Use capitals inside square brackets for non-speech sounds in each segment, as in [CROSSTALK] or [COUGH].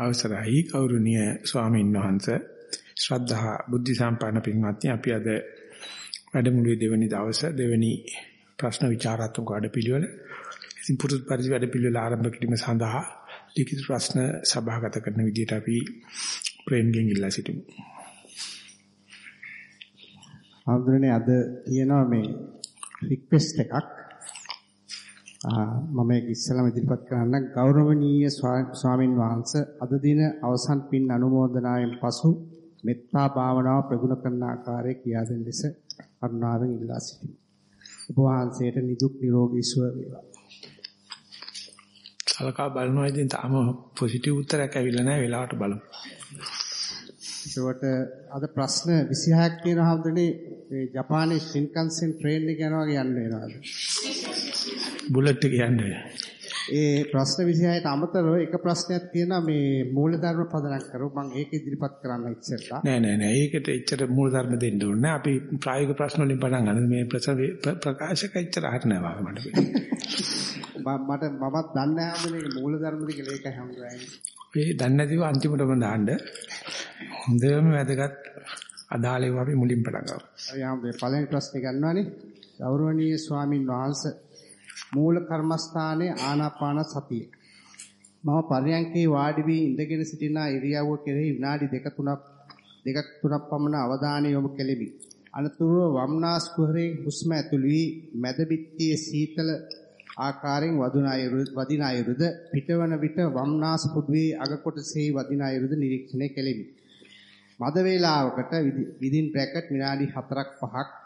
අවසරයි ගෞරවනීය ස්වාමීන් වහන්සේ ශ්‍රද්ධා බුද්ධ සම්පන්න පින්වත්නි අපි අද වැඩමුළුවේ දෙවැනි දවසේ දෙවැනි ප්‍රශ්න විචාරාත්මක වැඩපිළිවෙල ඉතින් පුරුදු පරිදි වැඩපිළිවෙල ආරම්භ කිරීම සඳහා ලිඛිත ප්‍රශ්න සභාගත කරන විදිහට අපි ප්‍රේම්ගෙන් ඉල්ලා සිටිමු. ආන්දරනේ අද තියෙනවා මේ රික්වෙස්ට් එකක් මම ඒක ඉස්සෙල්ලාම ඉදිරිපත් කරන්න ගෞරවනීය ස්වාමින් වහන්සේ අද දින අවසන් පින් අනුමෝදනාවෙන් පසු මෙත්තා භාවනාව ප්‍රගුණ කරන ආකාරය කියා දෙන ලෙස කරුණාවෙන් ඉල්ලා සිටිමි. ඔබ වහන්සේට නිදුක් නිරෝගී සුව වේවා. සලකා බලනවා ඉතින් තාම පොසිටිව් උත්තරයක් ඇවිල්ලා නැහැ වෙලාවට බලමු. ඒකට අද ප්‍රශ්න 26ක් තියෙනවා හම්දුනේ මේ ජපානයේ ශින්කන්සෙන් ට්‍රේන් එක යනවා කියන්න වෙනවාද? බුලට් එක යන්නේ. ඒ ප්‍රශ්න 26ට අමතරව එක ප්‍රශ්නයක් තියෙනවා මේ මූලධර්ම පදනම් කරව මම ඒක ඉදිරිපත් කරන්න ඉස්සෙල්ලා. නෑ නෑ නෑ ඒකට එච්චර මූලධර්ම දෙන්න ඕනේ නෑ. අපි ප්‍රායෝගික ප්‍රශ්න වලින් පටන් ගන්න මේ ප්‍රකාශක එච්චර හරිය නෑ වාගේ මට මට මමත් දන්නේ නැහැ මේක මූලධර්මද කියලා ඒක හැමෝටම. ඒ දන්නේ නැතිව අන්තිමටම දාන්න හොඳම වැදගත් අදාළව අපි මුලින් පටන් ගමු. අපි ආ මේ පළවෙනි ප්‍රශ්නේ ගන්නවානේ. ගෞරවනීය ස්වාමින් වහන්සේ මූල කර්මස්ථානයේ ආනාපාන සතිය. මම පර්යංකේ වාඩි වී ඉඳගෙන සිටින ඉරියව්ව කෙරෙහි විනාඩි දෙක තුනක් දෙකක් තුනක් පමණ අවධානය යොමු කෙලිමි. අනතුරුව වම්නාස් කුහරයෙන් හුස්ම ඇතුළු වී මැද බිත්තියේ සීතල ආකාරයෙන් වදින අයුරුද වදින අයුරුද පිටවන විට වම්නාස් පුඩුවේ අග කොටසේ වදින අයුරුද නිරීක්ෂණය කෙලිමි. මද වේලාවකට විදින් බ්‍රැකට් විනාඩි 4ක් 5ක්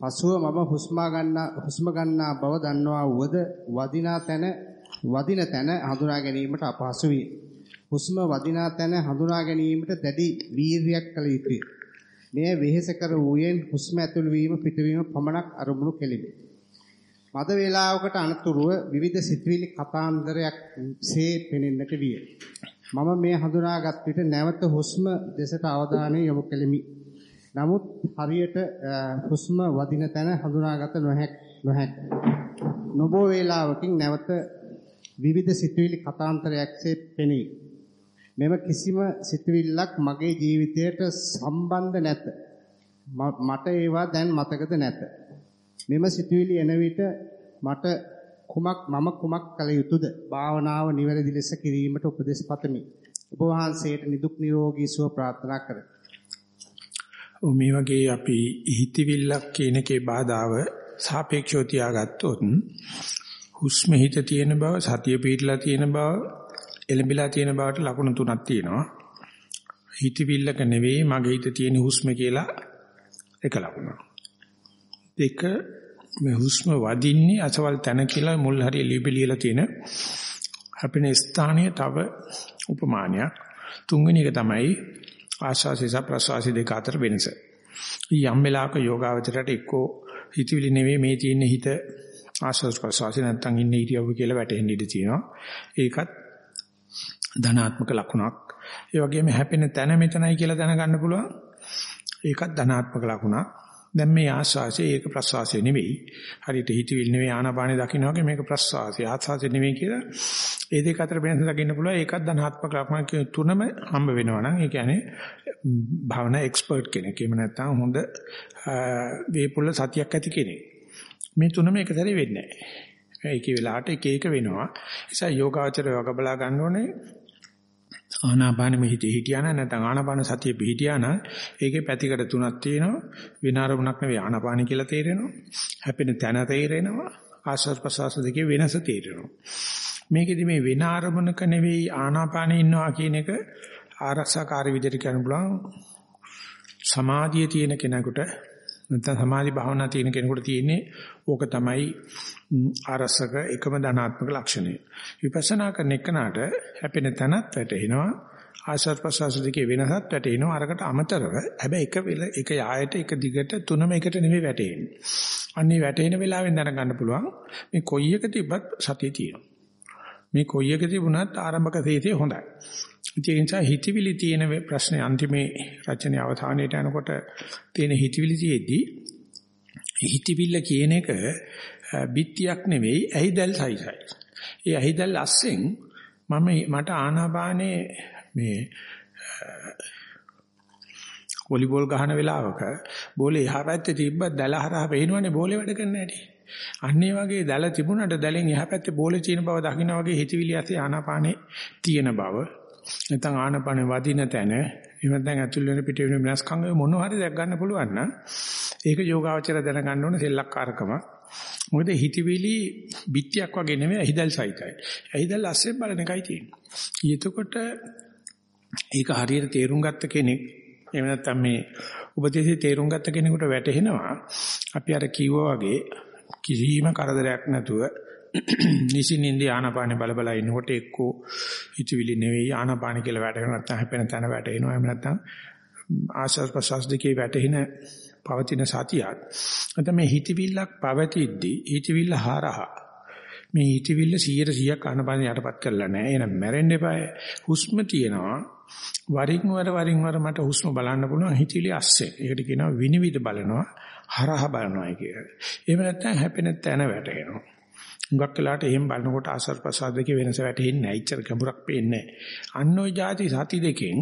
පසුව මම හුස්ම ගන්නා හුස්ම ගන්නා බව දන්නවා වුවද වදිනා තැන වදින තැන හඳුනා ගැනීමට අපහසු වේ. හුස්ම වදිනා තැන හඳුනා ගැනීමට දැඩි වීර්යයක් කළ යුතුය. මෙය වෙහෙස කර වූයෙන් හුස්ම ඇතුළු වීම පිටවීම පමණක් අරමුණු කෙලිමි. මද වේලාවකට අනතුරුව විවිධ සිතුවිලි කතාන්දරයක් සේ පෙනෙන්නට විය. මම මේ හඳුනාගත් විට නැවත හුස්ම දෙසට අවධානය යොමු කෙලිමි. නමුත් හරියට හුස්ම වදින තැන හඳුනාගත නොහැක් නොහැක්. නොබෝ වේලාවකින් නැවත විවිධ සිතුවිලි කතාන්තරයක්සේ පෙනේ. මෙම කිසිම සිතුවිල්ලක් මගේ ජීවිතයට සම්බන්ධ නැත. මට ඒවා දැන් මතකද නැත. මෙම සිතුවිලි එන විට මට කුමක් මම කුමක් කළ යුතුද? භාවනාව නිවැරදි ලෙස කිරීමට උපදෙස් පතමි. ඔබ වහන්සේට නිදුක් නිරෝගී සුව ප්‍රාර්ථනා කරමි. මේ වගේ අපි හිතවිල්ලක් කියන එකේ බාධාව සාපේක්ෂව තියාගත්තොත් හුස්ම හිත තියෙන බව සතිය පිටලා තියෙන බව එලඹිලා තියෙන බවට ලකුණු තුනක් තියෙනවා. හිතවිල්ලක නෙවෙයි මගේ හිත තියෙන හුස්ම කියලා එක ලකුණක්. දෙක මේ හුස්ම වදින්නේ අසවල් තැන කියලා මුල් හරිය ලියබලියලා තියෙන අපින ස්ථානීය තව උපමානයක්. තුන්වෙනි එක තමයි ආශාසි සහ ප්‍රසවාසි දෙක අතර වෙනස. යම් වෙලාවක යෝගාවචරයට එක්කෝ හිතවිලි නෙවෙයි මේ තියෙන හිත ආශාස ප්‍රසවාසි නැත්තම් ඉන්නේ ඉරියව්ව කියලා වැටෙන්න ඉඩ තියෙනවා. ඒකත් ධනාත්මක ලකුණක්. ඒ වගේම හැපෙන තැන මෙතනයි කියලා දැනගන්න පුළුවන්. ඒකත් ධනාත්මක ලකුණක්. දැන් මේ ආස්වාසිය ඒක ප්‍රස්වාසය නෙවෙයි. හරියට හිතවිලි නෙවෙයි ආනාපානෙ දකින්න වගේ මේක ප්‍රස්වාසය. ආස්වාසය නෙවෙයි කියලා ඒ දෙක අතර වෙනස දකින්න පුළුවන්. ඒකත් ධනාත්මක ලක්ෂණ කියන තුනම හම්බ වෙනවා නම් ඒ කියන්නේ භාවනා එක්ස්පර්ට් කෙනෙක්. එහෙම නැත්නම් හොඳ වේපුල්ල සතියක් ඇති කෙනෙක්. මේ තුනම එක සැරේ වෙන්නේ නැහැ. ඒකේ වෙලාවට එක එක වෙනවා. ඒ නිසා යෝගාචරය වග බලා ගන්න ඕනේ. ආනාපානෙ මෙහිදී හිටියා නම් නැත්නම් ආනාපාන සතිය පිහිටියා නම් ඒකේ පැතිකඩ තුනක් තියෙනවා. වෙන අරමුණක් නෙවෙයි ආනාපානෙ කියලා තේරෙනවා. හැපෙන තැන තේරෙනවා. ආස්වාද ප්‍රසවාස දෙකේ වෙනස තේරෙනවා. මේකෙදි මේ වෙන අරමුණක නෙවෙයි ආනාපානෙ ඉන්නවා කියන එක ආරක්ෂාකාරී විදිහට කියන්න පුළුවන්. සමාධිය තියෙන කෙනෙකුට නැත්නම් සමාධි භාවනා තියෙන කෙනෙකුට තියෙන්නේ ඕක තමයි ආරසක එකම ධනාත්මක ලක්ෂණය. විපස්සනා කරන එකනට හැපෙන තැනත් වැටෙනවා ආශ්වාස ප්‍රශ්වාස දෙකේ වෙනසත් වැටෙනවා අරකට අමතරව හැබැයි එක එක යායට එක දිගට තුනම එකට නෙමෙයි වැටෙන්නේ. අන්නේ වැටෙන වෙලාවෙන් දැනගන්න පුළුවන් මේ කොයි එක තිබ්බත් සතිය තියෙනවා. මේ කොයි එක තිබුණත් ආරම්භක තේතේ හොඳයි. ඒ නිසා හිතවිලි තියෙන ප්‍රශ්නේ අන්තිමේ රචනයේ අවධානයට යනකොට තියෙන හිතවිලි තියේදී හිතවිල්ල කියන එක බිත්තියක් නෙවෙයි ඇහිදල් සයිසයි. ඒ ඇහිදල් අස්සෙන් මම මට ආනාපානේ මේ වොලිබෝල් ගහන වෙලාවක බෝලේ එහා පැත්තේ තිබ්බත් දැල හරහා පේනවනේ බෝලේ වැඩ කරන්න හැටි. අන්න ඒ වගේ දැල තිබුණාට දැලෙන් එහා පැත්තේ බෝලේ තියෙන බව දකින්න වගේ හිතවිලි ඇති ආනාපානේ තියෙන බව. නැත්නම් ආනාපානේ වදින තැන එහෙම නැත්නම් ඇතුල් වෙන පිට වෙන වෙනස්කම් මොනවා හරි දැක් ගන්න පුළුවන් නම් ඒක යෝගාවචර දැනගන්න ඕනේ සෙල්ලක්කාරකම. මොකද හිතවිලි පිටියක් වගේ නෙමෙයි ඇහිදල් සහිතයි. ඇහිදල් අස්සේ බලන එකයි තියෙන්නේ. එතකොට ඒක හරියට තේරුම් ගත්ත කෙනෙක් එහෙම නැත්නම් මේ උපදේශي තේරුම් ගත්ත කෙනෙකුට වැටහෙනවා අපි අර කිව්වා වගේ කිසිම කරදරයක් නැතුව [CLEARS THROAT] නිසින්ින්දී ආනාපානෙ බල බල ඉන්නකොට එක්කෝ හිතවිලි නෙවෙයි ආනාපාන කියලා වැටෙනවා නැත්නම් හැපෙන තැන වැටෙනවා. එහෙම නැත්නම් ආශස් ප්‍රසස් දෙකේ වැටෙන පවතින සතියක්. නැත්නම් මේ හිතවිල්ලක් පවතිද්දී හිතවිල්ල හරහා මේ හිතවිල්ල 100%ක් ආනාපාන යටපත් කරලා නැහැ. එහෙනම් මැරෙන්න එපායි. හුස්ම තියෙනවා. වරින් වර වරින් වර මට හුස්ම බලන්න පුළුවන් හිතවිලි අස්සේ. ඒකට කියනවා විනිවිද බලනවා හරහා බලනවා කියලා. එහෙම නැත්නම් හැපෙන තැන වැටෙනවා. හුඟක් වෙලාට එහෙම බලනකොට ආසර් ප්‍රසාද දෙකේ වෙනස වැටෙන්නේ නැහැ. ඉච්චර ගැඹුරක් පේන්නේ නැහැ. අන්න ওই જાති සති දෙකෙන්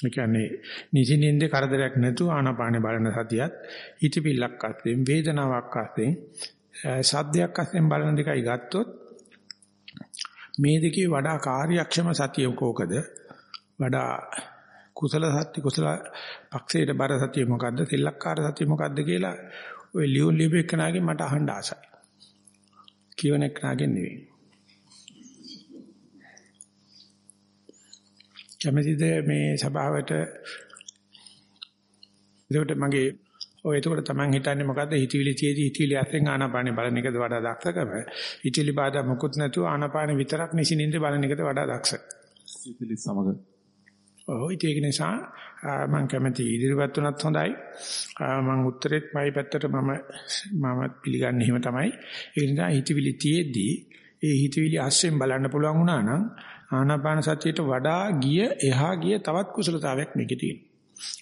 ඒ කියන්නේ නිසින්ින්ද කරදරයක් නැතුව ආනාපානෙ බලන සතියත් හිතපිල්ලක් අස්යෙන් වේදනාවක් අස්යෙන් සද්දයක් අස්යෙන් බලන දෙකයි ගත්තොත් මේ දෙකේ වඩා කාර්යක්ෂම සතිය කෝකද වඩා කුසල සත්‍ය කුසල පක්ෂයට බර සතිය මොකද්ද සෙල්ලක්කාර සතිය මොකද්ද කියලා ඔය ලියු ලියුපෙකනාගේ මට අහන්න ආසයි කියවන එක්කනාගෙන් නෙවෙයි. කැමැතිද මේ සභාවට? එතකොට මගේ ඔය එතකොට Taman හිතන්නේ මොකද්ද? හිතවිලි තියේදී හිතවිලි අතෙන් ආනාපානේ බලන එකද වඩා දක්ෂකම? හිතවිලි බාධා මොකුත් නැතුව ආනාපානේ විතරක් නිසින්ින්ද බලන එකද වඩා දක්ෂ? හිතවිලි සමග. ඔව් ඒක නිසා මම කැමති ඉදිරියපත් උනත් හොඳයි. මම උත්තරෙත් මයි පැත්තට මම මම පිළිගන්නේ එහෙම තමයි. ඒ නිසා හිතවිලි තියේදී ඒ හිතවිලි අස්සෙන් බලන්න පුළුවන් වුණා නම් ආනාපාන සතියට වඩා ගිය එහා ගිය තවත් කුසලතාවයක් මේකේ තියෙනවා.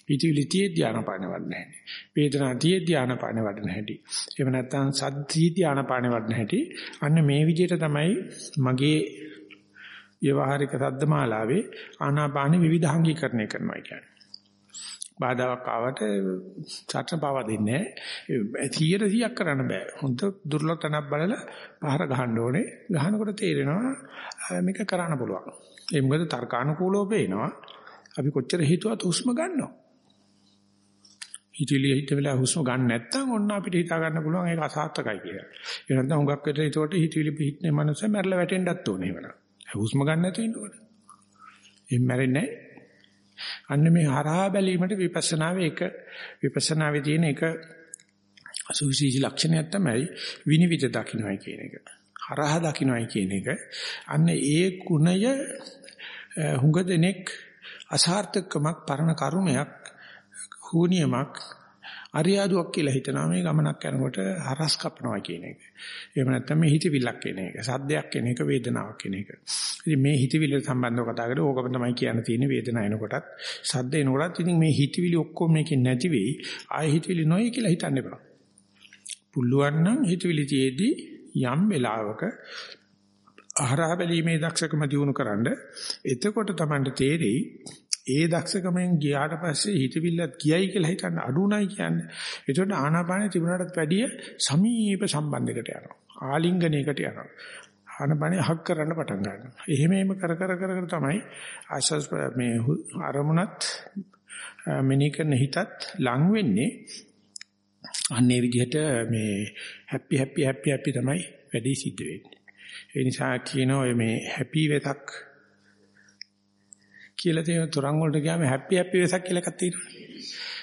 හිතවිලි තියේදී ආනාපාන වඩන හැටි. වේදනා තියේදී ආනාපාන වඩන හැටි. එහෙම නැත්නම් සද්දීදී ආනාපාන වඩන හැටි. අන්න මේ විදිහට තමයි මගේ ව්‍යවહાරික සද්දමාලාවේ ආනාපාන විවිධාංගීකරණය කරනවා කියන්නේ. බාධාවක් ආවට චර්ච පාවා දෙන්නේ නැහැ. 100ක් කරන්න බෑ. හොඳ දුර්ලභ තැනක් බලලා පහර ගහන්න ඕනේ. ගහනකොට තේරෙනවා මේක කරන්න පුළුවන්. ඒ මොකද තර්කානුකූලව පේනවා. අපි කොච්චර හිතුවත් හුස්ම ගන්නවා. හිතවිලි හිත වෙලා හුස්ම ගන්න නැත්නම් ඔන්න අපිට හිතා ගන්න පුළුවන් ඒක අසාර්ථකයි කියලා. ඒ නැත්නම් හුඟක් වෙලට ඒතකොට හිතවිලි පිටින්නේ මනස මැරලා වැටෙන්නත් ඕනේ එහෙමනම්. හුස්ම ගන්න නැතුව ඉන්න ඕනේ. එම් මැරෙන්නේ නැහැ. අන්න මේ හරහා බැලීමට විපස්සනාවේ එක විපස්සනාවේ තියෙන එක අසුවිශේෂ ලක්ෂණයක් තමයි විනිවිද දකින්නයි කියන එක. හරහා දකින්නයි කියන එක. අන්න ඒ ගුණය හුඟ දෙනෙක් අසාර්ථකමක් පරණ කර්මයක් හුනියමක් අරියාදුවක් කියලා හිතනවා මේ ගමනක් යනකොට හරස් කපනවා කියන එක. එහෙම නැත්නම් මේ හිතවිල්ලක් කියන එක, සද්දයක් කියන එක, වේදනාවක් කියන එක. ඉතින් මේ හිතවිල්ල සම්බන්ධව කතා කරලා ඕකම තමයි කියන්න තියෙන්නේ වේදනාව එනකොටත්, සද්ද එනකොටත් ඉතින් මේ හිතවිලි ඔක්කොම මේකෙන් නැති වෙයි. ආයෙ හිතවිලි නොයි කියලා හිතන්න එපා. පුළුවන් නම් හිතවිලි තියේදී යම් වෙලාවක ආහාර බැලීමේ දක්ෂකම දිනු කරන්න එතකොට තමයි තේරෙයි ඒ දක්ෂකමෙන් ගියාට පස්සේ හිතවිල්ලත් ගියයි කියලා හිතන්න අඩුණයි කියන්නේ. ඒකට ආනාපානෙ තිබුණාටත් වැඩිය සමීප සම්බන්ධයකට යනවා. ආලිංගනයකට යනවා. ආනාපානෙ හක් කරන්න පටන් ගන්නවා. එහෙම එහෙම කර කර කර කර තමයි ආශස් මේ අරමුණත් මෙනි කරන හිතත් ලං වෙන්නේ. අන්නේ විදිහට මේ හැපි හැපි හැපි හැපි තමයි වැඩි සිද්ධ වෙන්නේ. ඒ නිසා කියනවා මේ හැපි වෙතක් කියලා තියෙන තරංග වලට ගියාම හැපි හැපි වෙසක් කියලා එකක් තියෙනවා.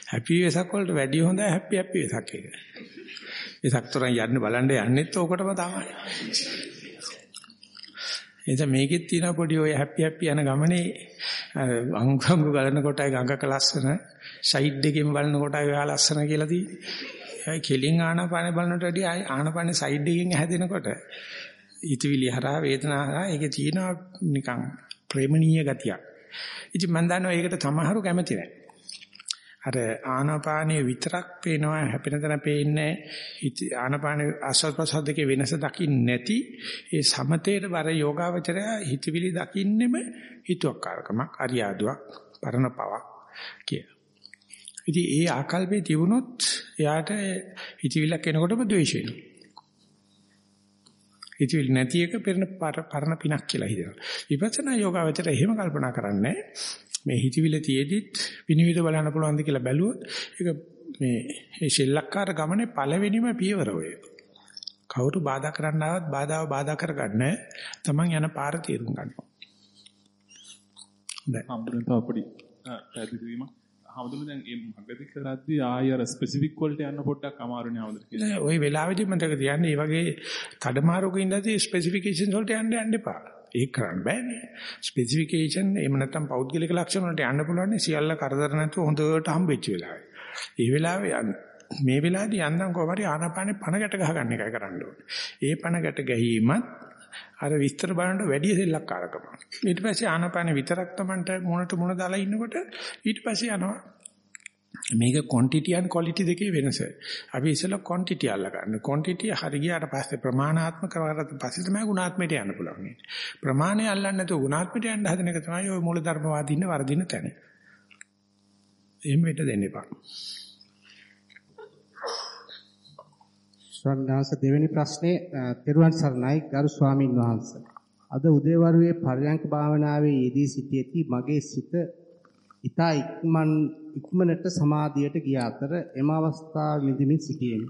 හැපි වෙසක් වලට වැඩිය හොඳයි හැපි හැපි වෙසක් එක. වෙසක් තරං යන්න බලන්න යන්නෙත් ඕකටම තමයි. එතන මේකෙත් තියෙන පොඩි ඔය හැපි හැපි යන ගමනේ අංගංගු ගලන කොටයි ගඟක ලස්සන සයිඩ් එකෙන් බලන කොටයි ඔයා ලස්සන කියලා තියෙන්නේ. ඒ කෙලින් ආනාපානේ බලනට වැඩිය ආනාපානේ සයිඩ් එකෙන් හැදෙනකොට ඉතිවිලි හරහා වේදනා හරහා ඒකේ තියෙන නිකන් ප්‍රේමණීය ගතියක්. ඉතින් මම දන්නවා ඒකට සමහරු කැමති නැහැ. අර ආනාපානිය විතරක් පේනවා හැපෙන තැන පේන්නේ ආනාපාන ආස්වාද ප්‍රසාද දෙකේ වෙනස දකින්න නැති ඒ සමතේට වර යෝගාවචරය හිතවිලි දකින්නෙම හිතුවක්කාරකමක් අරියාදුවක් පරණ පවක් කිය. ඉතින් ඒ ආකල්පේ තිබුණොත් එයාට හිතවිල්ලක් එනකොටම ද්වේෂ වෙනවා. හිතවිලි නැති එක පෙරණ පරණ පිනක් කියලා හිතනවා. විපස්සනා යෝගාවචරය එහෙම කල්පනා කරන්නේ මේ හිතවිලි තියේදිත් විනිවිද බලන්න පුළුවන්ද කියලා බැලුවොත් ඒක මේ මේ ශෙල්ලක්කාර ගමනේ පළවෙනිම පියවර ඔය. කවුරු බාධා කරන්න ආවත් බාධාව බාධා කරගන්න තමන් යන පාර තීරුම් ගන්නවා. හොඳයි. අම්බුරන් තව පොඩි පැහැදිලි වීමක්. හමුදුනේ දැන් මේ මගදී කරද්දී ආයෙ අර ස්පෙસિෆික් වලට යන්න පොඩ්ඩක් අමාරුනේ හමුදුනේ කියලා. නෑ ওই වෙලාවෙදී මතක තියන්න මේ වගේ කඩමාරුක ඉඳදී ස්පෙસિෆිකේෂන්ස් වලට යන්න යන්න එපා. ඒක කරන්න බෑනේ. ස්පෙસિෆිකේෂන් එහෙම නැත්නම් පෞද්ගලික ලක්ෂණ වලට යන්න පුළුවන් සියල්ල කරදර නැතුව හොඳට හම්බෙච්ච වෙලාවේ. ඒ වෙලාවේ යන්න මේ වෙලාවේදී යන්නම් කොහොම හරි ආනාපානේ පණ ගැට ගහ ගන්න එකයි කරන්න ඕනේ. ඒ පණ ගැට ගැහිමත් අර විස්තර බලනට වැඩි සෙල්ලක්කාරකම. ඊට පස්සේ ආනාපාන විතරක් තමන්ට මොනට මොන දාලා ඉන්නකොට ඊට පස්සේ යනවා. මේක quantity and quality දෙකේ වෙනස. අපි ඉස්සෙල්ලා quantity අල්ල ගන්න. quantity හරි ගියාට පස්සේ ප්‍රමාණාත්මක කරාට පස්සේ තමයි ගුණාත්මයට යන්න පුළුවන්. ප්‍රමාණය අල්ලන්නේ නැතුව ගුණාත්මයට යන්න හදන එක තමයි ওই මූලධර්මවාදීන් වර්ධින තැන. එහෙම වෙන්න දෙන්න එපා. ස්වර්ණාංශ දෙවෙනි ප්‍රශ්නේ තෙරුවන් සරණයි ගරු ස්වාමින් වහන්සේ. අද උදේවරුේ පර්යංක භාවනාවේ යෙදී සිටියේදී මගේ සිත ඊතා ඉක්මන් ඉක්මනට සමාධියට ගිය අතර එම අවස්ථාව විඳිමින් සිටියෙමි.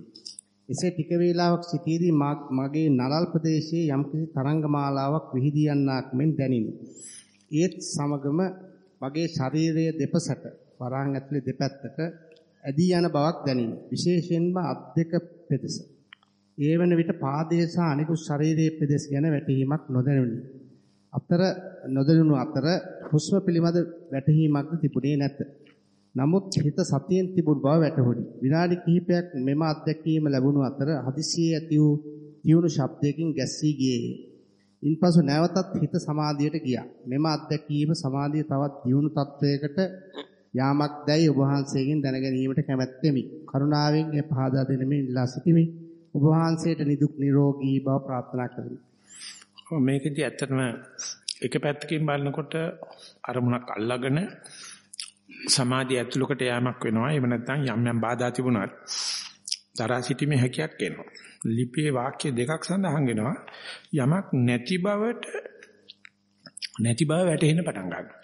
එසේ ටික වේලාවක් සිටියේදී මගේ නලල් ප්‍රදේශයේ යම්කිසි තරංගමාලාවක් විහිදී යන්නක් මෙන් දැනිනි. ඒත් සමගම මගේ ශරීරයේ දෙපසට වරහන් ඇතුලේ දෙපැත්තට ඇදී යන බවක් දැනිනි. විශේෂයෙන්ම අත් දෙක පෙදෙස. ඒ වන විට පාදයේ සහ අනිකුත් ශරීරයේ පෙදෙස් ගැන වැටහීමක් නොදැනුනි. අතර නොදැනුණු අතර හුස්ම පිළිබඳ වැටහීමක්ද තිබුණේ නැත. නමුත් හිත සතියෙන් තිබුණු බව වැටහුණි. විනාඩි කිහිපයක් මෙම අත්දැකීම ලැබුණු අතර හදිසියේ ඇති වූ තියුණු ශබ්දයකින් ගැස්සී ගියේ. ඉන්පසු නැවතත් හිත සමාධියට ගියා. මෙම අත්දැකීම සමාධිය තවත් දියුණු තත්වයකට යාමක් දැයි ඔබ වහන්සේගෙන් දැන ගැනීමට කැමැත්තෙමි. කරුණාවෙන් ඒ පහදා දෙනෙමින් ඉල්ලා සිටිමි. ඔබ වහන්සේට නිදුක් නිරෝගී බව ප්‍රාර්ථනා කරමි. මේකදී ඇත්තටම එක පැත්තකින් බලනකොට අරමුණක් අල්ලාගෙන සමාධිය ඇතුළකට යෑමක් වෙනවා. එහෙම නැත්නම් යම් යම් බාධා තිබුණත් දරා සිටීමේ හැකියාවක් එනවා. ලිපියේ වාක්‍ය දෙකක් සඳහන් වෙනවා. යමක් නැති බවට නැති බව වැටහෙන්න පටන් ගන්නවා.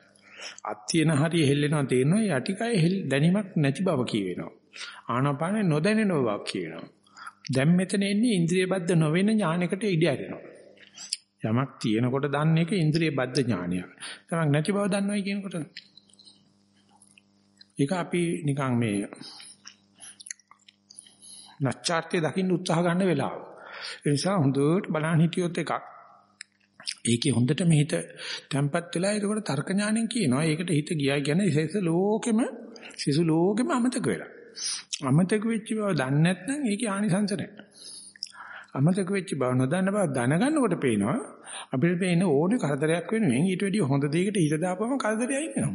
අත් තියෙන හරිය හෙල්ලෙනවා තේරෙනවා යටිකය දැනීමක් නැති බව කියවෙනවා. ආනාපානෙ නොදැනෙන බවක් කියනවා. දැන් මෙතන එන්නේ ඉන්ද්‍රිය බද්ධ නොවන ඥානයකට ඉඩ ඇරෙනවා. යමක් තියෙනකොට දන්න එක ඉන්ද්‍රිය බද්ධ ඥානයක්. තමක් නැති බව දන්නවයි කියනකොට ඒක අපි නිකන් මේ නැච්චාර්ත්‍ය දකින්න උත්සාහ ගන්න වෙලාව. ඒ නිසා හොඳට බලන්න හිටියොත් එකක්. ඒකේ හොඳට මෙහිත තැම්පත් වෙලා ඒකට තර්ක ඥාණයෙන් කියනවා. ඒකට හිත ගියා කියන්නේ විශේෂ ලෝකෙම සිසු ලෝකෙම අමතක වෙලා. අමතක වෙච්ච බව දන්නේ නැත්නම් ඒකේ ආනිසංස නැහැ. අමතක වෙච්ච බව නොදන්න බව දැනගන්නකොට පේනවා අපිට පේන ඕනේ කරදරයක් වෙනුවෙන් ඊට වැඩිය හොඳ දෙයකට හිත දාපුවම කරදරයයි වෙනවා.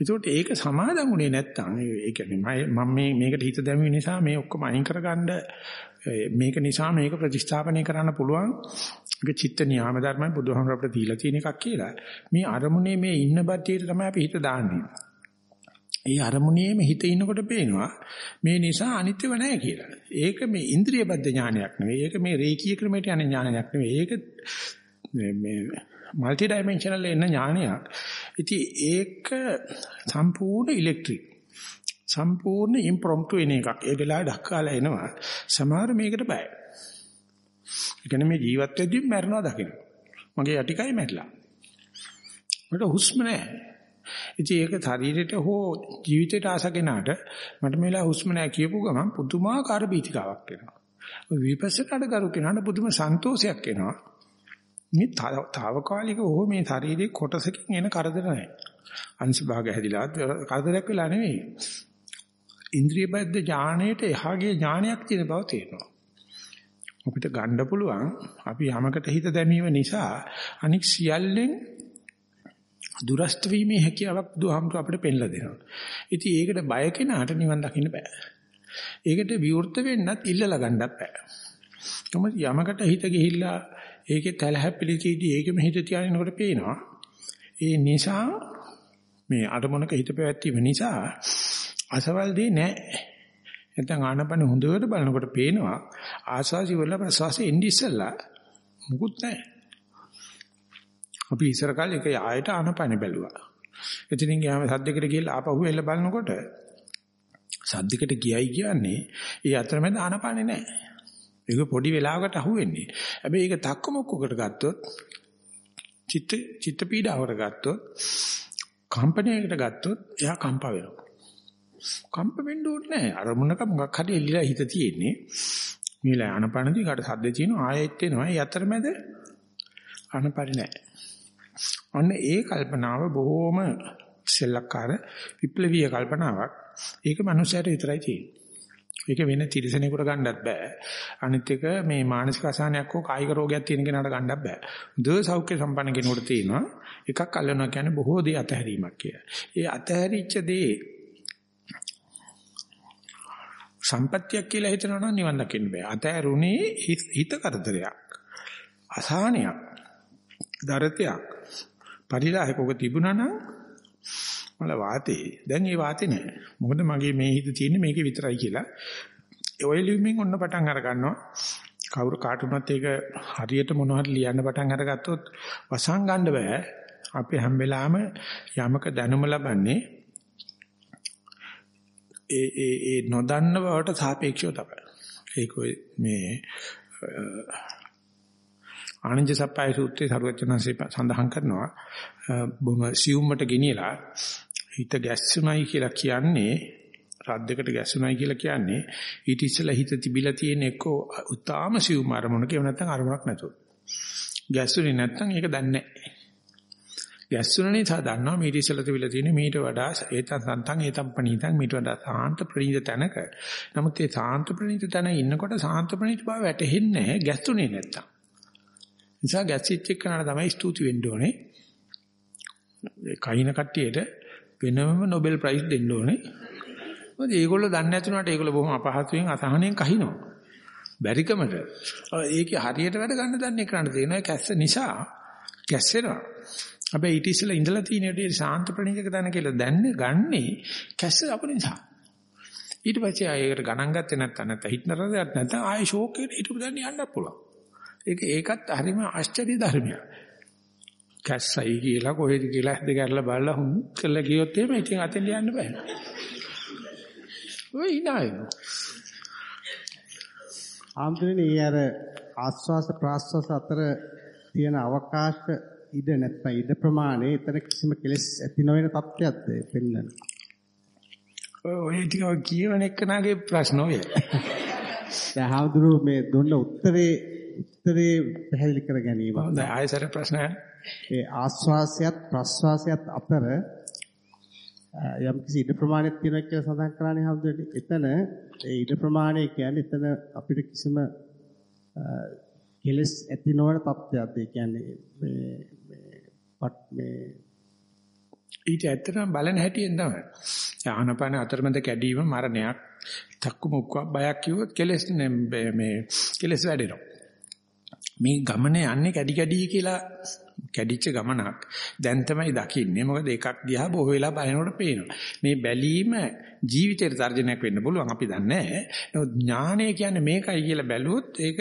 ඒකට ඒක සමාදන් උනේ නැත්තම් ඒ කියන්නේ මම මේ මේකට හිත දැමුවේ නිසා මේ ඔක්කොම අයින් කරගන්න මේක නිසා මේක ප්‍රතිස්ථාපනය කරන්න පුළුවන් ඒක චිත්ත නියාම ධර්මයි බුදුහාමර අපිට දීලා තියෙන එකක් කියලා. මේ අරමුණේ මේ ඉන්න බද්ධියට තමයි අපි හිත දාන්නේ. ඒ අරමුණේම හිත ඉන්නකොට පේනවා මේ නිසා අනිත්‍යව නැහැ කියලා. ඒක මේ ඉන්ද්‍රිය බද්ධ ඥානයක් නෙවෙයි. ඒක මේ රේකී ක්‍රමයට යන ඥානයක් නෙවෙයි. ඒක මේ মালටි ඩයිමෙන්ෂනල් එන ඥානයක්. ඉතින් ඒක සම්පූර්ණ ඉලෙක්ට්‍රික්. සම්පූර්ණ ඉම්ප්‍රොම්ප්ටු එන එකක්. ඒ වෙලාවට ඩක්කාලා එනවා. සමහර මේකට බයයි. ඒ කියන්නේ මේ ජීවත් වෙද්දී මැරෙනවා දකින්න. මගේ යටිකයි මැරිලා. මට හුස්ම නැහැ. ඉතින් ඒක ශරීරයට හෝ ජීවිතයට ආසගෙනාට මට මේලා හුස්ම නැහැ කියපු ගමන් පුදුමාකාර බීතිකාවක් එනවා. විපස්සනාට කරු කෙනාට පුදුම සන්තෝෂයක් එනවා. මේ తాවකාලික ඕ මේ ශරීරයේ කොටසකින් එන කරදර නැහැ. අංශ භාග හැදිලා කරදරයක් වෙලා නෙවෙයි. ඉන්ද්‍රිය බද්ධ ඥාණයට එහාගේ ඥානයක් තියෙන බව තේරෙනවා. අපිට ගන්න පුළුවන් අපි යමකට හිත දැමීම නිසා අනික් සියල්ලෙන් දුරස්ත වීමේ හැකියාවක් බුදුහාමුදුර අපිට පෙන්ලා දෙනවා. ඉතින් ඒකට බය කෙනාට නිවන් දකින්න බෑ. ඒකට විවෘත වෙන්නත් ඉල්ලලා ගන්නත් බෑ. කොහොමද යමකට හිත ගිහිල්ලා ඒකේ තලහැප්පිලිචීදී ඒකෙම හිත තියාගෙනකොට පේනවා. ඒ නිසා මේ අරමුණක හිත පැවැත්වීම නිසා අසවල් දෙන්නේ නැහැ. නැත්නම් ආනපන හොඳට බලනකොට පේනවා ආස්වාසි වල ප්‍රසවාසය එන්නේ ඉස්සල්ලා මුකුත් නැහැ. අපි ඉස්සර කාලේ එක ආයත ආනපන බැලුවා. එතනින් ගියාම සද්දයකට ගිහලා ආපහු එල්ල බලනකොට සද්දයකට ගියයි කියන්නේ ඒ අතරමැද ආනපනේ නැහැ. ඒක පොඩි වෙලාවකට අහුවෙන්නේ. හැබැයි ඒක තක්කමුක්කකට ගත්තොත් චිත්ත චිත්ත පීඩාවට ගත්තොත් කම්පණයකට ගත්තොත් එයා කම්ප වෙනවා. කම්ප වෙන්න ඕනේ නැහැ. අරමුණක මොකක් හරි එල්ලලා හිත තියෙන්නේ. මේලා ආනපනදී කාට සද්ද තියෙනවා ආයෙත් එනවා. ඒ අතරමැද ආනපරි නැහැ. අන්න ඒ කල්පනාව බොහොම සෙල්ලක්කාර විප්ලවීය කල්පනාවක්. ඒක මනුස්සයට විතරයි තියෙන්නේ. ඒක වෙන තිරසනෙකුට ගන්නත් බෑ. අනිත් එක මේ මානසික අසහනයක් හෝ කායික රෝගයක් තියෙන කෙනාට ගන්නත් බෑ. දුර සෞඛ්‍ය සම්පන්න කෙනෙකුට තියෙනවා. එකක් අල්ලනවා කියන්නේ බොහෝ දේ අතහැරීමක් කියලා. ඒ අතහැරිච්ච දේ සම්පත්තියක් කියලා හිතනවා නම් නිවන් දකින්න බෑ. අතහැරුණේ හිත කරදරයක්. අසහනයක්. දරතයක්. පරිලාහයක ඔක තිබුණා නම් මල වාතේ. දැන් ඒ වාතේ නෑ. මොකද මගේ මේ හිත තියෙන්නේ මේකේ විතරයි කියලා. ඔය ලියුමින් ඔන්න පටන් අර ගන්නවා. කවුරු කාටුනත් ඒක හරියට මොනවද ලියන්න පටන් අරගත්තොත් වසන් ගන්න බෑ. අපි හැම වෙලාවෙම යමක දැනුම ලබන්නේ ඒ ඒ ඒ නොදන්න බවට සාපේක්ෂව තමයි. ඒක මේ ආනන්ද සප්පයි සූත්‍රයේ සරුවචනanse සඳහන් කරනවා බොහොම සියුම්මට ගෙනියලා හිත ගැස්සුණයි කියලා කියන්නේ රද්දකට ගැස්සුණයි කියලා කියන්නේ ඊට ඉස්සෙල්ලා හිත තිබිලා තියෙන එක්ක උතාම සියුම් අරමුණක එහෙම නැත්නම් අරමුණක් නැතුව. ගැස්සුනේ නැත්නම් ඒක දන්නේ නැහැ. ගැස්සුන නිසා දන්නවා මීට ඉස්සෙල්ලා තිබිලා තියෙන මීට වඩා ඒතන් සන්තන් ඒතම් පණීතන් මීට වඩා සාන්ත ප්‍රණීත තැනක. නමුත් ඒ සාන්ත ප්‍රණීත තැන ඉන්නකොට සාන්ත ප්‍රණීත බව වැටහෙන්නේ නැහැ ගැස්සුනේ නැත්තම්. නිසා ගැස්සිච්ච එක්කනට තමයි ස්තුති වෙන්න ඕනේ. කයින් කට්ටියට වෙනම Nobel Prize දෙන්න ඕනේ. මොකද ඒගොල්ලෝ දන්නේ නැතුණාට ඒගොල්ලෝ බොහොම අපහසුයෙන් අසහනෙන් කහිනවා. බැරිකමට. ඒකේ හරියට වැඩ ගන්න දන්නේ කරන්න තියෙනවා කැස්ස නිසා කැස්සෙනවා. හැබැයි ඊට ඉස්සෙල්ලා ඉඳලා තියෙන විදිහට සාන්ත ප්‍රණීතක තන කියලා දැන්නේ ගන්නේ කැස්ස අපු නිසා. ඊට පස්සේ ආයෙකට ගණන් ගත්තේ නැත්නම් නැත්නම් හිටනරදයක් නැත්නම් ආයෙ ෂෝක් එකට ඊට උදන්නේ යන්නත් පුළුවන්. ඒක ඒකත් හරිම ආශ්චර්ය ධර්මයක්. කැස්සයි කියලා කොහෙද කියලා දෙක අරලා බලලා හුම් කළා ගියොත් එහෙම ඉතින් අතෙන් යන්න බෑ. ඔය ඉනයි. ආම්තුනේ අර ආස්වාස ප්‍රාස්වාස අතර තියෙන අවකාශ ඉඩ නැත්නම් ඉඩ ප්‍රමාණය එතන කිසිම කෙලෙස් ඇති නොවන තත්ත්වයක්ද පෙන්වන්නේ. ඔය ටික කියවන එක්කනාගේ ප්‍රශ්න ඔය. දැන් හවුදුරු මේ දුන්න උත්තරේ උත්තරේ පැහැදිලි කර ගැනීම. හොඳයි ආයෙසර ප්‍රශ්නය. ඒ ආස්වාසයත් ප්‍රස්වාසයත් අතර යම් කිසි ඉඩ ප්‍රමාණයක් තියෙනවා කියලා සඳහන් කරන්නේ හවුදුරු. එතන ඒ ඉඩ ප්‍රමාණය කියන්නේ එතන අපිට කිසිම කෙලස් ඇති නොවන තත්ත්වයක්. ඒ කියන්නේ මේ මේ ඊට ඇත්තටම බලන හැටියෙන් තමයි. ආනපන අතරමැද කැඩීම මරණයක්. තක්කු මුක්ක බයක් කිව්වොත් කෙලස් මේ කෙලස් වැඩෙනවා. මේ ගමන යන්නේ කැඩි කැඩි කියලා කැඩිච්ච ගමනක්. දැන් තමයි දකින්නේ. මොකද එකක් දිහා බොහෝ වෙලා බලනකොට පේනවා. මේ බැලීම ජීවිතේ තර්ජනයක් වෙන්න පුළුවන් අපි දන්නේ නැහැ. නමුත් ඥානය කියන්නේ මේකයි කියලා බැලුවොත් ඒක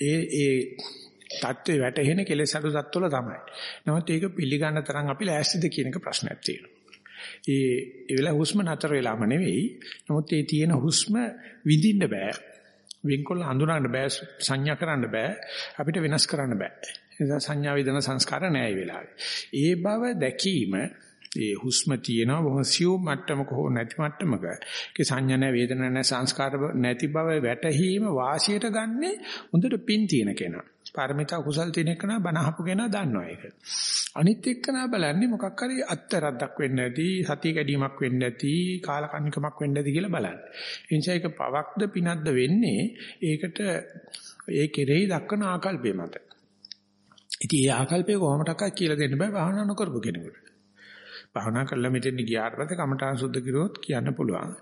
ඒ ඒ தත්ත්වේ වැටහෙන කෙලෙස් අඩු தත්වල තමයි. නමුත් ඒක පිළිගන්න තරම් අපි ලෑස්තිද කියන එක ප්‍රශ්නයක් තියෙනවා. ඒ ඒ වෙලාව හුස්ම නතර වෙලාම නෙවෙයි. නමුත් ඒ තියෙන හුස්ම විඳින්න බෑ. වෙන්කොල්ල හඳුනන්න බෑ සංඥා කරන්න බෑ අපිට වෙනස් කරන්න බෑ නිසා සංඥා වේදනා සංස්කාර නැහැ ඒ වෙලාවේ. ඒ බව දැකීම ඒ හුස්ම තියෙනවා බොහොම සියුම් මට්ටමක හෝ නැති මට්ටමක ඒ සංඥා නැහැ වේදනා නැහැ සංස්කාර නැති බව වැටහීම වාසියට ගන්නෙ හොඳට පින් තියෙන කෙනා. පාරමිතා කුසල් තියෙන කෙනා බණ අහපු කෙනා දන්නවා ඒක. අනිත් එක්කනා බලන්නේ මොකක් හරි අත්තරද්දක් වෙන්න ඇති සතිය කැඩීමක් වෙන්න ඇති කාලකන්නිකමක් වෙන්න ඇති කියලා බලන්නේ. ඒ නිසා ඒක පවක්ද පිනක්ද වෙන්නේ ඒකට ඒ කෙරෙහි දක්වන ආකල්පය මත. ඉතින් ඒ ආකල්පය කොහොමඩක්වත් කියලා දෙන්න බෑ භාවනා නොකරපු කෙනෙකුට. භාවනා කරලා මෙතෙන් ගියාට පස්සේ කමඨාන් සුද්ධ කිරුවොත් කියන්න පුළුවන්.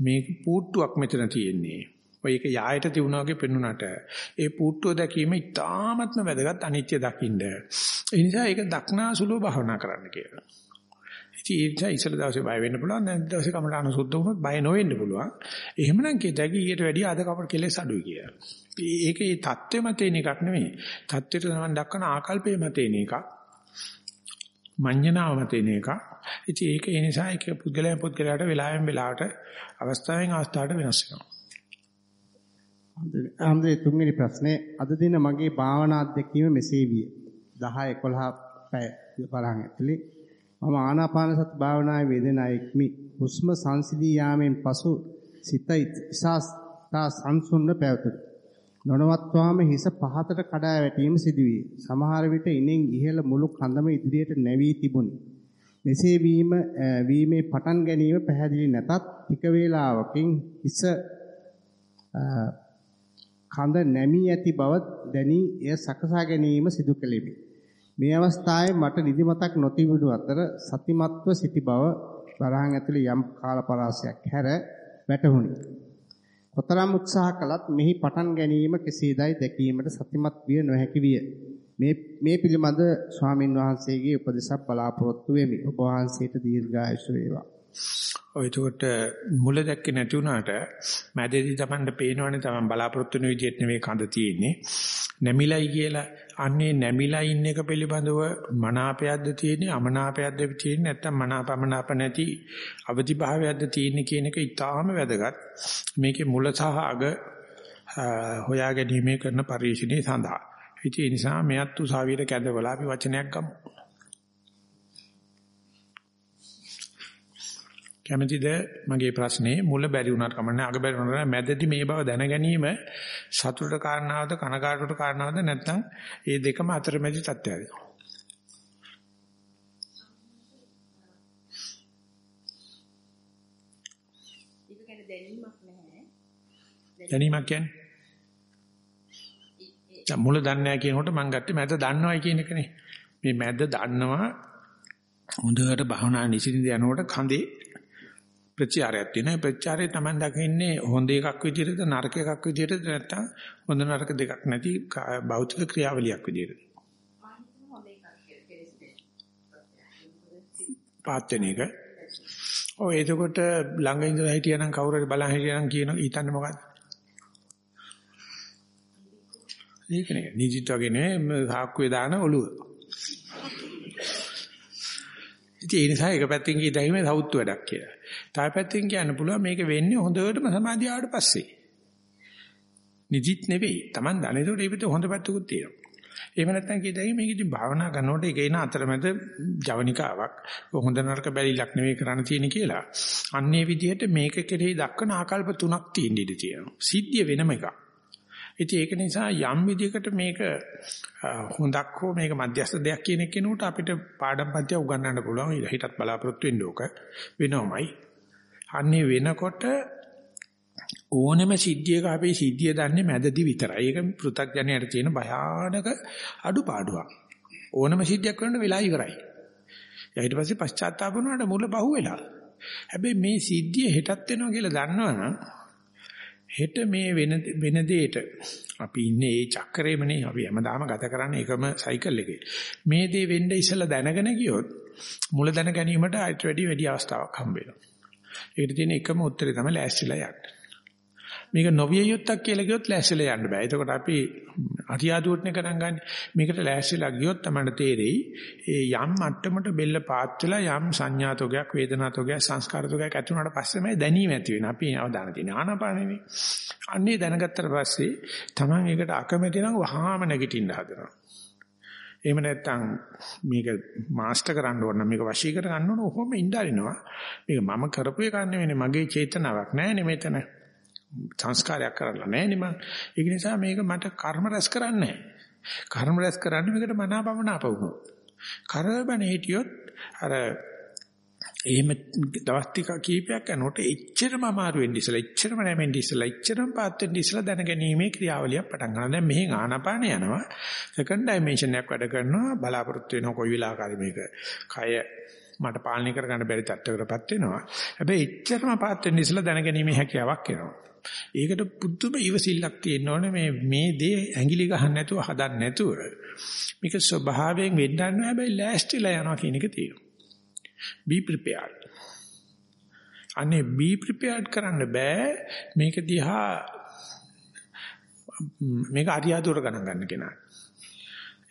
මේක පූට්ටුවක් මෙතන තියෙන්නේ. ඔය එක යායට තියුණා වගේ පෙන්ුණාට ඒ පූට්ටුව දැකීම ඉතාමත්ම වැදගත් අනිත්‍ය දකින්න. ඒ නිසා ඒක දක්නාසුලව භාවනා කරන්න කියලා. ඉතින් ඒ නිසා ඉස්සල දවසේ බය වෙන්න පුළුවන් දැන් දවසේ කමඨාන සුද්ධ වුණොත් බය නොවෙන්න පුළුවන්. එහෙමනම් කියතයි ඊට වැඩිය අද කපට කෙලෙස් අඩුයි කියලා. ඒකේ தත්ත්වෙ මතේන එකක් නෙමෙයි. தත්ත්වෙට තමයි දක්වන ආකල්පයේ මතේන එකක්. මඤ්ඤණාව මතේන එකක්. ඉතින් ඒක ඒ නිසා ඒක පුද්ගලයන් පුද්ගලයාට වෙලාවෙන් වෙලාවට අවස්ථාවෙන් අවස්ථාවට වෙනස් වෙනවා. ආම්දේ තුන්වෙනි ප්‍රශ්නේ අද දින මගේ භාවනා අධ්‍යක්ීම මෙසේ විය. 10 11 පැය බලහන් ඇතුලේ මම ආනාපාන සති භාවනාවේ වේදනාවෙක්මි. හුස්ම සංසිදී යාමෙන් පසු සිත ඉසස්තා සංසුන්න පැවතුණි. නොනවත්වාම හිස පහතට කඩා වැටීම සිදුවිය. සමහර විට ඉනෙන් ඉහළ මුළු කඳම ඉදිරියට නැවී තිබුණි. මෙසේ වීම වීමේ පටන් ගැනීම පැහැදිලි නැතත් ටික වේලාවකින් හිස කඳ නැමී ඇති බව දැනි එය සකසා ගැනීම සිදු කෙලෙමි. මේ අවස්ථාවේ මට නිදිමතක් නොතිබුණු අතර සතිමත්ව සිටි බව වරහන් ඇතුලේ යම් කාල පරාසයක් හැර වැටහුණි. කොතරම් උත්සාහ කළත් මෙහි පටන් ගැනීම කෙසේදයි දැකීමට සතිමත් විය නොහැකි විය. මේ මේ පිළිබඳ ස්වාමින් වහන්සේගේ උපදෙසක් බලාපොරොත්තු වෙමි. ඔබ වහන්සේට දීර්ඝායුෂ වේවා. ඔය එතකොට මුල දැක්කේ නැති වුණාට මැදදී Tamanට පේනවනේ Taman බලාපොරොත්තු වෙන විදිහට නෙවෙයි කඳ තියෙන්නේ. නැමිලයි කියලා අන්නේ නැමිලා ඉන්න එක පිළිබඳව මනාපයක්ද තියෙන්නේ අමනාපයක්ද තියෙන්නේ නැත්නම් මනාපමනාප නැති අවදි භාවයක්ද තියෙන්නේ කියන එක ඉතාම වැදගත්. මේකේ මුල සහ අග හොයා ගැනීමේ කරන පරිශීලනයේ සඳහා. ඒ නිසා මෙයත් උසාවියට කැඳවලා අපි වචනයක් ගමු. කැමැතිද? මගේ ප්‍රශ්නේ මුල බැරි වුණාට කමන්නේ අග බැරි වුණාට මැදදී මේ බව දැන ගැනීම සතුටට කාරණාවද කනකාටට කාරණාවද නැත්නම් ඒ දෙකම අතරමැදි තත්ත්වයක්ද? දැනීමක් කියන්නේ? මුල දන්නේ නැහැ කියනකොට මම ගත්තේ මැද දන්නවයි කියන එකනේ. මේ මැද දන්නවා හොඳට භවනා නිසින්ද යනකොට කඳේ ප්‍රතිචාරයක් තියෙනවා. ප්‍රතිචාරය තමයි දකින්නේ හොඳ එකක් විදිහටද නරක එකක් විදිහටද නැත්නම් හොඳ නරක දෙකක් නැති භෞතික ක්‍රියාවලියක් විදිහටද? පාත්‍යන එක. ඔව් එතකොට ළඟ ඉඳලා හිටියනම් කවුරු හරි බලන් හිටියනම් කියන හිතන්නේ මොකද්ද? ඒක නේ. නිදිත් වගේ නෙවෙයි සාක්කුවේ දාන ඔළුව. ඉතින් ඒ නිසා එක පැත්තකින් කියදැයිම සෞත්තු වැඩක් කියලා. තව පැත්තකින් කියන්න පුළුවන් මේක වෙන්නේ හොඳටම සමාධිය ආවට පස්සේ. නිදිත් නෙවෙයි. Taman දන්නේ ඒකට ඒකට හොඳ පැත්තකුත් තියෙනවා. එහෙම නැත්නම් කියදැයි මේක ඉතින් භාවනා කරනකොට ඒක එන අතරමැද ජවනිකාවක්. හොඳ නරක බැලිලක් නෙවෙයි කරන්න තියෙන්නේ කියලා. අන්නේ විදිහට මේක කෙරෙහි දක්වන ආකල්ප තුනක් තියෙන්න ඉඩ තියෙනවා. සිද්ධිය වෙනම එකක්. ඉතින් ඒක නිසා යම් විදිහකට මේක හොඳක් හෝ මේක මධ්‍යස්ථ දෙයක් කියන කෙනෙකුට අපිට පාඩම් පන්තිය උගන්වන්න පුළුවන්. ඊටත් බලාපොරොත්තු වෙන්න ඕක වෙනවමයි. අන්නේ වෙනකොට ඕනෙම සිද්ධියක අපි සිද්ධිය දන්නේ මැදදී විතරයි. ඒක පෘථග්ජනයට තියෙන භයානක අඩුපාඩුවක්. ඕනම සිද්ධියක් කරනකොට වෙලා ඉවරයි. ඊට පස්සේ පශ්චාත්තාප වුණාට මුල බහුවෙලා. හැබැයි මේ සිද්ධිය හෙටත් වෙනවා කියලා දන්නවනම් හෙට මේ වෙන වෙන දෙයට අපි ඉන්නේ ඒ චක්‍රේමනේ අපි හැමදාම ගත කරන්නේ එකම සයිකල් එකේ. මේ දේ වෙන්න ඉස්සලා දැනගෙන ගියොත් මුල දැන ගැනීමට අයිට වැඩි වැඩි අවස්ථාවක් හම්බ වෙනවා. ඒකට තියෙන එකම උත්තරේ තමයි ලෑස්තිලා යන්න. මේක නොවිය යුත්තක් කියලා කිව්වොත් ලෑස්තිලා යන්න බෑ. එතකොට අපි අරියාදුවටනේ කරන් ගන්න. මේකට ලෑස්තිලා ගියොත් තමයි තේරෙයි ඒ යම් මට්ටමකට බෙල්ල පාත් වෙලා යම් සංඥාතෝගයක් වේදනාතෝගයක් සංස්කාරතෝගයක් ඇති වුණාට පස්සේ මේ දැනීම ඇති වෙන. අපි අවධානය තියෙන ආනාපානෙමි. අන්නේ දැනගත්තට පස්සේ Taman ඒකට අකමැති නම් වහාම නැගිටින්න හදනවා. එහෙම නැත්නම් මේක මාස්ටර් කරන්න ඕන මේක වශී කර ගන්න ඕන ඔහොම ඉඳාරිනවා. මේක මම කරපු එක නෙවෙයි මගේ චේතනාවක් නෑනේ මෙතන. සංස්කාරයක් කරලා නෑනේ මම. ඒක නිසා මේක මට කර්ම රැස් කරන්නේ කර්ම රැස් කරන්නේ මේකට මනාපමන අපවුනොත්. කරබන හිටියොත් අර එහෙම දවස් ටික කීපයක් යනකොට එච්චරම අමාරු වෙන්නේ ඉස්සලා එච්චරම නැමෙන්නේ ඉස්සලා එච්චරම පාත් වෙන්නේ ඉස්සලා දැනගැනීමේ ක්‍රියාවලියක් පටන් ගන්නවා. දැන් මෙහෙන් ආනාපාන යනවා. සෙකන්ඩ් ඩයිමන්ෂන් එකක් වැඩ කරනවා බලාපොරොත්තු වෙනවා කොයි වෙලාවකරි මේක කය මට පාලනය කරගන්න බැරි තත්ත්වයකටපත් වෙනවා. හැබැයි එච්චරම පාත් වෙන්න ඉස්සලා දැනගැනීමේ හැකියාවක් එනවා. ඒකට පුදුම ඉවසිල්ලක් තියෙන්න ඕනේ මේ මේ දේ ඇඟිලි ගහන්න නැතුව හදන්න නැතුව මේක ස්වභාවයෙන් වෙන්නන්න හැබැයි ලෑස්තිලා යනවා කියන එක තියෙනවා. Be prepared. අනේ be prepared කරන්න බෑ මේක දිහා මේක අරියාදුර ගණන් ගන්න කෙනා.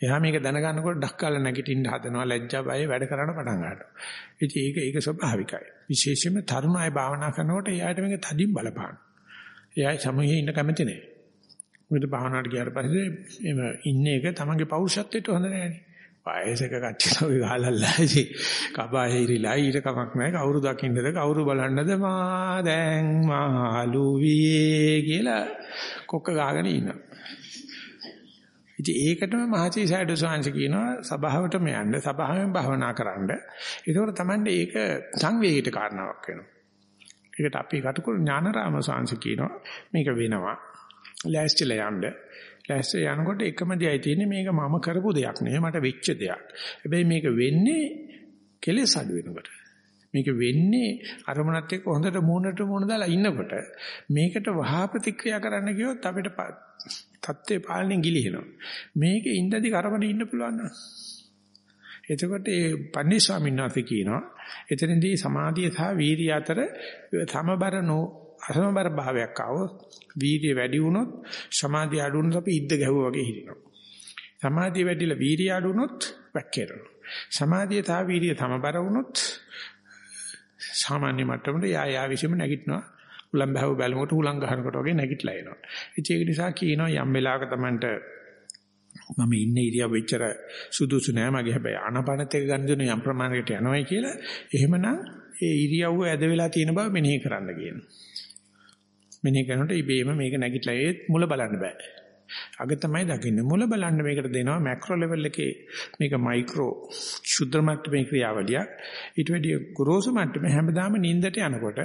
එයා මේක දැනගන්නකොට ඩක්කාල නැගිටින්න හදනවා ලැජ්ජා බය වැඩ කරන්න පටන් ගන්නවා. ඉතින් ඒක ඒක ස්වභාවිකයි. විශේෂයෙන්ම තරුණ අය භාවනා කරනකොට එයාට මේක තදින් බලපාන. එයා සමූහයේ ඉන්න කැමති නෑ. මොකද භාවනාවට ගියාට පස්සේ එම ඉන්නේ එක තමන්ගේ පෞරුෂත්වයට හොඳ නෑනේ. වයසක කච්චිලා ගහලල්ලායි කබා හිරිලා ඊට කමක් නැහැ. කවුරු දකින්නද කවුරු බලන්නද? මා දැන් මාළු වියේ කියලා කොක්ක ගාගෙන ඉන්නවා. ඉතින් ඒකටම මහචී සයිඩෝ සාංශ කියනවා සභාවටම යන්න සභාවෙන් භවනා කරන්න. ඒකෝර තමයි ඒක සංවේගීට කාරණාවක් වෙනවා. ඒකට අපි කටුකුරු ඥානරාම සාංශ කියනවා. මේක වෙනවා. ලෑස්තිලා යන්න. ලෑස්ති යනකොට එකම දෙයයි තියෙන්නේ මේක මම කරපු දෙයක් නෙවෙයි මට වෙච්ච දෙයක්. හැබැයි මේක වෙන්නේ කෙලෙස් අඩු වෙනකොට. මේක වෙන්නේ අරමුණත් එක්ක හොඳට මූණට මූණ දාලා ඉන්නකොට මේකට වහා ප්‍රතික්‍රියා කරන්න ගියොත් අපිට தත්ත්වේ පාලනය ගිලිහෙනවා. මේක ඉඳදී කරවන ඉන්න පුළුවන් නේද? එතකොට ඒ පන්දි ස්වාමීන් වහන්සේ කියනවා එතනදී සමාධිය සහ වීර්යය අතර සමබර නෝ අසමබර භාවයක් ආවොත් වීර්ය වැඩි වුණොත් සමාධිය අඩු වුණොත් අපි ඉද්ද ගැහුවා වගේ හිටිනවා. සමාධිය වැඩිලා වීර්ය අඩු වුණොත් වැක්කිරෙනවා. සමාධිය තා වීර්ය සමබර වුණොත් සාමාන්‍ය මට්ටමට යා යා විසීම නැගිටිනවා. උලම් බහව බැලුමට උලම් ගහනකොට වගේ නැගිටලා එනවා. ඒක නිසා කියනවා යම් වෙලාවක Tamanට මම ඉන්නේ ඉරියව් වෙච්චර සුදුසු නෑ මගේ හැබැයි ආනපනත් එක ගන්න දෙන යම් ප්‍රමාණයකට යනවායි කියලා එහෙමනම් ඒ ඉරියව්ව ඇද වෙලා තියෙන බව මෙනෙහි කරන්න කියනවා. මෙනෙහි කරනකොට ඉබේම මේක නැගිටලා ඒත් මුල බලන්න බෑ. අග තමයි දකින්නේ. මුල බලන්න මේකට දෙනවා මැක්‍රෝ ලෙවල් එකේ මේක මයික්‍රෝ ශුද්ධ මට්ටමේ ක්‍රියාවලියක්. ඊට වැඩිය ගොරෝසු මට්ටමේ හැමදාම නිින්දට යනකොට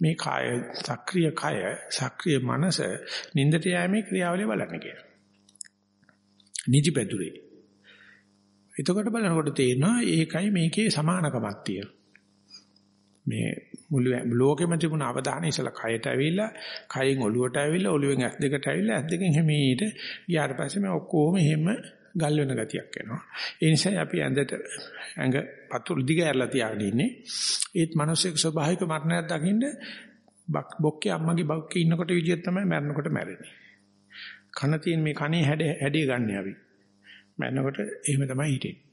මේ කාය සක්‍රීය කය සක්‍රීය මනස නිින්දට යෑමේ ක්‍රියාවලිය බලන්න කියනවා. නිදිපැදුරේ. එතකොට බලනකොට තේරෙනවා ඒකයි මේකේ සමානකමක් තියෙනවා. මේ මුළු ලෝකෙම තිබුණ අවධානය ඉස්සලා කයට ඇවිල්ලා කයෙන් ඔළුවට ඇවිල්ලා ඔළුවෙන් ඇස් දෙකට ඇවිල්ලා ඇස් දෙකෙන් හැමීට ගියාට පස්සේ මේ ඔක්කොම එහෙම ගල් වෙන ගතියක් එනවා. ඒ නිසා අපි ඇඳට ඇඟ පතුල් දිග ඇරලා තියාගෙන ඉන්නේ. ඒත් මිනිස්සෙක් ස්වභාවික මරණයක් දකින්න බොක්කේ අම්මගේ බොක්කේ ඉන්නකොට විදියට තමයි මැරෙනකොට මැරෙන්නේ. කන තියෙන මේ කනේ හැඩ හැඩේ ගන්න අපි. මැරෙනකොට එහෙම තමයි හිටින්නේ.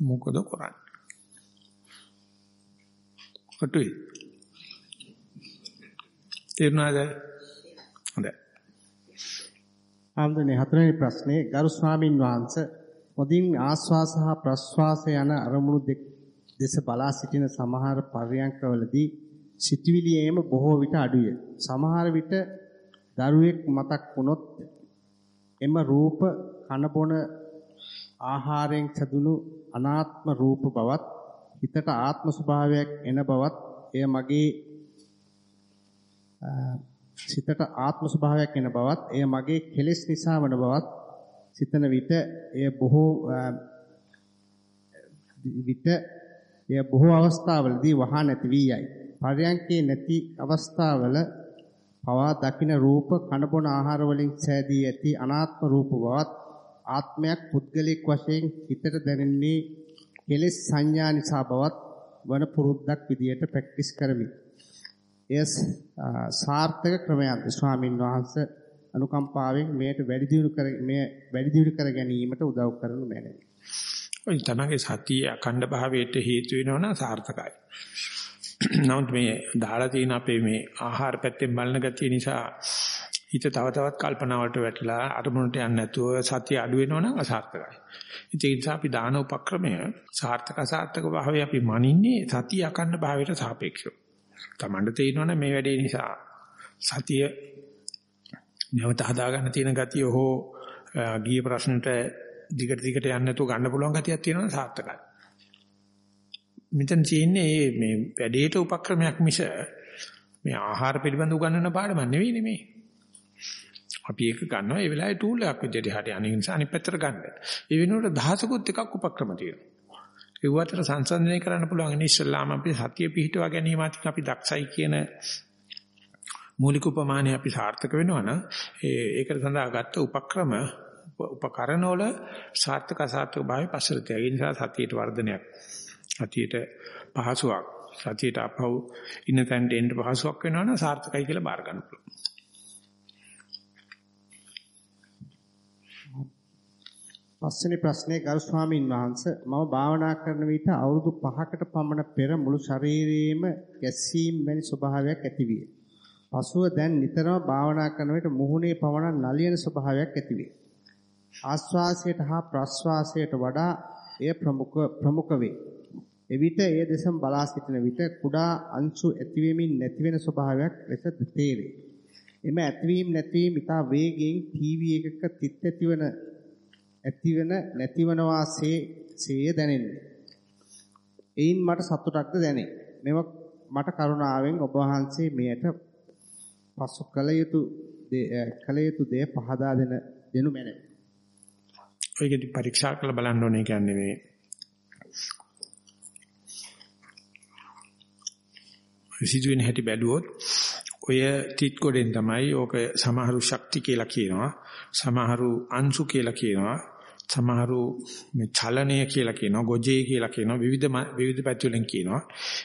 මොකද කරන්නේ? කොටුයි. තේරුණාද? හොඳයි. ආම්දනේ හතරවෙනි ප්‍රශ්නේ ගරු ස්වාමින් වහන්සේ මොදින් ආස්වාස හා ප්‍රස්වාස යන අරමුණු දෙස බලා සිටින සමහර පර්යංකවලදී සිතවිලි එීම බොහෝ විට අඩුය. සමහර විට දරුවෙක් මතක් වුණොත් එම රූප කනබොන ආහාරයෙන් සැදුණු අනාත්ම රූප බවත් හිතට ආත්ම ස්වභාවයක් එන බවත් එය මගේ සිතට ආත්ම ස්වභාවයක් එන බවත් එය මගේ කෙලෙස් නිසා වන බවත් සිතන විට එය බොහෝ විට එය බොහෝ අවස්ථාවලදී වහා නැති වී යයි. පරයන්කේ නැති අවස්ථාවල පවා දකින රූප කනබොන ආහාර වලින් සෑදී ඇති අනාත්ම රූප බවත් ආත්මයක් පුද්ගලික වශයෙන් හිතට දැනෙන්නේ කෙලෙස් සංඥා නිසා බවත් වන පුරුද්දක් විදියට ප්‍රැක්ටිස් කරමි. එය සාර්ථක ක්‍රමයක් ස්වාමින් වහන්සේ අනුකම්පාවෙන් මේට වැඩි දියුණු කර මේ වැඩි දියුණු කර ගැනීමට උදව් කරනු මැනවි. ඔය තමගේ සතිය අඛණ්ඩ භාවයට හේතු වෙනවනම් සාර්ථකයි. නමුත් මේ දාලා තියෙන අපේ මේ ආහාර පැත්තෙන් බලන ගතිය නිසා හිත තව තවත් කල්පනාවට වැටලා අරමුණට යන්නේ නැතුව සතිය අඩු වෙනවනම් අසාර්ථකයි. ඒ නිසා අපි දාන උපක්‍රමය සාර්ථක අසාර්ථක භාවය අපි මනින්නේ සතිය අකණ්ඩ භාවයට සාපේක්ෂව. Tamanට තේරෙනවනේ මේ වැඩේ නිසා සතිය නැවත හදාගන්න තියෙන ගතිය හෝ ගිය ප්‍රශ්නට දිගට දිගට යන්න නැතුව ගන්න පුළුවන් ගතියක් තියෙනවා සාර්ථකයි. මෙතන තියෙන්නේ මේ වැඩේට උපක්‍රමයක් මිස මේ ආහාර පිළිබඳ උගන්වන පාඩමක් නෙවෙයි මේ. අපි ඒක ගන්නවා ඒ වෙලාවේ ටූල් එකක් විදිහට හරි අනිත් නිසා අනිත් පැත්තට ගන්න. ඒ වෙනුවට දහසකුත් එකක් උපක්‍රම තියෙනවා. ඒ වතර සංසන්දනය කරන්න පුළුවන් ඉන්නේ ඉස්සල්ලාම අපි සතිය පිහිටවා ගැනීම අතින් අපි දක්ෂයි කියන මූලික උපමානය අපි සාර්ථක වෙනවා නම් ඒකට සඳහා ගත්ත උපක්‍රම උපකරණ වල සාර්ථක අසාර්ථක භාවය පස්සට තියන නිසා සතියට වර්ධනයක් සතියට පහසුවක් සතියට අපව ඉන්න තැනට එන්න පහසුවක් වෙනවා නම් සාර්ථකයි කියලා බාර ගන්න පුළුවන්. පස්වෙනි ප්‍රශ්නේ ගරු ස්වාමින් වහන්සේ මම භාවනා කරන විට අවුරුදු 5කට පමණ පෙර මුළු ශරීරයේම ගැස්සීම් වැනි ස්වභාවයක් ඇතිවිය. පසුව දැන් නිතරම භාවනා කරන විට මුහුණේ පවණක් නලියන ස්වභාවයක් ඇතිවේ. ආස්වාසයට හා ප්‍රස්වාසයට වඩා එය ප්‍රමුඛ ප්‍රමුඛ වේ. එවිට ඒ දෙසම බලා සිටින විට කුඩා අංශු ඇතිවෙමින් නැතිවෙන ස්වභාවයක් ලෙස තේරේ. එම ඇතිවීම නැතිවීම ඉතා වේගයෙන් ටීවී එකක තිත් ඇතිවන ඇතිවන නැතිවනවා සේ දැනෙන්නේ. එයින් මට සතුටක්ද දැනේ. මෙම මට කරුණාවෙන් ඔබ වහන්සේ මෙයට පසු කල යුතු කල යුතු දේ පහදා දෙන දෙනු මැනවි. ඔයගෙදි පරීක්ෂා කරලා බලන්න ඕනේ කියන්නේ මේ සිදුවෙන හැටි බැලුවොත් ඔය තිත් කොටෙන් තමයි ඕක සමහරු ශක්ති කියලා කියනවා සමහරු අංශු කියලා කියනවා සමහරු මේ චලනය කියලා කියනවා ගොජේ කියලා කියනවා විවිධ විවිධ පැති වලින් කියනවා.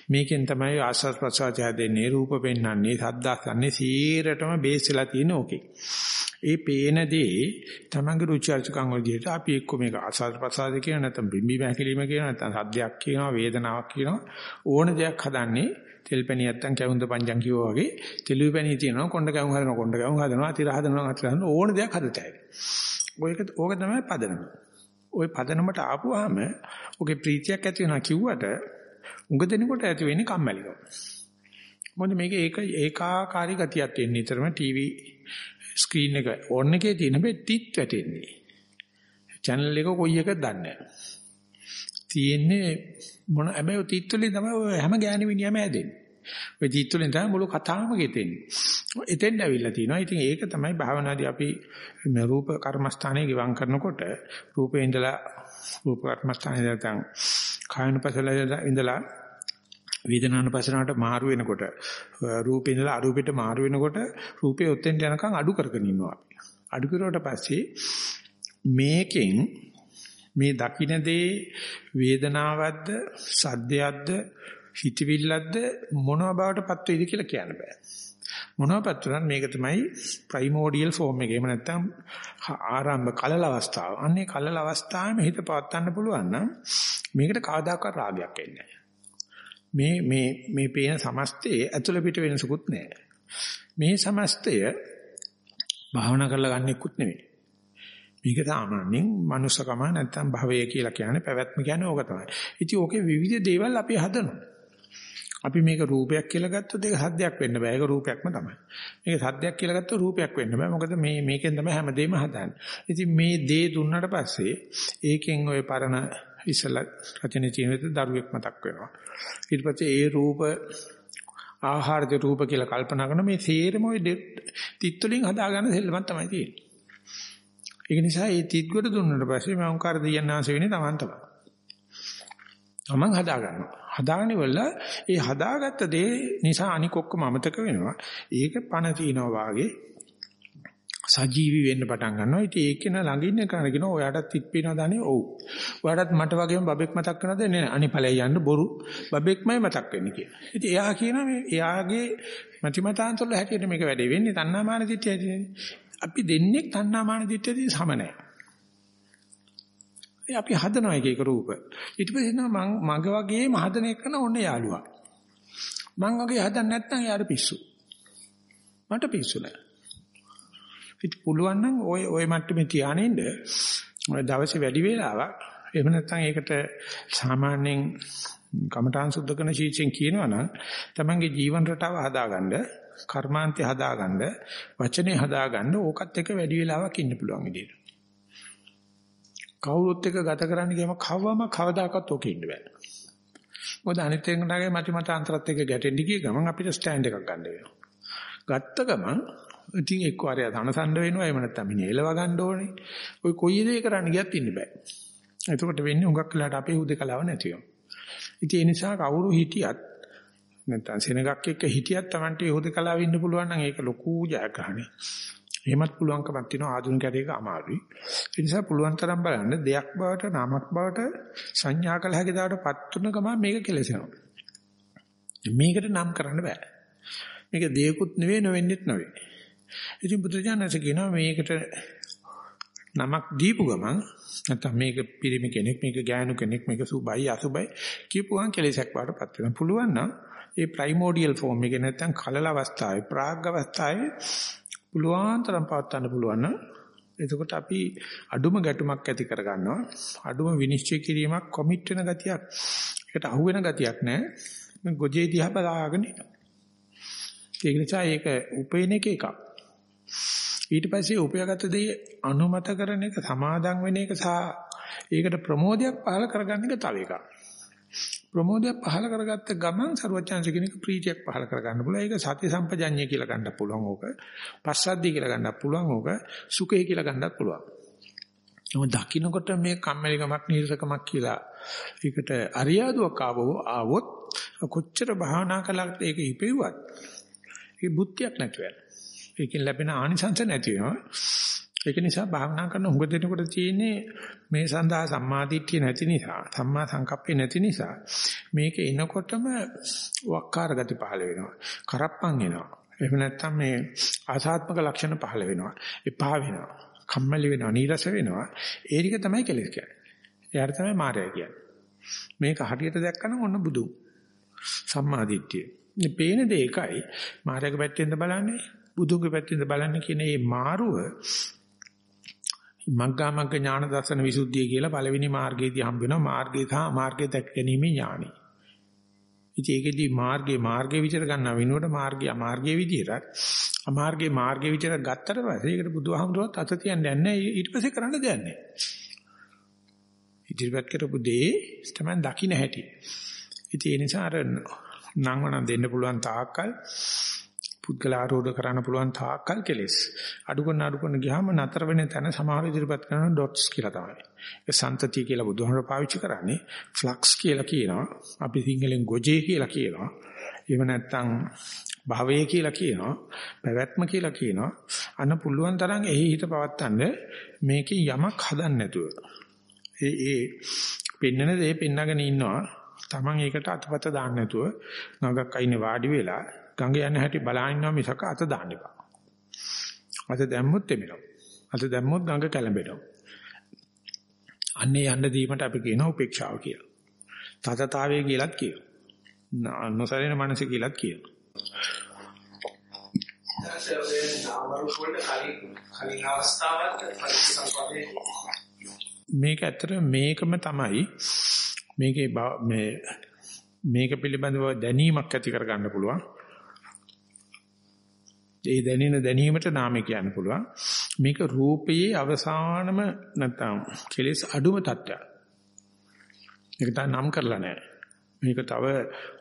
මේකෙන් තමයි ආස්වාද ප්‍රසආචය දෙන්නේ රූප පෙන්වන්නේ සද්දාස්න්නේ සීරටම බේස් වෙලා තියෙන ඕකේ. ඒ පේන දේ තමන්ගේ රුචි අරුචිකම් වලට අපි එක්ක මේක ආස්වාද ප්‍රසආද කියන නැත්නම් බිම්බි මහකිලිම කියන නැත්නම් සද්දයක් කියනවා වේදනාවක් කියනවා. ඕන දෙයක් හදන්නේ තෙල් පැණි නැත්තම් කැවුම්ද පංජන් කිව්වා වගේ තෙලුයි පැණි තියෙනවා කොණ්ඩ කැවුම් හදනවා කොණ්ඩ කැවුම් හදනවා අතිර හදනවා අතිර හදනවා. ඕන දෙයක් හදතයි ඔයක ඕක තමයි පදනම. ওই පදනමට ආපුවාම ඔගේ ප්‍රීතියක් ඇති වෙනවා කිව්වට උඟ දෙනකොට ඇති වෙන්නේ කම්මැලිකම. මොකද මේක ඒක ඒකාකාරී ගතියක් තියෙන නිතරම ටීවී ස්ක්‍රීන් එක ඕන් එකේ තියෙන බෙටිත් වැටෙන්නේ. channel එක කොයි එකද දන්නේ නැහැ. තියෙන්නේ මොන හැබැයි ඔය තිත් වලින් තමයි ඔය හැම ගෑණි මිනිහම ඇදෙන්නේ. ඔය තිත් වලින් තමයි මුළු කතාවම ගෙතෙන්නේ. එතෙන් ඇවිල්ලා තිනවා. ඉතින් ඒක තමයි භාවනාදී අපි මේ රූප කර්මස්ථානයේ ගිවම් කරනකොට රූපේ ඉඳලා රූප කර්මස්ථානයේ නැත්නම් කායනපසල ඉඳලා වේදනානුපසනාවට මාරු වෙනකොට රූපේ ඉඳලා අරූපෙට මාරු වෙනකොට රූපේ ඔතෙන් යනකම් අඩු කරගෙන ඉන්නවා අපි. අඩු කරුවට පස්සේ මේකෙන් මේ දකින්නේ වේදනාවක්ද සද්දයක්ද හිතවිල්ලක්ද මොනවා බවටපත් වෙයිද කියලා කියන්න බෑ. මොනවාපත් උනත් මේක තමයි ප්‍රයිමෝඩියල් ෆෝම් එක. එහෙම නැත්නම් ආරම්භ කලල අවස්ථාව. අන්නේ කලල අවස්ථාවේම හිත පවත්වන්න පුළුවන් නම් මේකට කවදාකවත් රාගයක් එන්නේ මේ මේ මේ පේන සමස්තයේ ඇතුළ පිට වෙනසකුත් නැහැ. මේ සමස්තය භාවනා කරලා ගන්නෙකුත් නෙවෙයි. මේක සාමාන්‍යයෙන් මනුස්සකම නැත්නම් භවය කියලා කියන්නේ පැවැත්ම කියන්නේ ඕක තමයි. ඉතින් ඕකේ විවිධ දේවල් අපි හදනවා. අපි මේක රූපයක් කියලා ගත්තොත් ඒක සද්දයක් වෙන්න බෑ. ඒක රූපයක්ම තමයි. මේක සද්දයක් කියලා ගත්තොත් රූපයක් වෙන්න බෑ. මොකද මේ මේකෙන් තමයි හැමදේම හදන්නේ. ඉතින් මේ දේ දුන්නට පස්සේ ඒකෙන් ওই පරණ ඉස්සලා රචනයේ තියෙන දරුවෙක් මතක් වෙනවා. ඊට පස්සේ ඒ රූප ආහාරද රූප කියලා කල්පනා කරන මේ සේරම ওই තිත් වලින් හදාගන්න සෙල්ලමක් තමයි තියෙන්නේ. ඒක නිසා මේ තිත් කොට දුන්නට පස්සේ මම කාර්ය දියන්නාංශ වෙන්නේ Taman තමයි. Taman හදා ගන්නවා. හදාගෙන ඉවරලා ඒ හදාගත්ත දේ නිසා අනික ඔක්කොම අමතක වෙනවා. ඒක පණ තියනවා වාගේ සජීවි වෙන්න පටන් ගන්නවා. ඉතින් ඒකේන ළඟින් ඉන්න කෙනා කියනවා ඔයාටත් තිත් පේනවද අනේ? ඔව්. ඔයාටත් මට වගේම බබෙක් මතක් කරනවද? නෑ. අනිපලයි යන්න බොරු. බබෙක්මයි මතක් වෙන්නේ කියලා. ඉතින් එයා කියනවා මේ එයාගේ මතිමතාන්තවල හැටියට මේක වැඩේ වෙන්නේ තණ්හාමාන දිට්ඨිය හැටියට. අපි දෙන්නේ තණ්හාමාන දිට්ඨියදී සම නැහැ. අපි හදනවා එක එක රූප. ඊට පස්සේ නම මං මග වගේම හදන එක කරන ඕනේ යාළුවා. මං වගේ හදන්න නැත්නම් යාර පිස්සු. මට පිස්සු නෑ. ඉතින් පුළුවන් නම් ඔය ඔය මට්ටමේ තියානින්න ඔය දවසේ වැඩි වේලාවක් එහෙම නැත්නම් ඒකට සාමාන්‍යයෙන් කමඨාන් සුද්ධ කරන ශීර්ෂයෙන් කියනවා නම් තමන්ගේ ජීවන රටාව හදාගන්න කර්මාන්තය හදාගන්න වචනේ හදාගන්න ඕකත් එක්ක වැඩි වේලාවක් ඉන්න පුළුවන් විදියට. කවුරුත් එක්ක ගත කරන්න ගියම කවම කවදාකවත් ඔකේ ඉන්න බෑ. මොකද අනිත් එක්කනගේ මත මත අන්තරත් එක්ක ගැටෙන්න ගිය ගමන් අපිට ස්ටෑන්ඩ් එකක් ගන්න වෙනවා. ගත්ත ගමන් ඉතින් එක්ක ආරය ධනසණ්ඩ වෙනවා එහෙම නැත්නම් මිනිහ එලව ගන්න ඕනේ. ඔය කොයි දේ කරන්න ගියත් ඉන්න බෑ. එතකොට වෙන්නේ හුඟක් වෙලාට අපේ උදේකලාව නැති වෙනවා. ඉතින් ඒ නිසා කවුරු හිටියත් නැත්නම් සෙනගක් එක්ක හිටියත් Tamante යොදකලාව ඉන්න පුළුවන් නම් ඒක ලොකු ජයග්‍රහණයක්. එහෙමත් පුළුවන්කමක් තියෙනවා ආධුනිකයට ඒක අමාරුයි. ඒ නිසා පුළුවන් තරම් බලන්න දෙයක් බවට නාමක් බවට සංඥා කළ හැකි දාට පත් තුන ගමන් මේක කෙලසෙනවා. මේකට නම් කරන්න බෑ. මේක දෙයක්ුත් නෙවෙයි නොවෙන්නෙත් නෙවෙයි. ඉතින් බුදුජානක කියනවා මේකට නමක් දීපු ගමන් නැත්නම් මේක පිරිමි කෙනෙක් මේක ගෑනු කෙනෙක් මේක සුබයි අසුබයි කියපුවාන් කෙලෙසක් වඩපත් වෙනවා. පුළුවන් නම් ඒ ප්‍රයිමෝඩියල් ෆෝම් එක නැත්නම් කලල අවස්ථාවේ ප්‍රාග් අවස්ථාවේ පුළුවන් තරම් පවත්වන්න පුළුවන් නම් එතකොට අපි අඩුම ගැටුමක් ඇති කර ගන්නවා අඩුම විනිශ්චය කිරීමක් කොමිට් වෙන ගතියක්. ඒකට අහු වෙන ගතියක් නැහැ මේ ගොජේ දිහා බලාගෙන ඒක නිසා ඒක උපේන එක එකක්. ඊට පස්සේ උපයාගත දේ අනුමත කරන එක සමාදම් වෙන එක සහ ඒකට ප්‍රමෝදයක් පහල කරගන්න එක තව එකක්. ප්‍රමෝදයක් පහල කරගත්ත ගමන් ਸਰවඥාන්ස කෙනෙක් ප්‍රීතියක් පහල කරගන්න පුළුවන්. ඒක සති සම්පජඤ්ඤය කියලා ගන්නත් පුළුවන් ඕක. පස්සද්ධිය කියලා ගන්නත් පුළුවන් ඕක. සුඛය කියලා ගන්නත් පුළුවන්. මොකද දකින්නකොට මේ කම්මැලිකමක් නිරසකමක් කියලා ඒකට අරියාදුවක් ආවෝ ආවොත් කොච්චර භාවනා කළාද ඒක ඉපෙව්වත් ඒ බුද්ධියක් නැතුව යනවා. ඒකෙන් ලැබෙන ආනිසංස නැති වෙනවා. ඒක නිසා භාවනා කරන හුඟ දෙනකොට තියෙන්නේ මේ සඳහා සම්මාදිට්ඨිය නැති නිසා සම්මා සංකප්පේ නැති නිසා මේක එනකොටම වක්කාර ගති පහළ වෙනවා කරප්පන් එනවා එහෙම නැත්නම් මේ ආසාත්මක ලක්ෂණ පහළ වෙනවා එපා වෙනවා කම්මැලි වෙනවා නීරස වෙනවා. ඒ ටික තමයි කෙලෙස් කියන්නේ. එයාට තමයි මායя කියන්නේ. මේක හරියට දැක්කම ඔන්න බුදු සම්මාදිට්ඨිය. මේ පේන දේ එකයි මායගේ පැත්තෙන්ද බලන්නේ බුදුගේ පැත්තෙන්ද බලන්නේ කියන මේ මාරුව මග්ගා මග්ග ඥාන දර්ශන විසුද්ධිය කියලා පළවෙනි මාර්ගයේදී හම්බ වෙනවා මාර්ගය සහ මාර්ගය දැක ගැනීමේ ඥානෙ. ඉතින් ඒකෙදී මාර්ගේ මාර්ගේ විචාර ගන්නා වෙනුවට මාර්ගය අමාර්ගයේ විදිහට අමාර්ගේ මාර්ගයේ විචාර ගත්තට පස්සේ ඒකට බුදුහාමුදුරුවෝ අත තියන්නේ නැහැ ඊට පස්සේ කරන්න දෙයක් නැහැ. ඉදිරිපත් කරපු දේ තමයි දකින්න හැටි. ඉතින් ඒ නිසා අර නංවන දෙන්න පුළුවන් තාක්කල් පුද්ගල ආරෝධ කරන්න පුළුවන් තාක්කල් කෙලෙස්. අඩු කරන අඩු කරන ගියාම නතර වෙන තැන සමහර ඉදිරිපත් කරන ඩොට්ස් කියලා තමයි. ඒ සන්තතිය කියලා බුදුහාමර පාවිච්චි කරන්නේ ෆ්ලක්ස් කියලා කියනවා. අපි සිංහලෙන් ගොජේ කියලා කියනවා. එහෙම නැත්නම් භවය කියලා කියනවා. පැවැත්ම කියලා කියනවා. අන්න පුළුවන් තරම් එහි හිත පවත්තන්න මේකේ යමක් හදන්න නැතුව. ඒ ඒ පෙන්නන දේ පෙන්නගෙන ඉන්නවා. Taman ඒකට අතපත දාන්න නැතුව නගක් අයිනේ වාඩි වෙලා ගඟ යන හැටි බලා ඉන්නවා මිසක අත දාන්න එපා. අත දැම්මොත් එමිනවා. අත දැම්මොත් ගඟ කැළඹෙනවා. අන්නේ යන්න දීමට අපි කියනවා උපේක්ෂාව කියලා. තතතාවය කියලාත් කියනවා. නොසලින මනස කියලාත් කියනවා. මේක ඇත්තට මේකම තමයි මේකේ මේ මේක පිළිබඳව දැනීමක් ඇති කරගන්න පුළුවන්. ඒ දැනෙන දැනීමට නාමය කියන්න පුළුවන්. මේක රූපයේ අවසානම නැත්නම් කෙලෙස් අඩුම තත්ත්වය. ඒක තා නම් කරලා නැහැ. මේක තව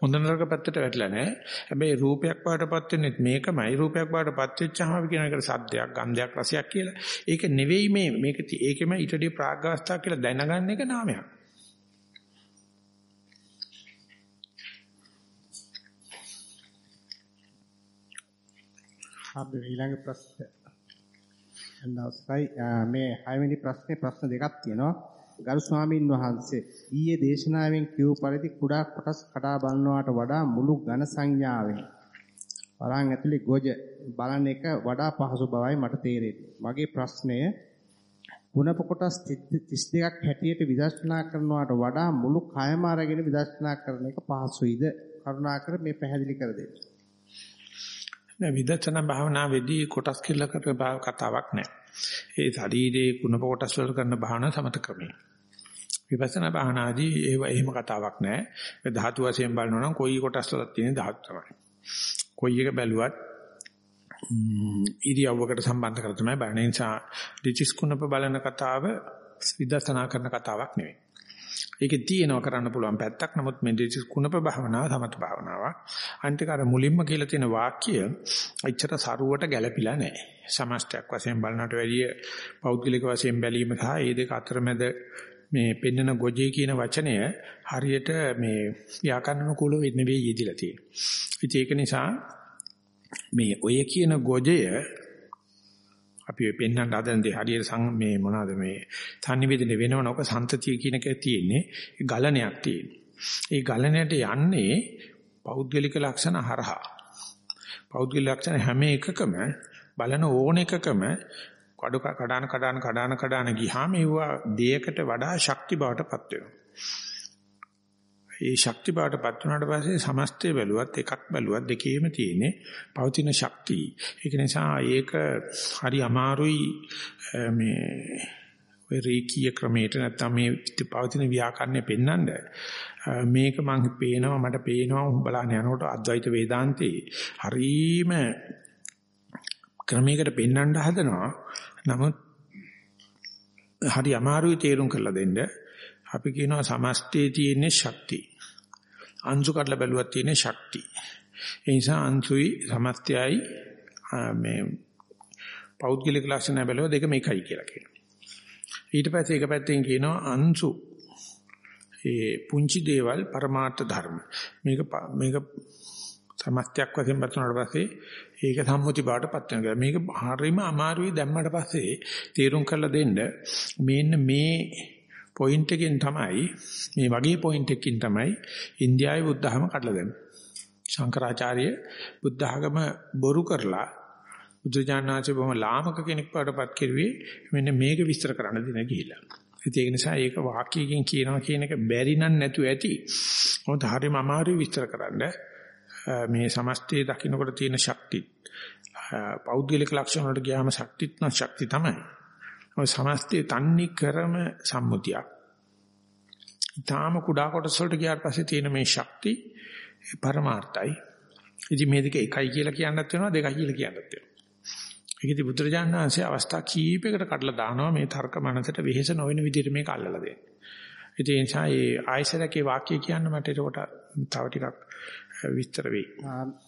හොඳ නරක පැත්තට වැටලා නැහැ. හැබැයි රූපයක් වඩටපත් වෙන්නේ මේකමයි. රූපයක් වඩටපත් වෙච්චාම අපි කියන එකට සද්දයක්, ගන්ධයක්, රසයක් කියලා. ඒක නෙවෙයි මේ මේක ඒකෙම ඊටදී ප්‍රාග්ගවස්ථා කියලා දැනගන්න එක නාමයක්. අපි ඊළඟ ප්‍රශ්න එන්නවස්යි මේ හයවෙනි ප්‍රශ්නේ ප්‍රශ්න දෙකක් තියෙනවා ගරු ස්වාමින් වහන්සේ ඊයේ දේශනාවෙන් කියූ පරිදි කුඩා කොටස් කඩා බලනවාට වඩා මුළු ඝන සංඥාවෙන් වරන් ඇතුලේ ගොජ බලන එක වඩා පහසු බවයි මට තේරෙන්නේ. මගේ ප්‍රශ්නය ගුණප කොටස් 32ක් හැටියට විදර්ශනා කරනවාට වඩා මුළු කයම අරගෙන විදර්ශනා කරන එක පහසුයිද? කරුණාකර මේ පැහැදිලි කර දෙන්න. නෑ විදර්ශනා භාවනාවේදී කොටස් කියලා කරන කතාවක් නෑ. ඒ ශරීරයේ කුණප කොටස් වල කරන භාවනා සමත ක්‍රමය. විපස්සනා භාවනාදී ඒව එහෙම කතාවක් නෑ. ඒ ධාතු වශයෙන් බලනවා නම් කොයි කොටස් වල තියෙන ධාතු තමයි. කොයි එක බැලුවත් ඉරියව්වකට සම්බන්ධ කර තමයි බලන නිසා ඩිචිස් කුණප බලන කතාව විදර්ශනා කරන කතාවක් නෙවෙයි. ඒකේ තියෙනවා කරන්න පුළුවන් පැත්තක්. නමුත් මෙඩිටේෂන් කුණප භාවනාව සමත භාවනාවක්. අන්තික අර මුලින්ම කියලා තියෙන වාක්‍ය අච්චර සරුවට ගැළපිලා නැහැ. සමස්තයක් වශයෙන් බලනට වැඩිය පෞද්ගලික වශයෙන් බැලීම සහ ඒ දෙක අතරමැද මේ පෙන්නන ගොජේ කියන වචනය හරියට මේ ව්‍යාකරණ කුල වෙන්නේ වෙයි යෙදිලා තියෙනවා. ඒක නිසා මේ ඔය කියන ගොජය අපි ඔය පෙන්වන්න හදන දේ හරියට සං මේ මොනවාද මේ සංනිවේදනය වෙනවනක සන්තතිය කියන එක තියෙන්නේ ගලණයක් තියෙන්නේ. ඒ ගලණයට යන්නේ පෞද්ගලික ලක්ෂණ හරහා. පෞද්ගලික ලක්ෂණ හැම එකකම බලන ඕන එකකම කඩ කඩාන කඩාන කඩාන කඩාන ගියාම ඒවා දෙයකට වඩා ශක්ති බවටපත් වෙනවා. ඒ ශක්ති බවටපත් වුණාට පස්සේ සමස්තය බැලුවත් එකක් බැලුවත් දෙකේම තියෙන්නේ පවතින ශක්තිය. ඒක නිසා ඒක හරි අමාරුයි මේ ඔය රේකී ක්‍රමයට නැත්තම් මේ පවතින ව්‍යාකරණය පෙන්වන්න. මේක මම පේනවා මට පේනවා බලන්න යනකොට අද්වෛත වේදාන්තේ හරීම ක්‍රමයකට පෙන්වන්න හදනවා. නමුත් හරි අමාරුයි තේරුම් කරලා දෙන්න. අපි කියනවා සමස්තයේ තියෙන ශක්තිය. අංශු කඩලා බැලුවක් තියෙන ශක්තිය. ඒ නිසා අංශුයි සමස්තයයි මේ පෞද්ගලික ලක්ෂණ බැලුවා දෙකම එකයි කියලා කියනවා. ඊට පස්සේ එක පැත්තෙන් කියනවා අංශු. ඒ පුංචි දේවල් පරමාර්ථ ධර්ම. මේක මේක සමස්තයක් වශයෙන් බතුනාට පස්සේ ඒක සම්මුති බාටපත් වෙනවා. මේක හරියම අමාරුයි දැම්මට පස්සේ තීරුම් කරලා දෙන්න. මේන්න මේ පොයින්ට් එකෙන් තමයි මේ වගේ පොයින්ට් එකකින් තමයි ඉන්දියාවේ බුද්ධ ධර්ම කඩලා දෙන්නේ. ශංකරාචාර්ය බුද්ධ ධර්ම බොරු කරලා බුදුජානනාංශේ බොහොම ලාමක කෙනෙක් වඩපත් කෙරුවේ මෙන්න මේක විස්තර කරන්න දෙන ගිහිලා. ඒක නිසා ඒක වාක්‍යයෙන් කියනවා කියන එක බැරි නම් නැතු ඇති. මොකද හරියම අමාරුයි විස්තර කරන්න. මේ සමස්තයේ දකින්නකොට තියෙන ශක්තිය. පෞද්ගලික ලක්ෂණ වලට ගියාම ශක්තිත් නම් ශක්ති තමයි. ඔය සමස්තයේ තන්නේ කරම සම්මුතියක්. ඊටාම කුඩා කොටස වලට ගියාට පස්සේ තියෙන මේ ශක්ති පරමාර්ථයි. ඉතින් මේ දෙක එකයි කියලා කියන්නත් වෙනවා දෙකයි කියලා කියන්නත් වෙනවා. ඒකදී බුදුරජාණන් වහන්සේ අවස්ථා කීපයකට කඩලා දානවා මේ තර්ක මනසට වෙහෙස නොවන විදිහට මේක අල්ලලා දෙන්න. ඒ නිසා මේ ආයසරකේ වාක්‍ය කියන්න මට ඒකට තව ටිකක් විස්තර වෙයි.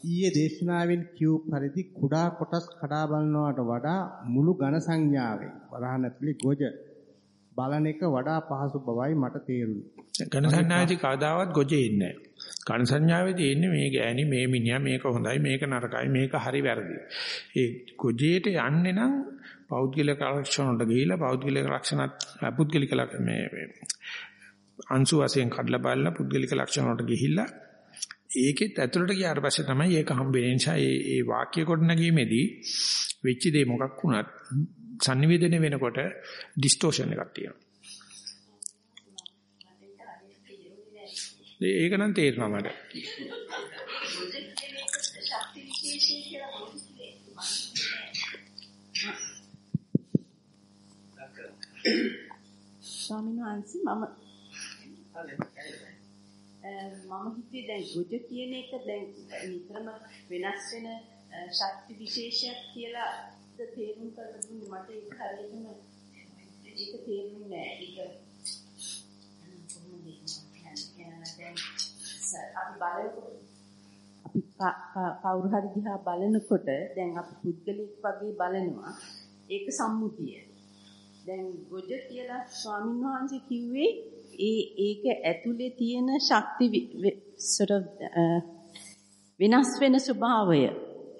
ඊයේ දේශනාවෙන් කියූ පරිදි කුඩා කොටස් කඩා බලනවට වඩා මුළු ඝන සංඥාවේ වරහන් ඇතුලේ ගොජ බලන එක වඩා පහසු බවයි මට තේරුණේ. ඝන සංඥාවේදී කවදාවත් ගොජේ ඉන්නේ නැහැ. ඝන සංඥාවේදී ඉන්නේ මේ ගෑණි මේ මිනිහා මේක හොඳයි මේක නරකයි මේක හරි වැරදි. ඒ ගොජේට යන්නේ නම් පෞද්ගලික ලක්ෂණ වලට ගිහිලා පෞද්ගලික ලක්ෂණත් පුද්ගලික මේ අංශු වශයෙන් කඩලා බලලා පුද්ගලික ලක්ෂණ වලට ගිහිල්ලා ඒකෙත් ඇතුළට ගියාට පස්සේ තමයි ඒක හම්බෙන්නේ. නිසා මේ මේ වාක්‍ය කොට නැගීමේදී වෙච්ච දේ මොකක් වුණත් sannivedana වෙනකොට distortion එකක් තියෙනවා. ඒක නම් තේරෙනවා මට. ස්වාමීන් වහන්සේ මම Eh, මම හිතේ දැන් ගොජ කියන එක දැන් නිතරම වෙනස් වෙන eh, ශක්ති විශේෂයක් කියලා තේරුම් කරගන්න මට ඒක හරියටම ඒක තේරුන්නේ නැහැ. ඒක අපි බලනකොට අපි කවුරු හරි දිහා බලනකොට දැන් අපි පුද්ගලික වගේ බලනවා ඒක සම්මුතිය. දැන් ගොජ කියලා ස්වාමීන් වහන්සේ කිව්වේ ඒ ඒක ඇතුලේ තියෙන ශක්ති sort of වෙනස් වෙන ස්වභාවය.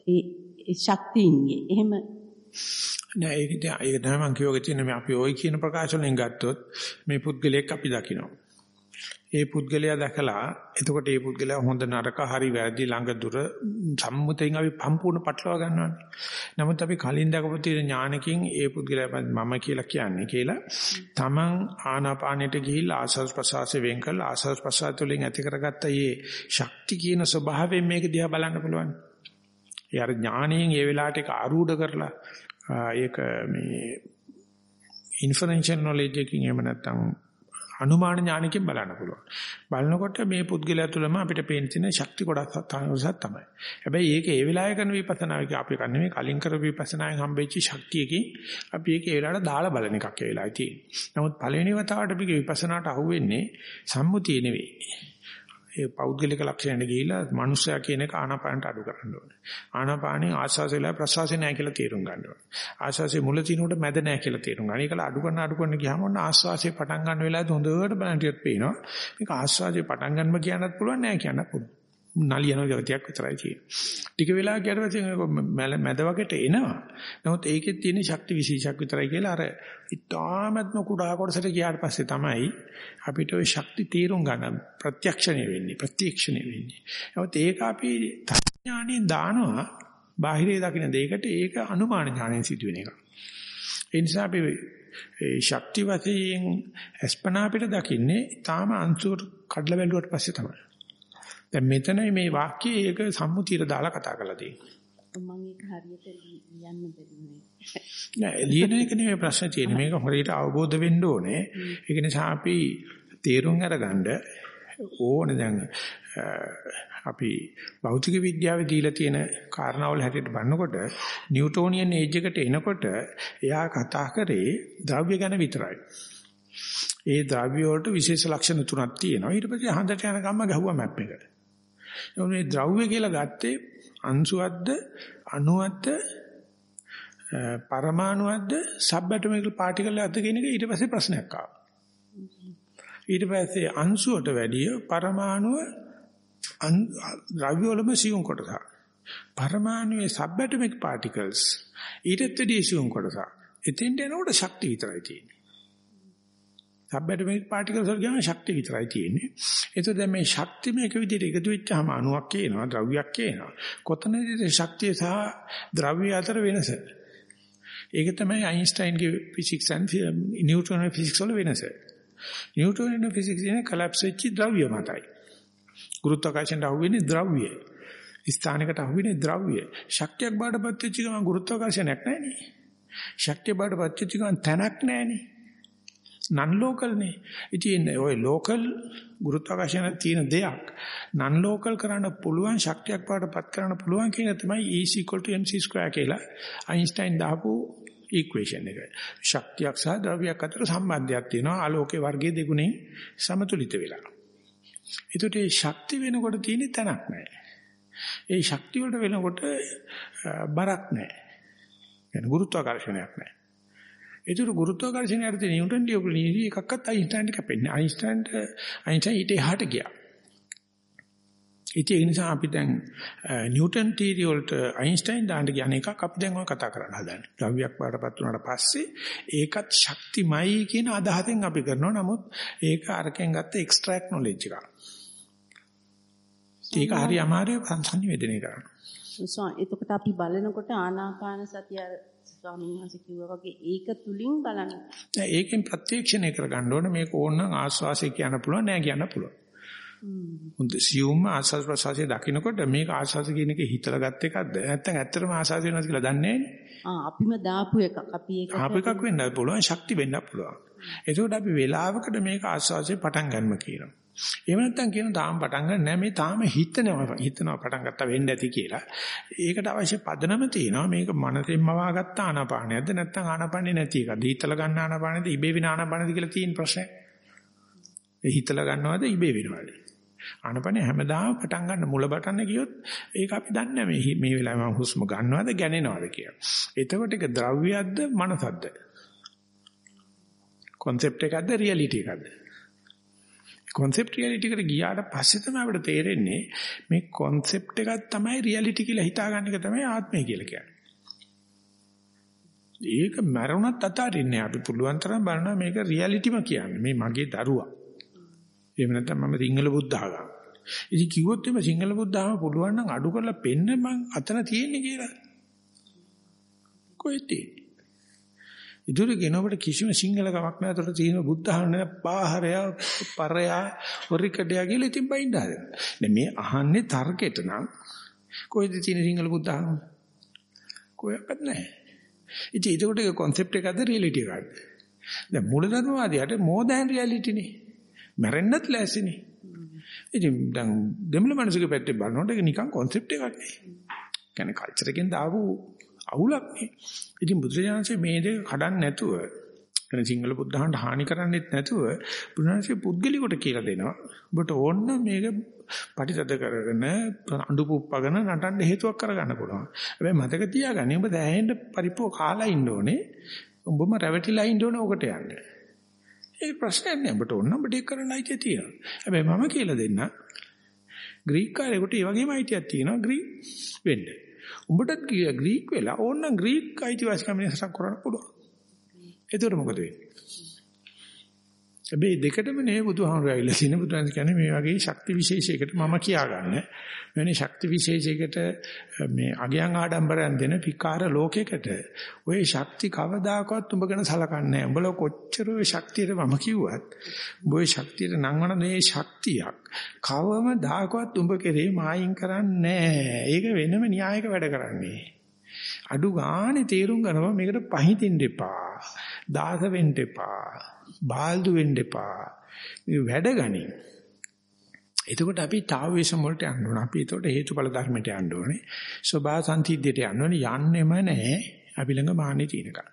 ඒ ශක්තියින්ගේ. එහෙම. නෑ ඒක ඒක තමයි මම කියෝගේ තියෙන මේ අපි ওই කියන ප්‍රකාශ වලින් ගත්තොත් මේ පුද්ගලයෙක් අපි දකිනවා. ඒ පුද්ගලයා දැකලා එතකොට ඒ පුද්ගලයා හොඳ නරක හරි වැරදි ළඟ දුර සම්මුතියෙන් අපි සම්පූර්ණ පටලවා ගන්නවානේ. නමුත් අපි කලින් දැකපු තියෙන ඥානකින් ඒ පුද්ගලයා මම කියලා කියන්නේ කියලා තමන් ආනාපානෙට ගිහිල්ලා ආස්වාද ප්‍රසආසයෙන් වෙන් කරලා ආස්වාද ප්‍රසආස තුළින් ඇති කරගත්ත මේ ශක්ති කියන ස්වභාවයෙන් මේක දිහා බලන්න පුළුවන්. ඒ අර ඥානයෙන් ඒ වෙලාවට ඒක ආරූඪ කරලා ඒක මේ ඉන්ෆරෙන්ෂල් නොලෙජ් එකකින් එහෙම නැත්නම් අනුමාන ඥානකින් බලන්න පුළුවන්. බලනකොට මේ පුද්ගලයා තුළම අපිට පේන තියෙන ශක්ති කොටස් තමයි. හැබැයි ඒක ඒ වෙලාවේ කරන විපස්සනාවක අපි කන්නේ මේ කලින් කරපු විපස්සනායෙන් හම්බෙච්ච ශක්තියකින් අපි ඒක ඒ වෙලාවට දාලා බලන එකක් ඒ වෙලාවේ තියෙන්නේ. නමුත් පළවෙනි වතාවට අපි විපස්සනාට අහුවෙන්නේ සම්මුතිය නෙවෙයි. ඒ පෞද්ගලික ලක්ෂණයට ගිහිලා මනුස්සයා කියන එක ආනාපානට අඩු කරන්න ඕනේ. ආනාපානේ ආස්වාසය වෙලා ප්‍රසවාසය නැහැ කියලා තේරුම් ගන්න ඕනේ. ආස්වාසයේ මුල තිනුට මැද නැහැ කියලා තේරුම් ගන්න. ඒකල අඩු කරන අඩු කරන ගියාම ඔන්න ආස්වාසයේ පටන් ගන්න වෙලාවට හොඳට බලන්න ටිකක් පේනවා. මේක ආස්වාසයේ පටන් ගන්නම කියන්නත් පුළුවන් නෑ කියන්නත් පුළුවන්. නලියන ගතියක් විතරයි තියෙන්නේ. ටික වෙලා ගියට පස්සේ මැද වගේට එනවා. නමුත් ඒකේ තියෙන ශක්ති විශේෂයක් විතරයි කියලා අර ඉතාමත්ම කුඩා කොටසට ගියාට පස්සේ තමයි අපිට ওই ශක්ති තීරුම් ගන්න ප්‍රත්‍යක්ෂණය වෙන්නේ ප්‍රත්‍යක්ෂණය වෙන්නේ. නමුත් ඒක අපි ඥාණයෙන් දානවා බාහිරේ දකින්න දෙයකට ඒක අනුමාන ඥාණයෙන් සිදුවෙන එක. ඒ නිසා අපි ඒ ශක්ති වශයෙන් අස්පනා අපිට දකින්නේ ඊටාම අංශුවට කඩලා බැලුවට පස්සේ තමයි. දැන් මෙතන මේ වාක්‍යයේ ඒක සම්මුතියට දාලා කතා කරලා තියෙනවා. මම ඒක හරියට ලියන්න බැරිුනේ. නෑ ලියන එක නෙමෙයි ප්‍රශ්න තියෙන්නේ. මේක හරියට අවබෝධ වෙන්න ඕනේ. ඒක නිසා අපි තේරුම් අරගන්න ඕනේ දැන් අපි භෞතික විද්‍යාවේ දීලා තියෙන කාරණාවල හැටියට බලනකොට නිව්ටෝනියන් ඒජ් එකට එනකොට එයා කතා කරේ ද්‍රව්‍ය ගැන විතරයි. ඒ ද්‍රව්‍ය වලට විශේෂ ලක්ෂණ තුනක් තියෙනවා. ඊට පස්සේ හඳට යන ගම්ම ගහුවා මැප් එක. මේ ද්‍රව්‍ය කියලා ගත්තේ අංශුවක්ද අණුවක්ද පරමාණුවක්ද සබ්ඇටොමිකල් පාටිකල් එකක්ද කියන එක ඊට පස්සේ ප්‍රශ්නයක් ආවා. ඊට පස්සේ අංශුවට වැඩිය පරමාණුව ද්‍රව්‍ය වලම සියුම් කොටස. පරමාණුවේ සබ්ඇටොමික් පාටිකල්ස් ඊටත් වැඩිය සියුම් කොටස. එතෙන්ට එනකොට ශක්තිය විතරයි තියෙන්නේ. සබ්ඇටොමික් පාටිකල්ස් වල ගියාම ශක්තිය විතරයි තියෙන්නේ. එතකොට දැන් මේ ශක්තිය මේක විදිහට එකතු වෙච්චාම අණුවක් කියනවා ද්‍රව්‍යයක් කියනවා. කොතනදීද ශක්තිය සහ ද්‍රව්‍ය අතර වෙනස? ඒක තමයි අයින්ස්ටයින්ගේ ෆිසික්ස් and නිව්ටන් ෆිසික්ස් වල වෙනස. නිව්ටන් ෆිසික්ස් කියන්නේ කොලැප්ස් වෙච්ච ද්‍රව්‍ය මතයි. ගුරුත්වාකර්ෂණයට අහුවෙන්නේ ද්‍රව්‍යය. ස්ථානයකට අහුවෙන්නේ ද්‍රව්‍යය. ශක්තියක් බාටපත් වෙච්ච ගමන් ගුරුත්වාකර්ෂණයක් නැහැ නේ. ශක්තිය බාටපත් වෙච්ච ගමන් තැනක් නැහැ නේ. නන් ලෝකල් නේ. ඉතින් ඔය ලෝකල් ගුරුත්වාකර්ෂණ තියෙන දෙයක් නන් ලෝකල් කරන්න පුළුවන් ශක්තියක් පාටපත් කරන්න පුළුවන් කියන තමයි E mc2 කියලා අයින්ස්ටයින් දාපු ඉක්වේෂන් එක. ශක්තියක් සහ ද්‍රව්‍යයක් අතර සම්බන්ධයක් තියෙනවා ආලෝකයේ වර්ගයේ දෙගුණෙන් සමතුලිත වෙලා. ඒකට මේ ශක්ති වෙනකොට තියෙන තැනක් නැහැ. ඒ ශක්තිය වලට වෙනකොට බරක් නැහැ. يعني ගුරුත්වාකර්ෂණයක් නැහැ. ඒතර ගුරුත්වාකර්ෂණයට තියෙන නිව්ටන් ලියපු නීති එකක්වත් අයින්ස්ටයින්ට කැපෙන්නේ. අයින්ස්ටයින්ට අයින්ස්ටයින් ඊට එහාට ගියා. ඉතින් ඒ නිසා අපි දැන් නිව්ටන් තීරි වලට අයින්ස්ටයින් දාන්න කියන එකක් අපි දැන් ඔය කතා කරන්න හදන්නේ. ද්‍රව්‍යයක් බාටපත් වුණාට පස්සේ ඒකත් ශක්තිමයි කියන අදහසෙන් අපි කරනවා. නමුත් ඒක අරකින් ගත්ත එක්ස්ට්‍රැක්ට් නොලෙජ් එකක්. ඒක හරි අමාරුයි සංනිවේදනය කරන්න. සෝ එතකොට අපි බලනකොට ආනාපාන සතිය ස්වාමීන් වහන්සේ කිව්වා වගේ ඒක තුලින් බලන්න. ඒකෙන් ප්‍රත්‍යක්ෂණය කරගන්න ඕනේ. මේක ඕනනම් ආස්වාසය කියන්න පුළුවන් නෑ කියන්න පුළුවන්. හොඳ සියුම් ආස්වාද ප්‍රසවාසය දකින්නකොට මේක ආස්වාද කියන එක හිතලා ගත්ත එකක්ද? නැත්නම් ඇත්තටම ආස්වාද වෙනවද කියලා දන්නේ ආ අපිම දාපු එකක්. අපි ඒක ආපු එකක් වෙන්නත් පුළුවන් ශක්ති වෙන්නත් පුළුවන්. එතකොට අපි වෙලාවකට මේක ආස්වාදේ පටන් ගන්නවා කියනවා එහෙම නැත්නම් කියන තාම පටන් ගන්න නෑ. මේ තාම හිතනවා හිතනවා පටන් ගත්තා වෙන්න ඇති කියලා. ඒකට අවශ්‍ය පදනම තියෙනවා. මේක මනසෙන්ම වාගත්ත ආනාපානයක්ද නැත්නම් ආනාපානේ නැති එකද හිතලා ගන්න ආනාපානේද ඉබේ වෙන ආනාපානේද කියලා තියෙන ප්‍රශ්නේ. ඒ හිතලා ගන්නවද? ඉබේ වෙනවද? ආනපන හැමදාම පටන් ගන්න මුල බටන්න කියොත් ඒක අපි දන්නේ මේ මේ වෙලාවේ මම හුස්ම ගන්නවද? ගැනෙනවද කියලා. එතකොට ඒක ද්‍රව්‍යයක්ද? මනසක්ද? concept එකක්ද? reality එකක්ද? Concept reality එකට ගියාට පස්සේ තමයි අපිට තේරෙන්නේ මේ concept එකක් තමයි reality කියලා හිතාගන්න එක තමයි ආත්මය කියලා කියන්නේ. ඒක මරුණත් අතාරින්නේ අපි පුළුවන් තරම් බලනවා මේක රියැලිටිම කියන්නේ මේ මගේ දරුවා එහෙම නැත්නම් මම සිංහල බුද්ධ ආගම. ඉතින් කිව්වොත් එimhe සිංහල බුද්ධ ආගම පුළුවන් නම් අඩු කරලා පෙන්න මං අතන තියෙන්නේ කියලා. කොහෙද තියෙන්නේ? ඉදිරි කෙනෙකුට කිසිම සිංහල කමක් නැහැ. අතට තියෙන බුද්ධ ආගම පාහරය, පරය, වරිකඩය කියලා ඉතින් බයින්ද හදලා. දැන් මේ අහන්නේ තර්කෙට නම් කොහෙද තියෙන සිංහල බුද්ධ ආගම? කොහෙවත් නැහැ. ඉතින් ඒකට කොන්සෙප්ට් එකක්ද රියැලිටි එකක්ද? දැන් මූලධර්මවාදියාට more than reality නේ. මැරෙන්නත් ලෑස්තිනේ. ඉතින් දැන් දෙමළ මනසක පැත්තේ බලනකොට ඒක නිකන් concept එකක් නේ. කියන්නේ කල්චර් එකෙන් දාපු අවුලක් නේ. ඉතින් බුදුරජාණන්සේ මේ දෙක කඩන්න නැතුව එන සිංහල බුද්ධහමට හානි කරන්නේත් නැතුව බුදුරජාණන්සේ පුද්ගලිකට කියලා දෙනවා. ඔබට ඕන මේක පරිතද කරගෙන අඬු පුප්පගෙන නටන්න හේතුවක් කරගන්න පුළුවන්. හැබැයි මතක තියාගන්න ඔබ දැහැෙන්න පරිප්පුව කාලා ඉන්න ඕනේ. ඔබම රැවටිලා ඉන්න ඕනේ ඔකට යන්න. ඒ ප්‍රශ්නයක් නෑ. ඔබට ඕන ඔබට ඒක කරන්න අයිතිය තියෙනවා. හැබැයි මම කියලා දෙන්න. ග්‍රීක කාරයෙකුට ඒ වගේම අයිතියක් තියෙනවා ග්‍රීක් වෙන්න. උඹටත් ග්‍රීක් වෙලා ඕන ග්‍රීක් අයිතිවාසිකම් වෙනසක් කරන්න පුළුවන්. එතකොට මොකද වෙන්නේ? හැබැයි දෙකටම නේ බුදුහාමුදුරුවෝ ඇවිල්ලා තියෙන බුදුන් කියන්නේ මේ වගේ ශක්ති විශේෂයකට මම කියාගන්න. මෙවැනි ශක්ති විශේෂයකට මේ අගයන් ආඩම්බරයන් දෙන පිකාර ලෝකයකට ওই ශක්ති කවදාකවත් උඹ ගැන සලකන්නේ නැහැ. උඹල කොච්චර ওই ශක්තියට මම කිව්වත් උඹ ওই ශක්තියට නංවන මේ ශක්තියක් කවම දාකවත් උඹ කෙරේ මායින් කරන්නේ නැහැ. ඒක වෙනම න්‍යායක වැඩ කරන්නේ. අඩු ගානේ තේරුම් ගන්නවා මේකට පහිතින් දෙපා. දාස වෙන්න එපා. බාල්දු වෙන්න එපා. මේ වැඩ ගනින්. එතකොට අපි තාවේශම වලට යන්න ඕන. අපි එතකොට හේතුඵල ධර්මයට යන්න ඕනේ. සබා සම්තිද්දයට යන්න ඕනේ. යන්නෙම නැහැ. අපි ළඟ මාන්නේ තියෙනකම්.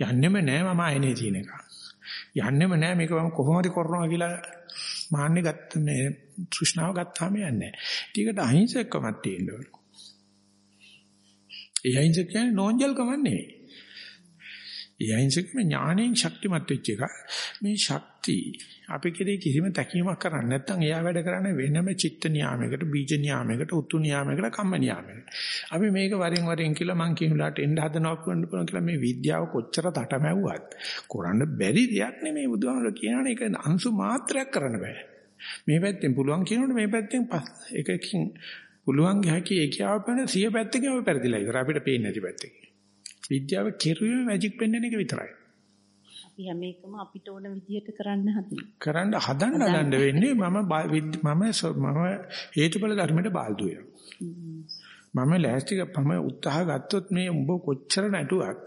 යන්නෙම නැහැ මම ආයනේ තියෙනකම්. යන්නෙම නැහැ මේක මම කොහොමද කරනවා කියලා මාන්නේ ගත්ත මේ තෘෂ්ණාව ගත්තාම යන්නේ නැහැ. ඊකට අහිංසකකමක් තියෙන්න ඕනේ. ඒ අහිංසක කියන්නේ නෝන්ජල්කමක් නෙවෙයි. ඒ අහිංසකම ඥාණයෙන් ශක්තිමත් වෙච්ච එක. මේ ශක්තිය අපි කෙරේ කිසිම තැකීමක් කරන්නේ නැත්නම් එයා වැඩ කරන්නේ වෙනම චිත්ත නියාමයකට, බීජ නියාමයකට, උතු නියාමයකට, කම්ම නියාමයකට. අපි මේක වරින් වරින් කියලා මං කියලාට එන්න හදනවා කියන්න පුළුවන් කියලා මේ විද්‍යාව කොච්චර තටමැව්වත් කරන්න බැරි දෙයක් නෙමෙයි බුදුහාමර කියනනේ ඒක අංශු මාත්‍රයක් කරන්න බෑ. මේ පැත්තෙන් පුළුවන් කියනකොට මේ පැත්තෙන් එකකින් පුළුවන් හැකි ඒකියාව පැන සිය පැත්තකින් අපි පෙරදිලා ඉවර අපිට පේන්නේ නැති පැත්තකින්. විද්‍යාව කෙරුවේ මැජික් පෙන්වන එක විතරයි. අපි හැම එකම අපිට ඕන විදිහට කරන්න හදනවා. කරන්න හදන්න හදන්න වෙන්නේ මම මම මම හේතුඵල ධර්මයට බාල්දු වෙනවා. මම ලෑස්ති මම උත්සාහ ගත්තොත් මේ උඹ කොච්චර නැටුවක්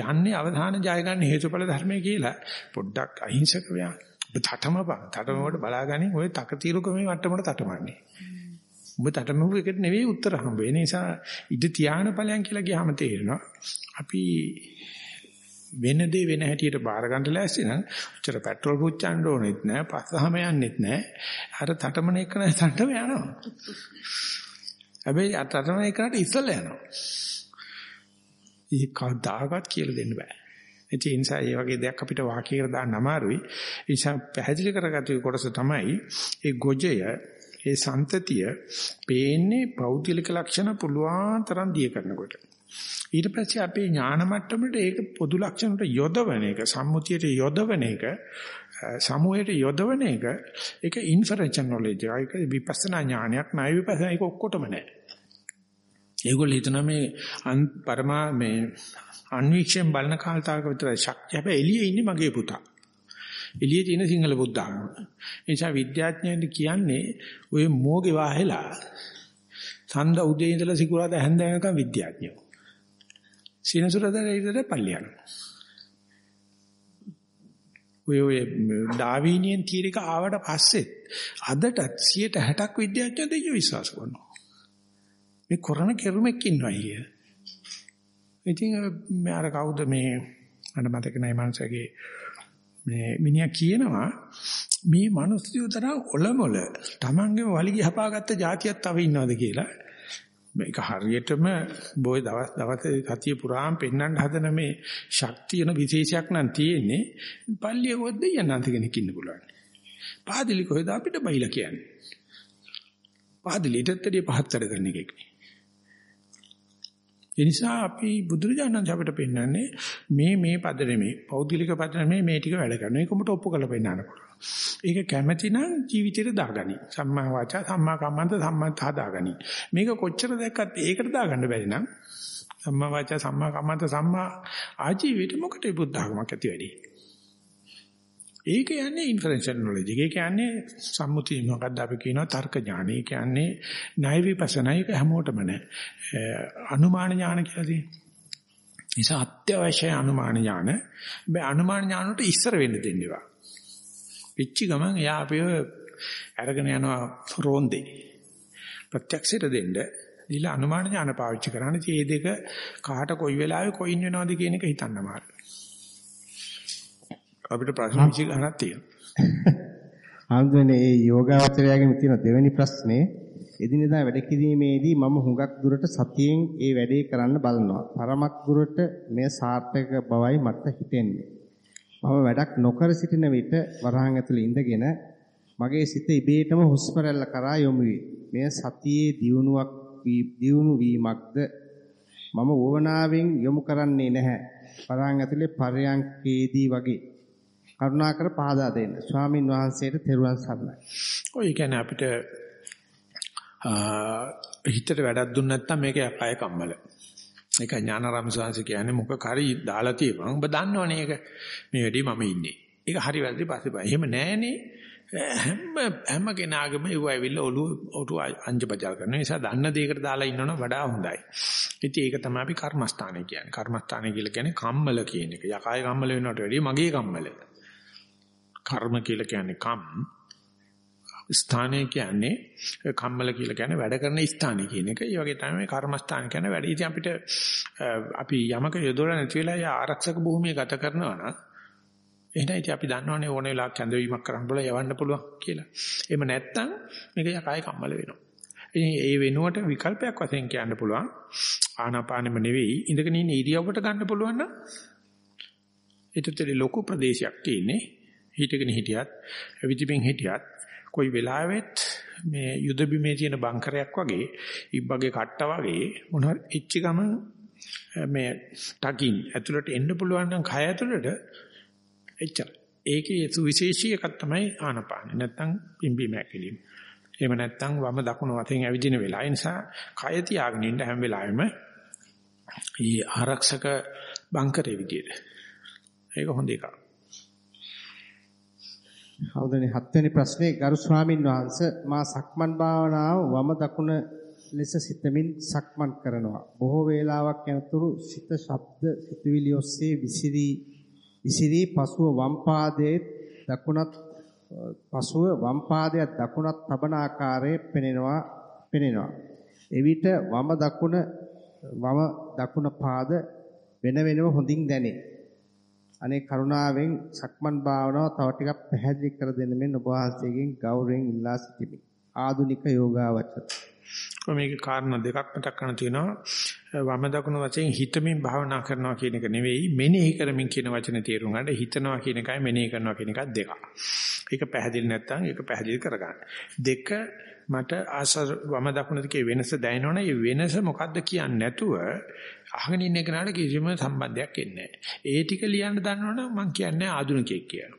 යන්නේ අවධාන ජය ගන්න හේතුඵල ධර්මයේ කියලා පොඩ්ඩක් අහිංසක වෙනවා. තටමපන්. තටමවට බලාගනින් ඔය තකතිරුකමේ මට්ටමට තටමන්නේ. ඔබ තටමපු එකට නෙවෙයි උත්තර හම්බ වෙන්නේ. නිසා ඉඳ තියාන ඵලයන් කියලා ගියාම තේරෙනවා. අපි වෙන දේ වෙන හැටියට බාර ගන්න ලෑස්ති නම් උච්චර පෙට්‍රල් පුච්චන්න ඕනෙත් නෑ පස්සහම යන්නෙත් නෑ. අර තටමන එක නැසන්ටම යනවා. හැබැයි තටමන එකට ඉස්සෙල්ලා යනවා. ඒක කවදාකවත් කියලා දෙන්න බෑ. ඒ නිසා මේ වගේ දෙයක් අපිට වාක්‍යයකට දාන්න අමාරුයි. ඒ නිසා පැහැදිලි කරගත්තු කොටස තමයි ඒ ගොජය ඒ සන්තතිය පේන්නේ පෞද්ගලික ලක්ෂණ පුළුවන් තරම් දිය කරනකොට ඊට පස්සේ අපේ ඥාන මට්ටමට ඒක පොදු ලක්ෂණට යොදවන එක සම්මුතියට යොදවන එක සමුහයට යොදවන එක ඒක ඉන්ෆරෙන්ෂන් නොලෙජ් ඒක විපස්සනා ඥානයක් නයි විපස්සනා ඒක ඔක්කොටම නැහැ. ඒගොල්ලෝ හිතන මේ පරමා මේ අන්වීක්ෂයෙන් බලන කාලතාවක විතර ශක්තිය හැබැයි එළියේ ඉන්නේ මගේ පුතා. එළියේ තියෙන සිංහල බුද්ධාගම. ඒ නිසා විද්‍යාඥයන්ට කියන්නේ ඔය මෝගේ වාහෙලා සඳ උදේ ඉඳලා සිකුරාදා හැන්ද වෙනකම් විද්‍යාඥයෝ. සිනසුරදා ඉදට පල්ලි යනවා. ඔය ඔය ඩාවිනියන් තියරික ආවට පස්සෙත් අදටත් 60ක් විද්‍යාඥයෝ දෙයියෝ විශ්වාස කරනවා. මේ කොරණ කෙරුමක් ඉන්නවා කිය. ඉතින් මේ අර කවුද මේ මට මතක නැහැ මනසගේ මේ මිනිහා කියනවා මේ මිනිස්සු තරම් ඔලමුල Tamange වලිගය හපාගත්ත જાතියක් තව ඉන්නවද කියලා. මේක හරියටම බොයි දවස් දවස් සතිය පුරාම පෙන්වන්න හදන මේ ශක්තියන විශේෂයක් නම් තියෙන්නේ පල්ලිය වොද්ද යන්නන්ත කෙනෙක් ඉන්න පුළුවන්. පාදිලි කොහෙද අපිට බයිලා කියන්නේ. පාදිලිටත් දෙය පහත්තර කරන එකක් නේ. ඒ නිසා අපි බුදුරජාණන් අපිට පෙන්වන්නේ මේ මේ පදරමේ පෞද්ගලික පදරමේ මේ ටික වැඩ කරනවා. ඒක උඹට ඔප්පු කරලා පෙන්නන්න පුළුවන්. ඒක කැමැති නම් ජීවිතේට දාගනි. සම්මා වාචා සම්මා කම්මන්ත සම්මන්ත හදාගනි. මේක කොච්චර දැක්කත් ඒකට දාගන්න බැරි නම් සම්මා වාචා සම්මා කම්මන්ත සම්මා ආජීවයට මොකටද බුද්ධ ආගමක් ඇති වෙන්නේ? ඒක යන්නේ ඉන්ෆරෙන්ෂල් නොලෙජ්. ඒක කියන්නේ සම්මුති මොකක්ද අපි කියනවා තර්ක ඥාන. ඒ කියන්නේ ණය විපස්සනා. ඒක හැමෝටම නෑ. අනුමාන ඥාන කියලා තියෙනවා. නිසා අත්‍යවශ්‍ය අනුමාන ඥාන. මේ අනුමාන ඥාන වලට ඉස්සර වෙන්න දෙන්න ඒවා. පිච්චි ගමන් එයා අපිව අරගෙන යනවා රෝන්දේ. ප්‍රත්‍යක්ෂයට දෙන්න දීලා අනුමාන ඥාන පාවිච්චි කරන්නේ. මේ දෙක කාට කොයි වෙලාවෙ කොයින් වෙනවද කියන එක හිතන්න අමාරුයි. අපිට ප්‍රශ්න 20 ගණක් තියෙනවා. [LAUGHS] ආන්දරනේ මේ යෝගාවචරයාගෙන් තියෙන දෙවෙනි ප්‍රශ්නේ එදිනෙදා වැඩ කිරීමේදී මම හුඟක් දුරට සතියෙන් ඒ වැඩේ කරන්න බලනවා. පරමක් දුරට මෙය සාර්ථක බවයි මට හිතෙන්නේ. මම වැඩක් නොකර සිටින විට වරහන් ඇතුළේ ඉඳගෙන මගේ සිත ඉබේටම හුස්ම රැල්ල කරා යොමු වේ. මෙය සතියේ දියුණුවක් දියුණු වීමක්ද මම වවනාවෙන් යොමු කරන්නේ නැහැ. වරහන් ඇතුළේ පරයන්කේදී වගේ කරුණාකර පහදා දෙන්න. ස්වාමින් වහන්සේට තෙරුවන් සරණයි. ඔය කියන්නේ අපිට හිතට වැඩක් දුන්න නැත්නම් මේක යකය කම්මල. ඒක ඥානාරාම සාංශ කියන්නේ මොකක් හරි දාලා තියෙපන්. ඔබ දන්නවනේ ඒක. මේ වෙඩි මම ඉන්නේ. ඒක හරි වැරදි පස්සේ බය. එහෙම නැහනේ. හැම හැම කෙනාගේම ඒව ඇවිල්ලා ඔළුව ඔටු අංජබජල් කරන නිසා දන්න දෙයකට දාලා ඉන්නවනම් වඩා හොඳයි. ඉතින් ඒක තමයි අපි කර්මස්ථානය කියන්නේ. කර්මස්ථානය කියලා කියන්නේ කම්මල කියන එක. යකාය කම්මල වෙනවට වැඩිය මගේ කම්මල. කර්ම කියලා කියන්නේ කම්. ස්ථානය කියන්නේ කම්මල කියලා කියන්නේ වැඩ කරන ස්ථානය කියන එක. ඒ වගේ තමයි කර්මස්ථාන කියන්නේ වැඩ. ඉතින් අපිට අපි යමක යොදවලා නැති වෙලා ආරක්ෂක භූමිය ගත කරනවා නම් එහෙනම් ඉතින් අපි දන්නවනේ ඕන වෙලාවක කැඳවීමක් කරන්න බල යවන්න පුළුවන් කියලා. එහෙම නැත්තම් මේක යකාය කම්මල වෙනවා. ඉතින් ඒ වෙනුවට විකල්පයක් වශයෙන් කියන්න පුළුවන් ආනාපානෙම නෙවෙයි ඉඳගෙන ඉන්න ඉරියව්වට ගන්න පුළුවන් නම් ඊටතේ ලොකු ප්‍රදේශයක් තියෙන්නේ හිටගෙන හිටියත් විදිපෙන් හිටියත් කොයි වෙලාවෙත් මේ යුද බිමේ තියෙන බංකරයක් වගේ ඉබ්බගේ කට්ට වගේ මොනවා ඉච්ච ගම මේ ටකින් ඇතුළට එන්න පුළුවන් නම් කය ඇතුළට එච්චර. ඒකේ සුවිශේෂී එකක් තමයි ආනපාන. නැත්තම් පිම්බීම හැකිලිම. එහෙම නැත්තම් වම දකුණු වතෙන් ඇවිදින වෙලාව. ඒ නිසා කය තියාගෙන ඉන්න හැම වෙලාවෙම මේ ආරක්ෂක බංකරේ විදියට. ඒක හොඳ එකක්. අවුදනේ හත්වෙනි ප්‍රශ්නේ ගරු ස්වාමින් වහන්සේ මා සක්මන් භාවනාව වම දකුණ ලෙස සිතමින් සක්මන් කරනවා. බොහෝ වේලාවක් යනතුරු සිත ශබ්ද සිතුවිලි ඔස්සේ විසිරී විසිරී පසුව වම් පාදයේ දකුණත් පසුව වම් පාදයේ දකුණත් තබන ආකාරයේ පෙනෙනවා පෙනෙනවා. එවිට වම දකුණ වම දකුණ පාද වෙන වෙනම හොඳින් දැනේ. අනේ කරුණාවෙන් සක්මන් භාවනාව තව ටිකක් පැහැදිලි කර දෙන්න මෙන්න ඔබ වහන්සේගෙන් ගෞරවයෙන් ඉල්ලා සිටිමි. ආදුනික යෝගාවචර. මේක කාරණා දෙකක් මතක් කරන්න තියෙනවා. වම දකුණු වශයෙන් හිතමින් භාවනා කරනවා කියන එක නෙවෙයි මෙනෙහි කරමින් කියන වචනේ තේරුම් ගන්න හිතනවා කියන එකයි මෙනෙහි කරනවා කියන එකත් දෙකක්. ඒක පැහැදිලි නැත්නම් ඒක පැහැදිලි කරගන්න. දෙක මට ආස වම දකුණ දෙකේ වෙනස දැනෙනවනේ මේ වෙනස මොකද්ද කියන්නේ නැතුව අහගෙන ඉන්න කෙනාට කිසිම සම්බන්ධයක් එන්නේ නැහැ. ඒ ටික ලියන්න දන්නවනම් මම කියන්නේ ආධුනිකයෙක් කියලා.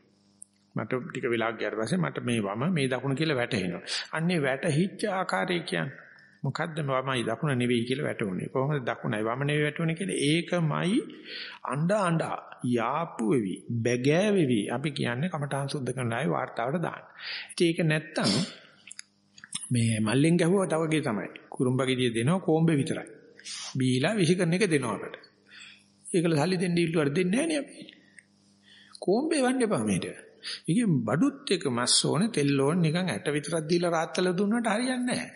මට ටික වෙලා ගියාට පස්සේ මට මේ වම මේ දකුණ කියලා වැටහෙනවා. අන්නේ වැටහිච්ච ආකාරය කියන්නේ මොකද්ද වමයි දකුණ නෙවෙයි කියලා වැටුනේ. කොහොමද දකුණයි වම නෙවෙයි වැටුනේ කියලා ඒකමයි අඬ අඬ යාපු වෙවි, බැගෑ වෙවි. අපි කියන්නේ කමඨාන් සුද්ධ කරන අය වார்த்தාවට දාන්න. ඉතින් ඒක නැත්තම් මේ මල්ලෙන් ගැහුවා තව ගේ තමයි. කුරුම්බගෙඩිය දෙනවා කොම්බේ විතරයි. බීලා විසිකරන එක දෙනවා අපට. ඒකල සල්ලි දෙන්න ඉල්ලුවට දෙන්නේ නැහැ නේ අපි. කොම්බේ වන්න එපා මේට. ඉතින් බඩුත් එක මස් ඕනේ තෙල් ඕනේ නිකන් ඇට විතරක් දීලා රාත්තල දුන්නට හරියන්නේ නැහැ.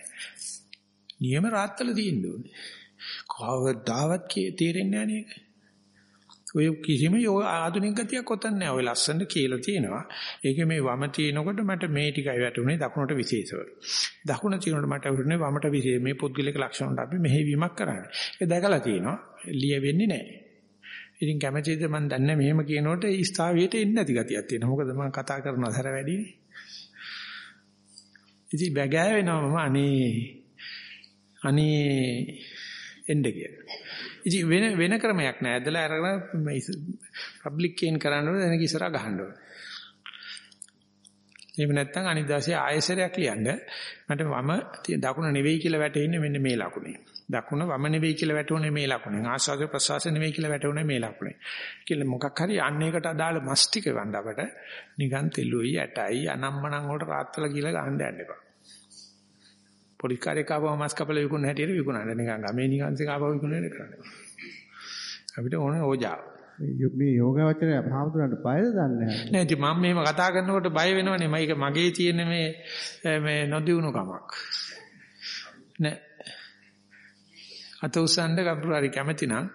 නියම රාත්තල තියෙන්න ඕනේ. කවදාවත් තේරෙන්නේ නැහැ නේද? ඔය කිසිම ආධුනික ගතියක් ඔතන නැහැ. ඔය ලස්සනට කියලා තියෙනවා. ඒකේ මේ වම තියෙනකොට මට මේ ටිකයි වැටුනේ දකුණට විශේෂව. දකුණ තියෙනකොට මට වැටුනේ වමට විශේෂ මේ පුද්ගලික ලක්ෂණ වලට අපි මෙහෙවීමක් කරන්නේ. ඒක දැකලා තියෙනවා. ලිය වෙන්නේ නැහැ. ඉතින් කැමැතිද මම දන්නේ මෙහෙම කියනකොට ඒ ස්ථාවියට එන්නේ නැති ගතියක් තියෙනවා. මොකද මම කතා කරනවා සැර වැඩිනේ. ඉතින් බගෑ වෙනවා මම අනේ අනේ එන්න කියලා. ඉතින් වෙන වෙන ක්‍රමයක් නෑ. ඇදලා අරගෙන පබ්ලික් කේන් කරන්න ඕනේ දැනක ඉස්සරහා ගහන්න ඕනේ. එහෙම නැත්නම් අනිත් දවසේ ආයෙසරයක් ලියන්න මට වම දකුණ නෙවෙයි කියලා වැටෙන්නේ මෙන්න මේ ලකුණේ. දකුණ වම නෙවෙයි කියලා වැටුනේ මේ ලකුණෙන්. ආස්වාද ප්‍රසවාස නෙවෙයි කියලා වැටුනේ මේ ලකුණේ. කියලා මොකක් හරි අන්නේකට අදාළ මස්තික වණ්ඩ අපට නිකන් තෙලුයි ඇටයි අනම්මනම් වලට රාත්තල කියලා ගහන්න යන්න එපා. පොලිස් කාර්යයක් ආවම මස් කපල විකුණන හැටියට විකුණන්න නිකන් ගමේ නිකන්සේ ආවම විකුණන කරන්නේ. අපිට ඕනේ ඕජා. මේ යෝගාවචරය භාවතුරන්ට බයද දන්නේ නැහැ. නෑ ඉතින් මම මේව කතා කරනකොට බය වෙනවනේ. මේක මගේ තියෙන මේ මේ නොදියුණු කමක්. නෑ. අත උස්සන්න කවුරු හරි කැමති නම්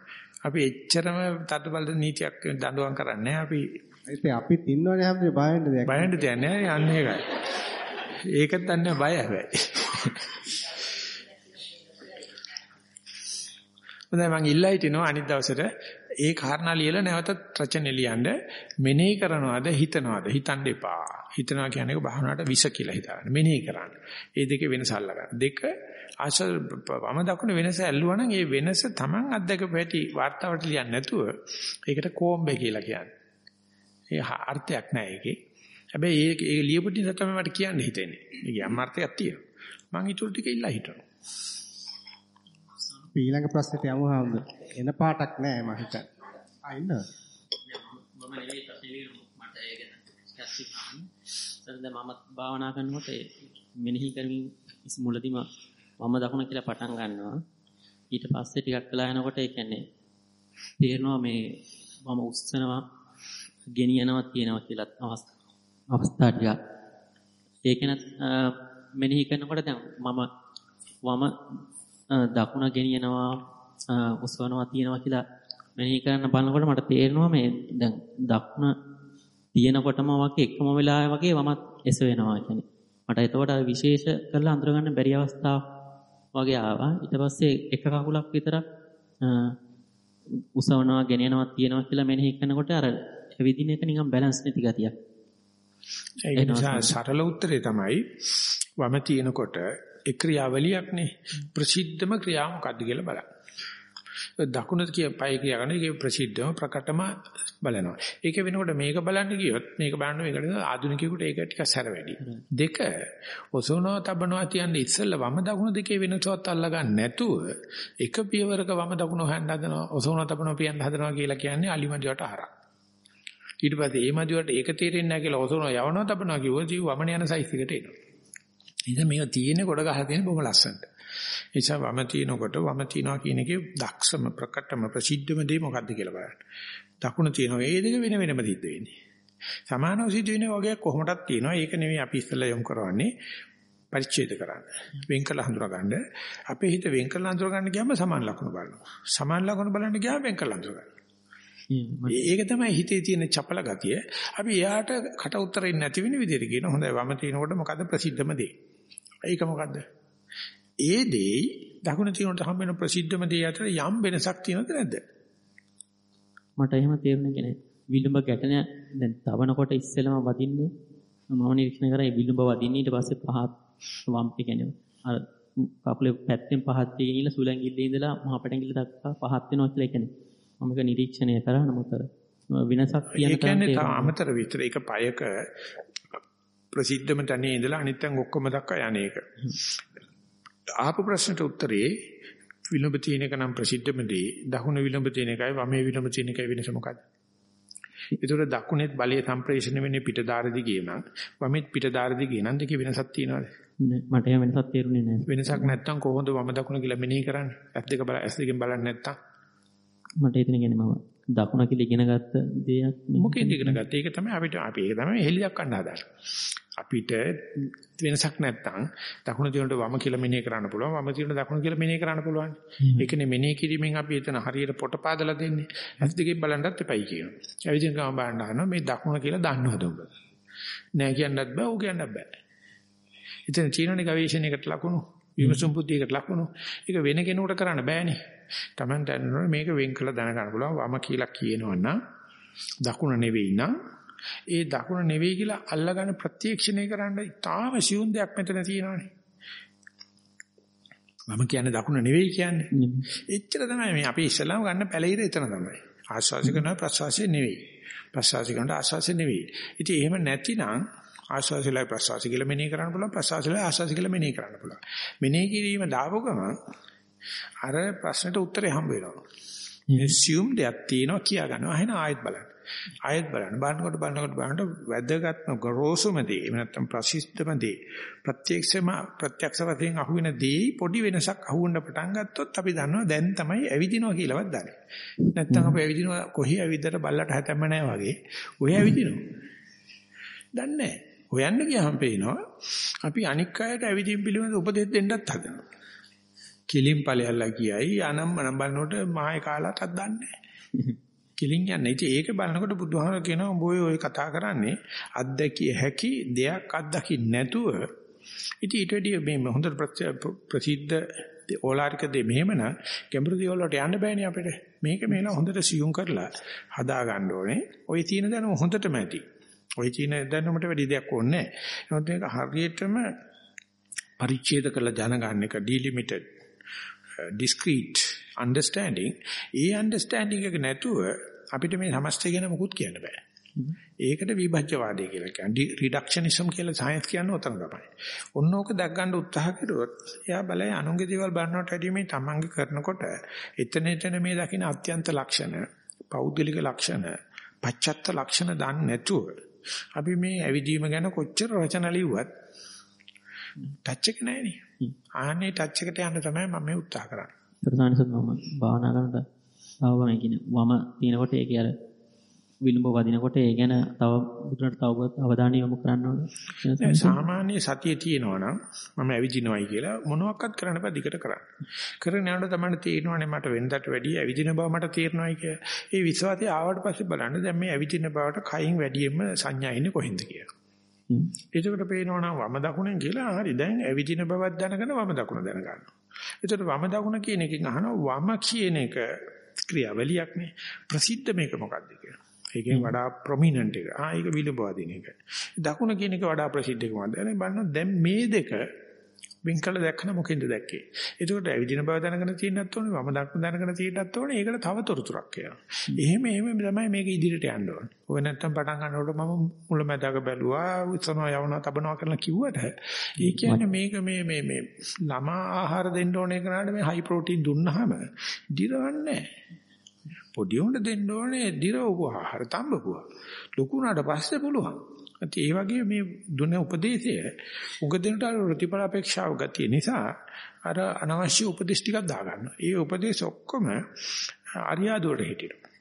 අපි එච්චරම තද බල නීතියක් දඬුවම් කරන්නේ අපි ඉතින් අපිත් ඉන්නවනේ හැමදේ බය වෙන්න දෙයක්. බය වෙන්න දෙයක් නැහැ යන්නේ ඒකයි. ඒකත් දන්නේ බය හැබැයි. [LAUGHS] හොඳයි මම ඉල්ලා හිටිනවා අනිත් දවසට ඒ කාරණා ලියලා නැවතත් රචනෙ ලියන්න මෙනෙහි කරනවද හිතනවද හිතන්න එපා. හිතනවා කියන එක භාවනාවට විස කියලා හිතන්න. මෙනෙහි කරන්න. ඒ දෙකේ වෙනස අල්ලගන්න. දෙක ආසල් වම දකුණ වෙනස ඇල්ලුවා නම් ඒ වෙනස Taman අද්දක පැටි වார்த்தාවට ලියන්නේ නැතුව ඒකට කොම්බේ කියලා කියන්නේ. ඒ අර්ථයක් නැහැ ඒකේ. හැබැයි ඒ ලියපු නිසා තමයි මට කියන්න හිතෙන්නේ. ඒකේ අමාර්ථයක් තියෙනවා. මං ඊටු ටික ඉල්ලා හිටනවා. ඊළඟ ප්‍රශ්නෙට යමු හාමුද. එන පාටක් නෑ මම හිතන්නේ. ආ ඉන්නවද? මම නෙවෙයි ප්‍රශ්නේ මට ඒ ගැන ස්කැස්ටි ගන්න. සරද මම භාවනා කරනකොට මෙනෙහි කරමින් මුලදීම මම දකුණ කියලා පටන් ගන්නවා. ඊට පස්සේ ටිකක් වෙලා යනකොට ඒ කියන්නේ තේරෙනවා මේ මම උස්සනවා ගෙනියනවා තියෙනවා කියලා අවස්ථා ටිකක්. ඒකනත් මෙනෙහි කරනකොට දැන් මම වම දකුණ ගෙනියනවා උස්වනවා තියෙනවා කියලා මෙනෙහි කරන්න බලනකොට මට තේරෙනවා මේ දැන් දකුණ තියෙනකොටම වගේ එකම වෙලාවෙ වගේ වමත් එස වෙනවා කියන්නේ. මට එතකොට විශේෂ කරලා අඳුරගන්න බැරි අවස්ථාවක් වගේ ආවා. ඊට පස්සේ එක කකුලක් විතරක් උසවනවා ගෙනියනවා තියෙනවා කියලා මෙනෙහි කරනකොට අර විදින එක නිකන් බැලන්ස් නැති ගතියක්. ඒ නිසා සරල උත්තරේ තමයි වම තියෙනකොට ඒ ක්‍රියාවලියක් නේ ප්‍රසිද්ධම ක්‍රියාව මොකද්ද කියලා බලන්න. දකුණ කිය පය කියා ගන්න ඒකේ ප්‍රසිද්ධම ප්‍රකටම බලනවා. ඒක වෙනකොට මේක බලන්න ගියොත් මේක බලන්න මේකට ආධුනිකයෙකුට ඒක ටිකක් සැර වැඩි. දෙක ඔසවනවා තබනවා කියන්නේ ඉස්සෙල්ලා වම දකුණ දෙකේ වෙනසවත් අල්ලගන්න නැතුව එක පියවරක වම දකුණ හොයන්න හදනවා ඔසවනවා තබනවා පියන්න හදනවා කියලා කියන්නේ අලිමදිවට හරක්. ඊට පස්සේ ඒ මදිවට ඒක තේරෙන්නේ නැහැ කියලා ඔසවනවා යවනවා තබනවා කිව්වොත් ජීව වමන යන සයිස් එකට එනවා. ඉතින් මේක තියෙන්නේ කොට ගහලා තියෙන බොහොම ලස්සනට. ඒ නිසා වම තිනකොට වම තිනවා කියන එකේ දක්ෂම ප්‍රකටම ප්‍රසිද්ධම දේ මොකද්ද කියලා බලන්න. දකුණ තියනවා ඒ දෙක වෙන වෙනම සිද්ධ වෙන්නේ. සමානව සිද්ධ වෙන වගේ කොහොමදක් තියෙනවා. ඒක නෙමෙයි අපි ඉස්සෙල්ලා යොමු කරවන්නේ. පරිච්ඡේද කරන්න. වෙන් කළ හඳුනා ගන්න. අපේ හිත වෙන් කළ හඳුනා ගන්න ගියාම සමාන ලක්ෂණ බලනවා. සමාන ලක්ෂණ බලන්න ගියාම වෙන් කළ හඳුනා ගන්න. ඒක තමයි හිතේ තියෙන චපල ගතිය. අපි එයාට කට උතරෙන්නේ නැති වෙන විදිහට කියන හොඳයි වම තිනකොට මොකද්ද ප්‍රසිද්ධම දේ? ඒක මොකද්ද? ඒ දේ දකුණ තිනකොට හම් වෙන ප්‍රසිද්ධම දේ අතර යම් වෙනසක් තියෙනවද නැද්ද? මට එහෙම තේරුණේ නැහැ. විලුඹ ගැටෙන දැන් තවනකොට ඉස්සෙල්ලම වදින්නේ මම නිරීක්ෂණය කරා විලුඹ වදින්නේ ඊට පස්සේ පහත් වම් කියන්නේ අර කකුලේ පැත්තෙන් පහත් වෙගෙන සුලංගිල්ලේ ඉඳලා මහපටැඟිල්ල දක්වා පහත් වෙනවා කියලා කියන්නේ. මම ඒක නිරීක්ෂණය කරා නමුත් වෙනසක් කියන ඒ කියන්නේ අමතර විතර ඒක පයක ප්‍රසිද්ධම තැනේ ඉඳලා අනිත් තැන් ඔක්කොම දක්වා යන්නේක. ආපු ප්‍රශ්නට උත්තරේ විලම්භ තියෙන එක නම් ප්‍රසිද්ධම දේ දකුණ විලම්භ තියෙන එකයි වමේ විලම්භ තියෙන එකයි වෙනස මොකද්ද? ඒතර දකුණෙත් බලයේ සම්ප්‍රේෂණය වෙන්නේ පිටදාර දිගේ නම් වමෙත් පිටදාර දිගේ නම් දෙකේ වෙනසක් තියෙනවද? මට එහෙම වෙනසක් තේරුනේ නැහැ. වෙනසක් නැත්තම් කොහොමද වම දකුණ කියලා මෙනෙහි කරන්නේ? ඇස් දෙක බල ඇස් දෙකෙන් බලන්නේ නැත්තම් මට හිතෙන කියන්නේ මම දකුණ කියලා ඉගෙන ගත්ත දෙයක් මොකෙන්ද ඉගෙන ගත්තේ? ඒක තමයි අපිට අපි ඒක තමයි හෙලියක් ගන්න හදාන්නේ. අපිට වෙනසක් නැත්තම් දකුණ දිනට වම කියලා මෙනෙහි කරන්න පුළුවන් වම දිනට දකුණ කියලා මෙනෙහි කරන්න පුළුවන්. ඒකනේ මෙනෙහි කිරීමෙන් අපි එතන හරියට පොට පාදලා දෙන්නේ. ඇස් දෙකෙන් බලන්නත් එපයි කියනවා. ඇවිදින ගමන් බලන්න අහනවා මේ දකුණ කියලා දන්නවද ඔබ? නෑ කියන්නත් බෑ ඌ කියන්නත් බෑ. එතන චීනෝනේ ගවේෂණයකට ලකුණු විමසුම් බුද්ධියකට ලකුණු. ඒක වෙන කෙනෙකුට කරන්න බෑනේ. Taman දැනනොත් මේක වෙන් කළ දැනගන්න පුළුවන් වම කියලා කියනවනම් දකුණ නෙවෙයි නම් ඒ දකුණ නෙවෙයි කියලා අල්ලගන්න ප්‍රත්‍යක්ෂණය කරන්න ඉතාම සියුම් දෙයක් මෙතන තියෙනවානේ. මම කියන්නේ දකුණ නෙවෙයි කියන්නේ. එච්චර තමයි මේ අපි ඉස්සලාම ගන්න පැලිර එතන තමයි. ආස්වාසික කරන ප්‍රසවාසය නෙවෙයි. ප්‍රසවාසික කරන ආස්වාසය නෙවෙයි. ඉතින් එහෙම නැතිනම් ආස්වාසිකලයි ප්‍රසවාසි කියලා මෙනෙහි කරන්න පුළුවන් ප්‍රසවාසිකලයි ආස්වාසි කියලා මෙනෙහි කරන්න පුළුවන්. මෙනෙහි කිරීම දාපු ගමන් අර ප්‍රශ්නෙට උත්තරේ හම්බ වෙනවා. assume දෙයක් තියෙනවා කියා ගන්නවා. එහෙනම් ආයෙත් බලන්න. ආයෙත් බලන්න. බලනකොට බලනකොට බලනකොට වැදගත්ම ගොරෝසුම දේ. එහෙම නැත්නම් ප්‍රසිද්ධම දේ. ප්‍රත්‍යක්ෂම ප්‍රත්‍යක්ෂ වශයෙන් අහුවෙන දේ පොඩි වෙනසක් අහුවෙන්න පටන් ගත්තොත් අපි දන්නවා දැන් තමයි ඇවිදිනවා කියලාවත් දන්නේ. නැත්නම් අපි ඇවිදිනවා කොහේ ඇවිද්දට බල්ලට හැතැම්ම නැහැ වගේ. ඔය ඇවිදිනවා. දන්නේ නැහැ. හොයන්න ගියාම පේනවා අපි අනික් අයට ඇවිදීම් පිළිබඳ උපදෙස් දෙන්නත් හදනවා. කිලින් ඵලයල්ලා කියයි අනම් මනම් බලනකොට මාය කාලටත් දන්නේ නැහැ. කිලින් යන්නේ. ඉතින් ඒක බලනකොට බුදුහාමර කියනවා උඹ ඔය කතා කරන්නේ අත්දැකිය හැකි දෙයක් අත්දකින්න නැතුව ඉතින් ඊට වැඩිය මේ හොඳ ප්‍රසිද්ධ ඕලාරික දෙ මෙහෙමන ගැඹුරු දේවල් වලට යන්න බෑනේ අපිට. මේක මේලා හොඳට සියුම් කරලා හදා ගන්න ඕනේ. ওই තියෙන දැනුම හොඳටම ඇති. ওই තියෙන දැනුමට වැඩි දෙයක් ඕනේ නැහැ. මේක හරියටම පරිච්ඡේද කරලා දැනගන්න එක delimited uh, discrete understanding ඒ understanding එක නැතුව අපිට මේ සමස්තය ගැන මොකුත් කියන්න බෑ. ඒකට විභජ්‍යවාදය කියලා කියන්නේ රිඩක්ෂනිසම් කියලා සයන්ස් කියන්නේ උතන තමයි. ඔන්න ඕක දැක් ගන්න උත්සාහ කරුවොත් එයා බලයි අනුන්ගේ දේවල් බලනකොට වැඩි මේ තමන්ගේ කරනකොට එතන එතන මේ දකින්න අත්‍යන්ත ලක්ෂණ, පෞද්ගලික ලක්ෂණ, පච්චත්ත ලක්ෂණ දන්නේ නැතුව අපි මේ ඇවිදීම ගැන කොච්චර රචන ලිව්වත් ටච් එක නැහැනේ. ආන්නේ ටච් එකට යන්න තමයි මම මේ උත්සාහ කරන්නේ. ප්‍රධානසත් මම භාවනා කරනකොට තව මම කියන්නේ වම තිනකොට ඒක අර විලුඹ වදිනකොට ඒ ගැන තව බුදුරට තව අවධානය යොමු කරන්න ඕනේ. සාමාන්‍ය සතිය තියෙනවා නම් මම ඇවිදිනවයි කියලා මොනවත් කරන්න බෑ දිගට කරන්න. කරගෙන යනකොට තමයි තේරෙනවනේ මට වෙනදට වැඩිය ඇවිදින බව මට තේරෙනවයි කියලා. ඒ විශ්වාසය ආවට පස්සේ බලන්න දැන් මේ ඇවිදින බවට කයින් වැඩියෙන්ම සංඥා ඉන්නේ කොහෙන්ද කියලා. එතකොට පේනවනම් වම දකුණෙන් කියලා හරි දැන් ඇවිදින බවක් දැනගෙන වම දකුණ දැනගන්නවා. එතකොට වම දකුණ කියන එකෙන් අහනවා වම කියන එක ක්‍රියාවලියක් නේ. ප්‍රසිද්ධ මේක මොකක්ද කියලා. ඒකෙන් වඩා ප්‍රොමිනන්ට් එක. ආ ඒක විලුඹ වදින එක. දකුණ කියන එක වඩා ප්‍රසිද්ධ එකක් මම දැන් බලන්න දැන් මේ දෙක වෙන් කළ දැක්කම මොකෙන්ද දැක්කේ? ඒකට ඇවිදින බව දැනගෙන තියෙන්නත් ඕනේ, වම දක්න දැනගෙන තියෙන්නත් ඕනේ. ඒකට තව තොරතුරක් කියනවා. එහෙම එහෙම තමයි මේක ඉදිරියට යන්න ඕනේ. ඔය නැත්තම් පටන් ගන්නකොට මම මුලැමැදක බැලුවා, උත්සනවා යවනවා, තබනවා කරලා කිව්වට ඒ කියන්නේ මේක මේ මේ මේ ළමා ආහාර දෙන්න ඕනේ කරාට මේ හයි ප්‍රෝටීන් දුන්නාම දිරවන්නේ නැහැ. පොඩි උන්ට දෙන්න ඕනේ දිරවපුවා ආහාර තඹපුවා. ලොකු උනාට පස්සේ පුළුවන්. ඒ වගේ මේ දුන උපදේශය උගදෙනට ප්‍රතිඵල අපේක්ෂාව ගතිය නිසා අර අනවශ්‍ය උපදේශ ටිකක් දාගන්නවා. ඒ උපදේශ ඔක්කොම අරියාදුවට හිටිනවා.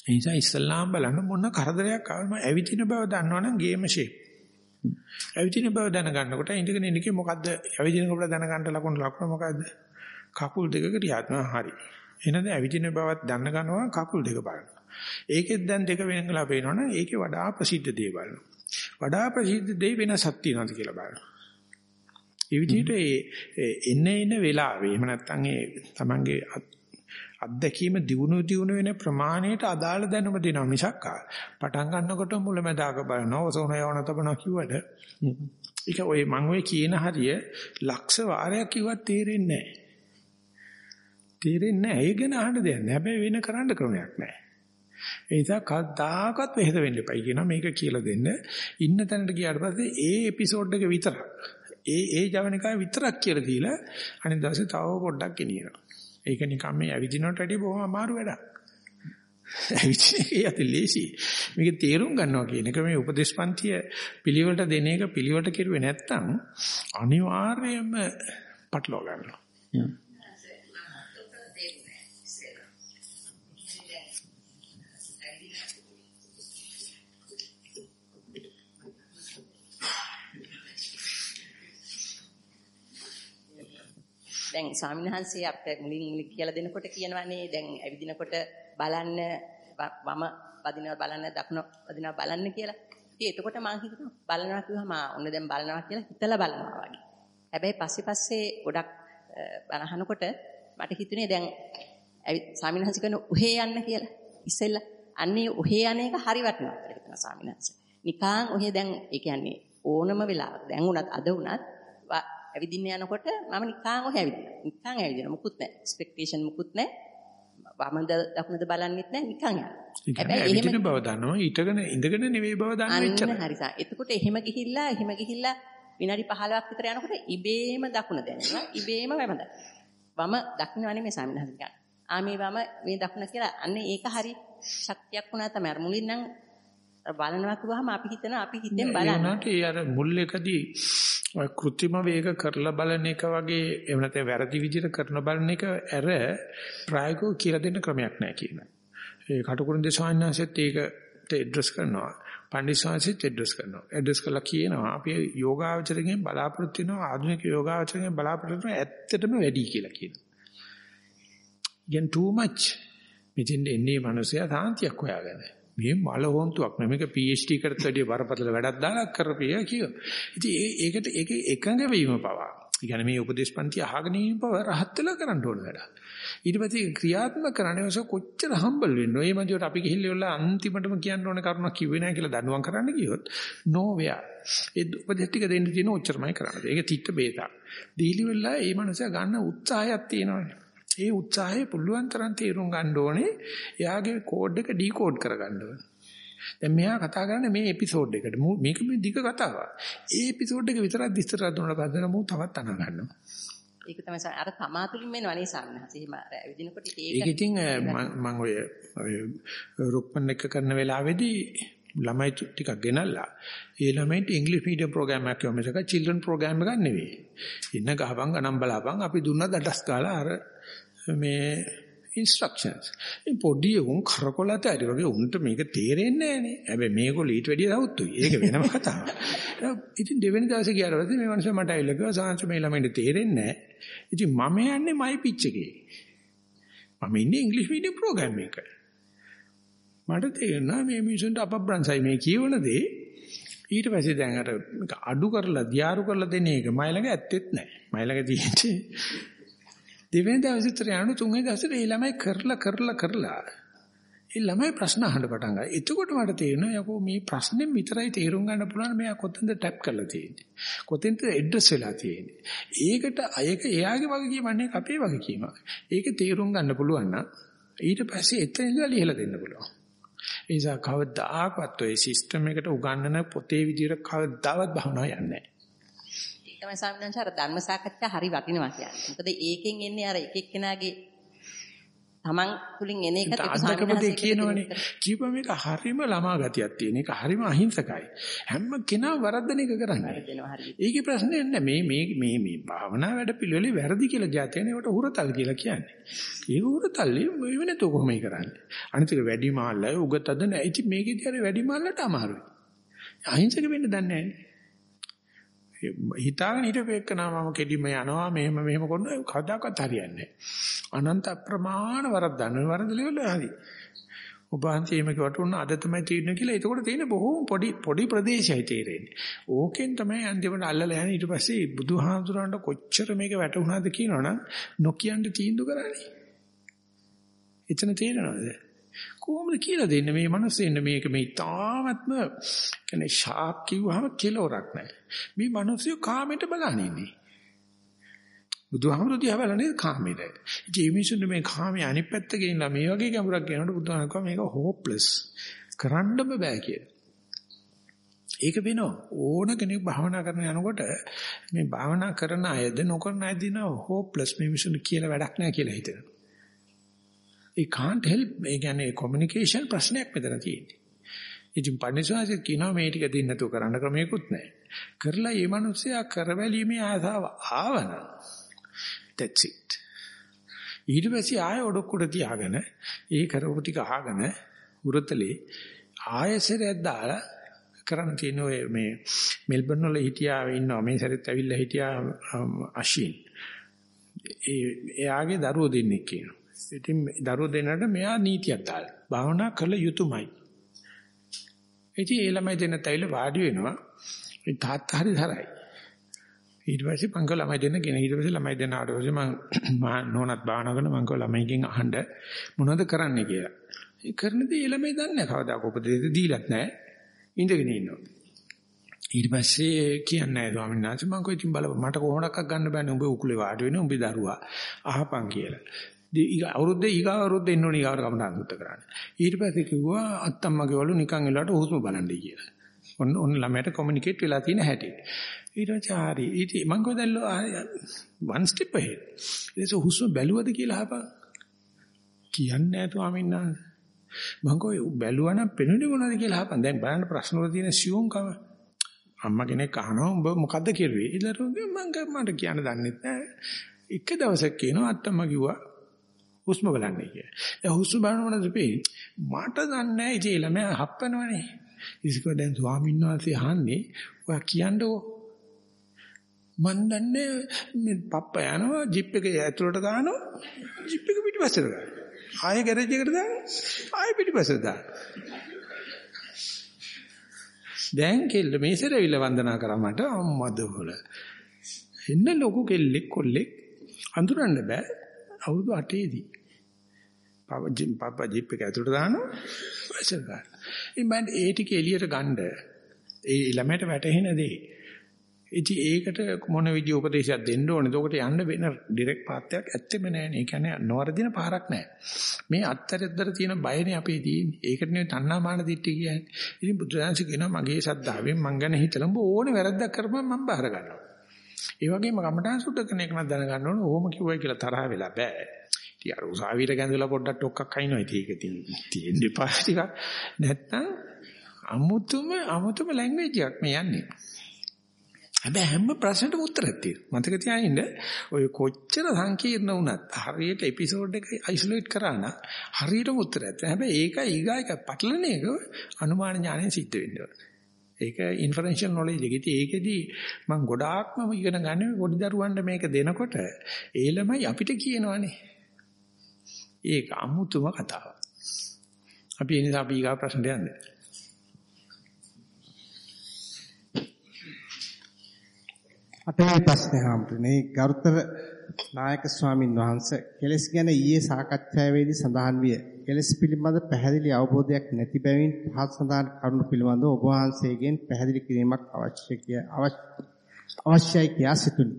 ඒ නිසා ඉස්ලාම් බලන්න මොන කරදරයක් ආවම ඇවිදින බව දන්නවනම් ගේම ෂේප්. ඇවිදින බව දැනගන්නකොට ඉඳගෙන ඉන්නේ මොකද්ද? ඇවිදිනකොට දැනගන්න ලකුණු ලකුණ මොකද්ද? කකුල් දෙක ක්‍රියාත්මක හරි. එහෙනම් ඇවිදින බවත් දැන ගන්නවා කකුල් දෙක බලනවා. ඒකෙත් දැන් දෙක වෙනකලා පේනවනම් ඒකේ වඩා ප්‍රසිද්ධ දේ බලනවා. වඩා ප්‍රසිද්ධ දේ වෙනසක් තියනවාද කියලා බලනවා. ඒ විදිහට ඒ එන්න එන වෙලාවේ එහෙම නැත්නම් ඒ තමන්ගේ අත්දැකීම දිනු දිනු වෙන ප්‍රමාණයට අදාළ දැනුම දෙනවා මිසක් පටන් ගන්නකොට මුලැමැදාක බලනවා ඔසෝන යවන තබනවා කිව්වට ඒක ඔය මම ඔය කියන හරිය ලක්ෂ වාරයක් කිව්වත් තේරෙන්නේ නැහැ. තේරෙන්නේ නැහැ. ඒ ගැන අහන්න දෙයක් නැහැ. හැබැයි වෙන කරන්න ක්‍රමයක් නැහැ. ඒ නිසා කවදාකවත් වෙහෙස වෙන්න එපයි කියනවා මේක කියලා දෙන්න. ඉන්න තැනට ගියාට පස්සේ ඒ එපිසෝඩ් එක විතරක් ඒ ඒ ජවනිකාව විතරක් කියලා දීලා අනිත් දවසේ තව පොඩ්ඩක් ගෙනියනවා. ඒක නිකන් මේ ඇවිදිනවට වැඩිය බොහොම අමාරු වැඩක්. ඇවිදින එක යති ලේසි. මේක තේරුම් ගන්නවා කියන එක මේ උපදේශපන්තිය පිළිවෙලට දෙන එක පිළිවෙලට කෙරුවේ නැත්තම් අනිවාර්යයෙන්ම පටලවා ගන්නවා. දැන් ස්වාමීන් වහන්සේ අපිට මුලින් මුලින් කියලා දෙනකොට කියනවානේ දැන් ඇවිදිනකොට බලන්න වම වදිනවා බලන්න දකුණ වදිනවා බලන්න කියලා. ඉතින් එතකොට මම හිතුවා බලනවා කිව්වම ඔන්න දැන් බලනවා කියලා හිතලා බලනවා වගේ. හැබැයි පස්සේ පස්සේ ගොඩක් බලහනකොට මට හිතුනේ දැන් ස්වාමීන් වහන්සේ කියන උහේ යන්න කියලා. ඉස්සෙල්ලා අන්නේ උහේ යන එක හරි වටිනවා කියලා හිතනවා ස්වාමීන් වහන්සේ. නිකාන් උහේ දැන් ඒ කියන්නේ ඕනම වෙලාවක දැන් උනත් අද උනත් ඇවිදින්න යනකොට මම නිකන් ඔය ඇවිදිනවා. නිකන් ඇවිදිනවා. මුකුත් නැහැ. එක්ස්පෙක්ටේෂන් මුකුත් නැහැ. වමද දකුණද බලන්නෙත් නැහැ නිකන් යනවා. හැබැයි එහෙම බව දන්නවා. ඊටගෙන ඉඳගෙන නෙවෙයි බව දන්නවා එච්චරයි. අන්න හරි සා. එතකොට එහෙම ගිහිල්ලා එහෙම ගිහිල්ලා විනාඩි 15ක් විතර යනකොට ඉබේම දකුණ දැනෙනවා. ඉබේම වම දැනෙනවා. වම දකුණ නෙමෙයි සාමිනහස කියන්නේ. ආ මේ වම මේ දකුණ කියලා අන්න ඒක හරි ශක්තියක් වුණා තමයි. මුලින් නම් බලනවා කිව්වහම අපි හිතනවා අපි හිතෙන් බලනවා. ඒ අර මුල් එකදී કૃත්‍රිම වේග කරලා බලන එක වගේ එහෙම නැත්නම් වැරදි විදිහට කරන බලන එක ඇර ප්‍රායෝගිකව කියලා දෙන්න ක්‍රමයක් නැහැ කියන. ඒ කටුකුරුන්දේ ස්වාමීන් ඒකට ඇඩ්‍රස් කරනවා. ස්වාමීන්සෙත් ඇඩ්‍රස් කරනවා. ඇඩ්‍රස් කළා කියනවා අපි යෝගාචරයෙන් බලාපොරොත්තු වෙනවා ආධුනික යෝගාචරයෙන් බලාපොරොත්තු ඇත්තටම වැඩි කියලා කියනවා. again too much මෙතෙන් එන්නේ මිනිසයා සාන්තියක් හොයාගෙන. මේ මල හොන්තුවක් නෙමෙයි මේක PhD කරත් වැඩිය බරපතල වැඩක් දාලා කරපිය කියෝ. ඉතින් ඒකට ඒක එකඟ වීම පවා. ඒ කියන්නේ මේ උපදේශපන්ති අහගෙන ඉන්න පව රහත් වෙලා කරන්න ඕන වැඩක්. ඊට පස්සේ ක්‍රියාත්මක කරන්නේ ඔස කොච්චර හම්බල් වෙන්න. ඔය මන්දියට අපි ගිහිල්ලා අන්තිමටම කියන්න ඕන කරුණක් කිව්වේ නැහැ කියලා දඬුවම් කරන්න ගියොත් නෝවැ. ඒ උපදේශ ටික දෙන්න තියෙන ඔච්චරමයි කරන්නේ. ඒක තිත්ත බේතක්. දීලි වෙලා මේ මනුස්සයා ගන්න උත්සාහයක් තියෙනවානේ. ඒ උත්සාහය පුළුවන් තරම් තේරුම් ගන්න ඕනේ. එයාගේ කෝඩ් එක ඩිකෝඩ් කරගන්න ඕනේ. දැන් මෙයා කතා කරන්නේ මේ එපිසෝඩ් එකට. මේක මේ දිග කතාවක්. ඒ එපිසෝඩ් එක විතරක් විස්තර දුන්නා පස්සේ මම තවත් අන ගන්නවා. ඒක තමයි අර තමාතුලින් වෙනව නේ සාමනහස. එහෙම ඇවිදිනකොට ඒක ඒක ඉතින් මම ඔය ඔය රුක්මන් එක කරන වෙලාවේදී ළමයි ටිකක් ගෙනල්ලා ඒ ළමයින්ට ඉංග්‍රීසි මීඩියම් ප්‍රෝග්‍රෑම් එකක් යොමු කරලා චිල්ඩ්‍රන් ප්‍රෝග්‍රෑම් එකක් නෙවෙයි. ඉන්න ගහපන් ගණන් බලාපන් අපි දුන්නා දඩස් කාලා අර මේ ඉන්ස්ට්‍රක්ෂන්ස්. මේ පොඩි උන් කරකොලත ඇරි වගේ උන්ට මේක තේරෙන්නේ නැහනේ. හැබැයි මේගොල්ලෝ ඊට වැඩිය සවුත්තුයි. ඒක වෙනම කතාවක්. ඉතින් දෙවෙනි දවසේ ගියාට පස්සේ මේ මනුස්සයා මට ඇවිල්ලා කිව්වා සාංශ මේ ළමයින්ට තේරෙන්නේ නැහැ. ඉතින් මම යන්නේ මයි පිච් එකේ. මම ඉන්නේ ඉංග්‍රීසි මීඩියම් ප්‍රෝග්‍රෑම් එක. මට තේරෙනවා මේ මිනිසුන්ට අපබ්‍රංශයි මේ කියවන දේ ඊට පස්සේ දැන් අර මේක අඩු කරලා දියාරු කරලා දෙන එක මයි ළඟ ඇත්තෙත් නැහැ. මයි ළඟ තියෙන්නේ දෙවෙනි දවසේ විතර යනු තුන්වෙනි දවසේ ඒ ළමයි කරලා කරලා කරලා ඒ ළමයි ප්‍රශ්න අහන්න පටන් ගත්තා. එතකොට මට තේරෙනවා යකෝ මේ ප්‍රශ්نين විතරයි තේරුම් ගන්න පුළුවන් මෙයා කොතනද ටැප් කරලා තියෙන්නේ. කොතෙන්ද ඇඩ්‍රස් වෙලා තියෙන්නේ. ඒකට අයක එයාගේ වගකීමන්නේ අපේ වගකීම. ඒක තේරුම් ගන්න පුළුවන් නම් ඊට පස්සේ එතන ඉඳලා ලියලා දෙන්න පුළුවන්. ඒ නිසා කවදාකවත් ඔය සිස්ටම් එකට උගන්වන පොතේ විදියට කවදාවත් භවනා යන්නේ නැහැ. තමයි ස්වාමීන් වහන්සේ අර ධර්ම සාකච්ඡා හරි වටිනවා කියන්නේ. මොකද ඒකෙන් එන්නේ අර එක එක්කෙනාගේ තමන් තුලින් එන එකට ඒක සාකච්ඡා කියනවනේ. කීප මේක හරිම ළමා ගතියක් තියෙන. ඒක හරිම අහිංසකයි. හැම කෙනා වරද්දන එක කරන්නේ. ඒකේ ප්‍රශ්නේ නැහැ. මේ මේ මේ මේ භාවනා වැඩ පිළිවෙලේ වැරදි කියලා જાතේන ඒකට හුරතල් කියලා කියන්නේ. ඒක හුරතල් වෙන තෝ කොහොමයි කරන්නේ. අනිත් එක වැඩි මාල්ලයි උගතද නැහැ. ඉතින් මේකේදී අර වැඩි මාල්ලට අමාරුයි. අහිංසක වෙන්න දන්නේ නැහැ. හිතාගෙන හිටපෙන්න මම කෙලිම යනවා මෙහෙම මෙහෙම කරනවා කවදාකවත් හරියන්නේ නැහැ. අනන්ත අප්‍රමාණ වරද්දන්න වරදලිවල හරි. ඔබ අන්තිම වටුන්න අද තමයි තීරණය කියලා. ඒකෝට තියෙන බොහෝම පොඩි පොඩි ප්‍රදේශයයි තේරෙන්නේ. ඕකෙන් තමයි අන්තිමට අල්ලලා යන්නේ. ඊට පස්සේ බුදුහාමුදුරන්ට කොච්චර මේක වැටුණාද කියනවනම් නොකියන්න තීන්දුව කරන්නේ. එතන තේරෙනවද? කොහොමද කියලා දෙන්නේ මේ මිනිස්සෙන්න මේක මේ තාමත්ම කියන්නේ ෂාප් කිව්වහම කෙලවරක් නැහැ. මේ මිනිස්සු කාමයට බලන්නේ ඉන්නේ. බුදුහාමුදුරු දිහා බලන්නේ කාමයට. ඉතින් මේ මිනිස්සුන්ට මේ කාමයේ අනිත් පැත්ත ගෙනිලා මේ වගේ ගැඹුරක් ගෙනනකොට බුදුහාමුදුරු කිව්වා මේක හෝප්ලස්. කරන්නම බෑ කියලා. ඒක වෙනවා ඕන කෙනෙක් භාවනා කරන යනකොට මේ භාවනා කරන අයද නොකරන අයද දින හෝප්ලස් මේ මිනිස්සුන්ට කියලා වැඩක් නැහැ කියලා හිතෙනවා. ඒ can't help ඒ කියන්නේ කොමියුනිකේෂන් ප්‍රශ්නයක් මෙතන තියෙන්නේ. ඉතින් පන්සිවාසය කියනවා මේ ටික දෙන්න නැතුව කරන්න ක්‍රමයක්වත් නැහැ. කරලා මේ මිනිස්සයා කරවැලීමේ ආසාව ආවන. that's it. ඊට පස්සේ ආය ඔඩොක්කුඩ තියාගෙන ඒ කරපු ටික අහගෙන උරතලේ ආයසරයක් දාලා කරන්න තියෙන ඔය මේ මෙල්බන් වල හිටියා ඉන්නවා මේ සැරෙත් ඇවිල්ලා හිටියා අශින්. ඒ එයාගේ දරුවෝ දෙන්නෙක් කියනවා. ඉතින් දරුවෝ දෙන්නට මෙයා නීතියක් දාලා භාවනා කළ යුතුයමයි. ඉතින් ඒ ළමයි දෙන්න තැවිල වාඩි වෙනවා. ඒ තාත්තා හරි තරයි. ඊට පස්සේ මං කව ළමයි දෙන්න ගෙන ඊට පස්සේ ළමයි දෙන්න ආවට පස්සේ මම [CLEARS THROAT] නෝනත් භාවනා කරන මං කව ළමයිගෙන් අහන්න මොනවද කරන්න කියලා. ඒ කරන දේ ළමයි දන්නේ නැහැ කවදාක උපදෙස් දීලත් නැහැ. ඉඳගෙන ඉන්නවා. ඊට පස්සේ කියන්නේ නැහැ ස්වාමීන් වහන්සේ මං කව ඉතින් බලපන් මට කොහොමඩක්ක් ගන්න බෑනේ උඹ උකුලේ වාඩි වෙන උඹේ දරුවා අහපන් කියලා. අවුරුද්දේ ඊගා අවුරුද්දේ ඉන්න ඕනේ ඊගාවට කමටහන් සුත්ත කරන්න. ඊට පස්සේ කිව්වා අත්තම්මගේ වළු නිකන් එලාට හුස්ම බලන්නයි කියලා. ඔන්න ඔන්න ළමයට කොමියුනිකේට් වෙලා තියෙන හැටි. ඊට පස්සේ හරි. ඊට මං කොහෙදල්ලෝ one step ahead. ඒක හුස්ම බැලුවද කියලා අහපන්. කියන්නේ නැහැ ස්වාමීන් වහන්සේ. මං කොයි බැලුවා නම් පෙනුනේ මොනවද කියලා අහපන්. දැන් බලන්න ප්‍රශ්න වල තියෙන සියුම්කම. අම්මා කෙනෙක් අහනවා උඹ මොකද්ද කිරුවේ? ඊළඟට මං මට කියන්න දන්නෙත් නැහැ. එක දවසක් කියනවා අත්තම්මා කිව්වා හුස්ම බලන්නේ කියලා. දැන් හුස්ම බලනකොට දෙපේ මට දන්නේ නැහැ ඉතින් ළමයා හප්පනවනේ. ඉතින් දැන් ස්වාමීන් වහන්සේ අහන්නේ ඔයා කියන්නකෝ. මන් දන්නේ මේ පප්පා යනවා ජිප් එක ඇතුළට ගන්නවා ජිප් එක පිටිපස්සට ගන්නවා. ආයෙ ගෑරේජ් එකට දාන්න. ආයෙ පිටිපස්සට දාන්න. දැන් කෙල්ල මේසෙට ඇවිල්ලා වන්දනා කරා මට අම්මද හොල. එන්න ලොකු කෙල්ලෙක් කොල්ලෙක් අඳුරන්න බෑ අවුරුදු 8ේදී. පාපා ජීප් එක ඇතුළට දානවා වයසට ගන්න. ඉතින් ඒ ටික එළියට ගන්න ඒ ළමයට වැටහෙන දේ. ඉතින් ඒකට මොන විදිහ උපදේශයක් දෙන්න ඕනේද? ඔකට යන්න වෙන ඩිරෙක්ට් පාත් එකක් ඇත්තෙම නැහැ. ඒ කියන්නේ නොවරදින පාරක් නැහැ. මේ අත්තරෙද්දර තියෙන බයනේ අපේ තියෙන්නේ. ඒකට නෙවෙයි තණ්හාමාන දිට්ඨිය කියන්නේ. ඉතින් බුදුරජාණන් කියනවා මගේ සද්ධාවෙන් මං ගැන හිතලා උඹ ඕනේ වැරද්දක් කරපුවම මං බාර ගන්නවා. ඒ වගේම කමඨාන් සුද්ධ කරන එක නම් දැනගන්න ඕනේ. ඕම කිව්වයි කියලා තරහ වෙලා බෑ. ඉතින් අර උසාවියට ගැඳලා පොඩ්ඩක් ටොක්ක්ක් අයින්නවා. ඉතින් ඒක තියෙන්න එපා ටිකක්. නැත්තම් අමුතුම අමුතුම ලැන්ග්වේජ් එකක් මේ යන්නේ. හැබැයි හැම ප්‍රශ්නටම උත්තරයක් තියෙනවා. මතක තියාගන්න ඔය කොච්චර සංකීර්ණ වුණත් හරියට එපිසෝඩ් එක අයිසොලේට් කරා නම් හරියටම උත්තරයක්. හැබැයි ඒක ඊගායක පටලන එක අනුමාන ඥාණයෙන් සිද්ධ වෙන්නේ. ඒක ඉන්ෆරෙන්ෂල් නොලෙජ් එක. ඉතින් ඒකෙදි මම ගොඩාක්ම ඉගෙන ගන්න පොඩි දරුවන්ට මේක දෙනකොට ඒ ළමයි අපිට කියනවනේ. ඒක අමුතුම කතාවක්. අපි ඒ නිසා අපි ඊගා ප්‍රශ්නට යන්නේ. අපේ ප්‍රශ්නේ හම්බුනේ ගරුතර නායක ස්වාමින් වහන්සේ කෙලස් ගැන ඊයේ සාකච්ඡාවේදී සඳහන් විය. කෙලස් පිළිබඳ පැහැදිලි අවබෝධයක් නැති බැවින් පහත් සඳහන් කරුණු පිළිබඳව ඔබ වහන්සේගෙන් පැහැදිලි කිරීමක් අවශ්‍ය කිය අවශ්‍යයි කියා සිතුනි.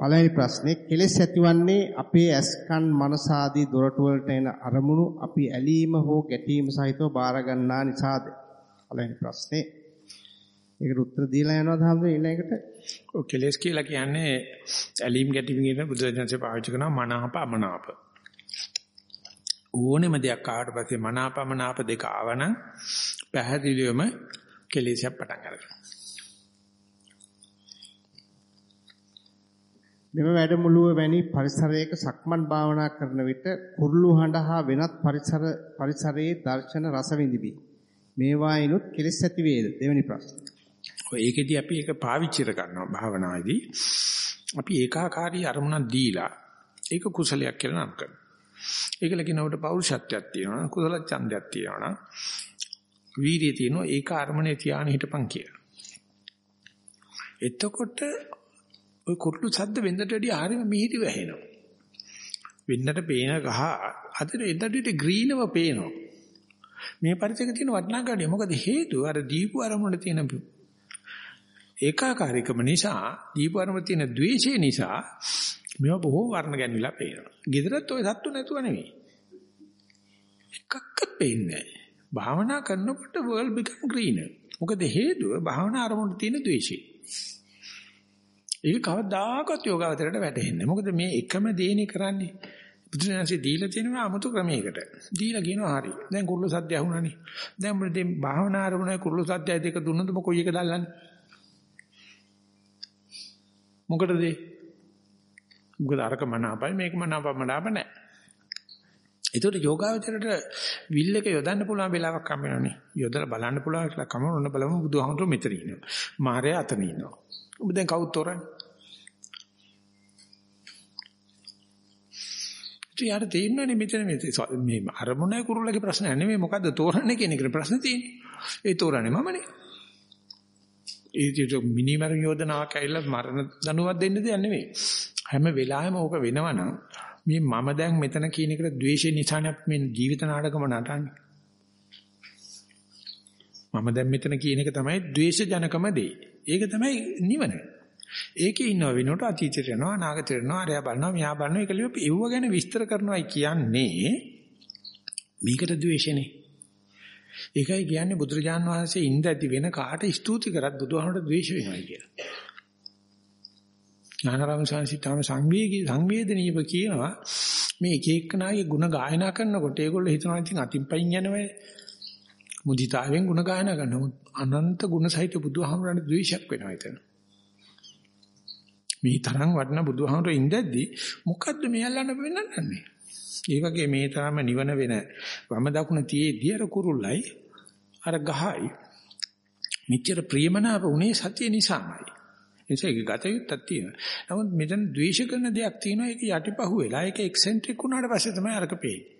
පළවෙනි ප්‍රශ්නේ කෙලස් ඇතිවන්නේ අපේ ඇස්කන් මනස ආදී දොරටු වලට එන අරමුණු අපි ඇලීම හෝ ගැටීම සහිතව බාර ගන්නා නිසාද? පළවෙනි ප්‍රශ්නේ ඒකට උත්තර දීලා යනවාද හැමෝම ඊළඟට ඔය කෙලස් කියලා කියන්නේ ඇලීම් ගැටීම් කියන බුදුරජාණන්සේ පාවිච්චි කරන මනාප අමනාප. ඕනෙම දෙයක් ආවට පස්සේ මනාප අමනාප දෙක ආවනම් පැහැදිලිවම කෙලෙසක් පටන් ගන්නවා. මෙම වැඩමුළුව වැනි පරිසරයක සක්මන් භාවනා කරන විට කුරුළු හඬ හා වෙනත් පරිසර පරිසරයේ දර්ශන රස විඳිමි. මේවායිනුත් කෙලෙස් ඇති වේද? දෙවෙනි ප්‍රශ්න. ඔය ඒකෙදි අපි ඒක පාවිච්චි කර ගන්නවා භාවනාවේදී. අපි ඒකාකාරී අරමුණක් දීලා ඒක කුසලයක් කියලා නම් කරනවා. ඒකල කියනකොට පෞරුෂත්වයක් තියෙනවා, කුසල ඡන්දයක් තියෙනවා. වීර්යය තියෙනවා ඒක අරමුණේ තියාගෙන හිටපන් කියලා. එතකොට ওই කුරුළු සද්ද වෙන්නට වැඩිය හරියම මිහිරි වැහෙනවා. වෙන්නට පේන ගහ අතට එදඩට ග්‍රීනව පේනවා. මේ පරිසරයක තියෙන වටිනාකමයි මොකද හේතුව අර දීපු අරමුණ තියෙන ඒකාකාරීකම නිසා දීපු අරමුණ තියෙන द्वේෂය නිසා මේවා බොහෝ වර්ණ ගැන්විලා පේනවා. gedarat ඔය සත්තු නැතුව නෙමෙයි. එකක්වත් පේන්නේ නැහැ. භාවනා කරනකොට world become greener. මොකද හේතුව භාවනා අරමුණ තියෙන द्वේෂය. ඒක කවදාකවත් යෝගාවතරයට වැටෙන්නේ මොකද මේ එකම දේනේ කරන්නේ. බුදුසසුනේ දීලා තියෙනවා 아무තු ක්‍රමයකට. දීලා කියනවා හරි. දැන් කුරුළු සද්ද ඇහුණානේ. දැන් මොකද මේ භාවනා අරමුණයි කුරුළු සද්දයි දෙක දුන්නොත් මොකෝ එක දැල්ලන්නේ? මොකටද ඒ? මොකද අරක මනාපයි මේක මනාපමනාප නැහැ. ඒතකොට යෝගාවචරයට විල් එක යොදන්න පුළුවන් වෙලාවක් හම්බ වෙනවනේ. යොදලා බලන්න පුළුවන් කියලා කම ඔන්න බලමු බුදුහාමුදුරුවෝ මෙතන ඉන්නවා. මාර්යා අතන ඉන්නවා. ඔබ දැන් කවුද තෝරන්නේ? ඊට තේින්නවනේ මෙතන මේ අරමුණයි කුරුල්ලගේ ප්‍රශ්නයක් නෙමෙයි මොකද්ද තෝරන්නේ කියන එකට ප්‍රශ්න තියෙන්නේ. ඒ තෝරන්නේ මමනේ. ඒ මිනිමර යෝජනාවක් ඇවිල්ලා මරණ දනුවක් දෙන්න දෙයක් නෙවෙයි. හැම වෙලාවෙම ඕක වෙනවනම් මේ මම දැන් මෙතන කියන එකට ද්වේෂය නිසානේ අපි මේ ජීවිත නාටකම නටන්නේ. මම දැන් මෙතන කියන එක තමයි ද්වේෂ ජනකම දේ. ඒක තමයි නිවන. ඒකේ ඉන්නව වෙනකොට අතීතයට යනවා අනාගතයට යනවා අරයා බලනවා මෙයා බලනවා ඒක ලියපු ඒව ගැන විස්තර කරනවායි කියන්නේ මේකට ද්වේෂනේ. ඒකයි කියන්නේ බුදුරජාන් වහන්සේ ඉඳද්දි වෙන කාට ස්තුති කරත් බුදුහාමට ද්වේෂ වෙනවා කියලා. ඥානරාම සංසිතාම සංවේගී සංවේදනීයව කියනවා මේ එක එක්කනාගේ ಗುಣ ගායනා කරනකොට ඒගොල්ලෝ හිතනවා ඉතින් අතින් පයින් යනවා මුදිතාවෙන් ಗುಣ ගායනා කරනවා අනන්ත ಗುಣ සහිත බුදුහාමරණ ද්වේෂයක් වෙනවා එතන. මේ තරම් වටින බුදුහාමර ඉඳද්දි මොකද්ද මේ යල්ලන්න වෙන්නන්නේ? ඒ වගේ මේ තරම නිවන වෙන වම දකුණ තියේදී අර කුරුල්ලයි අර ගහයි මෙච්චර ප්‍රියමනාප උනේ සතිය නිසාමයි. නිසා ඒක ගත යුත්තක් තියෙනවා. නමුත් මෙතන ද්වේෂ කරන දෙයක් තියෙනවා ඒක යටිපහුව වෙලා ඒක එක්සෙන්ට්‍රික් වුණාට පස්සේ තමයි අරක පේන්නේ.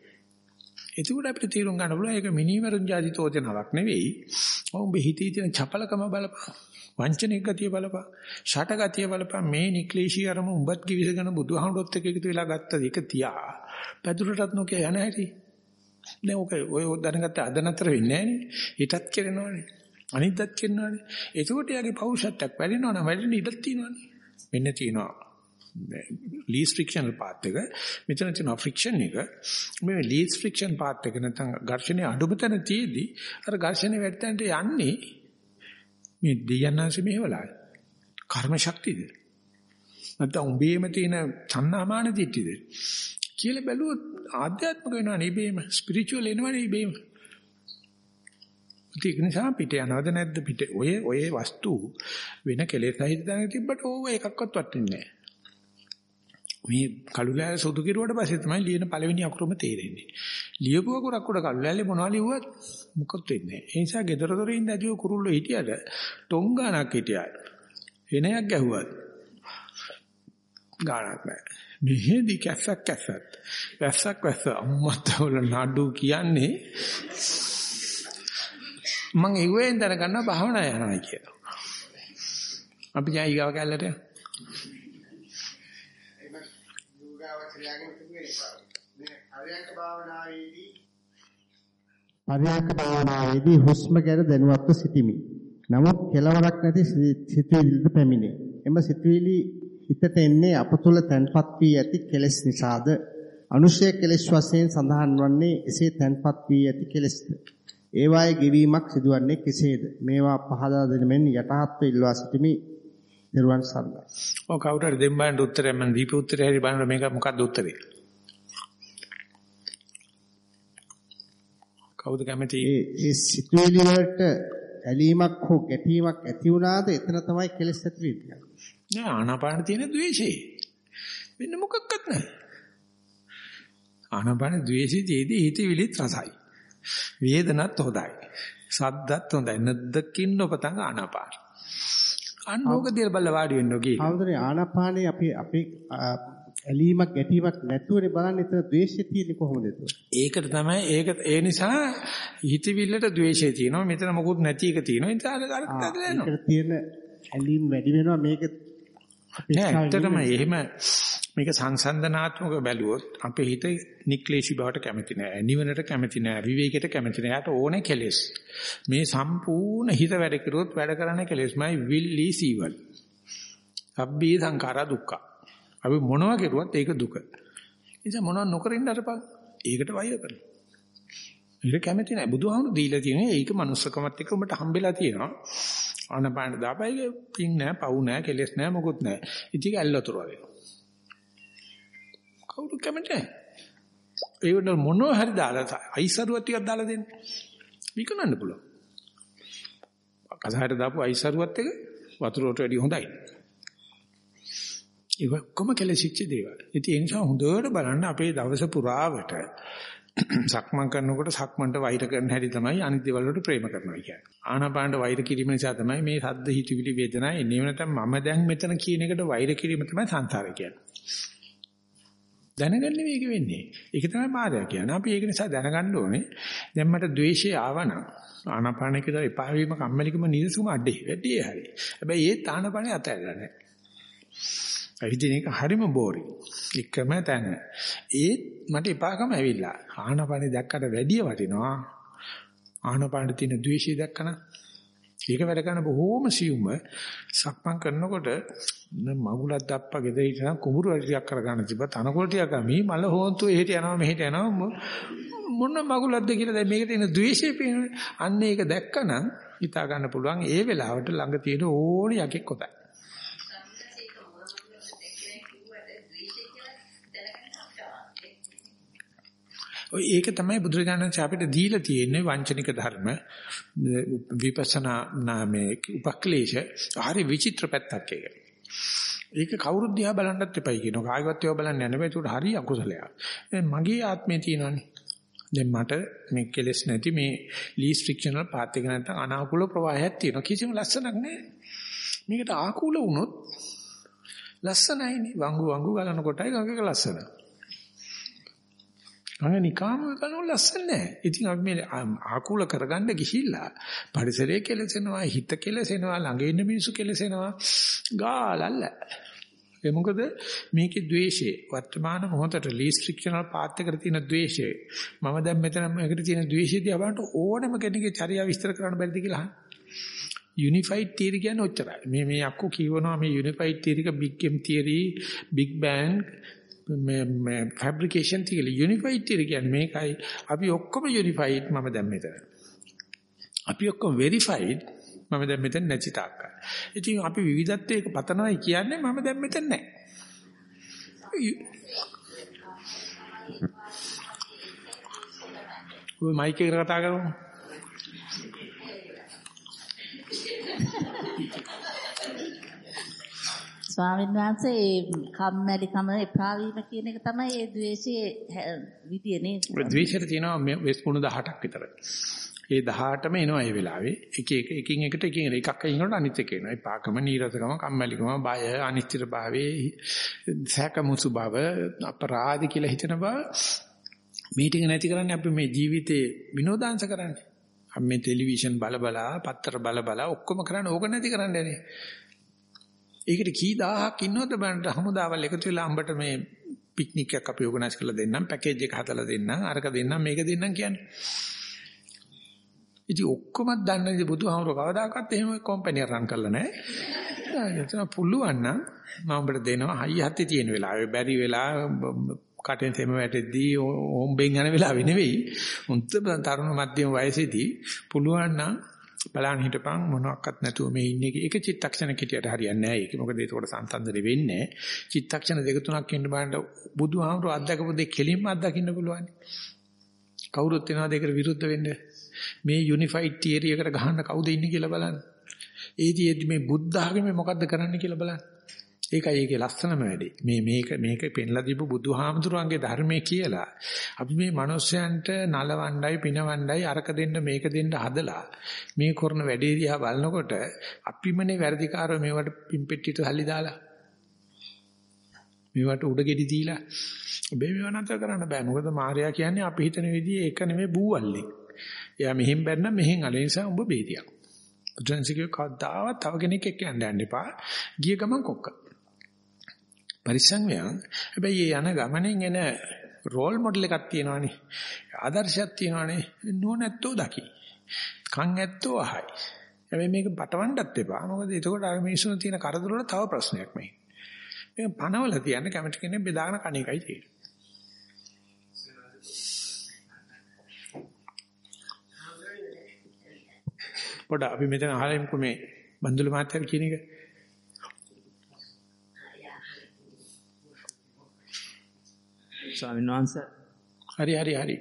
එතකොට අපිට තීරුම් ගන්න පුළුවන් ඒක මිනිමරුන් ජාති තෝතනාවක් නෙවෙයි. ඔව් හිතේ තියෙන චපලකම බලපන්. වංචනික ගතිය බලපන්. ෂට ගතිය බලපන්. මේ නික්ලේශී අරම උඹත් කිවිසගෙන බුදුහාමුදුරුත් එක්ක එකතු වෙලා ගත්ත එක තියා. පැදුරටත් නොකිය යන හැටි. දැන් ඔක ඔය දැනගත්ත අද නතර වෙන්නේ නැහැ හිතත් කරනවනේ. අනිද්දත් කරනවනේ. එතකොට යාගේ පෞරුෂත්වයක් වැඩෙනවනම් වැඩෙන ඉඩක් තියෙනවනේ. මෙන්න තියෙනවා. ලීස් ෆ්‍රික්ෂනල් පාත් එක. මෙතන තියෙනවා ෆ්‍රික්ෂන් එක. මේ ලීස් ෆ්‍රික්ෂන් පාත් එක නැත්නම් ඝර්ෂණයේ අඩුම තැන තියේදී අර ඝර්ෂණේ වැටෙන්නට යන්නේ මේ දෙයන්නාංශ මෙහෙवला කර්ම ශක්තියද නැත්නම් උඹේම තියෙන සන්නාමාන දිට්ඨියද කියලා බැලුවොත් ආධ්‍යාත්මික වෙනවා නෙබේම ස්පිරිචුවල් එනවා නෙබේම ඒක නිසා පිට යනවද නැද්ද? පිට ඔය ඔය වස්තු වෙන කෙලෙස් සහිත දැනග තිබ්බට ඕව එකක්වත් වටින්නේ නැහැ. මේ කළුලෑල්ල සුදු කිරුවට පස්සේ තමයි ලියන පළවෙනි අකුරම තේරෙන්නේ. ලියපු අකුරක් උඩ කළුලෑල්ලේ මොනවා ලිව්වත් මොකද වෙන්නේ. ඒ නිසා gedara dore ඉඳ ඇදිව කුරුල්ලෝ හිටියට ටොංගානක් හිටියට වෙනයක් ගැහුවත් ගානක් නැහැ. මෙහෙදි කැස්සක් කැස්සත්. වැස්සක් වැස්ස අම්මත් වල නඩු කියන්නේ මම ඉවෙන් දැනගන්න භාවනා යනවා කියලා. අපි ජා ඊගාව කැල්ලට යෝගාවචරයාගෙන් තිබෙන හරියක භාවනාවේදී පරියන්ක භාවනාවේදී හුස්ම ගැන දැනුවත්ව සිටිමි. නමුත් කෙලවරක් නැති සිතුවිලිද පැමිණේ. එම සිතුවිලි හිතට එන්නේ අප තුළ තැන්පත් වී ඇති කෙලෙස් නිසාද අනුශය කෙලෙස් වශයෙන් සඳහන් වන්නේ එසේ තැන්පත් වී ඇති කෙලෙස්ද ඒවායේ ගෙවීමක් සිදුවන්නේ කෙසේද මේවා පහදා දෙන මෙන් යටහත්ව ඉල්වා සිටිමි නිර්වාණ සරණයි. ඔව් කවුරු හරි දෙන්න බලන්න උත්තරය මම දීපු උත්තරය හරි බලන්න මේක මොකක්ද උත්තරේ? කවුද කැමති? ඒ ඒ සිතුවිලි වලට ඇලීමක් හෝ ගැටීමක් ඇති වුණාද එතන තමයි කෙලෙස් ඇති වෙන්නේ. නෑ ආනාපාන තියෙන ද්වේෂේ. වෙන මොකක්වත් නෑ. ආනාපාන ද්වේෂයේදී හිතවිලිත් රසයි. වේදනත් හොඳයි. සද්දත් හොඳයි. නද්දකින් නොපතං ආනාපාන. අන්න ඕක දිහා බලලා වාඩි වෙන්න ඕකේ. ආනාපානේ අපි අපි ඇලීමක් ගැටීමක් නැතුවනේ බලන්නේ. එතන ද්වේෂය තියෙන්නේ කොහොමද? ඒකට තමයි ඒක ඒ නිසා හිතවිල්ලට ද්වේෂය තියෙනවා. මෙතන මොකුත් නැති එක තියෙනවා. ඒ නිසා අර. ඒකට තියෙන ඇලීම් වැඩි වෙනවා. මේක ඇත්තටම එහෙම මේක සංසන්දනාත්මක බැලුවොත් අපේ හිත නික්ලේශී බවට කැමති නෑ. නිවනට කැමති නෑ. විවේකයට කැමති නෑ. යාට ඕනේ කෙලෙස්. මේ සම්පූර්ණ හිත වැඩ කරුවොත් වැඩ කරන්නේ කෙලෙස්මයි. Will is evil සබ්බී සංඛාරා දුක්ඛ අපි මොනවා කරුවත් ඒක දුක. නිසා මොනවා නොකර ඉන්න අරපන් ඒකට වෛර කරනවා. ඒක කැමති නෑ. බුදුහාමුදුරු දීලා තියෙනවා ඒක manussකමත් එක්ක උඹට හම්බෙලා තියෙනවා. ආනපාන දාපයිගේ පිං නෑ පව් නෑ කෙලෙස් නෑ මොකුත් නෑ. ඉතින් ඇල්ලතර වගේ කවුරු කැමති නෑ. ඒ වුණ මොනවා හරි දාලා අයිසරුවක් ටිකක් දාලා දෙන්න. විකනන්න පුළුවන්. කසහට දාපු අයිසරුවත් එක වතුරට වැඩි හොඳයි. ඒක කොම කෙලෙසිච්ච දේවල් ඉතින් ඒ නිසා හොඳට බලන්න අපේ දවස පුරාවට සක්මන් කරනකොට සක්මන්ට වෛර කරන හැටි තමයි අනිත් දේවල් වලට ප්‍රේම කරනවා කියන්නේ. ආනාපානට වෛර කිරීම නිසා තමයි මේ සද්ද හිතවිලි වේදනා එන්නේ. නැත්නම් මම දැන් මෙතන කියන එකට වෛර කිරීම තමයි සංසාරය කියන්නේ. දැනගන්නේ මේක වෙන්නේ. ඒක තමයි මායя කියන්නේ. අපි ඒක නිසා දැනගන්න ඕනේ. දැන් මට ද්වේෂය ආවනම් ආනාපානයේ කියලා එපා වීම කම්මැලිකම නිරසුම අඩේ. වැඩි හරි. හැබැයි ඒ ආනාපානේ අතහැරලා නැහැ. ඇවිදින එක හරිම බෝරි. එකම තැන. ඒත් මට එපාකම ඇවිල්ලා. ආනපානෙ දැක්කට වැඩිය වටිනවා. ආනපානෙ තියෙන ද්වේෂය දැක්කම ඒක වැඩ කරන බොහෝම සියුම සක්මන් කරනකොට මගුලක් දැප්පා ගෙදර හිටන කුඹුරු වල ටිකක් කරගන්න තිබ්බ තනකොළ ටිකක් මේ මල හොන්තු එහෙට යනවා මෙහෙට යනවා මොන මගුලක්ද කියලා දැන් මේකේ තියෙන ද්වේෂය පේනවනේ අන්න ඒක දැක්කනම් හිතා ගන්න පුළුවන් ඒ වෙලාවට ළඟ තියෙන ඕන යකෙක් කොටයි ඔය ඒක තමයි බුදුරජාණන් අපිට දීලා තියෙන්නේ වංචනික ධර්ම විපස්සනා නාමයේ උපක්ලේශ හරි විචිත්‍ර පැත්තක් ඒක. ඒක කවුරුත් දිහා බලන්නත් එපයි කියනවා. කාගවත් ඒවා බලන්න යන්න බෑ. ඒකට හරි අකුසලයක්. මගේ ආත්මේ තියෙනවනේ. දැන් මට මේ කෙලස් නැති මේ ලීස් ෆ්‍රික්ෂනල් පාත් එක නැත්නම් අනාකූල ප්‍රවාහයක් තියෙනවා. කිසිම ලස්සනක් නැහැ. මේකට ආකූල වුණොත් ලස්සනයිනේ. වංගු වංගු ගලන කොටයි ගඟක ලස්සන. ආය නිකාම කරනු ලස්සන නැහැ. ඉතින් අපි මේ ආකූල කරගන්න ගිහිල්ලා පරිසරය කෙලසෙනවා, හිත කෙලසෙනවා, ළඟ ඉන්න මිනිස්සු කෙලසෙනවා. ගාලල්ල. ඒ මොකද මේකේ द्वේෂය වර්තමාන මොහොතට ලීස්ට් ෆ්‍රික්ෂනල් පාත් එකට තියෙන द्वේෂය. මම දැන් මෙතන මේකට තියෙන द्वේෂය දිහා බලනකොට ඕනම කෙනෙක්ගේ චර්යාව විස්තර කරන්න බැරිද කියලා අහන. යුනිෆයිඩ් තියරි කියන්නේ ඔච්චරයි. මේ මේ අක්කු කියවනවා මේ unified තියරික big game theory, big bang මේ මේ ෆැබ්‍රිකේෂන් තියරි යුනිෆයිඩ් තියරි කියන්නේ මේකයි. අපි ඔක්කොම යුනිෆයිඩ් මම දැන් මෙතන. අපි ඔක්කොම වෙරිෆයිඩ් මම දැන් මෙතන නැති තාක්කයි. ඉතින් අපි විවිධත්වයක පතනවායි කියන්නේ මම දැන් මෙතන නැහැ. ඔය මයික් එකට කතා කරමු. ස්වාමීන් වහන්සේ ඒ කම්මැලිකම එපා වීම කියන එක තමයි ඒ ද්වේෂයේ විදිය නේද? ද්වේෂයට තියෙනවා වෙස් කුණු 18ක් විතර. ඒ 18ම එනවා ඒ වෙලාවේ. එක එක එකින් එකට එකින් එකක් අයින් අනිත් එක එනවා. ඒ පාකම නීරසකම කම්මැලිකම බය අනිශ්චිත භාවයේ සැකමුසු බව අපරාධ කියලා හිතන බව මේ ටික නැති කරන්නේ අපි මේ ජීවිතේ විනෝදාංශ කරන්නේ. අපි මේ ටෙලිවිෂන් බල බලා පත්තර බල බලා ඔක්කොම කරන්නේ ඕක නැති කරන්නේ නේ. ඒකට කී දහහක් ඉන්නවද බලන්න හමුදාවල් එකතු වෙලා අම්බට මේ පික්නික් එකක් අපි ඕගනයිස් කරලා දෙන්නම් පැකේජ් එක හදලා දෙන්නම් අරක දෙන්නම් මේක දෙන්නම් කියන්නේ. ඉතින් ඔක්කොම දන්නේ ඉතින් බුදුහාමුදුර කවදාකවත් එහෙම කම්පැනි රන් කරලා නැහැ. එතන පුළුවන් නම් මම ඔබට දෙනවා හයි හත්තේ තියෙන වෙලාවේ බැරි වෙලා කටෙන් තෙම වැටෙද්දී හොම්බෙන් යන වෙලාවෙ නෙවෙයි. උන්ත තරුණ මධ්‍යම වයසේදී පුළුවන් නම් බලන්න හිටපන් මොනවත් නැතුව මේ ඉන්නේ එක චිත්තක්ෂණ කිටියට හරියන්නේ නැහැ. ඒක මොකද ඒකට සංසන්දනය වෙන්නේ චිත්තක්ෂණ දෙක තුනක් ඉන්න බලන්න බුදුහාමුදුර අත්දකපු දෙක කෙලින්ම අත්දකින්න පුළුවන්. කවුරුත් වෙනවද ඒකට විරුද්ධ වෙන්නේ? මේ යුනිෆයිඩ් තියරි එකට ගහන්න කවුද ඉන්නේ කියලා බලන්න. ඒදී මේ බුද්ධ ආගමේ මොකද්ද කරන්න කියලා බලන්න. ඒකයි ඒකේ ලස්සනම වැඩේ. මේ මේක මේක පෙන්ලා දීපු බුදුහාමුදුරන්ගේ ධර්මයේ කියලා. අපි මේ මිනිස්යන්ට නලවණ්ඩයි පිනවණ්ඩයි අරක දෙන්න මේක දෙන්න හදලා මේ කරන වැඩේ දිහා බලනකොට අපිමනේ වැඩිකාරෝ මේවට පිම්පෙට්ටියට සල්ලි දාලා මේවට උඩ ගෙඩි දීලා ඔබේ මේව නැතර කරන්න බෑ. මොකද මාර්යා කියන්නේ අපි හිතන විදිහේ ඒක නෙමෙයි බූවල්ලේ. එයා මෙහෙන් බැන්න මෙහෙන් අල නිසා උඹ බේරියක්. බුදුන්සිකේ කවදාවත් තව කෙනෙක් එක්ක යන්න යන්න එපා. ගිය ගමන් කොක්ක. පරිස්සම් වෙයන්. හැබැයි ඒ යන ගමනෙන් එන රෝල් මොඩල් එකක් තියෙනවානේ. ආදර්ශයක් තියෙනවානේ. නෝනැත්තෝ දකි. කන් ඇත්තෝ අහයි. හැබැයි මේක පටවන්නත් එපා. මොකද එතකොට අර මිනිස්සුන් තියෙන කරදර වල තව ප්‍රශ්නයක් මේ. මේක පනවල තියන්න කැමති කෙනෙක් බෙදාගෙන කණ එකයි තියෙන්නේ. පොඩ අපි මෙතන අහලෙමුකෝ මේ බන්දුල මාත්‍යක් කියන එක. ස්වාමීන් වහන්සේ හරි හරි හරි.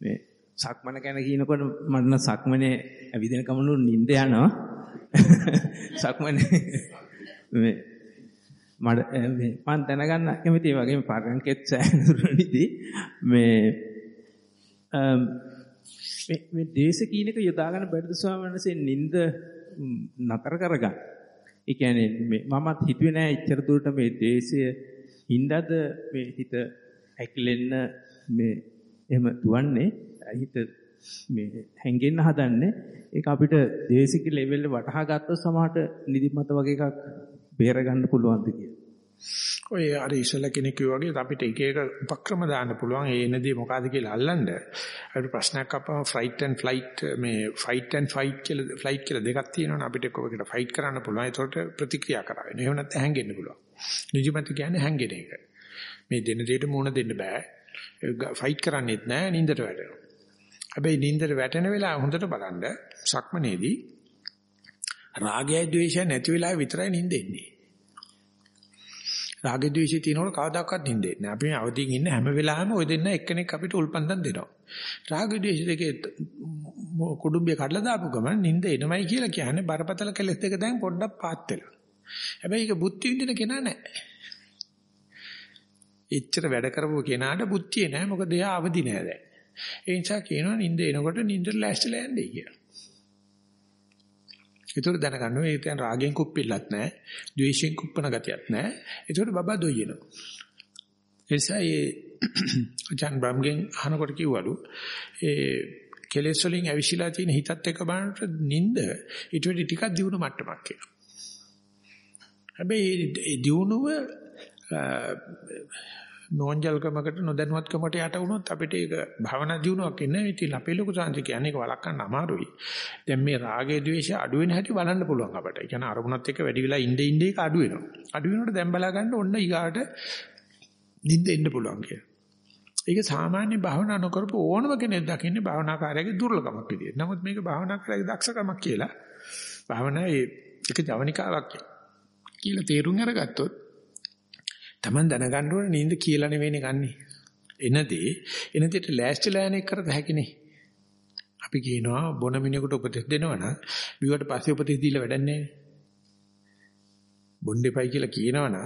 මේ සක්මන ගැන කියනකොට මට නම් සක්මනේ ඇවිදින කමනු නිින්ද යනවා. [LAUGHS] සක්මනේ මේ මට මේ මම දැනගන්න කැමතියි වගේම පරංකෙත් සෑනුරුනිදී මේ මේ දේශ කීනක යොදා ගන්න බැරිද ස්වාමීන් වහන්සේ නිින්ද නතර කරගන්න. ඒ කියන්නේ මේ මමත් හිතුවේ නෑ ඉච්චර දුරට මේ දේශය හින්දාද මේ හිත ඇකිලෙන්න මේ එහෙම දුවන්නේ හිත මේ හැංගෙන්න හදන්නේ. ඒක අපිට දේශික ලෙවල් එක වටහා ගත්තොත් සමහරට නිදිමත වගේ එකක් බේර ගන්න පුළුවන්ද කියලා. ඔය අර ඉස්සල කෙනෙක් වගේ අපිට එක එක උපක්‍රම දාන්න පුළුවන්. ඒ එනදී මොකද්ද කියලා අල්ලන්න. අපිට ප්‍රශ්නයක් අපම ෆයිට් ඇන්ඩ් ෆ්ලයිට් මේ ෆයිට් ඇන්ඩ් ෆයිට් කියලා ෆ්ලයිට් කියලා දෙකක් තියෙනවනේ. අපිට එක්කකට ෆයිට් කරන්න පුළුවන්. ඒකට ප්‍රතික්‍රියා කරා වෙනවා. එහෙම නැත්නම් හැංගෙන්න පුළුවන්. නිදිමත කියන්නේ හැංගෙන එක. මේ දෙන දෙයට මුණ දෙන්න බෑ ෆයිට් කරන්නේත් නෑ නින්දට වැටෙනවා හැබැයි නින්දට වැටෙන වෙලාව හොඳට බලන්න සක්මනේදී රාගය ද්වේෂය නැති වෙලාව විතරයි නින්ද එන්නේ රාග ද්වේෂය තියෙනකොට කවදාකවත් නිින්දෙන්නේ නැහැ. අපි අවදිින් ඉන්න හැම වෙලාවෙම ওই දෙන්න එක්කෙනෙක් අපිට උල්පන්දම් දෙනවා. රාග ද්වේෂ දෙකේ කුඩුම්බිය කඩලා දාපු ගමන් නිින්ද එනමයි කියලා කියන්නේ බරපතල කෙලස් දෙක දැන් පොඩ්ඩක් පාත් වෙලා. හැබැයි ඒක බුද්ධි විඳින කෙනා නැහැ. එච්චර වැඩ කරපුව කෙනාට බුද්ධිය නැහැ. මොකද එයා අවදි නැහැ දැන්. ඒ නිසා කියනවා නිින්ද එනකොට නිින්දට ලෑස්තිලා යන්නේ කියලා. ඒතකොට දැනගන්න ඕනේ ඒ කියන්නේ රාගෙන් කුප්පිල්ලත් නැහැ, ද්වේෂයෙන් කුප්පන ගතියක් නැහැ. ඒතකොට බබා දොයිනවා. එසා ඒ ජන් [CLEARS THROAT] බ්‍රම්ගෙන් අහනකොට කිව්වලු ඒ කෙලෙස් වලින් ඇවිසිලා තියෙන හිතත් එක්ක බලනකොට නිින්ද ඊට වඩා ටිකක් දියුණු මට්ටමක් කියලා. හැබැයි ඒ දියුණුව නෝන්ජල්කමකට නොදැනුවත්කමකට යට වුණොත් අපිට ඒක භවනා දියුණුවක් එන්නේ නැහැ. ඉතින් අපේ ලොකු සංසි කියන්නේ ඒක වළක්වන්න අමාරුයි. දැන් මේ රාගය ద్వේෂය අඩු වෙන හැටි බලන්න පුළුවන් අපට. ඒ කියන්නේ අරමුණත් එක්ක වැඩි වෙලා ඉnde ඉnde ඒක අඩු වෙනවා. අඩු වෙනකොට දැන් බලා ගන්න ඔන්න ඊගාට නිින්ද එන්න පුළුවන් කියලා. ඒක සාමාන්‍ය භාවනා නොකරපු ඕනම කෙනෙක් දකින්නේ භාවනාකාරයාගේ දුර්ලභමක් විදියට. නමුත් මේක භාවනාකාරයාගේ දක්ෂකමක් කියලා භාවනාවේ එක ජවනිකාවක් කියලා තේරුම් අරගත්තොත් Taman දැනගන්න ඕනේ නිින්ද කියලා නෙවෙයිනේ ගන්නෙ. එනදී එනදිට ලෑස්තිලා යන එක කරත හැකිනේ. අපි කියනවා බොන මිනිහෙකුට උපදෙස් දෙනවනම් බිව්වට පස්සේ උපදෙස් දීලා වැඩක් නැහැ. බොන්න එපයි කියලා කියනවනම්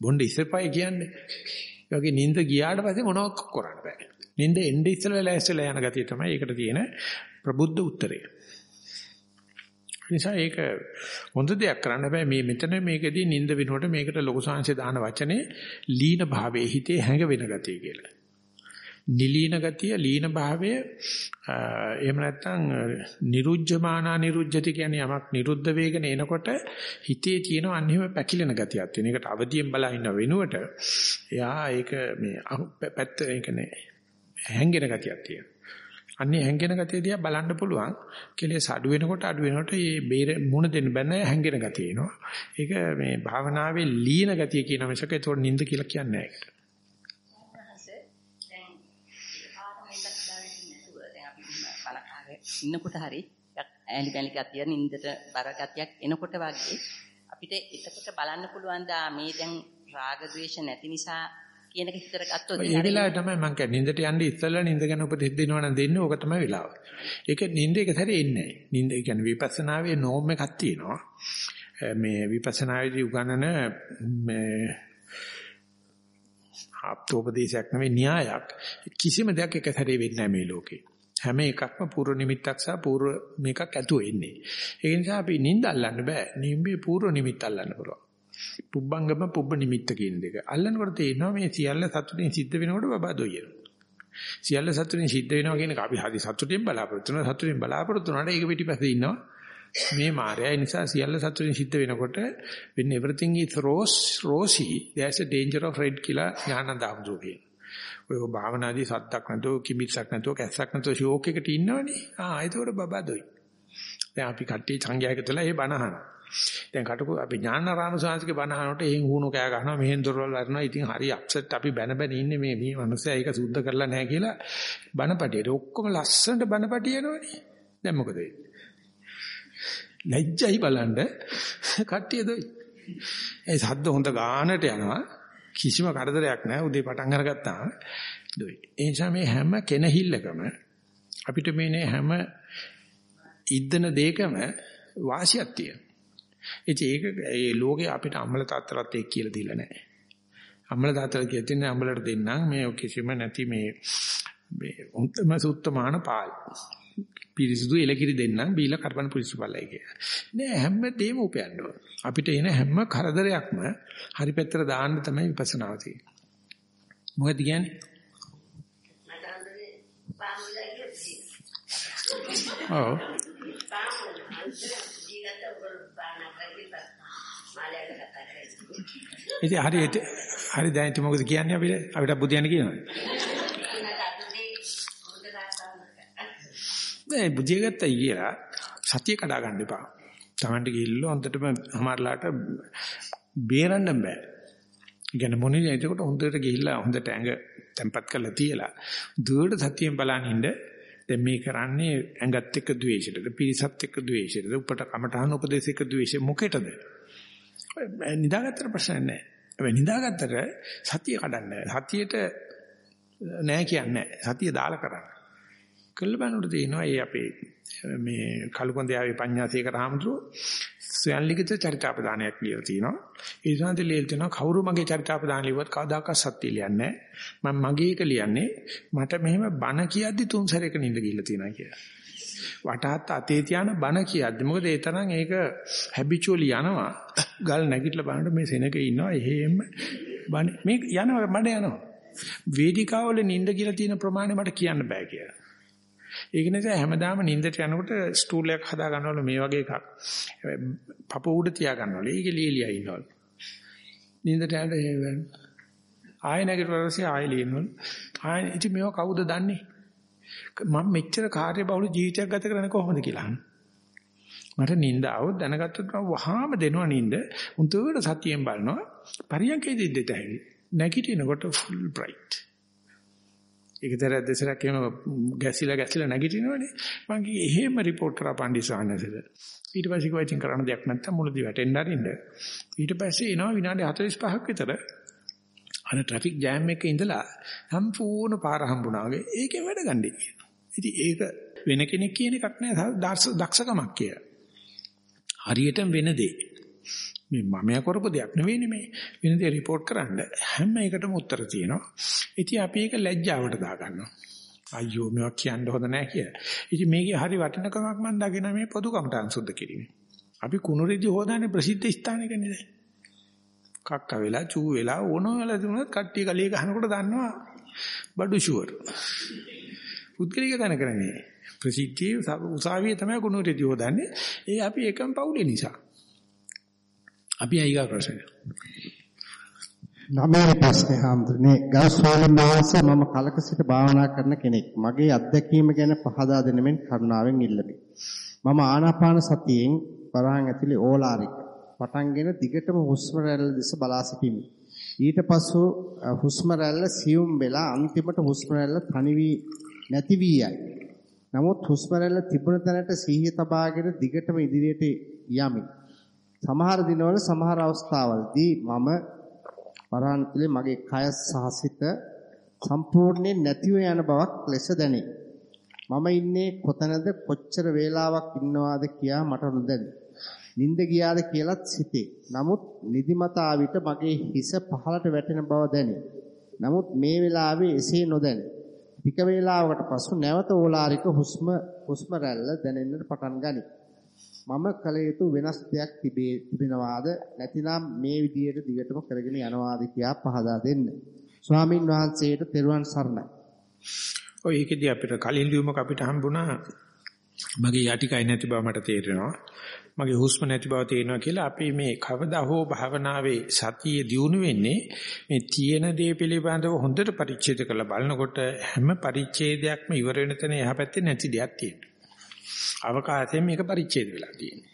බොන්න ඉස්සෙපයි කියන්නේ. ඒ වගේ නිින්ද ගියාට පස්සේ මොනවක් කරන්න බෑ. නිින්ද එන්නේ ඉස්සෙල්ලා ලෑස්තිලා යන ගතිය තමයි ඒකට තියෙන ප්‍රබුද්ධ උත්තරය. නිසා ඒක හොඳ දෙයක් කරන්න බෑ මේ මෙතන මේකදී නිින්ද වෙනකොට මේකට ලොකු සංශය දාන වචනේ ලීන භාවයේ හිතේ හැඟ වෙන ගතිය කියලා. නිලීන ගතිය ලීන භාවය එහෙම නැත්නම් නිරුජ්ජමානා නිරුජ්ජති කියන්නේ යමක් නිරුද්ධ වේගන එනකොට හිතේ තියෙන අන්හිම පැකිලෙන ගතියක් තියෙන. ඒකට අවදියෙන් බලා ඉන්න වෙනුවට එයා ඒක මේ පැත්ත ඒක නේ හැංගෙන ගතියක් තියෙනවා. අන්නේ හැංගෙන ගතිය දිහා බලන්න පුළුවන්. කෙලෙස් අඩු වෙනකොට අඩු වෙනකොට මේ බේර මුණ දෙන්න බෑ හැංගෙන ගතිය එනවා. ඒක මේ භාවනාවේ ලීන ගතිය කියන මිසක ඒතකොට නිින්ද කියලා කියන්නේ නැහැ. ඉන්නකොට හරි ඈලි බැලි ගතිය නින්දට බර ගතියක් එනකොට වගේ අපිට එතකොට බලන්න පුළුවන් දා මේ දැන් රාග ద్వේෂ නැති නිසා කියන එක හිතර ගත්තොත් ඒ වෙලාවේ තමයි මම කියන්නේ නින්දට යන්නේ ඉස්සෙල්ලා නින්ද ගැන උපදෙස් දෙනවා නම් දෙන්නේ ඕක තමයි වෙලාව. ඒක නින්ද එක සැරේ එන්නේ නැහැ. නින්ද කියන්නේ විපස්සනාවේ නෝම් එකක් තියෙනවා. මේ විපස්සනාවේදී උගන්නන මේ ආප්තෝපදේශයක් නෙවෙයි න්‍යායක්. කිසිම දෙයක් එක සැරේ වෙන්නේ නැහැ මේ ලෝකේ. හැම එකක්ම පූර්ව නිමිත්තක් සහ පූර්ව මේකක් ඇතුව එන්නේ. ඒ නිසා අපි නිින්ද අල්ලන්න බෑ. නිින්බේ පූර්ව නිමිත්ත අල්ලන්න පුළුවන්. පුබ්බංගම පුබ්බ නිමිත්ත කියන දෙක. අල්ලනකොට තේරෙනවා මේ සියල්ල සතුටින් සිද්ධ වෙනකොට බබා දොයියන. සියල්ල සතුටින් සිද්ධ වෙනවා කියන එක අපි හරි සතුටින් බලාපොරොත්තු වෙනවා. සතුටින් බලාපොරොත්තු වුණාට ඒක පිටිපස්සේ ඉන්නවා. මේ මායя නිසා සියල්ල සතුටින් සිද්ධ වෙනකොට when everything is rose rosy there's a danger of red කියලා ඥානදාම්දෝ කියන. ඔය භාවනාදී සද්දක් නැතුව කිමිත්සක් නැතුව කැස්සක් නැතුව ෂෝක් එකට ඉන්නවනේ. ආ ඒතකොට බබා දොයි. දැන් අපි කට්ටිය සංඝයා එකතුලා ඒ බණ අහනවා. දැන් කටුකු අපි ඥානාරාම සාංශිකේ බණ අහනකොට එහෙන් වුණු කෑ ගන්නවා මෙහෙන් දොරවල් වරනවා. ඉතින් හරි අප්සෙට් අපි බැන බැන ඉන්නේ මේ මේ මිනිස්සයා ඒක සුද්ධ කරලා නැහැ කියලා බණපටියට. ඔක්කොම ලස්සනට බණපටියනවනේ. දැන් මොකද වෙන්නේ? ලැජ්ජයි බලන්න කට්ටිය දොයි. ඒ සද්ද හොඳ ගානට යනවා. කිසිම කරදරයක් නැහැ. උදේ පටන් අරගත්තාම දොයි. ඒ නිසා මේ හැම කෙනහිල්ලකම අපිට මේ හැම ඉද්දන දෙයකම වාසියක් තියෙනවා. ඉතින් ඒක ඒ ලෝකේ අපිට අම්මල තාත්තලාත් ඒක කියලා දීලා නැහැ. අම්මල තාත්තලා කියලා තියන්නේ අම්මලට දෙන්නම් මේ කිසිම නැති මේ මේ උත්තම සුත්තමාන පාල්. පිරිසිදු එලකිරි දෙන්නම් බීලා කරපන් පුරිසු බලයි කියලා. නෑ හැම දෙයක්ම උපයන්න ඕන. අපිට එන හැම කරදරයක්ම හරි පැත්තට දාන්න තමයි විපස්සනාව තියෙන්නේ. මොකද කියන්නේ? ඔව්. ඉතින් හරි හරි දැන් ඉතින් මොකද කියන්නේ අපිට අපිට බුදියන්න කියනවද? නෑ බුදිය ගත්තයි කියලා සතිය කඩා ගන්න එපා. Tamanට ගිහිල්ලා හොඳටම හමාරලාට බේරන්න බෑ. ඉගෙන මොනේ එතකොට හොඳට ගිහිල්ලා හොඳට ඇඟ තැම්පත් කරලා තියලා දුවට සතියෙන් බලන් ඉන්න දැන් මේ කරන්නේ ඇඟත් එක්ක ද්වේෂයටද පිරිසත් එක්ක ද්වේෂයටද උපට කමඨහන උපදේශ එක්ක ද්වේෂය මොකේටද නිදාගත්තට ප්‍රශ්න නැහැ හැබැයි නිදාගත්තට සතිය කඩන්නේ සතියට නෑ කියන්නේ සතිය දාලා කරන්න කළ බලනකොට තියෙනවා ඒ අපේ මේ කලුකොන්දයාවේ පඤ්ඤාසේකර හාමුදුරුවෝ ස්වයන් ලිඛිත චරිතාපදානයක් ලියලා තිනවා. ඒ සඳහන් ලියලා තිනවා කවුරු මගේ චරිතාපදාන ලිව්වත් කවදාකවත් සත්‍ය ලියන්නේ නැහැ. මම මගේ එක ලියන්නේ මට මෙහෙම බන කියද්දි තුන් සැරයක නිඳ ගිහිල්ලා තියෙනවා කියලා. වටහත් අතේ තියාන බන කියද්දි. මොකද ඒ තරම් ඒක හැබිචුවලි යනවා. ගල් නැගිටලා බලනකොට මේ සෙනගේ ඉන්නවා. එහෙම බන මේ යනවා මඩ යනවා. වේදිකාවල නිින්ද කියලා තියෙන ප්‍රමාණය මට කියන්න බෑ කියලා. ඒක නිසා හැමදාම නිින්දට යනකොට ස්ටූල් එකක් හදා ගන්නවලු මේ වගේ එකක්. පප උඩ තියා ගන්නවලු. ඒකේ ලීලියා ඉන්නවලු. නිින්දට යනකොට එහෙම. ආයෙ නැගිටලා පස්සේ ආයෙ ලියනවලු. ආයෙ ඉතින් මේව කවුද දන්නේ? මම මෙච්චර කාර්යබහුල ජීවිතයක් ගත කරන්නේ කොහොමද කියලා අහන්න. මට නිින්ද આવොත් දැනගත්තොත් මම වහාම දෙනවා නිින්ද. උන්ට සතියෙන් බලනවා. පරියන්කේදී දෙත හැකි. නැගිටිනකොට ෆුල් බ්‍රයිට්. ඒකතර දෙසරක් එහෙම ගැසිලා ගැසිලා නැගිටිනවනේ. මම කිව්වේ එහෙම report කරා පන්දිසානසද. ඊට පස්සේ කිව්වා ඉතින් කරන්න දෙයක් නැත්තම් මුලදී වැටෙන්න අරින්න. ඊට පස්සේ එනවා විනාඩි 45ක් විතර අර ට්‍රැෆික් ජෑම් එකේ ඉඳලා සම්පූර්ණ පාර හම්බුණා වගේ ඒකෙන් වැඩ ගන්නයි කියනවා. ඉතින් ඒක වෙන කෙනෙක් කියන එකක් නෑ දක්ෂකමක් කිය. හරියටම වෙන දේ. මේ මමයා කරපු දෙයක් නෙවෙයිනේ මේ වෙන දේ report කරන්න හැම එකටම උත්තර තියෙනවා. ඉතින් අපි ඒක ලැජ්ජාවට දාගන්නවා. අයියෝ මේවා කියන්න හොඳ නෑ කියලා. ඉතින් මේකේ හරි වටිනකමක් මම දකින මේ පොදු කමටහන් සුද්ධ කිරීම. අපි කුණුරෙදි හොදාන්නේ ප්‍රසිද්ධ ස්ථානයකනේ දැන්. කක්ක වෙලා චූ වෙලා ඕන වෙලා දුනොත් කට්ටිය කලිය ගහනකොට දන්නවා බඩු ෂුවර්. පුද්ගලික තැන කරන්නේ. ප්‍රසිද්ධිය උසාවියේ තමයි කුණුරෙදි හොදන්නේ. ඒ අපි එකම පවුලේ නිසා. අපි අයිගා ප්‍රශ්න. නවයේ ප්‍රශ්නේ හාමුදුරනේ ගරු ස්වාමීන් වහන්සේ මම කලක සිට භාවනා කරන කෙනෙක්. මගේ අත්දැකීම ගැන පහදා දෙනෙමින් කරුණාවෙන් ඉල්ලමි. මම ආනාපාන සතියෙන් වරහන් ඇතුලේ ඕලාරික පටන්ගෙන දිගටම හුස්ම රැල්ල දෙස බලා සිටිමි. ඊට පසු හුස්ම රැල්ල සියුම් වෙලා අන්තිමට හුස්ම රැල්ල තනි වී නැති වී යයි. නමුත් හුස්ම රැල්ල තිබුණ තැනට සිහිය තබාගෙන දිගටම ඉදිරියට යමි. සමහර දිනවල සමහර අවස්ථාවලදී මම වරහන්තුලේ මගේ කය සහ සිත සම්පූර්ණයෙන් නැතිව යන බවක් ලෙස දැනේ. මම ඉන්නේ කොතනද කොච්චර වේලාවක් ඉන්නවාද කියා මට නොදැනේ. නිින්ද ගියාද කියලත් සිතේ. නමුත් නිදිමත විට මගේ හිස පහළට වැටෙන බව දැනේ. නමුත් මේ වෙලාවේ එසේ නොදැනේ. ටික වේලාවකට පසු නැවත ඕලාරික හුස්ම හුස්ම රැල්ල දැනෙන්නට පටන් ගනී. මම කල යුතු වෙනස් දෙයක් තිබේ තිබෙනවාද නැතිනම් මේ විදියට දිගටම කරගෙන යනවාද කියා පහදා දෙන්න. ස්වාමින් වහන්සේට තෙරුවන් සරණයි. ඔය ඒකෙදී අපිට කලින් ලියුමක අපිට හම්බුණා මගේ යටිකයි නැති බව මට තේරෙනවා. මගේ හුස්ම නැති බව තේරෙනවා කියලා අපි මේ කවදා හෝ භාවනාවේ සතිය දියුණු වෙන්නේ මේ තියෙන දේ පිළිබඳව හොඳට පරිච්ඡේද කරලා බලනකොට හැම පරිච්ඡේදයක්ම ඉවර වෙන තැන එහා පැත්තේ නැති දෙයක් තියෙනවා. අවකාශයෙන් මේක පරිච්ඡේද වෙලා තියෙන්නේ.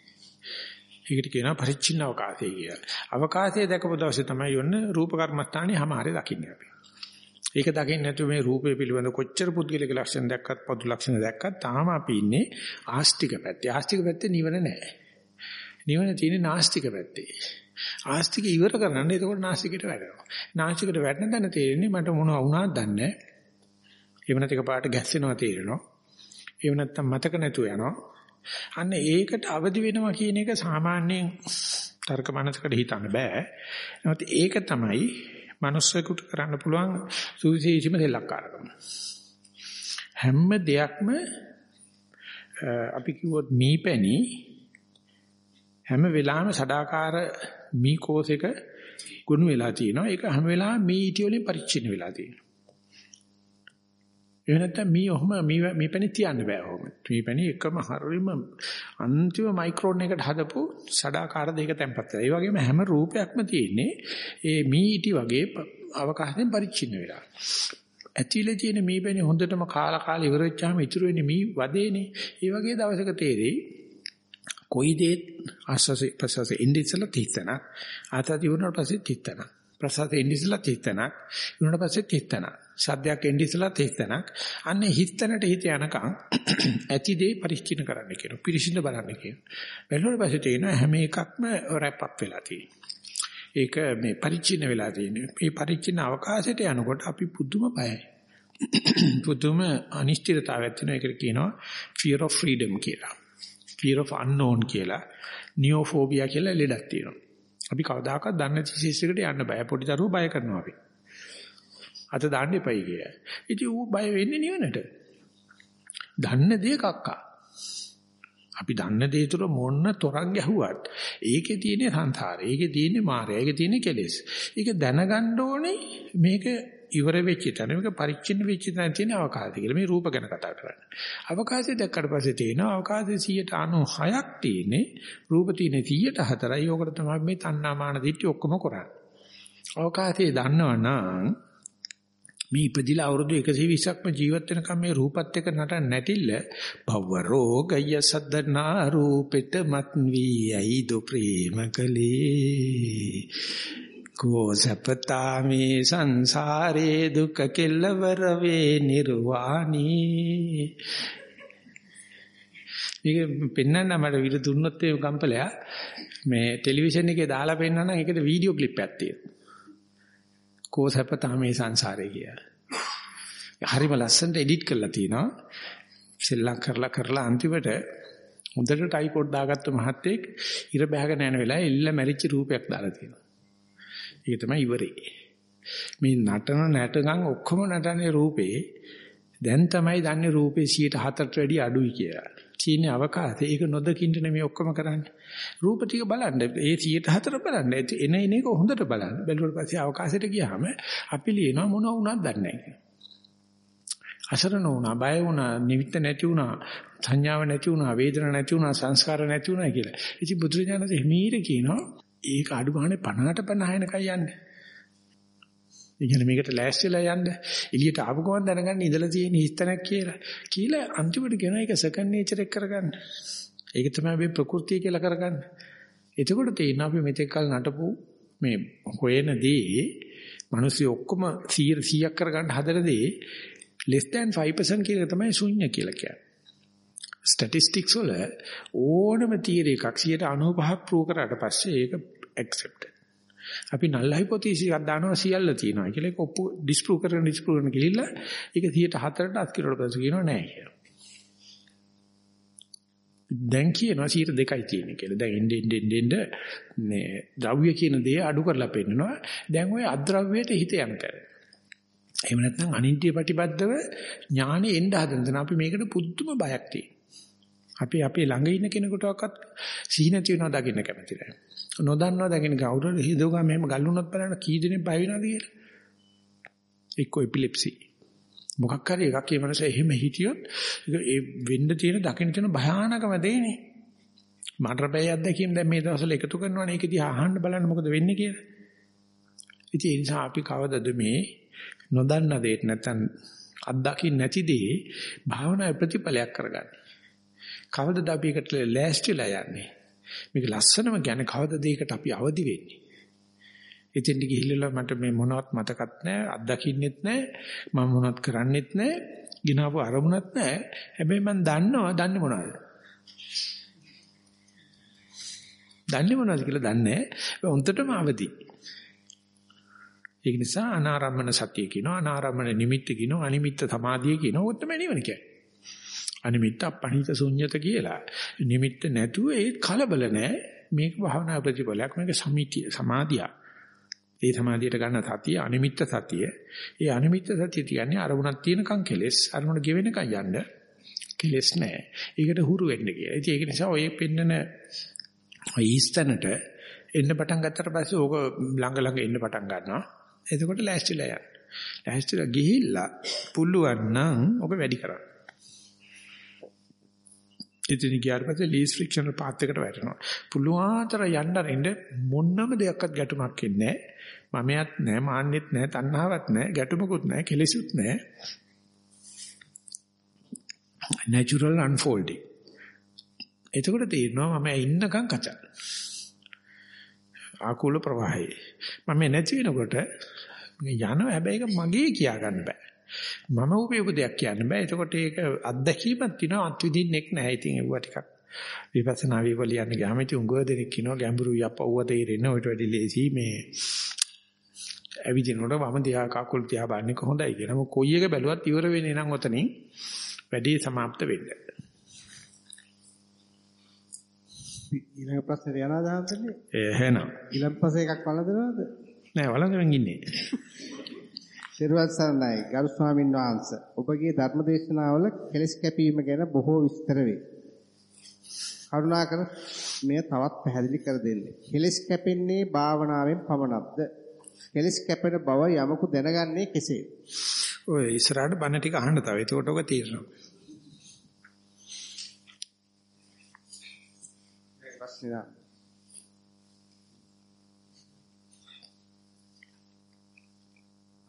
ඒකට කියනවා පරිච්ඡින්න අවකාශය කියලා. අවකාශය දැකපු දවසේ තමයි යොන්න රූප කර්මස්ථානේ හැමාරේ දකින්නේ අපි. ඒක දකින්න නැතුව මේ රූපය පිළිබඳ කොච්චර පුද්ගලික ලක්ෂණ දැක්කත් පොදු ලක්ෂණ දැක්කත් තාම අපි ඉන්නේ ආස්තික පැත්තේ. ආස්තික පැත්තේ නිවන නැහැ. නිවන තියෙන්නේ නාස්තික පැත්තේ. ආස්තික ඉවර කරන්න එතකොට නාස්තිකයට වැටෙනවා. නාස්තිකයට වැටෙන තැන තේරෙන්නේ මට මොනවා වුණාද දන්නේ නැහැ. ඒව නැතික පාට ගැස්සෙනවා තේරෙනවා. ඒව නැත්තම් මතක නැතුව යනවා. අන්න ඒකට අවදි වෙනවා කියන එක සාමාන්‍යයෙන් තර්ක මනසකට හිතන්න බෑ. නමුත් ඒක තමයි මනුස්සයෙකුට කරන්න පුළුවන් සුවිශේෂීම දෙලක්කාරකම. හැම දෙයක්ම අපි කිව්වොත් මීපැණි හැම වෙලාවෙම සදාකාර මීකෝසෙක ගුණ වෙලා තියෙනවා. ඒක හැම වෙලාවෙම මී ඊටි වලින් පරිච්ඡින්න වෙලා තියෙනවා. එහෙම නැත්නම් මී ඔහම මී මේ පැණි තියන්න බෑ ඔහම. මේ පැණි එකම හරියම අන්තිම මයික්‍රෝන් එකට හදපු සදාකාර දෙක තැම්පත් වෙලා. ඒ වගේම හැම රූපයක්ම තියෙන්නේ ඒ මී ඊටි වගේ අවකාශයෙන් පරිච්ඡින්න වෙලා. ඇතිලේ තියෙන මී පැණි හොඳටම කාලා කාලා ඉවර වෙච්චාම ඉතුරු වෙන්නේ මී වදේනේ. ඒ වගේ දවසක තේරෙයි කොයි දෙයක් ආස්වාස ප්‍රසවාස ඉන්නේ ඉස්සලා තිත්තන. ආතති වුණාට පස්සේ තිත්තන. ප්‍රසවාස ඉන්නේ ඉස්සලා තිත්තන. වුණාට පස්සේ තිත්තන. සද්දයක් එන්නේ ඉස්සලා තිත්තන. අන්න හිතනට හිත යනකම් [CLEARS THROAT] ඇති දේ පරිච්ඡින්න කරන්න කියනවා පිරිසිදු බලන්න කියනවා බැලුවට පස්සේ තේනවා හැම එකක්ම රැප් අප් වෙලා තියෙනවා. ඒක මේ පරිච්ඡින්න වෙලා තියෙනවා. මේ පරිච්ඡින්න අවකාශයට යනකොට අපි පුදුම බයයි. [CLEARS THROAT] පුදුම අනිශ්චිතතාවයක් තියෙනවා. ඒකට කියනවා fear of freedom කියලා. Fear of unknown කියලා. නියෝෆෝබියා කියලා ලෙඩක් තියෙනවා. අපි කවදාකවත් දන්නේ නැති ශිෂ්‍යයකට යන්න බෑ. පොඩි දරුවෝ බය කරනවා අපි. අත දාන්න එපයි කියලා. ඉතින් ඌ බය වෙන්නේ නිවනට. දන්න දේ කක්කා. අපි දන්න දේ තුර මොන්න තරංග ගැහුවත් ඒකේ තියෙන සංසාරය, ඒකේ තියෙන මායя, ඒකේ තියෙන කෙලෙස්. ඒක දැනගන්න ඕනේ මේක ඉවර වෙච්ච තැන මේක පරිච්ඡින්න වෙච්ච තැන තියෙන අවකාශය කියලා මේ රූප ගැන කතා කරන්නේ. අවකාශය දැක්කට පස්සේ තියෙනවා අවකාශයේ 96ක් තියෙන්නේ රූප තියෙන 104යි. ඕකට තමයි මේ තණ්හාමාන දිට්ඨි ඔක්කොම කරන්නේ. අවකාශයේ දන්නවනම් මේ ඉපදිලා අවුරුදු 120ක්ම ජීවත් වෙනකම් මේ රූපත් එක්ක නටන්න නැටිල්ල භව රෝගය සද්දනා රූපෙට මත් වී ඇයිද ප්‍රේම කලේ කෝසපතා මේ සංසාරේ දුක කෙල්ලවර වේ නිර්වාණී මේක පෙන්වන්න මට විතර දුන්නොත් ඒ කම්පලයා මේ ටෙලිවිෂන් එකේ දාලා පෙන්නන ඒකට වීඩියෝ ක්ලිප් එකක් තියෙනවා කෝසපතා මේ සංසාරේ කියලා. හරිම ලස්සනට එඩිට් කරලා තිනවා. සෙල්ලම් කරලා කරලා අන්තිමට හොඳට ටයිපෝඩ් දාගත්ත මහත්තයෙක් ඉර බහගෙන යන වෙලාවේ එල්ල මැරිච්ච රූපයක් දාලා තියෙනවා. ඒක තමයි ඉවරේ. මේ නටන නැටගම් ඔක්කොම නටන්නේ රූපේ. දැන් තමයි දන්නේ රූපේ 104ට වැඩිය අඩුයි කියලා. චීනේ අවකාශය ඒක නොදකින්න නෙමෙයි ඔක්කොම කරන්නේ. රූප ටික බලන්න. ඒ 104 බලන්න. එන එන එක හොඳට බලන්න. බැලුවට පස්සේ අවකාශයට ගියාම අපි ලියනවා මොන වුණත් දන්නේ නැහැ. අසරණ වුණා, බය වුණා, නිවිත නැති වුණා, සංඥාව නැති වුණා, වේදන නැති වුණා, සංස්කාර නැති වුණා කියලා. ඉතින් බුදුරජාණන් හිමීර කියනවා ඒක අඩු ගානේ 50ට 50 වෙනකන් යන්නේ. ඒ කියන්නේ මේකට ලෑස්තිලා යන්න එළියට ආපු ගමන් දැනගන්න ඉඳලා තියෙන හිස්තනක් කියලා. කියලා අන්තිමට කියන එක සෙකන්ඩ් නේචර් එක කරගන්න. ඒක තමයි මේ ප්‍රകൃතිය කියලා කරගන්න. එතකොට තේින්න අපි මෙතෙක් කල නටපු මේ හොයන දේ මිනිස්සු ඔක්කොම 100ක් කරගන්න හදන දේ less than 5% කියලා තමයි ශුන්‍ය කියලා කියන්නේ. ස්ටැටිස්ටික්ස් වල ඕනම තියරි එකක් 95ක් ප්‍රූව් කරාට පස්සේ ඒක accepted. අපි null hypothesis එකක් දානවා සියල්ල තියෙනවා කියලා ඒක ඔප්පු disprove කරන disprove කරන ගිහිල්ලා ඒක 104ට අත් කිරවට පස්සේ කියනවා නෑ කියලා. දැන් කියනවා 2යි තියෙන්නේ කියලා. දැන් එන්න එන්න එන්න මේ ද්‍රව්‍ය කියන දේ අඩු කරලා පෙන්නනවා. දැන් ওই අද්‍රව්‍යයට හිත යන කර. එහෙම නැත්නම් අනිත්‍ය ප්‍රතිබද්ධව ඥානෙ එන්න හදන දන අපි මේකට පුදුම බයක් තියෙනවා. අපි අපේ ළඟ ඉන්න කෙනෙකුටවත් සිහි නැති වෙනවා දකින්න කැමති නැහැ. නොදන්නවා දකින්න කවුරුහරි හිතුවා මෙහෙම ගල්ුණොත් බලන්න කී දෙනෙක් බය වෙනවද කියලා. එක්ක එපිලෙප්සි. මොකක් හරි එකක් ඒ මනස එහෙම හිටියොත් ඒ වෙන්න තියෙන දකින්න තියෙන භයානකම දෙන්නේ. මට බෑ අත්දැකීම් දැන් මේ දවස්වල එකතු කරනවනේ ඒක දිහා අහන්න බලන්න මොකද වෙන්නේ කියලා. ඉතින් ඒ නිසා අපි කවදද මේ නොදන්න දෙයක් නැත්තම් අත්දකින්න නැති දේ භාවනා ප්‍රතිඵලයක් කරගන්නේ. කවදද අපි එකට ලෑස්තිලා යන්නේ? මේක ලස්සනම ගැන කවදද ඒකට අපි අවදි වෙන්නේ? එතෙන්ට ගිහිල්ලා මට මේ මොනවත් මතකත් නැහැ, අත්දකින්නෙත් නැහැ, මම මොනවත් කරන්නෙත් නැහැ, ගිනාපු අරමුණක් නැහැ. හැබැයි මම දන්නවා, දන්නේ මොනවද? දන්නේ මොනවද කියලා දන්නේ නැහැ. උන්ටම අවදි. ඒක නිසා අනාරම්මන සතිය කියනවා, අනාරම්මන නිමිත්ත කියනවා, අනිමිත්ත සමාධිය කියනවා. ඔය තමයි නිවන කියන්නේ. අනිමිත්ත අපහිත ශුන්්‍යත කියලා. නිමිත්ත නැතුව ඒ කලබල නැහැ. මේක භාවනා ප්‍රතිඵලයක් මේක සමිතිය සමාධිය. ඒ සමාධියට ගන්න සතිය අනිමිත්ත සතිය. ඒ අනිමිත්ත සතිය කියන්නේ අරමුණක් තියෙනකන් කෙලෙස් අරමුණ ගෙවෙනකන් යන්න කෙලෙස් නැහැ. ඒකට හුරු වෙන්න කියලා. ඉතින් ඒක නිසා ඔය පෙන්නන ඔය ඊස්තනට එන්න පටන් ගත්තට පස්සේ ඕක ළඟ ළඟ එන්න පටන් ගන්නවා. එතකොට ලෑස්තිලා යන්න. ලෑස්තිලා ගිහිල්ලා පුළුවන් නම් ඔබ වැඩි කරන්න. ඉතින් ගියාට පස්සේ ලීස් ෆ්‍රික්ෂනල් පාත් එකට වැටෙනවා. පුළුවන්තර යන්න රෙන්න මොන්නම දෙයක්වත් ගැටුමක් ඉන්නේ නැහැ. මමයක් නැහැ, මාන්නෙත් නැහැ, තණ්හාවක් නැහැ, ගැටුමකුත් නැහැ, කෙලෙසුත් නැහැ. natural unfolding. එතකොට තේරෙනවා මම ඉන්නකම් කචල්. ආකූල ප්‍රවාහයේ. මම නැති වෙනකොට යනවා හැබැයි ඒක මගේ කියා ගන්න බෑ. මම උපයපු දෙයක් කියන්න බෑ. එතකොට ඒක අත්දැකීමක් තියෙනවා අත්විඳින්නෙක් නැහැ. ඉතින් ඒව ටිකක් විපස්සනා වේවල යන්න ගියාම ඉතින් උංගව දෙනෙක් කියනවා ගැඹුරු යපවුව තේරෙන්නේ ඔයිට වැඩි ලේසි මේ ඇවිදිනකොට වම දිහා කකුල් දිහා බලන්නේ කොහොඳයි කියලා. මොකද කොයි එක බැලුවත් ඉවර වෙන්නේ නම් ඔතනින් වැඩි සමාප්ත වෙන්න. ඊළඟ ප්‍රශ්නේ යනවා දාන්නන්නේ. එහෙනම්. ඊළඟ ප්‍රශ්න එකක් වළඳනවද? නෑ වළඳමින් ඉන්නේ. සිරුවත් සරණයි ගරු ස්වාමීන් වහන්සේ ඔබගේ ධර්ම දේශනාවල කෙලස් කැපීම ගැන බොහෝ විස්තර වේ. කරුණාකර මෙය තවත් පැහැදිලි කර දෙන්න. කෙලස් කැපෙන්නේ භාවනාවෙන් පමණක්ද? කෙලස් කැපෙන බව යමකු දැනගන්නේ කෙසේද? ඔය ඉස්සරහට බණ ටික අහන්න තව. එතකොට ඔක තීරණය. ප්‍රශ්නේ දාන්න.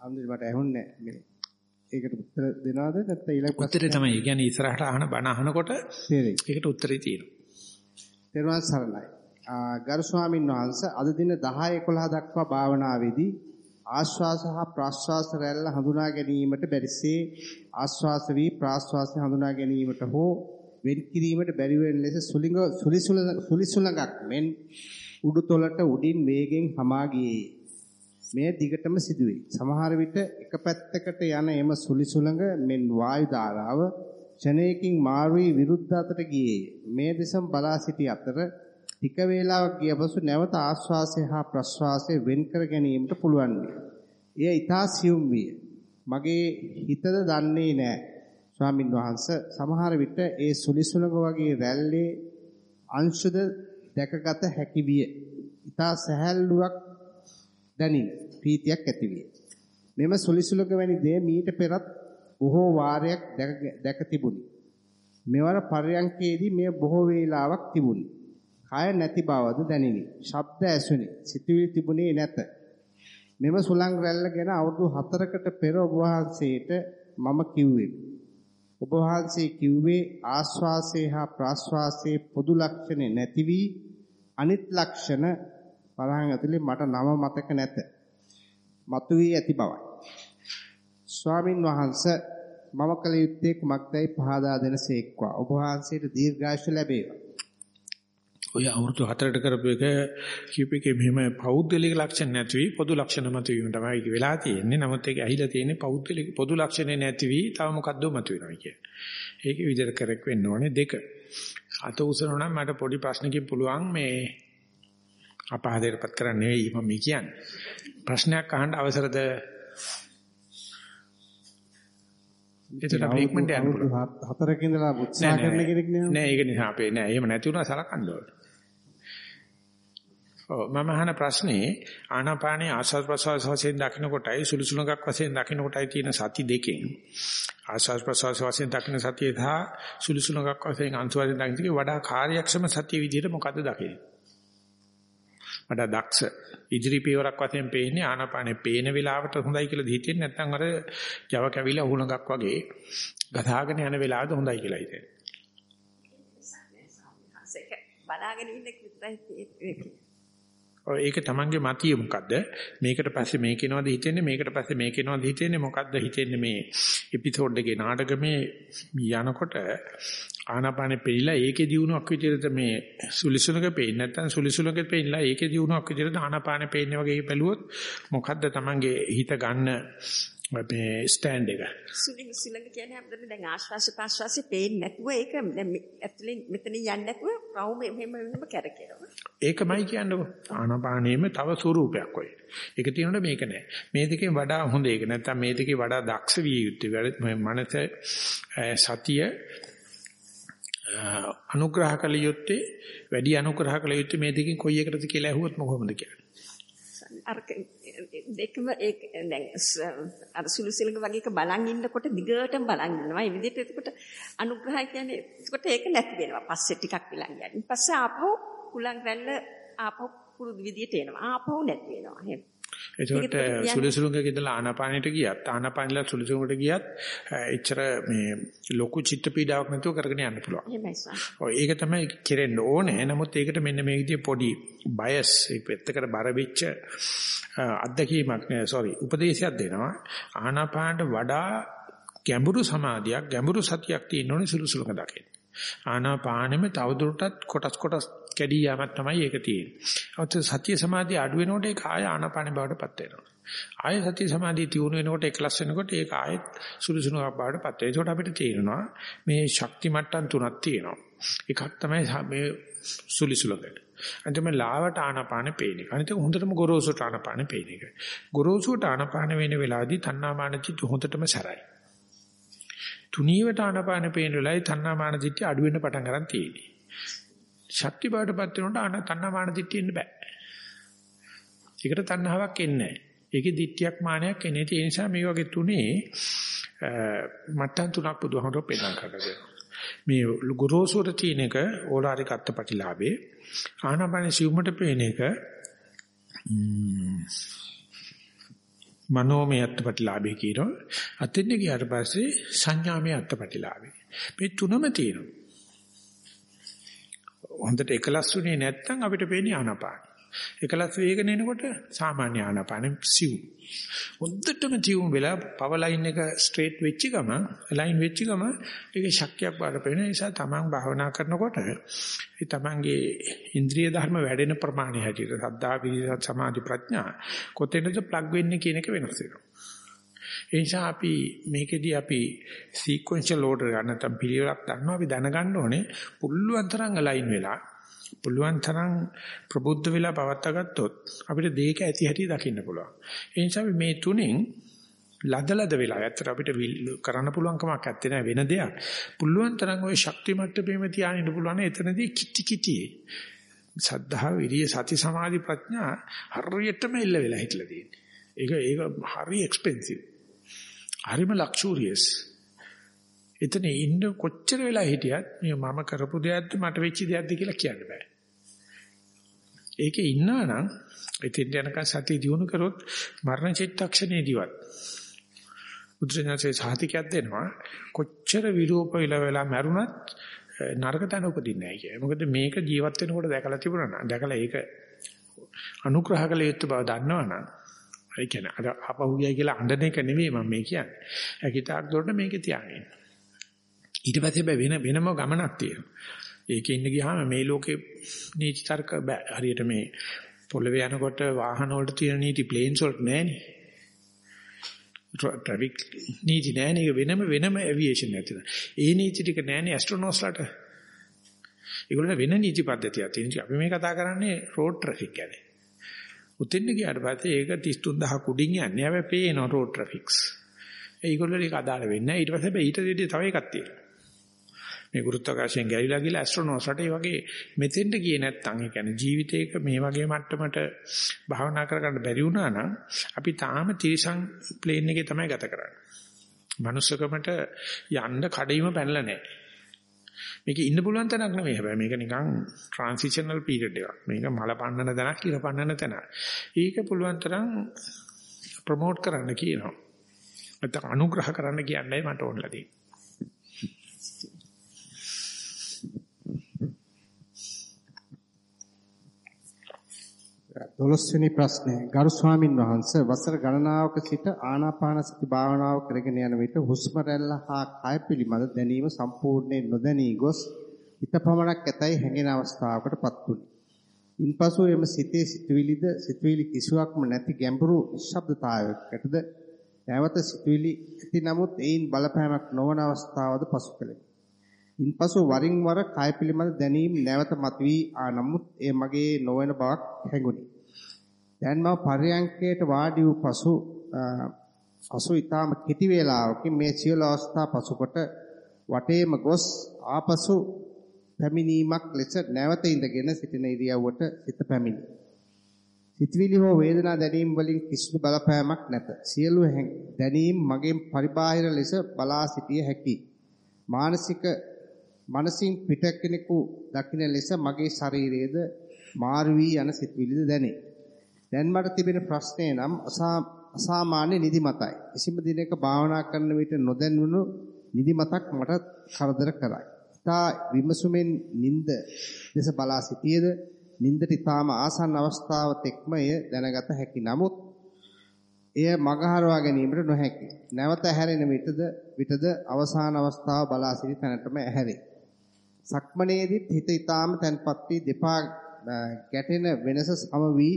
ආම්දුර මට ඇහුන්නේ මේ ඒකට උත්තර දෙනවද නැත්නම් ඊළඟ උත්තරේ තමයි. ඒ කියන්නේ ඉස්සරහට අහන බණ අහනකොට. ඒකට උත්තරේ තියෙනවා. තෙරුවන් සරණයි. ගරු ස්වාමීන් වහන්සේ අද දින 10 11 දක්වා භාවනාවේදී ආශ්වාස හා ප්‍රාශ්වාස රැල්ල හඳුනා ගැනීමට බැරිසේ ආශ්වාස වී ප්‍රාශ්වාසය හඳුනා ගැනීමට හෝ වෙන් කිරීමට බැරි වෙන ලෙස සුලිඟ සුලිසුලඟක් මෙන් උඩුතොලට උඩින් වේගෙන් hama ගියේ. මේ දිගටම සිදුවේ. සමහර විට එක පැත්තකට යන එම සුලිසුලඟ මෙන් වායු ධාරාව ක්ෂණයකින් මාරු වී විරුද්ධ අතට ගියේ. මේ දෙසම බලා සිටි අතර ටික වේලාවක් ගිය පසු නැවත ආශ්වාසය හා ප්‍රශ්වාසය වෙන් කර ගැනීමට පුළුවන් විය. එය ඊතා සියුම් විය. මගේ හිතද දන්නේ නැහැ. ස්වාමින් වහන්සේ සමහර විට ඒ සුලිසුලඟ වගේ රැල්ලේ අංශද දැකගත හැකි විය. ඊතා සහැල්ලුවක් දැනින් ප්‍රීතියක් ඇති විය. මෙම සුලිසුලඟ වැනි දේ මීට පෙරත් බොහෝ වාරයක් දැක තිබුණි. මෙවර පර්යංකයේදී මෙය බොහෝ වේලාවක් තිබුණි. කය නැති බවද දැනිනි. ශබ්ද ඇසුනි. සිතුවිලි තිබුණේ නැත. මෙම සුලං රැල්ල ගැන අවුරුදු 4කට පෙර ඔබ වහන්සේට මම කිව්වෙමි. ඔබ වහන්සේ කිව්වේ ආස්වාසේ හා ප්‍රාස්වාසේ පොදු ලක්ෂණ නැති වී අනිත් ලක්ෂණ වරහන් ඇතුලේ මට නම මතක නැත. මතුවී ඇති බවයි. ස්වාමින් වහන්සේ මම කල යුත්තේ කුමක්දයි පහදා දෙනසේක්වා. ඔබ වහන්සේට දීර්ඝායුෂ ලැබේවා. ඔය අවුරුදු 4ට කරපු එක කියපේකේ මෙහෙම පෞද්ගලික ලක්ෂණ නැති වී පොදු ලක්ෂණ මත වීම තමයි ඒක වෙලා තියෙන්නේ. නමුත් ඒක ඇහිලා තියෙන්නේ පෞද්ගලික පොදු ලක්ෂණ නැති වී තව මොකද්ද මත වෙනවා කිය. ඒකේ විදිහට කරෙක් වෙන්න ඕනේ දෙක. අත උසනවා නම් මට පොඩි ප්‍රශ්නකින් පුළුවන් මේ අපහදයටපත් කරන්න නෙවෙයි මම කියන්නේ. ප්‍රශ්නයක් අහන්න අවසරද? එතන බ්‍රේක්මන්ට් යන්න පුළුවන්. හතරක ඉඳලා උත්සාහ කරන කෙනෙක් නේ. නෑ ඒක නිසා අපේ නෑ එහෙම නැති වුණා සලකන්න ඕනේ. ඔව් මම අහන ප්‍රශ්නේ ආනාපානේ ආස්වාද ප්‍රසවාස වශයෙන් දකින්න කොටයි සුළුසුලඟක් වශයෙන් දකින්න කොටයි තියෙන සති දෙකෙන් ආස්වාද ප්‍රසවාස වශයෙන් දකින්න සතිය සහ සුළුසුලඟක් වශයෙන් අංශවලින් දකින්න වඩා කාර්යක්ෂම සතිය විදිහට මොකද්ද දකින්නේ? වඩා දක්ෂ. ඉදිරි පියවරක් වශයෙන් පේන්නේ ආනාපානේ පේන වෙලාවට හොඳයි කියලා හිතෙන්නේ නැත්නම් අර Java කැවිලා උහුලඟක් වගේ ගසාගෙන යන වෙලාවද හොඳයි කියලා හිතෙන්නේ. බලාගෙන ඉන්න විතරයි ඒක තමන්ගේ මතිය මොකද්ද? මේකට පස්සේ මේක එනවද හිතෙන්නේ? මේකට පස්සේ මේක එනවද හිතෙන්නේ? මොකද්ද හිතෙන්නේ මේ එපිසෝඩ් එකේ නාටකමේ යනකොට ආනාපානෙ පෙරිලා ඒකේ දිනුවක් විදිහට මේ සුලිසුලක පේන්නේ නැත්නම් සුලිසුලකේ පේන්නලා ඒකේ දිනුවක් විදිහට ආනාපානෙ පේන්නේ වගේ බැලුවොත් මොකද්ද තමන්ගේ හිත ගන්න මේ ස්ටෑන්ඩ් එක? සුලින් සුලඟ කියන්නේ අපිට දැන් ආශ්වාස ප්‍රශ්වාසය පේන්නේ නැතුව ඒක දැන් ඇතුලෙන් මෙතනින් යන්නේ නැතුව රවුම මෙහෙම මෙහෙම කැරකෙනවා. ඒකමයි කියන්නේ ආනාපානෙම තව ස්වරූපයක් ඔය. ඒක තියෙනකොට මේක නෑ. මේ දෙකෙන් වඩා හොඳ ඒක. නැත්නම් මේ දෙකේ වඩා දක්ෂ විය යුත්තේ මනස සතිය අනුග්‍රහ කළ යුත්තේ වැඩි අනුග්‍රහ කළ යුත්තේ මේ දෙකෙන් කොයි එකටද කියලා ඇහුවොත් මොකොමද කියන්නේ අර දෙකම ඒ දැන් අර සුළු සිලක වගේ එක බලන් ඉන්නකොට දිගටම බලන් ඉන්නවා. ඒ විදිහට එතකොට අනුග්‍රහය කියන්නේ එතකොට ඒක නැති වෙනවා. පස්සේ ටිකක් විලන් යනවා. ඊට පස්සේ ආපහු කුලං රැල්ල ආපහු පුරුදු විදිහට එනවා. ආපහු නැති වෙනවා. එහෙම. එතකොට සුළුසුළුංගක ඉඳලා ආනාපානෙට ගියත් ආනාපානෙලා සුළුසුළුංගට ගියත් එච්චර මේ ලොකු චිත්ත පීඩාවක් නැතුව කරගෙන යන්න පුළුවන්. එහෙමයි ඒක තමයි කෙරෙන්න ඕනේ. නමුත් ඒකට මෙන්න මේ විදිහේ පොඩි බයස් ඒ පැත්තකට බර වෙච්ච අත්දැකීමක් නෑ සෝරි උපදේශයක් දෙනවා. ආනාපානට වඩා ගැඹුරු සමාධියක් ගැඹුරු සතියක් තියෙන්න සුළුසුළුක දකින්න. ආනාපානෙම තවදුරටත් කොටස් කොටස් කැඩී යාමක් තමයි ඒක තියෙන්නේ. අවත සතිය සමාධිය අඩු වෙනකොට ඒක ආය ආනාපානෙ බවටපත් වෙනවා. ආය සතිය සමාධිය තියුණු වෙනකොට ඒකලස් වෙනකොට ඒක ආයෙත් සුළුසුළුක් බවටපත් වෙනවා. ඒකට අපිට තේරෙනවා මේ ශක්ති මට්ටම් තුනක් තියෙනවා. එකක් තමයි මේ සුළුසුළුකට. අන්තිම ලාවට ආනාපානෙ පේන එක. අනිත් එක හොඳටම ගොරෝසුට ආනාපානෙ පේන එක. ගොරෝසුට ආනාපාන වෙන වෙලාවදී තණ්හාමාන චිත්ත හොඳටම සැරයි. තුනීවට ආනාපාන පේන වෙලාවයි තණ්හාමාන චිත්ත අඩු වෙන්න පටන් ගන්න තියෙන්නේ. ශක්ති බවටපත් වෙනකොට ආන තණ්හාමාන දිට්ඨිය එන්න බෑ. ඒකට තණ්හාවක් එන්නේ නැහැ. ඒකේ දිට්ඨියක් මානයක් එන්නේ. ඒ නිසා මේ වගේ තුනේ මට්ටම් තුනක් බුදුහමරෝ පෙන්නන කරගෙන. මේ ගුරුසුර තියෙන එක ඕලාරික අත්පටිලාභේ ආනාපාන සිවුමට පේන එක මනෝමය අත්පටිලාභේ කියනවා. අතින් ගියාට පස්සේ සංඥාමය අත්පටිලාභේ. මේ තුනම තියෙනවා. හොඳට එකලස් වුණේ නැත්නම් අපිට පේන්නේ ආනාපාන. එකලස් වේගන එනකොට සාමාන්‍ය ආනාපාන සිව්. හොඳටම තියුම් වෙලා පවර් ලයින් එක ස්ට්‍රේට් වෙච්ච ගම ලයින් වෙච්ච ගම ඒක ශක්තියක් වඩ පේන නිසා තමන් භාවනා කරනකොට ඒ තමන්ගේ ඉන්ද්‍රිය ධර්ම වැඩෙන ප්‍රමාණය හැටියට සද්ධා විරිය සමාධි ප්‍රඥා කොතැනද ප්ලග් වෙන්නේ කියන එක වෙනස් වෙනවා. ඒ නිසා අපි මේකෙදී අපි සීක්වෙන්ෂල් ඕඩර් ගන්න නැත්නම් පිළිවෙලක් ගන්නවා අපි දැනගන්න ඕනේ පුල්ලුවන් තරම් අලයින් වෙලා පුළුවන් තරම් ප්‍රබුද්ධ වෙලා පවත්වා ගත්තොත් අපිට දෙයක ඇති හැටි දකින්න පුළුවන්. ඒ නිසා මේ තුනෙන් ලදලද වෙලා ඇත්තට අපිට කරන්න පුළුවන් කමක් නැත්තේ නෑ වෙන දෙයක්. පුළුවන් තරම් ওই ශක්ති මට්ටමේම තියාගෙන පුළුවන් එතනදී කිටි කිටි. සද්ධා විරිය සති සමාධි ප්‍රඥා හරියටම ඉල්ල වෙලා හිටලා තියෙන්නේ. ඒක ඒක හරි එක්ස්පෙන්සිව්. හරිම ලක්ෂූරියස්. එතන ඉන්න කොච්චර වෙලා හිටියත් මේ මම කරපු දෙයක්ද මට වෙච්ච දෙයක්ද කියලා කියන්න බෑ. ඒකේ ඉන්නා නම් ඉතින් යනකන් සතිය දිනු කරොත් මරණ චිත්තක්ෂණේදීවත් බුදුරජාණන්සේ සාහිතිකයක් දෙනවා කොච්චර විරූප වෙලා වෙලා මැරුණත් නරක තැන උපදින්නේ නැහැ කිය. මොකද මේක ජීවත් වෙනකොට දැකලා තිබුණා නම් දැකලා ඒක අනුග්‍රහ කළ යුතු බව දන්නවනම් ඒ කියන්නේ අර අපහුගියයි කියලා අඬන එක නෙවෙයි මම මේ කියන්නේ. ඒකිතාක් දොරට මේකේ තියාගෙන. ඊට පස්සේ බෑ වෙන වෙනම ගමනක් තියෙනවා. ඒකේ ඉන්න ගියාම මේ ලෝකේ නීති තර්ක බෑ. හරියට මේ පොළවේ යනකොට වාහන වලට තියෙන නීති ප්ලේන්ස් වලට නෑනේ. ට්‍රැෆික් නීති නෑනේ. ඒක වෙනම වෙනම ඇවියේෂන් නැතිද. ඒ නීති ටික නෑනේ ඇස්ට්‍රොනොට්ස්ලාට. ඒගොල්ලෝ වෙන නීති පද්ධතියක් තියෙනවා. අපි මේ කතා කරන්නේ රෝඩ් ට්‍රැෆික් ගැන. උතින් ගියාට පස්සේ ඒක 33000 කුඩින් යන්නේ. හැබැයි පේනවා රෝඩ් ට්‍රැෆික්ස්. ඒගොල්ලෝ ඒක අදාළ වෙන්නේ නැහැ. ඊට පස්සේ ඊට දෙඩේ තව එකක් තියෙනවා. මේ ගුරුත්වාකර්ෂණයෙන් ගැලිලා ගිහලා ඇස්ට්‍රොනොට්ස්ලාට ඒ වගේ මෙතෙන්ට ගියේ නැත්නම් ඒ කියන්නේ ජීවිතේක මේ වගේ මට්ටමට භාවනා කරගන්න බැරි වුණා නම් අපි තාම තිරිසන් ප්ලේන් එකේ තමයි ගත කරන්නේ. මනුස්සකමට යන්න කඩයිම පැනලා නැහැ. මේක ඉන්න පුළුවන් තැනක් නෙමෙයි හැබැයි මේක නිකන් ට්‍රාන්සිෂනල් පීරියඩ් එකක්. මේක මල පන්නන තැනක් ඉර පන්නන තැනක්. ඒක පුළුවන් තරම් ප්‍රොමෝට් කරන්න කියනවා. නැත්නම් අනුග්‍රහ කරන්න කියන්නේ මට ඕනලා තියෙන්නේ. දොළොස්වෙනි ප්‍රශ්නය ගරු ස්වාමින් වහන්සේ වසර ගණනාවක සිට ආනාපාන සති භාවනාව කරගෙන යන විට හුස්ම රැල්ල හා කය පිළිබඳ දැනීම සම්පූර්ණයෙන් නොදැනී ගොස් හිත පමණක් ඇතයි හැඟෙන අවස්ථාවකටපත් වුණි. ඉන්පසු එම සිතේ සිතුවිලිද සිතුවිලි කිසිවක්ම නැති ගැඹුරු නිශ්ශබ්දතාවයකටද නැවත සිතුවිලි ඇති නමුත් ඒයින් බලපෑමක් නොවන අවස්ථාවද පසු කළෙමි. ඉන්පසු වරින් වර කය පිළිබඳ දැනීම නැවත මතුවී ආ නමුත් ඒ මගේ නොවන බවක් හැඟුණි. දැන් මම පර්යංකයට වාඩි වූ පසු පසු ඊටම කෙටි වේලාවකින් මේ සියලු අවස්ථා පසුකොට වටේම ගොස් ආපසු පැමිණීමක් ලෙස නැවත ඉඳගෙන සිටින ඉරියව්වට සිත පැමිණි. සිතවිලි හෝ වේදනා දැනීම් වලින් කිසිදු බලපෑමක් නැත. සියලු දැනීම් මගෙන් පරිබාහිර ලෙස බලා සිටිය හැකි. මානසික මනසින් පිට කෙනෙකු දකින්න ලෙස මගේ ශරීරයේද මාරු වී යන සිතුවිලිද දැනේ. දැන් මට තිබෙන ප්‍රශ්නේ නම් අසාමාන්‍ය නිදිමතයි. කිසිම දිනක භාවනා කරන විට නොදැනුණු නිදිමතක් මට කරදර කරයි. තා විමසුමෙන් නිින්ද දෙස බලා සිටියේද නිින්දට ඊටාම ආසන්න අවස්ථාව තෙක්ම එය දැනගත හැකි. නමුත් එය මගහරවා ගැනීමට නොහැකි. නැවත හැරෙන විටද විටද අවසාන අවස්ථාව බලා සිටි තැනටම ඇහැරේ. සක්මණේදීත් හිත ඊටාම තැන්පත් වී දෙපා ගැටෙන වෙනස සම වී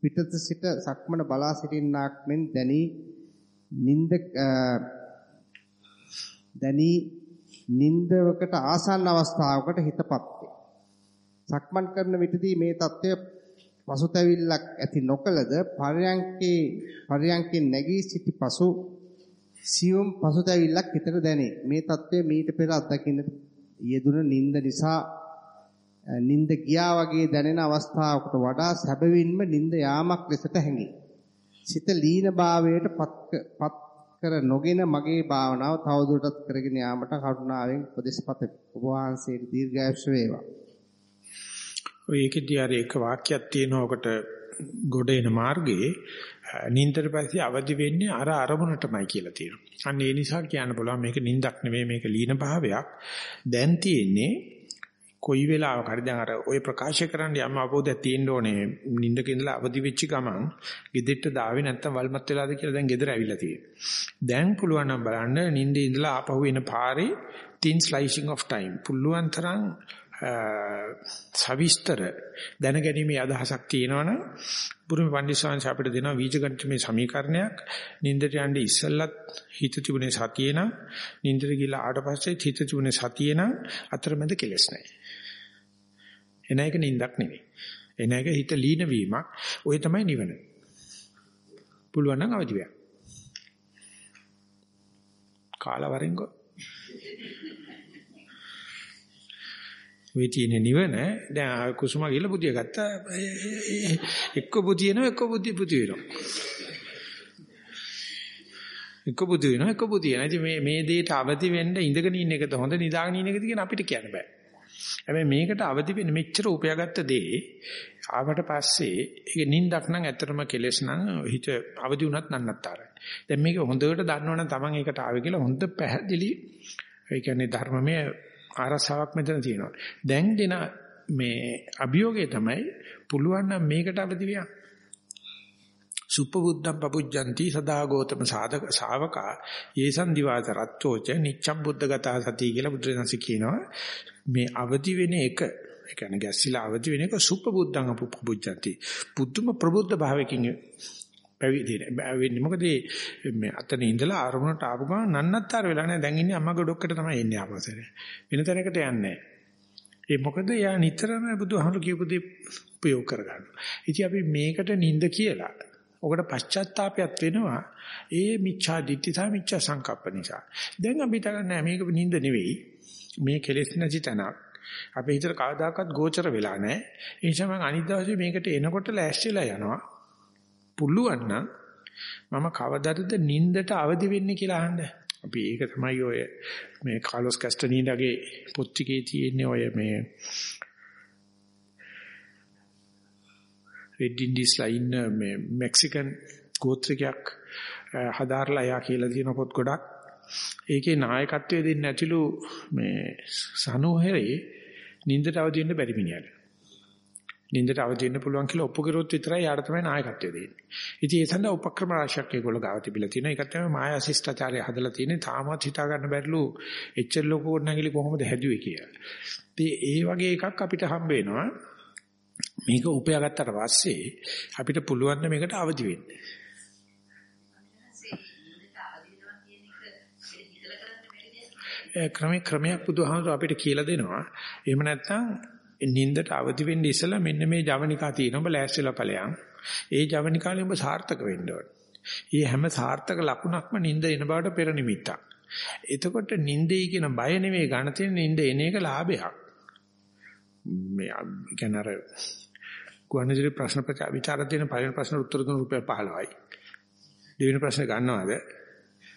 පිටත සිට සක්මණ බලා සිටින්නාක් මෙන් දැනි නින්ද දැනි නින්දවකට ආසන්න අවස්ථාවකට හිතපත් වේ. සක්මන් කරන විටදී මේ తත්වය පසුතැවිල්ලක් ඇති නොකලද පරයන්කේ පරයන්කේ නැගී සිටි පසු සියුම් පසුතැවිල්ලක් හිතට දැනේ. මේ తත්වය මීට පෙර අත්දකින්නට යෙදුන නිନ୍ଦ නිසා නිින්ද ගියා වගේ දැනෙන අවස්ථාවකට වඩා සැබවින්ම නිින්ද යාමක් ලෙසට හැඟේ. සිත ලීන භාවයට පත් කර නොගෙන මගේ භාවනාව තවදුරටත් කරගෙන යාමට කරුණාවෙන් උපදෙස් පතමි. ඔබ වහන්සේට දීර්ඝායුෂ වේවා. ඔය ඒකෙදී අර එක වාක්‍යයක් තියෙනවකට ගොඩ එන මාර්ගයේ නින්දට පස්සේ අවදි වෙන්නේ අර අරමුණටමයි කියලා තියෙනවා. අන්න ඒ නිසා කියන්න පුළුවන් මේක නින්දක් නෙවෙයි මේක ලීන භාවයක්. දැන් තියෙන්නේ කොයි වෙලාවක හරි දැන් අර ওই ප්‍රකාශ කරන්න යම් අවබෝධයක් තියෙන්න ඕනේ නිින්දක ඉඳලා අවදි වෙච්ච ගමන් ගෙදෙට්ට දාවේ නැත්තම් වල්මත් වෙලාද කියලා දැන් ගෙදර ඇවිල්ලා තියෙනවා. දැන් පුළුවන් නම් බලන්න නිින්දේ ඉඳලා ආපහු එන පාරේ thin slicing of time පුළුවන් තරම් සවිස්තර දැනගැනීමේ අදහසක් තියෙනවනම් බුරුම පඬිස්සංශ අපිට දෙනවා වීජගණිතමය සමීකරණයක් නින්දට යන්නේ ඉස්සෙල්ලත් හිත තිබුණේ සතියේ නම් නින්දට ගිහලා ආට පස්සේ හිත තිබුණේ සතියේ නම් අතරමැද කෙලස් නැහැ. එන එක නින්දක් නෙවෙයි. එන එක හිත ලීන වීමක්. ওই තමයි නිවන. පුළුවන් නම් අවදි වෙන්න. කාලවරෙන්කෝ ඔය තියෙන නිවන. දැන් කුසුම ගිහලා බුදිය ගත්තා. එක්ක බුදියනවා එක්ක බුදි බුදි වෙනවා. එක්ක බුදි වෙනවා එක්ක බුදියනවා ඉතින් මේ මේ දෙයට අවදි වෙන්න ඉඳගෙන ඉන්න එකද හොඳ නිදාගෙන ඉන්න එකද කියන අපිට කියන්න බෑ. හැබැයි මේකට අවදි වෙන්න මෙච්චර උපයාගත්ත දේ ආවට පස්සේ ඒක නිින්දක් නම් ඇත්තටම කෙලස් නම් හිත අවදි වුණත් නන්නත්තරයි දැන් මේක හොඳට දන්නවනම් Taman ඒකට ආවේ කියලා හොඳ පැහැදිලි ඒ කියන්නේ ධර්මමය ආරසාවක් මෙතන තියෙනවා. දැන් දෙන මේ අභියෝගය තමයි පුළුවන් නම් මේකට අවදි වියන්. සුප්පබුද්ධම් පපුජ්ජಂತಿ සදා ගෝතම සාධක ශාවකා යේසන් දිවාස රත්තෝච නිච්ඡම් බුද්ධගතා සති කියලා බුදුරජාණන් කියනවා. මේ අවදි වෙන එක ඒ කියන්නේ ගැස්සිලා අවදි වෙන එක සුප්පබුද්ධම් පපුජ්ජಂತಿ. පුදුම ප්‍රබුද්ධ භාවයකින් පැවිදි වෙන්නේ. මොකද මේ අතන ඉඳලා ආරමුණට ආපු ගමන් නන්නත්තර වෙලා නැහැ. දැන් ඉන්නේ අම්මගේ ඩොක්කට තමයි එන්නේ ආපස්සට. වෙන තැනකට යන්නේ ඒ මොකද යා නිතරම බුදුහාමුදුරු කියපු දේ ප්‍රයෝග කරගන්නවා. ඉතින් අපි මේකට නිඳ කියලා. ඔකට පශ්චාත්තාවපයක් වෙනවා. ඒ මිච්ඡා දිට්ඨි සහ මිච්ඡා සංකප්ප නිසා. දැන් අපි හිතන්නේ මේක නිඳ නෙවෙයි. මේ කෙලෙස් නැති තැනක්. අපේ හිතට කවදාකවත් ගෝචර වෙලා නැහැ. ඒ නිසා මම අනිත් දවසේ මේකට එනකොට ලෑස්තිලා යනවා. පුළුවන් නම් මම කවදද නින්දට අවදි වෙන්නේ කියලා අහන්න. අපි ඒක තමයි ඔය මේ කාලොස් කැස්ටනීඩගේ පොත් ටිකේ තියෙන්නේ ඔය මේ රෙඩ් ඉන්ඩිස්ලා ඉන්න මේ මෙක්සිකන් ගෝත්‍රිකයක් හදාarලා යා කියලා තියෙන පොත් ගොඩක්. ඒකේ නායකත්වය දෙන්න ඇතිලු මේ සනෝහෙරේ නින්දට අවදි වෙන්න බැරි මිනිහට. නින්දට අවදි වෙන්න පුළුවන් කියලා ඔප්පු කරොත් විතරයි යාට තමයි නායකත්වය දෙන්නේ. ඉතින් ඒ සඳහා උපක්‍රම රාශියක් ඒගොල්ලෝ ගාව තිබිලා තියෙනවා. ඒකත් තමයි මායා ශිෂ්ටාචාරය හදලා තියෙන්නේ. තාමත් හිතා ගන්න බැරිලු එච්චර ලොකු නැගිලි කොහොමද හැදුවේ කියලා. ඉතින් ඒ වගේ එකක් අපිට හම්බ වෙනවා. මේක උපයාගත්තට පස්සේ අපිට පුළුවන් මේකට අවදි වෙන්න. ක්‍රමයක් ක්‍රමයක් බුදුහාමුදුර අපිට කියලා දෙනවා. එහෙම නැත්නම් නින්දට අවදි වෙන්න ඉස්සලා මෙන්න මේ ජවනිකා තියෙනවා. ඔබ ලෑස්තිලා ඵලයන්. ඒ ජවනිකාලේ ඔබ සාර්ථක වෙන්න ඕනේ. මේ හැම සාර්ථක ලකුණක්ම නින්ද එන බවට පෙර නිමිත්තක්. එතකොට නින්දේ කියන බය නෙමෙයි ගන්න තියෙන නින්ද එන එක ලාභයක්. මේ කියන අර ගුවන්විදුලි ප්‍රශ්න විචාර තියෙන පළවෙනි ප්‍රශ්න උත්තර දුන්න රුපියල් 15යි. දෙවෙනි ප්‍රශ්න ගන්නවද?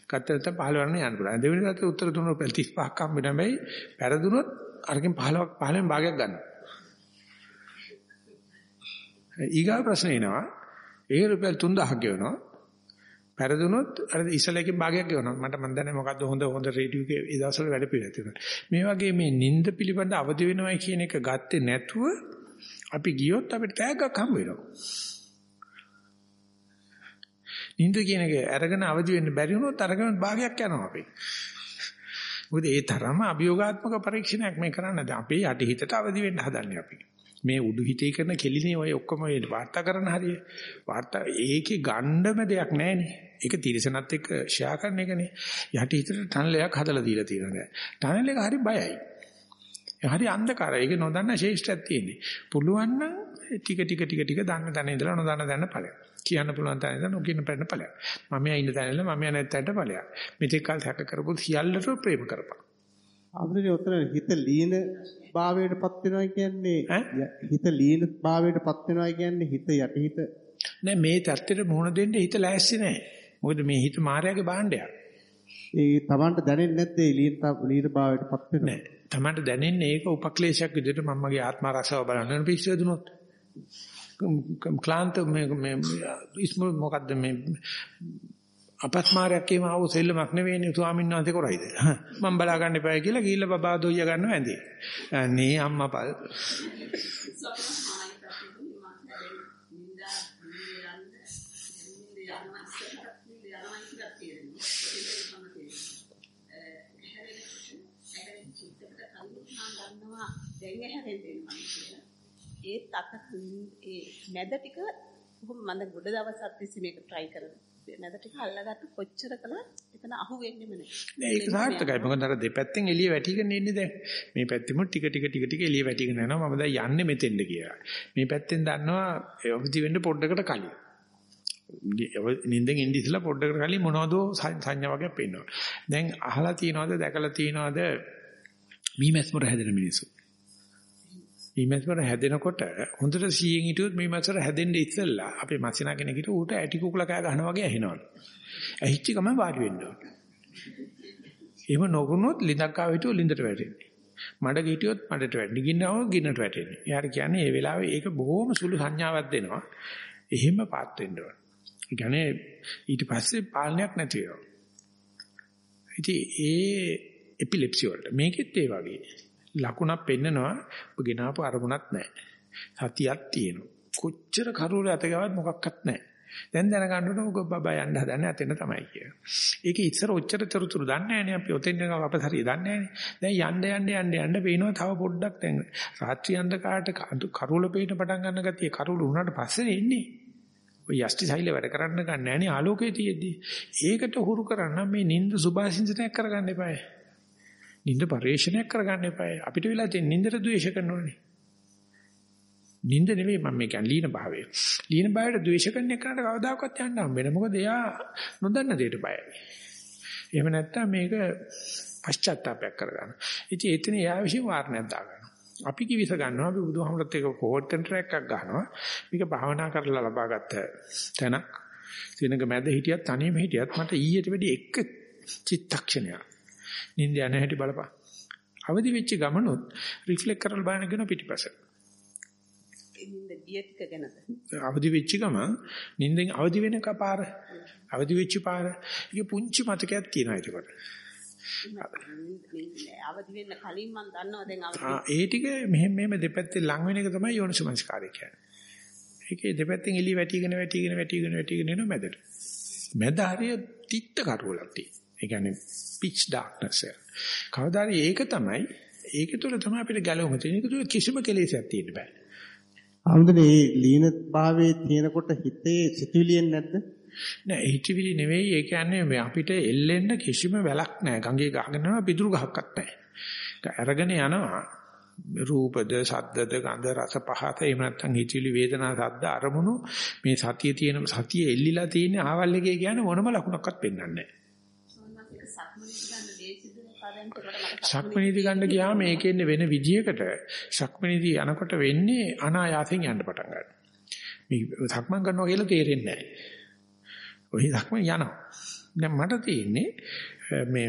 ගත්තට 15 වරණ යන්න පුළුවන්. දෙවෙනි දවසේ උත්තර දුන්න රුපියල් 35ක් හම්බ වෙනවයි. පෙරදුනොත් අරකින් 15ක් 15න් භාගයක් ගන්නවා. ඊගා ප්‍රශ්න එනවා. ඒක රුපියල් 3000ක් ගෙවනවා. පෙරදුනොත් අර ඉසලකින් භාගයක් ගෙවනවා. මට මන් දන්නේ මොකද්ද හොඳ හොඳ රේඩියෝ එකේ ඒ දවස්වල වැඩ පිළිවෙල මේ වගේ මේ නිින්ද පිළිබඳ අවදි වෙනවයි කියන එක ගත්තේ නැතුව අපි ගියොත් අපිට තෑග්ගක් හම්බ වෙනවා. නිින්ද කියන එක අරගෙන අවදි වෙන්න බැරි වුණොත් අරගෙන භාගයක් යනවා අපි. මොකද ඒ තරම අභියෝගාත්මක පරීක්ෂණයක් මේ කරන්නේ. අපේ යටි හිතට අවදි වෙන්න හදන්නේ අපි. මේ උඩු හිතේ කරන කෙලිනේ ඔය ඔක්කොම ඒ වාර්තා කරන හරිය. වාර්තා ඒකේ ගණ්ඩම දෙයක් නැහැනේ. ඒක තිරසනත් එක්ක ෂෙයා කරන එකනේ. යටි හිතට ටනලයක් හදලා දීලා තියෙනවා. ටනල් එක හරි බයයි. හරි අන්ධකාරයි. ඒක නොදන්න ශේෂ්ඨයක් තියෙන්නේ. පුළුවන් නම් ටික ටික ටික ටික දන්න තැන ඉඳලා නොදන්න තැන ඵලයක්. කියන්න පුළුවන් තැන ඉඳලා නොකියන පැන්න ඵලයක්. මම යා ඉන්න තැන ඉඳලා මම යා නැත් තැනට ඵලයක්. මෙතෙක් කල් සැක කරපු සියල්ලට ප්‍රේම කරපන්. අපිට උතර හිත ලීන භාවයටපත් වෙනවා කියන්නේ හිත ලීන භාවයටපත් වෙනවා කියන්නේ හිත යටිහිත නෑ මේ தත්තෙට මුහුණ දෙන්න හිත ලෑස්ති නෑ. මොකද මේ හිත මායාවේ භාණ්ඩයක්. ඒ Tamanට දැනෙන්නේ නැද්ද ඒ ලීන ලීන භාවයටපත් වෙනවා නෑ. Tamanට දැනෙන්නේ ඒක උපක්ලේශයක් විදිහට මම මගේ ආත්ම රසව බලන්න පිස්සු දුනොත්. ක්ලාන්ත මේ මේ ඉස්ම මොකද්ද මේ අපස්මාරයක් කියම ආව සෙල්ලමක් නෙවෙයිනේ ස්වාමීන් වහන්සේ කරයිද? මම බලා ගන්න එපා කියලා ගිහිල්ලා බබා දොයිය ගන්නව ඇඳේ. අනේ අම්මා පල්. ඒත් අත ඒ මැද ටික කොහොම මම දැන් ගොඩ දවසක් තිස්සේ මේක try කරලා මැද ටික අල්ලගත්ත කොච්චර කළත් එතන අහු වෙන්නේම නැහැ නෑ ඒක සාර්ථකයි. මොකද අර දෙපැත්තෙන් එළිය වැටිගෙන ඉන්නේ දැන්. මේ පැත්තෙම ටික ටික ටික ටික එළිය වැටිගෙන යනවා. මම දැන් යන්නේ මෙතෙන්ද කියලා. මේ පැත්තෙන් දන්නවා අවදි වෙන්න පොඩ්ඩකට කලින්. නින්දෙන් ඉඳි ඉස්සලා පොඩ්ඩකට කලින් මොනවදෝ සංඥා වගේ පේනවා දැන් අහලා තියනවද දැකලා තියනවද? මීමැස්මර හැදෙන මිනිස්සු මීමැස්මර හැදෙනකොට හොඳට සීයෙන් හිටියොත් මීමැස්මර හැදෙන්න ඉස්සෙල්ලා අපේ මස්සිනා කෙනෙක් හිටිය ඌට ඇටි කුකුලා කෑ ගහනවා වගේ ඇහෙනවලු ඇහිච්ච ගමන් වාඩි වෙන්න ඕනේ එහෙම නොගුණොත් ලිඳක් ආව හිටියොත් ලිඳට වැටෙන්නේ. මඩ ගිටියොත් මඩට වැටෙන්නේ. ගින්නව ගින්නට වැටෙන්නේ. යාර කියන්නේ මේ වෙලාවේ ඒක බොහොම සුළු සංඥාවක් දෙනවා. එහෙම පාත් වෙන්න ඕන. ඒ කියන්නේ ඊට පස්සේ පාලනයක් නැති වෙනවා. ඉතින් ඒ එපිලෙප්සි වලට මේකෙත් ඒ වගේ ලකුණක් පෙන්නනවා ඔබ ගෙනාපු අරමුණක් නැහැ. සතියක් තියෙනවා. කොච්චර කරුවල අත ගවත් මොකක්වත් නැහැ. දැන් දැනගන්න ඕන ඔබ බබා යන්න හදන්නේ අතෙන් තමයි කියලා. ඒක ඉස්සර ඔච්චර තරුතුරු දන්නේ නැහැනේ අපි ඔතෙන් යන අපසරිය දන්නේ නැහැනේ. දැන් යන්න යන්න යන්න යන්න පේනවා තව පොඩ්ඩක් දැන් රාත්‍රී අන්ධකාරට කරුවල පේන පටන් ගන්න ගතිය කරුවල උනාට පස්සේ එන්නේ. ඔය යෂ්ටි සෛල වැඩ කරන්න ගන්න නැහැනේ ආලෝකයේ තියෙද්දි. ඒකට හුරු කරන්න මේ නිନ୍ଦ සුභාසින්සනයක් කරගන්න එපායි. නිින්ද පරිශනයක් කරගන්න එපා. අපිට වෙලා තියෙන නිින්දට ද්වේෂ කරනෝනේ. නිින්ද නෙමෙයි මම මේ කියන්නේ ලීන භාවය. ලීන භාවයට ද්වේෂ කරන එකට කවදාකවත් යන්න හම්බ වෙන. මොකද එයා නොදන්න දෙයට බයයි. එහෙම නැත්තම් මේක පශ්චාත්තාවයක් කරගන්න. ඉතින් එතන එයා විශ්ව වාරණයක් දාගන්නවා. අපි කිවිස ගන්නවා අපි බුදුහාමුදුරත් එක්ක කෝඩ් කන්ට්‍රැක්ට් එකක් ගන්නවා. මේක භාවනා කරලා ලබාගත්ත තැනක්. සෙනඟ මැද හිටියත් තනියම හිටියත් මට ඊට වැඩි එක චිත්තක්ෂණයක් නින්ද යන හැටි බලපන්. අවදි වෙච්ච ගමනොත් රිෆ්ලෙක්ට් කරලා බලන කෙනා පිටිපස්සට. ඉන්න ගිය ටික ගැනද අවදි වෙච්ච ගමන් නිින්දෙන් අවදි වෙන කපාර අවදි වෙච්ච පාර ඒක පුංචි මතකයක් තියෙනවා ඒකට. අවදි වෙන්න කලින් මම දන්නවා දැන් අවදි ආ ඒ ටික මෙහෙම මෙහෙම දෙපැත්තේ ලඟ වෙන එක තමයි යෝනිසමස්කාරය කියන්නේ. ඒකේ දෙපැත්තෙන් එළි වැටිගෙන වැටිගෙන වැටිගෙන වැටිගෙන එන මැදට. මැද හරිය තිත්ත කරුවලක් තියෙන. ඒ කියන්නේ pitch darkness එක. කවදාද ඒක තමයි ඒක තුළ තමයි අපිට ගැලවෙම තියෙන. ඒක තුළ කිසිම කෙලෙසයක් තියෙන්න බෑ. ආමුදනේ ලීන භාවයේ තියෙනකොට හිතේ සිතුවිලියෙන් නැද්ද? නෑ හිතවිලි නෙවෙයි ඒ කියන්නේ අපිට එල්ලෙන්න කිසිම වැලක් නෑ ගඟේ ගහගෙන යනවා පිටුරු ගහක්වත් නෑ අරගෙන යනවා රූපද ශබ්දද ගන්ධ රස පහත එහෙම නැත්නම් හිතවිලි වේදනා සද්ද අරමුණු මේ සතිය තියෙන සතිය එල්ලිලා තියෙන ආවල් එකේ කියන්නේ මොනම ලකුණක්වත් පෙන්වන්නේ නෑ සක්මණේදී ගන්න ගියාම මේකෙන්නේ වෙන විදියකට සක්මණේදී යනකොට වෙන්නේ අනායාසයෙන් යන්න පටන් ගන්නවා. මේ සක්මන් කරනවා කියලා තේරෙන්නේ නැහැ. ඔහි සක්මන් යනවා. දැන් මට තියෙන්නේ මේ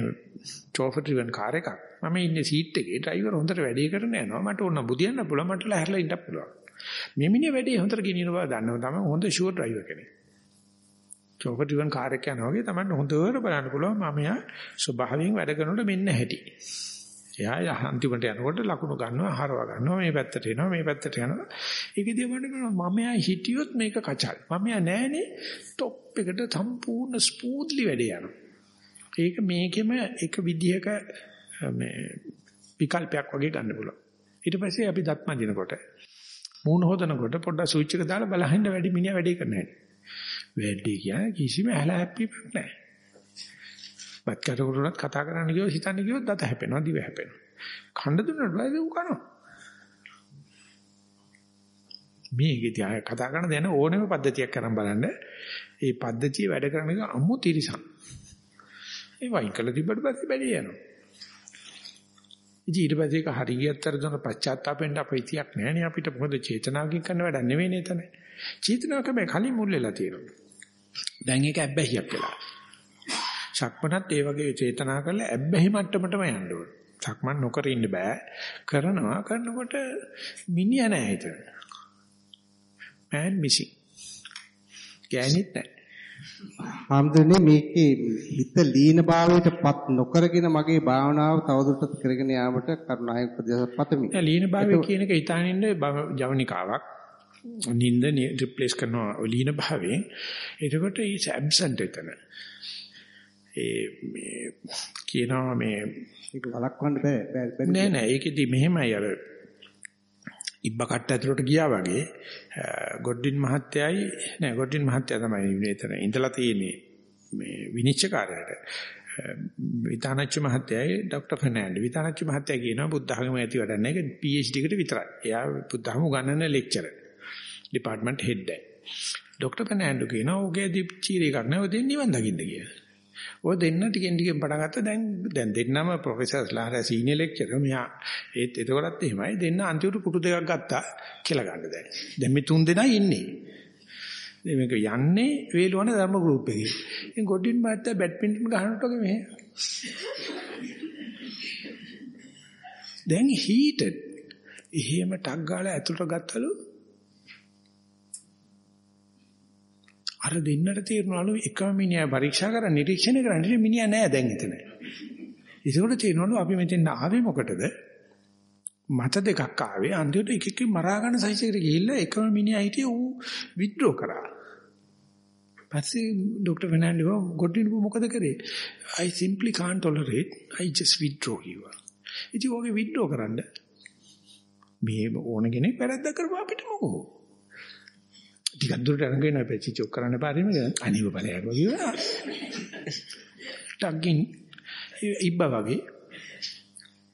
චෝෆර් ඩ්‍රිවන් කාර් එකක්. මම ඉන්නේ සීට් එකේ ඩ්‍රයිවර් හොඳට වැඩේ කරන යනවා. මට ඕන බුදියන්න පුළුවන් මට ලැහැරලා ඉන්න පුළුවන්. මේ මිනිහ වැඩේ හොඳට ගෙනියන බව දන්නවා තමයි හොඳ ෂුවර් ඩ්‍රයිවර් කෙනෙක්. චෝක ඩ්‍රිවන් කාර් එක යනවා වගේ තමයි හොඳට බලන්න පුළුවන් මම යා ස්වභාවයෙන් වැඩ කරනකොට මෙන්න හැටි. එයා අන්තිමට යනකොට ලකුණු ගන්නවා හරව ගන්නවා මේ පැත්තට එනවා මේ පැත්තට යනවා. ඒක දිහා බලනකොට මම යා හිටියොත් මේක කචල්. මම යා නෑනේ টොප් එකට සම්පූර්ණ ස්මූත්ලි වැඩේ යනවා. ඒක මේකෙම එක විදිහක මේ විකල්පයක් වගේ ගන්න පුළුවන්. ඊට පස්සේ අපි දත් මදිනකොට මූණ හොදනකොට පොඩ්ඩක් ස්විච් එක දාලා බලහින්න වැඩි මිනිහා වැඩේ කරන්නේ නැහැ. වැඩි කියන්නේ කිසිම ඇල හැප්පීමක් නැහැ. බත් කටකරුණත් කතා කරන්න ගියොත් හිතන්න ගියොත් දත හැපෙනවා දිව හැපෙනවා. කණ්ඩ දුන්නට වැඩි උ කනවා. මේකදී ආය කතා කරන දැන ඕනෙම පද්ධතියක් කරන් බලන්න. ඒ පද්ධතිය වැඩ කරන එක අම්මු තිරිසන්. ඒ වයින් කළ තිබ්බට පස්සේ බැරි යනවා. ඉතින් ඊට පස්සේ ඒක හරියට අර දොන පශ්චාත්තාපෙන්න අපේ ඉතියක් නැහැ අපිට මොකද චේතනාවකින් කරන වැඩක් නෙවෙයි නේද එතන. චේතනාවක මේ කලින් මුල් වෙලා තියෙනවා. දැන් ඒක ඇබ්බැහියක් වෙලා. සක්මනත් ඒ වගේ චේතනා කරලා ඇබ්බැහි මට්ටමටම යන්න ඕන. සක්මන් නොකර ඉන්න බෑ. කරනවා කරනකොට මිනිහ නැහැ හිතන. man missing. ගෑනිත් නැහැ. හම්දුනේ මේකේ හිත ලීන භාවයටපත් නොකරගෙන මගේ භාවනාව තවදුරටත් කරගෙන යාමට කරුණායක උපදේශ පතමි. දැන් ලීන භාවය කියන එක ඊතානින්න ජවනිකාවක්. නිින්ද රිප්ලේස් කරනවා ලීන භාවයෙන්. එතකොට is absent එතන. ඒ මේ කියනවා මේ ඒක වළක්වන්න බෑ නෑ නෑ ඒකෙදි මෙහෙමයි අර ඉබ්බ කට්ට ඇතුලට ගියා වගේ ගොඩ්ඩින් මහත්තයයි නෑ ගොඩ්ඩින් මහත්තයා තමයි එතන ඉඳලා තියෙන්නේ මේ විනිශ්චයකාරයාට විතානච්ච මහත්තයයි ડોક્ટર ෆර්නෑන්ඩ් විතානච්ච මහත්තයා කියනවා බුද්ධ ධර්ම ඇති වැඩක් නෑ ඒක PhD එකට විතරයි. එයා බුද්ධ ධර්ම උගන්වන ලෙක්චරර්. ඩිපාර්ට්මන්ට් හෙඩ් එක. ડોક્ટર ෆර්නෑන්ඩ් කියනවා ඔගේ දීප්චීරි එකක් නෑ ඔය දෙන්නේ නිවන් දකින්න කියලා. ඔය දෙන්න ටිකෙන් ටිකෙන් පටන් ගත්තා දැන් දැන් දෙන්නම ප්‍රොෆෙසර්ස්ලා හරි සීනියර් ලෙක්චරර් මෙහා ඒත් එතකොටත් එහෙමයි දෙන්න අන්තිමට පුටු දෙකක් ගත්තා කියලා ගන්න දැන්. දැන් මේ තුන් දෙනා ඉන්නේ. මේක යන්නේ වේලවන ධර්ම ගෲප් එකේ. ඉතින් ගොඩින් මාත්‍ය බැඩ්මින්ටන් ගහනකොට වගේ මෙහෙ. දැන් හීටඩ්. එහෙම ටක් ගාලා ඇතුළට ගත්තලු අර දෙන්නට තේරෙනවලු එකම මිනිහා පරීක්ෂා කරලා නිරීක්ෂණය කරන්නේ මිනිහා නෑ දැන් එතන. ඒකෝට තේරෙනවලු අපි මෙතෙන් ආවේ මොකටද? මත දෙකක් ආවේ අන්තිමට එක එක මරා ගන්න සයිස් එකට ගිහිල්ලා එකම මිනිහා හිටියේ ඌ විත්ඩ්‍රෝ කරා. පස්සේ ડોક્ટર ෆර්නෑන්ඩෝ ගොඩින් මොකද කරේ? I simply can't tolerate. I just withdraw කිව්වා. ඉතින් ඔගේ withdraw කරන්න මේ ඕන කෙනෙක් වැරද්දක් කරපුවා අපිට මොකෝ? ටිකක් දුරට අරගෙන පැචි චොක් කරන්න පාරෙම අනිව බලයක් වගේ ටග්ගින් ඉබ්බා වගේ.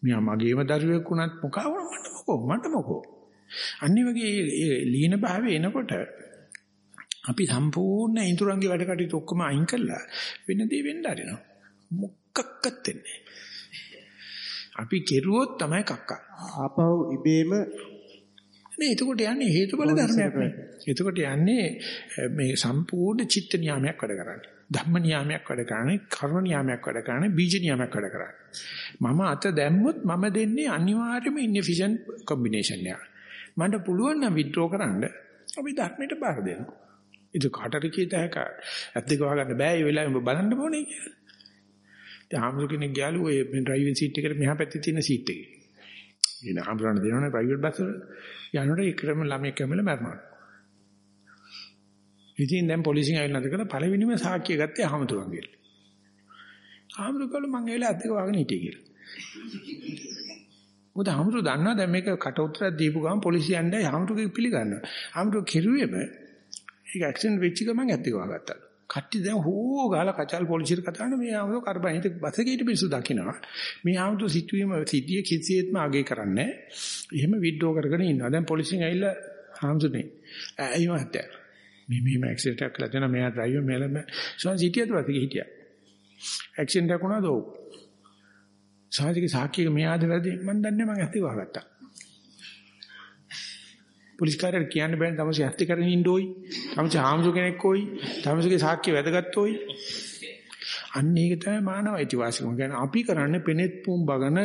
මියා මගේම දරුවෙක් වුණත් මොකව මට මොකෝ මට මොකෝ. අනිත් වගේ ඒ ලීන භාවය එනකොට අපි සම්පූර්ණ ඉන්ද්‍රංගේ වැඩ කටයුතු ඔක්කොම අයින් කරලා වෙන දේ වෙන්න ආරිනවා මොකක්වත් වෙන්නේ අපි කෙරුවොත් තමයි කක්කා. ආපහු ඉබේම නේ එතකොට යන්නේ හේතුඵල ධර්මයක් නේ. එතකොට යන්නේ මේ සම්පූර්ණ චිත්ත නියාමයක් වැඩ කරන්නේ. ධම්ම නියාමයක් වැඩ කරන්නේ, කර්ම නියාමයක් වැඩ කරන්නේ, බීජ නියාමයක් වැඩ කරන්නේ. මම අත දැම්මොත් මම දෙන්නේ අනිවාර්යයෙන්ම ඉන්එෆිෂන්ට් කොම්බිනේෂන් එක. මට පුළුවන් නම් විඩ්‍රෝ කරන්න අපි ධර්මයට බාර දෙනවා. ඒක කාටරි කීත හැක ඇත්තක වහගන්න බෑ ඒ වෙලාවෙම බලන්න ඕනේ කියලා. දැන් ආම්සු කෙනෙක් ගියාලු ඔය ඩ්‍රයිවිං සීට් එකට මෙහා පැත්තේ තියෙන සීට් එකේ. ඉතින් ආම්සුරණ දෙනවනේ ප්‍රයිවට් බස් වල. යනකොට ඒකම ළමයෙක් කැමල මැරෙනවා. ඉතින් දැන් පොලිසියෙන් ආවිල්ලා නැද කරලා පළවෙනිම සාක්ෂිය ගත්තේ අහමතුරුන් කියලා. අහමතුරුකල මං ඒලා ඇත්තක වහගෙන හිටියේ කියලා. මොකද අහමතුරු දන්නවා දැන් මේක කට උත්තරයක් දීපු ගමන් පොලිසියෙන් යන්නේ අහමතුරුගේ පිළිගන්නවා. අහමතුරු කෙරුවේම ඒක ඇක්සිඩන්ට් වෙච්ච ගමන් ඇත්තක වහගත්තා. කට්ටි දැන් හෝ ගාලා කචල් පොලිසියට කතා කරන මේ ආවෝ කරබන් හිත බස් එකේ හිට පිස්සු දකින්නවා. මේ ආවතු සිටුවීම සිටිය කිසියෙත්ම අගේ කරන්නේ එහෙම විඩ්‍රෝ කරගෙන ඉන්නවා. දැන් පොලිසියෙන් ඇවිල්ලා හාමුදුරනේ ඇයි මහත්තයා මේ මෙහෙම ඇක්සිඩන්ට් එකක් කළා දෙනවා මෙයා ඩ්‍රයිවර් මෙලම සෝන් සිටියද වාසික හිටියා. ඇක්සිඩන්ට් එකක් වුණාද ඔව්. සාහිතික සාක්කියක මෙයාද වැරදි මම දන්නේ මම ඇත්ත වහගත්තා. පොලිස් කාර්යයට කියන්න බෑනේ තමසේ ඇත්ත කරගෙන ඉන්න ඕයි. තමසේ ආම්සු කෙනෙක් ඕයි. තමසේගේ සාක්ෂි වැදගත් ඕයි. අන්න ඒක තමයි මානව අයිතිවාසිකම. කියන්නේ අපි කරන්නේ පෙනෙත් පුම් බගන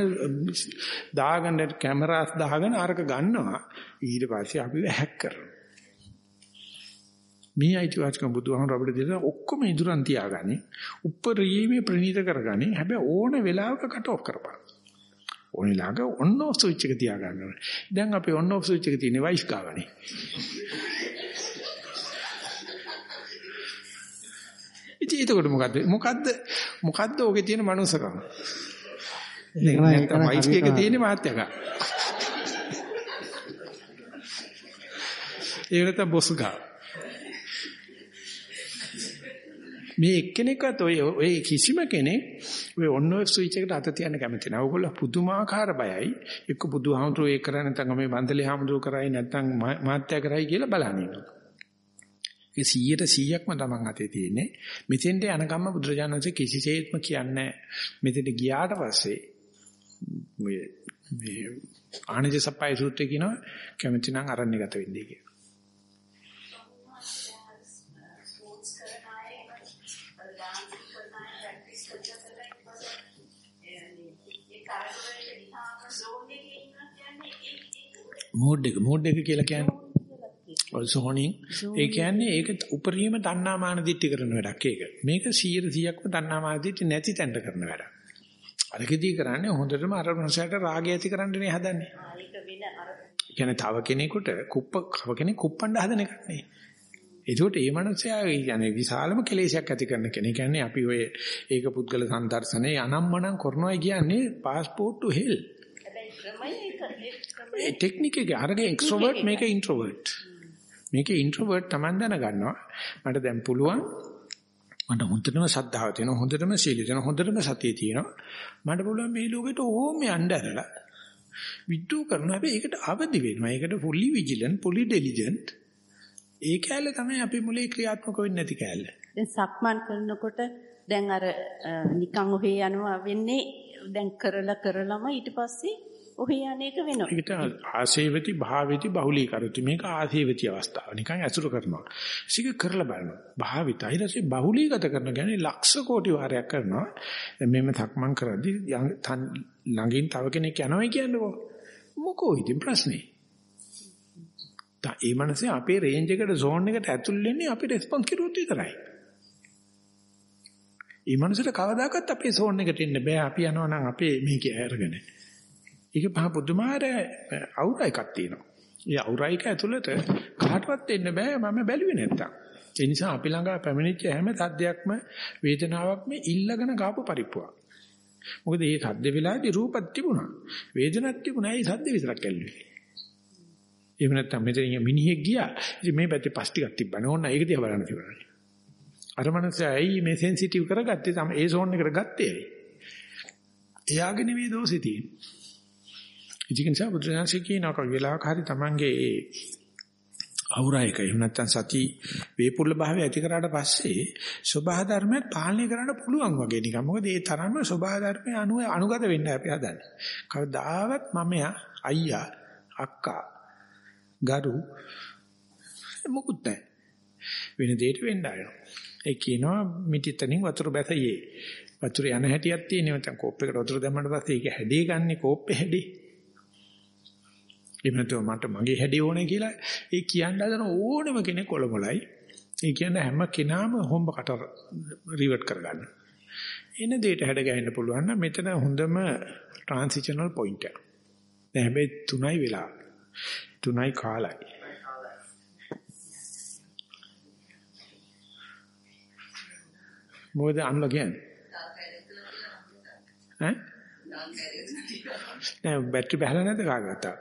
දාගෙන කැමරාස් දාගෙන අරක ගන්නවා. ඊට පස්සේ අපි හැක් කරනවා. මේ අයිතිවාසිකම බුදුහාමර අපිට දෙන ඔක්කොම ඉදurang තියාගනි. උප්පරීමේ ප්‍රනීත කරගනි. හැබැයි ඕන වෙලාවක කට් ඔෆ් කරපන්. ඕන ලාග ඔන් ඔෆ් ස්විච් එක තියා ගන්න ඕනේ. දැන් අපි ඔන් ඔෆ් ස්විච් එක තියෙන්නේ වයිෆ් ගාවනේ. ඉතින් ඒකට මොකද්ද? මොකද්ද? මොකද්ද ඔගේ තියෙන මනුස්සකම? නැත්නම් වයිෆ් එක තියෙන්නේ මාත්‍යක. ඒ වෙනත බොස් ගාව. මේ එක්කෙනෙක්වත් ඔය ඔය කිසිම කෙනෙක් ඔය ඔන්න ඔය ස්විච් එකට අත තියන්න කැමති නැහැ. ඕගොල්ලෝ පුදුමාකාර බයයි. එක්ක බුදුහාමුදුරුවෝ ඒක කරා නැත්නම් මේ බන්දලේ හාමුදුරුවෝ කරයි නැත්නම් මාත්‍යා කරයි කියලා බලන්නේ. ඒ 100ට 100ක්ම තමන් අතේ තියෙන්නේ. මෙතෙන්ට යනකම්ම බුදුරජාණන් වහන්සේ කිසිසේත්ම කියන්නේ මෙතෙන්ට ගියාට පස්සේ ඔය මේ ආනජ සප්පයි සූත්‍රය කියනවා කැමති නම් අරණ්‍ය ගත වෙන්නේ කියලා. මෝඩ් එක මෝඩ් එක කියලා කියන්නේ සෝනින් ඒ කියන්නේ ඒක උපරිම තණ්හාමාන දිට්ටි කරන වැඩක් ඒක. මේක 100%ක්ම තණ්හාමාන දිට්ටි නැති තැනට කරන වැඩක්. අරකෙදී කරන්නේ හොඳටම අර මනසට රාගය ඇති කරන්නනේ හදන්නේ. කියන්නේ තව කෙනෙකුට කුප්ප කව කෙනෙක් කුප්පණ්ඩ හදන එකක් නෙවෙයි. ඒකට ඒ මනසයා කියන්නේ විශාලම කෙලෙසයක් ඇති කරන කෙනෙක්. කියන්නේ අපි ඔය ඒක පුද්ගල සංදර්ශනේ අනම්මනම් කරනවා කියන්නේ પાස්පෝර්ට් ටු හෙල්. ඒ ටෙක්නික් එක අරගේ එක්ස්ට්‍රෝවර්ට් මේක ඉන්ට්‍රෝවර්ට්. මේක ඉන්ට්‍රෝවර්ට් Taman දැනගන්නවා. මට දැන් පුළුවන් මට හොඳටම සද්ධාව තියෙනවා හොඳටම සීල තියෙනවා හොඳටම සතිය තියෙනවා. මට පුළුවන් මේ ලෝකෙට ඕම යන්න ඇරලා විද්දු කරනවා. හැබැයි ඒකට අවදි වෙනවා. ඒකට fully vigilant fully diligent. ඒ කැලේ තමයි අපි මුලේ ක්‍රියාත්මක වෙන්නේ නැති කැලේ දැන් සක්මන් කරනකොට දැන් අර නිකන් ඔහේ යනවා වෙන්නේ. දැන් කරලා කරලම ඊට පස්සේ ඔහේ යන්නේක වෙනවා. ඒකට ආසේවති භාවේති බහුලීකරති මේක ආසේවති අවස්ථාව. නිකන් ඇසුරු කරනවා. ඒක කරලා බලනවා. භාවිත ඊටසේ බහුලීගත කරන කියන්නේ ලක්ෂ කෝටි වාරයක් කරනවා. මෙන්න තක්මන් කරද්දි ළඟින් තව කෙනෙක් යනවා කියන්නකෝ. මොකෝ ඉතින් ප්‍රශ්නේ. තා ඒ මනසේ අපේ රේන්ජ් එකට zone එකට ඇතුල් වෙන්නේ අපි රෙස්පොන්ස් කරුවොත් විතරයි. ඒ මනසට කවදාකවත් අපේ zone එකට එන්න බෑ. අපි යනවා නම් අපේ මේකේ අරගෙන. ඒක පහ පුදුමාර අවුර එකක් තියෙනවා. ඒ අවුරයික ඇතුළත කාටවත් එන්න බෑ මම බැලුවේ නැත්තම්. ඒ නිසා අපි ළඟ පැමිණිච්ච හැම සද්දයක්ම වේදනාවක්ම ඉල්ලගෙන ගාපු පරිප්පුවක්. මොකද මේ සද්ද වෙලාවේදී රූපත් තිබුණා. වේදනක් තිබුණා. ඒ සද්ද විතරක් ඇල්ලුවේ. එහෙම නැත්තම් මෙතන මිනිහෙක් ගියා. ඉතින් මේ පැත්තේ පස් ටිකක් තිබ්බනේ. ඕන්න ඒක දිහා බලන්න තිබුණා. අර මනසේ ඇයි මේ සෙන්සිටිව් කරගත්තේ? තම ඒ සෝන් එකට ගත්තේ ඇයි? එයාගේ නෙවෙයි දෝෂේ තියෙන්නේ. ඉතින් නිසා බුදුරජාණන්සේ කියනවා කොයි වෙලාවක හරි Tamange ඒ අවුරායක එහෙම නැත්නම් සති වේපුල්ල භාවය ඇති කරාට පස්සේ සබහා ධර්මයක් පාලනය කරන්න පුළුවන් වගේ නිකන්. මොකද ඒ තරම්ම සබහා ධර්මයේ අනු අනුගත වෙන්න අපි හදන්නේ. කවදාවත් මමයා අයියා අක්කා ගරු මොකුත් නැහැ. වෙන දෙයකට වෙන්න ආරනවා. ඒ කියනවා මිටිතනින් වතුර බැසයේ. වතුර යන හැටියක් තියෙනවා. නැත්නම් කෝප් එකට වතුර දැම්මම පස්සේ ඒක හැඩේ ගන්නෙ කෝප්පේ හැඩේ. නැත්නම් මට මගේ හැඩේ ඕනේ කියලා ඒ කියන්න හදන ඕනම කෙනෙක් කොළමොලයි. ඒ කියන්නේ හැම කෙනාම හොම්බ කට රිවර්ට් කරගන්න. එන දෙයට හැඩ ගැහෙන්න පුළුවන් නම් මෙතන හොඳම ට්‍රාන්සිෂනල් පොයින්ට් එක. දැන් හැබැයි 3යි වෙලා. 3යි කාලයි. මොකද අන්න කියන්නේ? ඈ? නෑ බැටරි බහලා නැද්ද කාගත්තා?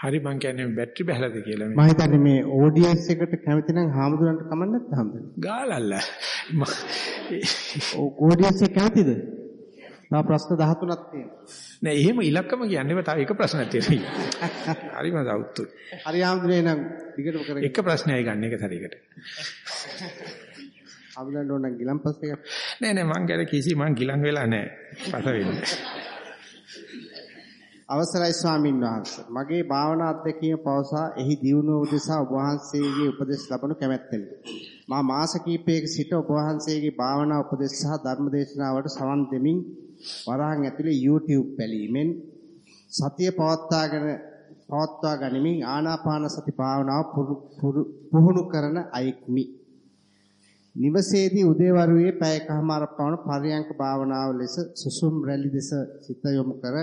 හරි මං කියන්නේ බැටරි බහලාද කියලා මම හිතන්නේ මේ ඔඩියන්ස් එකට කැමති නම් හාමුදුරන්ට කමන්න නැත්නම් ගාලල්ල. ඔඩියන්ස් එක කැමතිද? තව ප්‍රශ්න 13ක් තියෙනවා. නෑ එහෙම ඉලක්කම කියන්නේ තව එක ප්‍රශ්නයක් තියෙනවා. හරිම සවුත්තු හරි හාමුදුරේ නම් දිගටම කරගෙන එක ප්‍රශ්නයයි ගන්න එක සැරයකට හාමුදුරන්ට ඕන නම් ගිලම්පස් එකක් නෑ නෑ මං ගැන කිසි මං ගිලන් වෙලා නෑ. පස වෙන්නේ අවසරයි ස්වාමින් වහන්සේ. මගේ භාවනා අධ්‍යක්ීම පවසා එහි දියුණුව උදෙසා ඔබ වහන්සේගේ උපදෙස් ලබනු කැමැත්තෙමි. මා මාස කිහිපයක සිට ඔබ වහන්සේගේ භාවනා උපදෙස් සහ ධර්ම දේශනාවට සවන් දෙමින් වරහන් ඇතුලේ YouTube බැලීමෙන් සතිය පවත්වාගෙන පවත්වා ගනිමින් ආනාපාන සති භාවනාව පුහුණු කරන අයෙක්මි. නිවසේදී උදේවරුේ පැයකමාරක් පවන පරියංක භාවනාව ලෙස සුසුම් රැලි දෙස සිත යොමු කර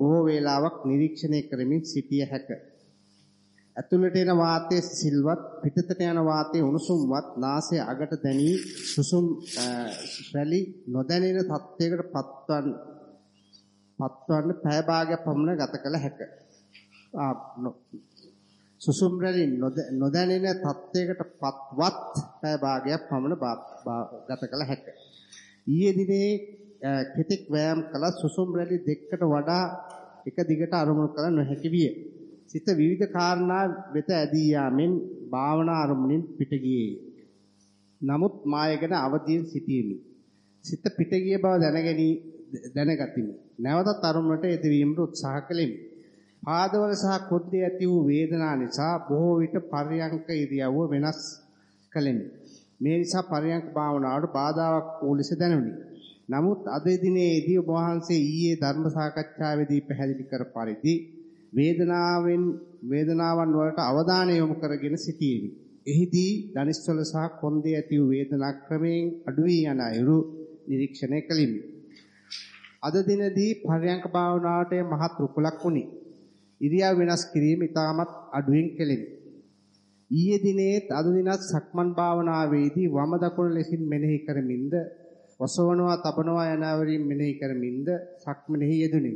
බොහෝ වේලාවක් නිරීක්ෂණය කරමින් සිටිය හැක. ඇතුළට එන වාතයේ සිල්වත් පිටතට යන වාතයේ උණුසුම්වත් නාසය අගට දැනී සුසුම් රැලි නොදැනෙන තත්යකට පත්වන් පත්වන්න පැය භාගයක් පමණ ගත කළ හැක. සුසුම් රැලි නොදැනෙන තත්යකට පත්වත් පැය භාගයක් පමණ ගත කළ හැක. ඊයේ දිනේ කෙටෙක් වෑයම් කළ සුසුම් රැලි දෙකකට වඩා එක දිගට අරමුණු කළ නොහැකි විය. සිත විවිධ කාරණා වෙත ඇදී යාමෙන් භාවනා අරමුණින් පිට ගියේ. නමුත් මායගෙන අවදීන් සිටීමි. සිත පිට ගිය බව දැනගැනි දැනගතිමි. නැවතත් අරමුණට එදවීමට උත්සාහ කළෙමි. පාදවල සහ කොද්දේ ඇති වූ වේදනා නිසා බොහෝ විට පර්යංක ඉරියව්ව වෙනස් කළෙමි. මේ නිසා පර්යංක භාවනාවට බාධාවක් වූ ලෙස දැනුනි. නමුත් අද දිනේදී ඔබ වහන්සේ ඊයේ ධර්ම සාකච්ඡාවේදී පැහැදිලි කර පරිදි වේදනාවෙන් වේදනාවන් වලට අවධානය යොමු කරගෙන සිටීමි. එහිදී ධනිස්වල සහ කොන්දේ ඇති වූ වේදනා ක්‍රමයෙන් අඩු වී යන අයුරු නිරීක්ෂණය කළෙමි. අද දිනදී පර්යංක භාවනාවට මහත් රුකුලක් වුණි. ඉරියව් වෙනස් කිරීම ඉතාමත් අඩුවෙන් කෙලෙමි. ඊයේ දිනේත් අද දිනත් සක්මන් භාවනාවේදී වම දකුණ ලෙසින් මෙනෙහි කරමින්ද ඔසවනවා තබනවා යන අවරින් මෙනෙහි කරමින්ද සක්මනෙහි යෙදුණි.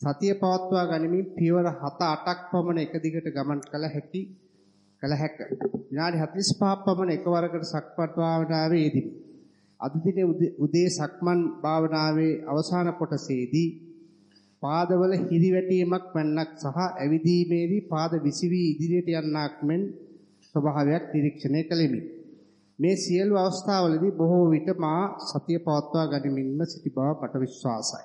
සතිය පවත්වා ගනිමින් පියවර 7-8ක් පමණ එක දිගට ගමන් කළ හැකි කළ හැක. විනාඩි 45ක් පමණ එකවරකට සක්මන් භාවනාවේ යෙදිමි. අද දිනේ උදේ සක්මන් භාවනාවේ අවසාන කොටසේදී පාදවල හිරිවැටීමක් වැන්නක් සහ ඇවිදීමේදී පාද විසිවි ඉදිරියට යන්නක් මෙන් ස්වභාවයක් නිරීක්ෂණය කළෙමි. මේ සියලු අවස්ථාවලදී බොහෝ විට මා සතිය පවත්වා ගනිමින්ම සිටි බව මට විශ්වාසයි.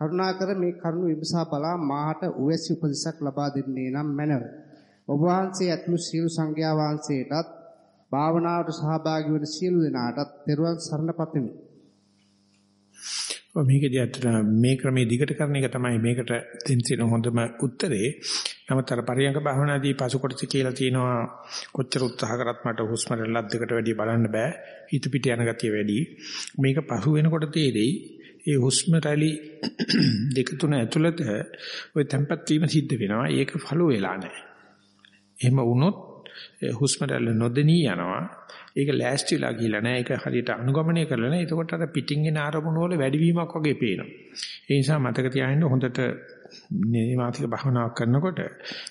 කරුණාකර මේ කරුණ විමසා බලා මාහට උවැසි උපදෙසක් ලබා දෙන්නේ නම් මැනව. ඔබ වහන්සේ ඇතුළු සියලු සංඝයා වහන්සේටත් භාවනාවට සහභාගී වන සියලු දෙනාටත් තෙරුවන් සරණ පතමි. මේකදී අතට මේ ක්‍රමයේ දිගට කරන එක තමයි මේකට දෙන්න තියෙන හොඳම උත්තරේ. නමුත් අර පරියංග භාවනාදී පසු කොටස කියලා තියෙනවා කොච්චර උත්සාහ කරත් මට හුස්ම රැල්ලක් දෙකට වැඩි බලන්න බෑ. හිත පිට යන ගතිය වැඩි. මේක පසු වෙනකොට තේරෙයි ඒ හුස්ම රැලි [CLEARS THROAT] දෙක තුන ඇතුළත ওই tempat වීම සිද්ධ වෙනවා. ඒක ෆලෝ වෙලා නැහැ. එහෙම වුණොත් හුස්ම රැල්ල නොදෙනී යනවා. ඒක ලෑස්තිලා ගිහිලා නැහැ. ඒක හරියට අනුගමනය කරලා නැහැ. එතකොට අර පිටින් එන ආරමුණු වල වැඩිවීමක් වගේ පේනවා. ඒ නිසා මතක තියාගන්න හොඳට නේමාතික භාවනාවක් කරනකොට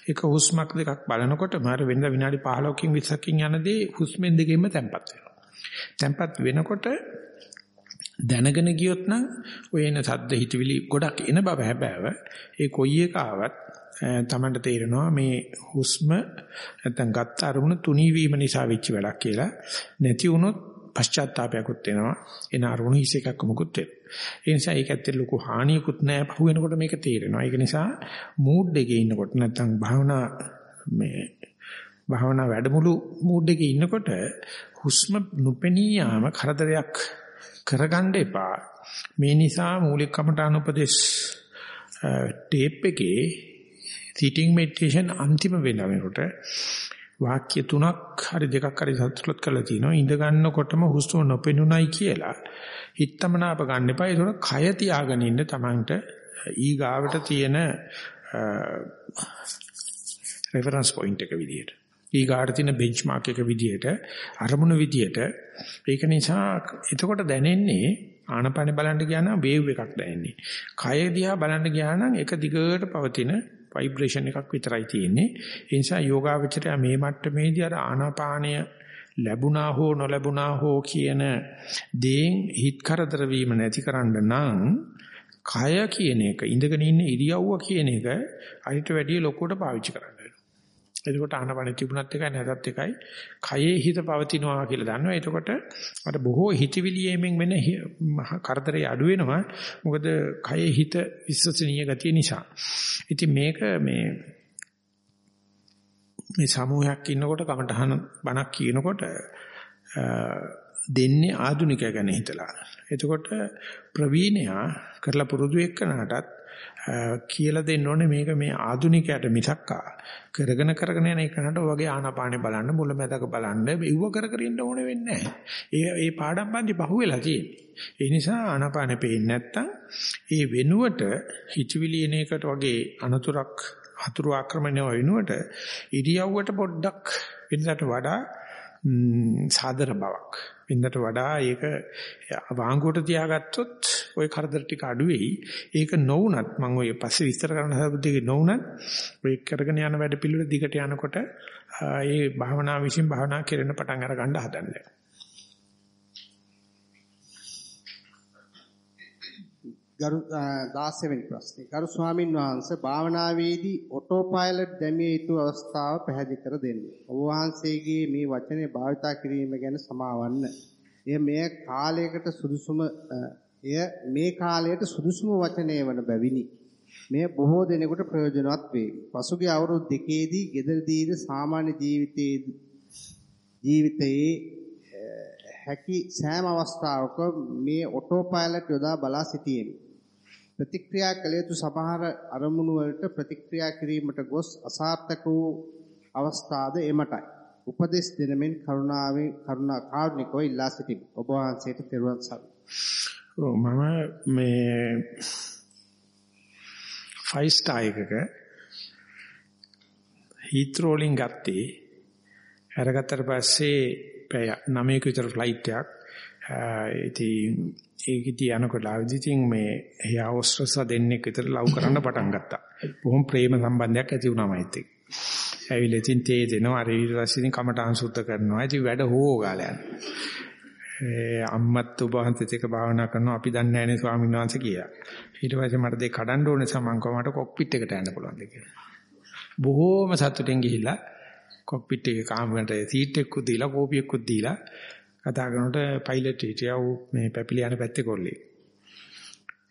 එක හුස්මක් දෙකක් බලනකොට මාර වෙනද විනාඩි 15කින් 20කින් යනදී හුස්මෙන් දෙකෙන්ම තැම්පත් වෙනවා. තැම්පත් වෙනකොට දැනගෙන ගියොත් නම් ඔය එන සද්ද හිතවිලි ගොඩක් එන බව හැබෑව ඒ කොයි එක ආවත් තමන්ට තේරෙනවා මේ හුස්ම නැත්තම් ගත්ත අරමුණ තුනී වීම නිසා වෙච්ච වැඩක් කියලා. නැති වුණොත් පශ්චාත්තාවයක්ත් වෙනවා එන අරමුණ හිස් එකක් මොකුත් වෙනවා ඒ නිසා ඒක ඇත්තට ලොකු හානියකුත් නැහැ. පහු වෙනකොට මේක තේරෙනවා. ඒක නිසා මූඩ් එකේ ඉන්නකොට නැත්තම් භාවනා මේ භාවනා වැඩමුළු මූඩ් එකේ ඉන්නකොට හුස්ම නොපෙනී යාම කරදරයක් කරගන්න එපා. මේ නිසා මූලික කමඨාන උපදේශ ටේප් එකේ sitting meditation අන්තිම වෙලාවට වාක්‍ය තුනක් හරි දෙකක් හරි සතුටුත් කරලා තිනවා. ඉඳ ගන්නකොටම හුස්ම නොපෙනුනයි කියලා. හිතමනාප ගන්න එපා. ඒක කය තියාගෙන ඉන්න තමන්ට ඊගාවට තියෙන රෙෆරන්ස් පොයින්ට් එක විදියට. ඊගාට තියෙන බෙන්ච්මාර්ක් එක විදියට අරමුණු විදියට. ඒක නිසා එතකොට දැනෙන්නේ ආනපන බලන්න ගියා නම් වේව් එකක් දැනෙන්නේ. කය දිහා බලන්න ගියා නම් එක දිගට පවතින ভাইබ්‍රේෂන් එකක් විතරයි තියෙන්නේ. ඒ නිසා යෝගාවචරය මේ මට්ටමේදී අර ආනාපානය ලැබුණා හෝ නොලැබුණා හෝ කියන දේෙන් හිත කරදර වීම නැතිකරන්න නම් කය කියන එක ඉඳගෙන ඉන්න ඉරියව්ව කියන එක අරිට වැඩිය ලොකුවට පාවිච්චි කරන්න වෙනවා. එතකොට ආනපන තිබුණත් එකයි නැතත් එකයි කයේ හිත පවතිනවා කියලා දන්නවා. එතකොට අර බොහෝ හිතවිලි යෑමෙන් වෙන කරදරේ අඩු වෙනවා. මොකද කයේ හිත විශ්වසනීය ගතිය නිසා. ඉතින් මේක මේ මේ සමූහයක් ඉන්නකොට කමටහන බණක් කියනකොට දෙන්නේ ආදුනිකය ගැන හිතලා. එතකොට ප්‍රවීණයා කරලා පුරුදු එක්කනටත් කියලා දෙන්න ඕනේ මේක මේ ආදුනිකයට මිසක්කා කරගෙන කරගෙන යන එකනට වගේ ආනාපානෙ බලන්න මුලැමැදක බලන්න මෙව්ව කර කර ඉන්න ඕනේ වෙන්නේ නැහැ. ඒ ඒ පාඩම් පන්ති පහුවෙලා තියෙන්නේ. ඒ නිසා ආනාපානෙ පේන්නේ නැත්තම් ඒ වෙනුවට හිතවිලි එන එකට වගේ අනතුරක් හතුරු ආක්‍රමණය වෙනුවට ඉරියව්වට පොඩ්ඩක් වෙනකට වඩා සාදර බවක් වෙනකට වඩා ඒක වාංගුවට තියාගත්තොත් ওই කරදර ටික අඩු වෙයි. ඒක නොවුනත් මම ඔය පස්සේ විස්තර කරන්න හදපු නොවුනත් ඔය කරගෙන යන වැඩ පිළිවෙල දිගට යනකොට ඒ භාවනා විශ්ින් භාවනා කෙරෙන පටන් අර ගන්න හදන්නේ. ගරු 16 වෙනි ප්‍රශ්නේ. ගරු ස්වාමින් වහන්සේ භාවනාවේදී ඔටෝ පයිලට් දැමිය යුතු අවස්ථාව පැහැදිලි කර දෙන්න. ඔබ වහන්සේගේ මේ වචනේ භාවිතා කිරීම ගැන සමාවන්න. එය මේ කාලයකට සුදුසුම එය මේ කාලයට සුදුසුම වචනය වන බැවිනි. මෙය බොහෝ දෙනෙකුට ප්‍රයෝජනවත් වේ. පසුගිය අවුරුදු දෙකේදී ගෙදරදීද සාමාන්‍ය ජීවිතයේ ජීවිතයේ හැකි සෑම අවස්ථාවක මේ ඔටෝ පයිලට් යොදා බලා සිටියෙමි. ප්‍රතික්‍රියා කළ යුතු සමහර අරමුණු වලට ප්‍රතික්‍රියා කිරීමට ගොස් අසාර්ථක වූ අවස්ථාද එමටයි. උපදේශ දෙනමින් කරුණාවෙන් කරුණා කාරුණිකව ඉල්ලා සිටිමි. ඔබ වහන්සේට තෙරුවන් සරණයි. ඔව් මම මේ 5 star එකක හීත්‍රෝ වලින් ගත්තේ අරගත්තට පස්සේ පැය 9ක විතර ෆ්ලයිට් එකක් ඉතින් ඒකදී යනකොට ආවිදින් මේ එයා ඔස්ට්‍රස් දෙන්නෙක් විතර ලව් කරන්න පටන් ගත්තා. බොහොම ප්‍රේම සම්බන්ධයක් ඇති වුණා මයිත් එක්ක. ඇවිල්ලා ඉතින් තේ දෙනවා අර ඊට පස්සේ ඉතින් කමටහන් සුද්ධ කරනවා. ඉතින් වැඩ හොෝ ගාලා යනවා. ඒ අම්මත් ඔබ වහන්සේත් එක්ක භාවනා කරනවා අපි දන්නේ නැහැ නේ ස්වාමීන් වහන්සේ කියලා. ඊට පස්සේ මට දෙක කඩන්න ඕනේ සමන් කොහමද කොක්පිට් එකට යන්න පුළුවන්ද කියලා. බොහෝම සතුටින් ගිහිල්ලා කොක්පිට් එකේ කාමරේට සීට් එකකුත් දීලා කෝපි එකකුත් දීලා කතා කරනකොට පයිලට් හිටියා ඌ මේ පැපිලියන පැත්තේ කොල්ලේ.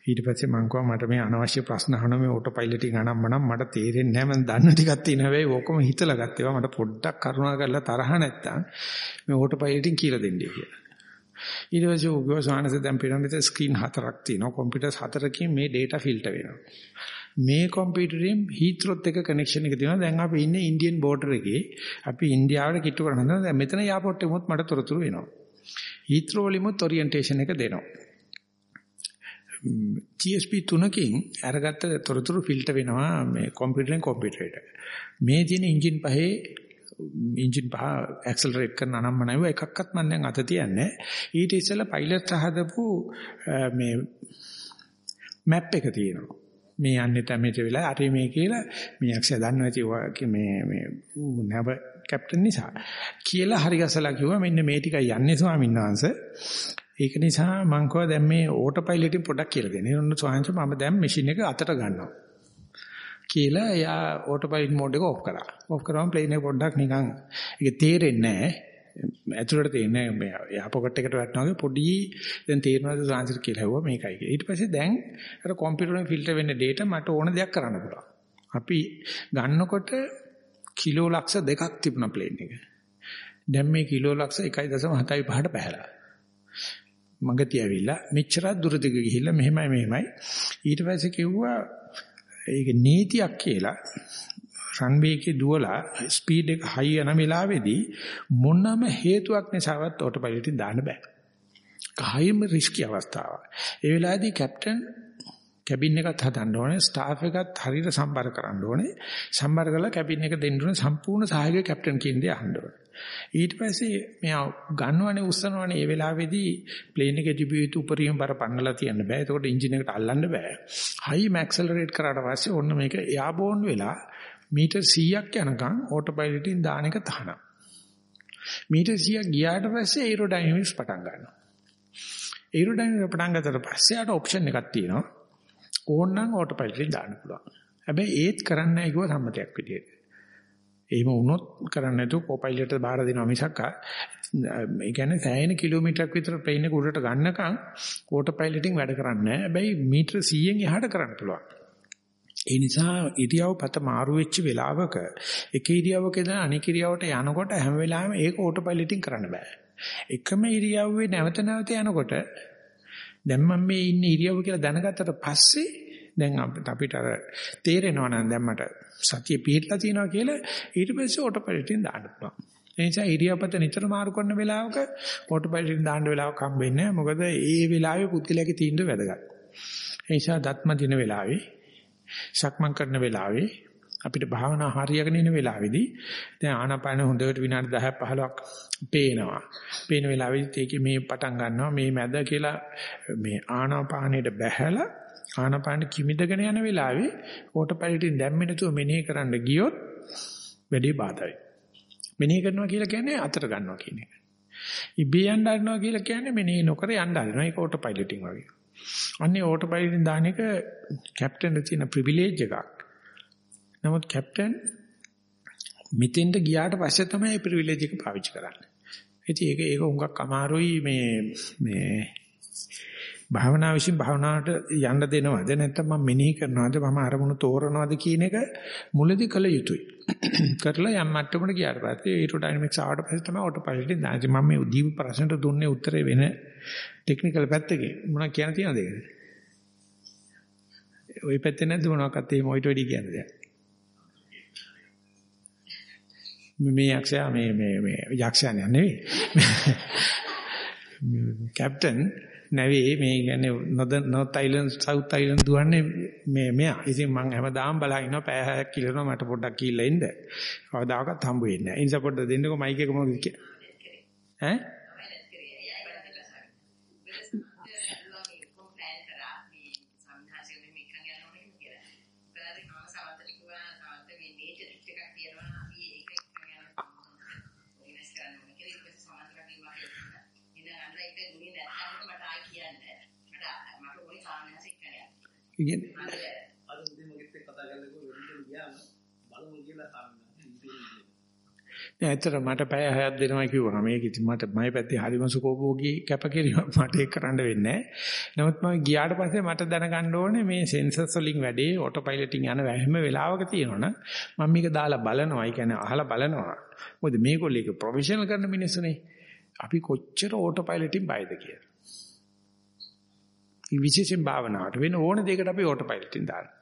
ඊට පස්සේ මං කිව්වා මට මේ අනවශ්‍ය ප්‍රශ්න අහන මේ ඕටෝ පයිලට් එක අනම්මනම් මට තේරෙන්නේ නැහැ මම දන්න ටිකක් තියෙන හැබැයි ඔක්කොම හිතලා ගත්තේවා මට පොඩ්ඩක් කරුණා කරලා තරහ නැත්තම් මේ ඕටෝ පයිලට්ින් කියලා දෙන්නේ කියලා. ඊට පස්සේ උගව සානස දැන් පිරමිඩ ස්ක්‍රීන් හතරක් තියෙනවා කම්පියුටර් හතරකින් මේ data filter වෙනවා. මේ කම්පියුටරෙන් හීත්‍රොත් එක කනෙක්ෂන් එක තියෙනවා දැන් අපි ඉන්නේ ඉන්දියන් බෝඩර් එකේ අපි ඉන්දියාවට කිට්ටු කරන හදනවා දැන් මෙතන එයාපෝට් එකෙමුත් මට තොරතුරු එනවා. හීත්‍රෝ වලිමුත් ඔරියන්ටේෂන් එක දෙනවා. GSP 3කින් අරගත්ත තොරතුරු ෆිල්ටර් වෙනවා මේ කම්පියුටරෙන් කම්පියුටරයට. මේ තියෙන එන්ජින් පහේ එන්ජින් පහ ඇක්සලරේට් කරන අනම්ම නැව එකක්වත් මම දැන් අත තියන්නේ. ඊට ඉස්සෙල්ලා පයිලට් හදපු මේ මැප් එක තියෙනවා. මේ යන්නේ තමෙට වෙලා අර මේ කියලා මේ අක්ෂය දන්නේ නැති මේ මේ නැව කැප්ටන් නිසා කියලා හරි ගසලා කිව්වා මෙන්න මේ ටිකයි යන්නේ ස්වාමීන් වහන්සේ ඒක නිසා මං කව දැන් මේ ඕටෝ පයිලට්ින් පොඩක් කියලා දෙන්න. ඔන්න ස්වාමීන් මම දැන් මැෂින් එක අතට ගන්නවා. කියලා එයා ඕටෝ පයිලට් මෝඩ් එක ඔෆ් කරා. ඔෆ් කරාම ප්ලේන් එක පොඩ්ඩක් නිකන් ඒක තේරෙන්නේ නැහැ. ඇතුළට තියෙන මේ එයා පොකට් එකට වැටෙනවා වගේ පොඩි දැන් තේරෙනවද සාංශර කියලා හෙව්වා මේකයි කියලා. ඊට පස්සේ දැන් අර කම්පියුටරෙන් ෆිල්ටර් වෙන්න data මට ඕන දෙයක් කරන්න පුළුවන්. අපි ගන්නකොට කිලෝ ලක්ෂ දෙකක් තිබුණා ප්ලේන් එක. දැන් මේ කිලෝ ලක්ෂ 1.75ට පැහැලා. මගදී ඇවිල්ලා මෙච්චරක් දුර දිග ගිහිල්ලා මෙහෙමයි මෙහෙමයි ඊට පස්සේ කිව්වා ඒක නීතියක් කියලා රන්වේ එකේ දුවලා ස්පීඩ් එක හයි යන වෙලාවේදී මොනම හේතුවක් නිසාවත් ඕටෝ පයිලට්ින් දාන්න බෑ. කහිම රිස්කි අවස්ථාවක්. ඒ වෙලාවේදී කැප්ටන් කැබින් එකත් හදන්න ඕනේ ස්ටාෆ් එකත් හරියට සම්බර කරන්න ඕනේ. සම්බර කරලා කැබින් එක දෙන්න ඕනේ සම්පූර්ණ සහයෝගය කැප්ටන් කියන්නේ අහන්න ඕනේ. ඊට පස්සේ මෙයා ගන්නවනේ උස්සනවනේ. ඒ වෙලාවේදී ප්ලේන් එකේ තිබිය යුතු උපරිම බර පන්නලා තියන්න බෑ. එතකොට එන්ජින් එකට අල්ලන්න බෑ. හයි මැක්සලරේට් කරාට පස්සේ ඔන්න මේක එයාබෝන් වෙලා මීටර් 100ක් යනකම් ඕටෝ පයිලට්ින් දාන එක තහනම්. මීටර් 100ක් ගියාට පස්සේ ඒරෝඩයිනමික්ස් පටන් ගන්නවා. ඒරෝඩයිනමික්ස් පටන් ගත්තට පස්සේ ආට ඔප්ෂන් එකක් තියෙනවා. ඕනනම් ඕටෝ පයිලට් දාන්න පුළුවන්. හැබැයි ඒත් කරන්න නැහැ කිව්ව සම්මතයක් විදියට. එහෙම වුණොත් කරන්න නැතුව කොපයිලට් බාර දෙනවා මිසක් ඒ කියන්නේ සෑහෙන කිලෝමීටරයක් විතර ප්ලේන් එක උඩට ගන්නකම් ඕටෝ පයිලටින් වැඩ කරන්නේ නැහැ. හැබැයි මීටර 100න් එහාට කරන්න පුළුවන්. ඒ නිසා ඉරියව් පත මාරු වෙච්ච වෙලාවක එක ඉරියව්වක ඉඳලා අනෙක් ඉරියව්වට යනකොට හැම වෙලාවෙම ඒක ඕටෝ පයිලටින් කරන්න බෑ. එකම ඉරියව්වේ නැවත නැවත යනකොට දැන් මම මේ ඉන්නේ ඉරියව්ව කියලා දැනගත්තට පස්සේ දැන් අපිට අර තේරෙනවා නම් දැන් මට සතිය පිටලා තියෙනවා කියලා ඊට පස්සේ ඕටෝ පයිලට්ින් දාන්න පුළුවන්. ඒ නිසා ඉරියව්පත නිතර මාරු කරන වෙලාවක ඕටෝ පයිලට්ින් දාන්න වෙලාවක් හම්බෙන්නේ නැහැ. මොකද ඒ වෙලාවේ පුද්ගලයාගේ තීන්දුව වැදගත්. ඒ නිසා දත්ම දින වෙලාවේ සක්මන් කරන වෙලාවේ අපිට භාවනා හරියගෙන ඉන වෙලාවේදී දැන් ආනාපාන හොඳට විනාඩි 10ක් 15ක් පේනවා. පේන වෙලාවෙදිත් ඒකේ මේ පටන් ගන්නවා මේ මැද කියලා මේ ආනාපානෙට බැහැලා ආනාපාන කිමිදගෙන යන වෙලාවේ ඕටෝපයිලට්ින් දැම්මේ නැතුව මෙනෙහි කරන්න ගියොත් වැඩි බාධායි. මෙනෙහි කරනවා කියලා කියන්නේ අතට ගන්නවා කියන එක. ඉබේ යන්න හදනවා කියලා කියන්නේ මෙනෙහි නොකර යන්න හදනවා. ඒක ඕටෝපයිලටින් වගේ. අන්නේ ඕටෝපයිලටින් දාන එක කැප්ටන්ට තියෙන ප්‍රිවිලේජ් එකක්. නමුත් කැප්ටන් මෙතෙන්ට ගියාට පස්සේ තමයි මේ ප්‍රිවිලේජ් එක පාවිච්චි කරන්නේ. ඉතින් ඒක ඒක හුඟක් අමාරුයි මේ මේ භාවනා විශ්ින් භාවනාවට යන්න දෙනවද නැත්නම් මම මෙනෙහි කරනවද මම අරමුණු තෝරනවද කියන එක මුලදී කළ යුතුයි. [CLEARS THROAT] කරලා යම් මට්ටමකට ගියාට පස්සේ ඒරෝඩයිනමික්ස් ආවට පස්සේ තමයි ඔටෝ පයිලට් එක දාන්නේ. මම මේ දීප ප්‍රශ්නට දුන්නේ උත්තරේ වෙන ටෙක්නිකල් පැත්තකින්. මොනවද කියන්න තියනද ඒක? ওই පැත්තේ නැද්ද මොනවක්වත් එහෙම ඔයිට වෙඩි කියන්න දෙයක්. මේ යක්ෂයා මේ මේ මේ යක්ෂයා නෙවෙයි. [LAUGHS] කැප්ටන් නැවේ මේ කියන්නේ නොද නොත් අයිලන්ඩ් සවුත් අයිලන්ඩ් දුවන්නේ මේ මෙයා. ඉතින් මම හැමදාම බලා ඉන්නවා පැය 6ක් කිලනවා මට පොඩ්ඩක් කිල්ල එන්න. කවදාකවත් හම්බ වෙන්නේ නැහැ. ඒ නිසා පොඩ්ඩක් දෙන්නකෝ මයික් එක මොකද කියන්නේ. ඈ? කියන්නේ නෑ ඇත්තට මට පැය 6ක් දෙනවා කිව්වම මේක ඉතින් මට මගේ පැත්තේ හරිම සුකෝපෝගී කැපකිරීමක් [LAUGHS] මට ඒක කරන්න වෙන්නේ නෑ. නමුත් මම ගියාට පස්සේ මට දැනගන්න ඕනේ මේ සෙන්සර්ස් වලින් වැඩේ ඔටෝ පයිලටින් යන හැම වෙලාවක තියෙනවනම් මම මේක දාලා බලනවා. ඒ කියන්නේ අහලා බලනවා. මොකද මේගොල්ලෝ ඒක ප්‍රොෆෙෂනල් කරන මිනිස්සුනේ. අපි කොච්චර ඔටෝ පයිලටින් බයද කියලා. විශේෂයෙන් භාවනාවට වෙන ඕන දෙයකට අපි ඕටෝ පයිලට්ින් දානවා.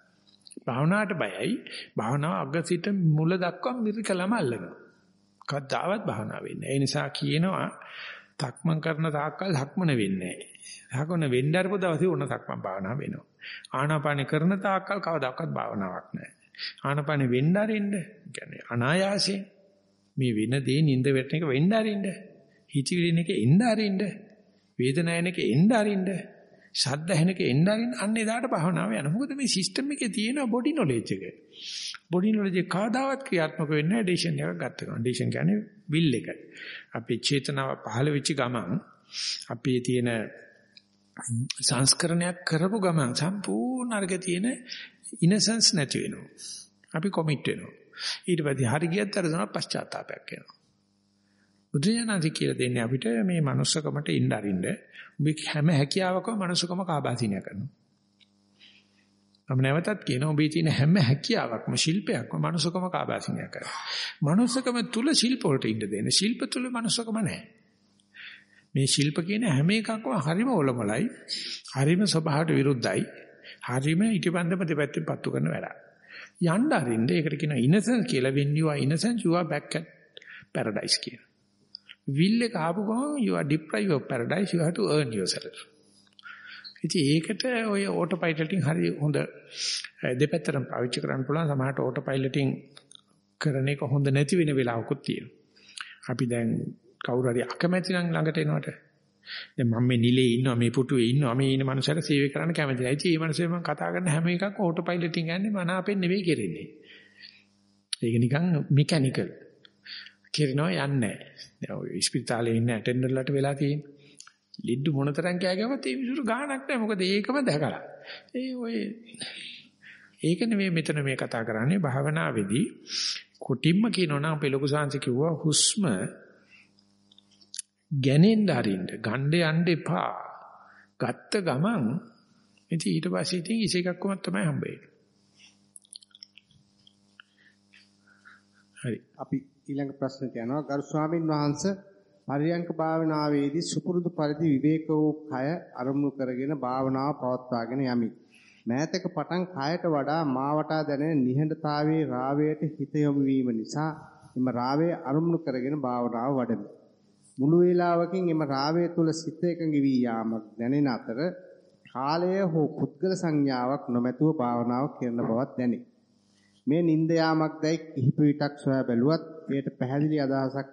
භාවනාවට බයයි. භාවනාව අග සිට මුල දක්වා මිරිකලම අල්ලනවා. කවදාවත් භාවනාව වෙන්නේ. ඒ නිසා කියනවා තක්මන් කරන තාක්කල් ධක්මන වෙන්නේ නැහැ. ධක්මන වෙන්න අරපු දවසේ උන තක්මන් භාවනාව වෙනවා. ආනාපාන කරන තාක්කල් කවදාකවත් භාවනාවක් නැහැ. ආනාපාන වෙන්න අරින්න. කියන්නේ අනායාසයෙන් මේ වෙන දේ නිින්ද වැටෙන එක වෙන්න අරින්න. හිතවිලින එක එන්න අරින්න. වේදනායන එක එන්න අරින්න. ශබ්ද ඇහෙනක එන්න අරින්න අන්න එදාට භාවනාව යනවා. මොකද මේ සිස්ටම් එකේ තියෙන බොඩි නොලෙජ් එක. බොඩි නොලෙජ් එක කවදාවත් ක්‍රියාත්මක වෙන්නේ නැහැ ඩිෂන් එකක් ගත්ත ගමන්. ඩිෂන් කියන්නේ විල් එක. අපේ චේතනාව පහළ වෙච්ච ගමන් අපේ තියෙන සංස්කරණයක් කරපු ගමන් සම්පූර්ණ අර්ග තියෙන ඉනසන්ස් නැති වෙනවා. අපි කොමිට් වෙනවා. ඊට පස්සේ හරි ගියත් අර දන පශ්චාත්තාවයක් එනවා. බුදුජානක කියලා දෙන්නේ අපිට මේ manussකමට ඉන්න අරින්න ඔබ හැම හැකියාවකම manussකම කාබාසිනිය කරනවා. මම නැවතත් කියනවා ඔබේ තියෙන හැම හැකියාවක්ම ශිල්පයක්ම manussකම කාබාසිනිය කරනවා. manussකම තුල ශිල්ප වලට ඉන්න දෙන්න. ශිල්ප තුල manussකම නැහැ. මේ ශිල්ප කියන හැම එකක්ම හරිම ඔලොමලයි. හරිම ස්වභාවයට විරුද්ධයි. හරිම ඊටපන්දම දෙපැත්තෙන් පත්තු කරන වැඩක්. යන්න අරින්න ඒකට කියනවා innocent කියලා when you are innocent you are back at paradise කියලා. Will එක ආපු ගමන් you are deprived of paradise you have to earn yourself. ඉතින් ඒකට ඔය ඕටෝ පයිලටින් හරි හොඳ දෙපැත්තටම පාවිච්චි කරන්න පුළුවන් සමහරට ඕටෝ පයිලටින් කරන එක හොඳ නැති වෙන වෙලාවකුත් තියෙනවා. අපි දැන් කවුරු හරි අකමැති නම් ළඟට එනවට දැන් මම මේ නිලේ ඉන්නවා මේ පුටුවේ ඉන්නවා මේ ඉන්න මනුස්සයර සේවය කරන්න කැමති නැහැ. ඉතින් මේ මනුස්සයා මම කතා කරන හැම එකක් ඕටෝ පයිලටින් යන්නේ මන අපෙන් නෙවෙයි කෙරෙන්නේ. ඒක නිකන් මෙකැනිකල්. කෙරෙනවා යන්නේ නැහැ. දැන් ඔය ස්පිරිතාලේ ඉන්න ඇටෙන්ඩර්ලට වෙලා තියෙන්නේ. ලිඩ්ඩු මොනතරම් කෑ ගැව්වත් ඒ මිනිසුරු ගාණක් නැහැ. මොකද ඒකම දැකලා. ඒ ඔය ඒක නෙමෙයි මෙතන මේ කතා කරන්නේ භාවනාවේදී කොටිම්ම කියනවනම් අපේ ලොකු සාංශ කිව්වා හුස්ම ගැනෙන්න අරින්න ගණ්ඩ යන්න එපා. ගත්ත ගමන් ඉතින් ඊට පස්සේ ඉතින් ඉසේකක්කම තමයි හම්බෙන්නේ. හරි. අපි ඊළඟ ප්‍රශ්නට යනවා ගරු ස්වාමින් වහන්සේ පරියංක භාවනාවේදී සුපුරුදු පරිදි විවේක වූ කය අරමුණු කරගෙන භාවනාව පවත්වාගෙන යමි. මෑතක පටන් කයට වඩා මාවටා දැනෙන නිහඬතාවයේ රාවයට හිත යොමු වීම නිසා එම රාවයේ අරමුණු කරගෙන භාවනාව වඩමි. මුළු වේලාවකින් එම රාවය තුල සිත එකඟ වී යාමක් දැනෙන අතර කාලය හෝ පුද්ගල සංඥාවක් නොමැතුව භාවනාව කරන බවක් දැනේ. මේ නිନ୍ଦ යාමක් දැයි කිහිප විටක් සොයා බැලුවත් එයට පැහැදිලි අදහසක්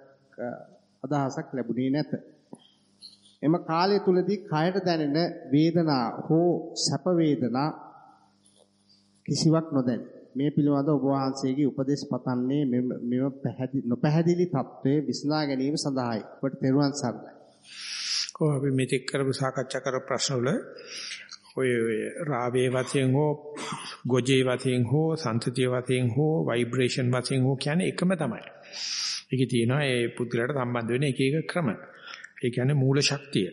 අදහසක් ලැබුණේ නැත. එම කාලය තුලදී කයට දැනෙන වේදනා හෝ සැප වේදනා කිසිවක් නොදැනේ. මේ පිළිබඳ ඔබ වහන්සේගේ උපදෙස් පතන්නේ මෙම නොපැහැදිලි තත්ත්වයේ විසඳා ගැනීම සඳහායි. ඔබට තෙරුවන් සරණයි. ඔව් අපි මෙතෙක් කරපු සාකච්ඡා කරපු ප්‍රශ්න වල ඔය රාවේ වශයෙන් හෝ ගොජේ වශයෙන් හෝ සංතතිය වශයෙන් හෝ ভাইබ්‍රේෂන් වශයෙන් හෝ කියන්නේ එකම තමයි. ඒකේ තියෙනවා ඒ පුද්ගලයාට සම්බන්ධ වෙන එක එක ක්‍රම. ඒ කියන්නේ මූල ශක්තිය.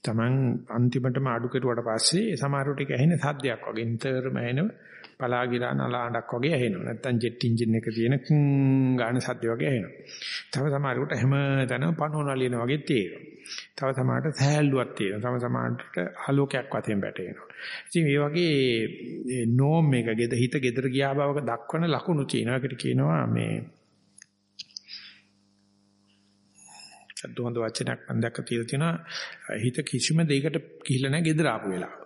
Taman අන්තිමටම අඩු කෙරුවට පස්සේ සමහරට ඒක ඇහෙන සද්දයක් වගේ නිතරම ඇහෙන පලාගිරා නලාඩක් වගේ ඇහෙනවා. නැත්තම් ජෙට් එන්ජින් එක තියෙන ගාන සද්ද වගේ ඇහෙනවා. තව සමහරකට හැම තැනම පනෝන ලියන වගේ තියෙනවා. තව සමහරට සෑහලුවක් තියෙනවා. තව සමහරට ආලෝකයක් වශයෙන් වැටෙනවා. ඉතින් මේ වගේ නෝම් එක ගෙද හිත ගෙදර ගියා බවක දක්වන ලකුණු තියෙනවා. ඒකට කියනවා මේ සද්දොන්ද වචනයක් මම දැක්ක තියලා තියෙනවා හිත කිසිම දෙයකට ගිහිල්ලා නැහැ ගෙදර ආපු වෙලාව.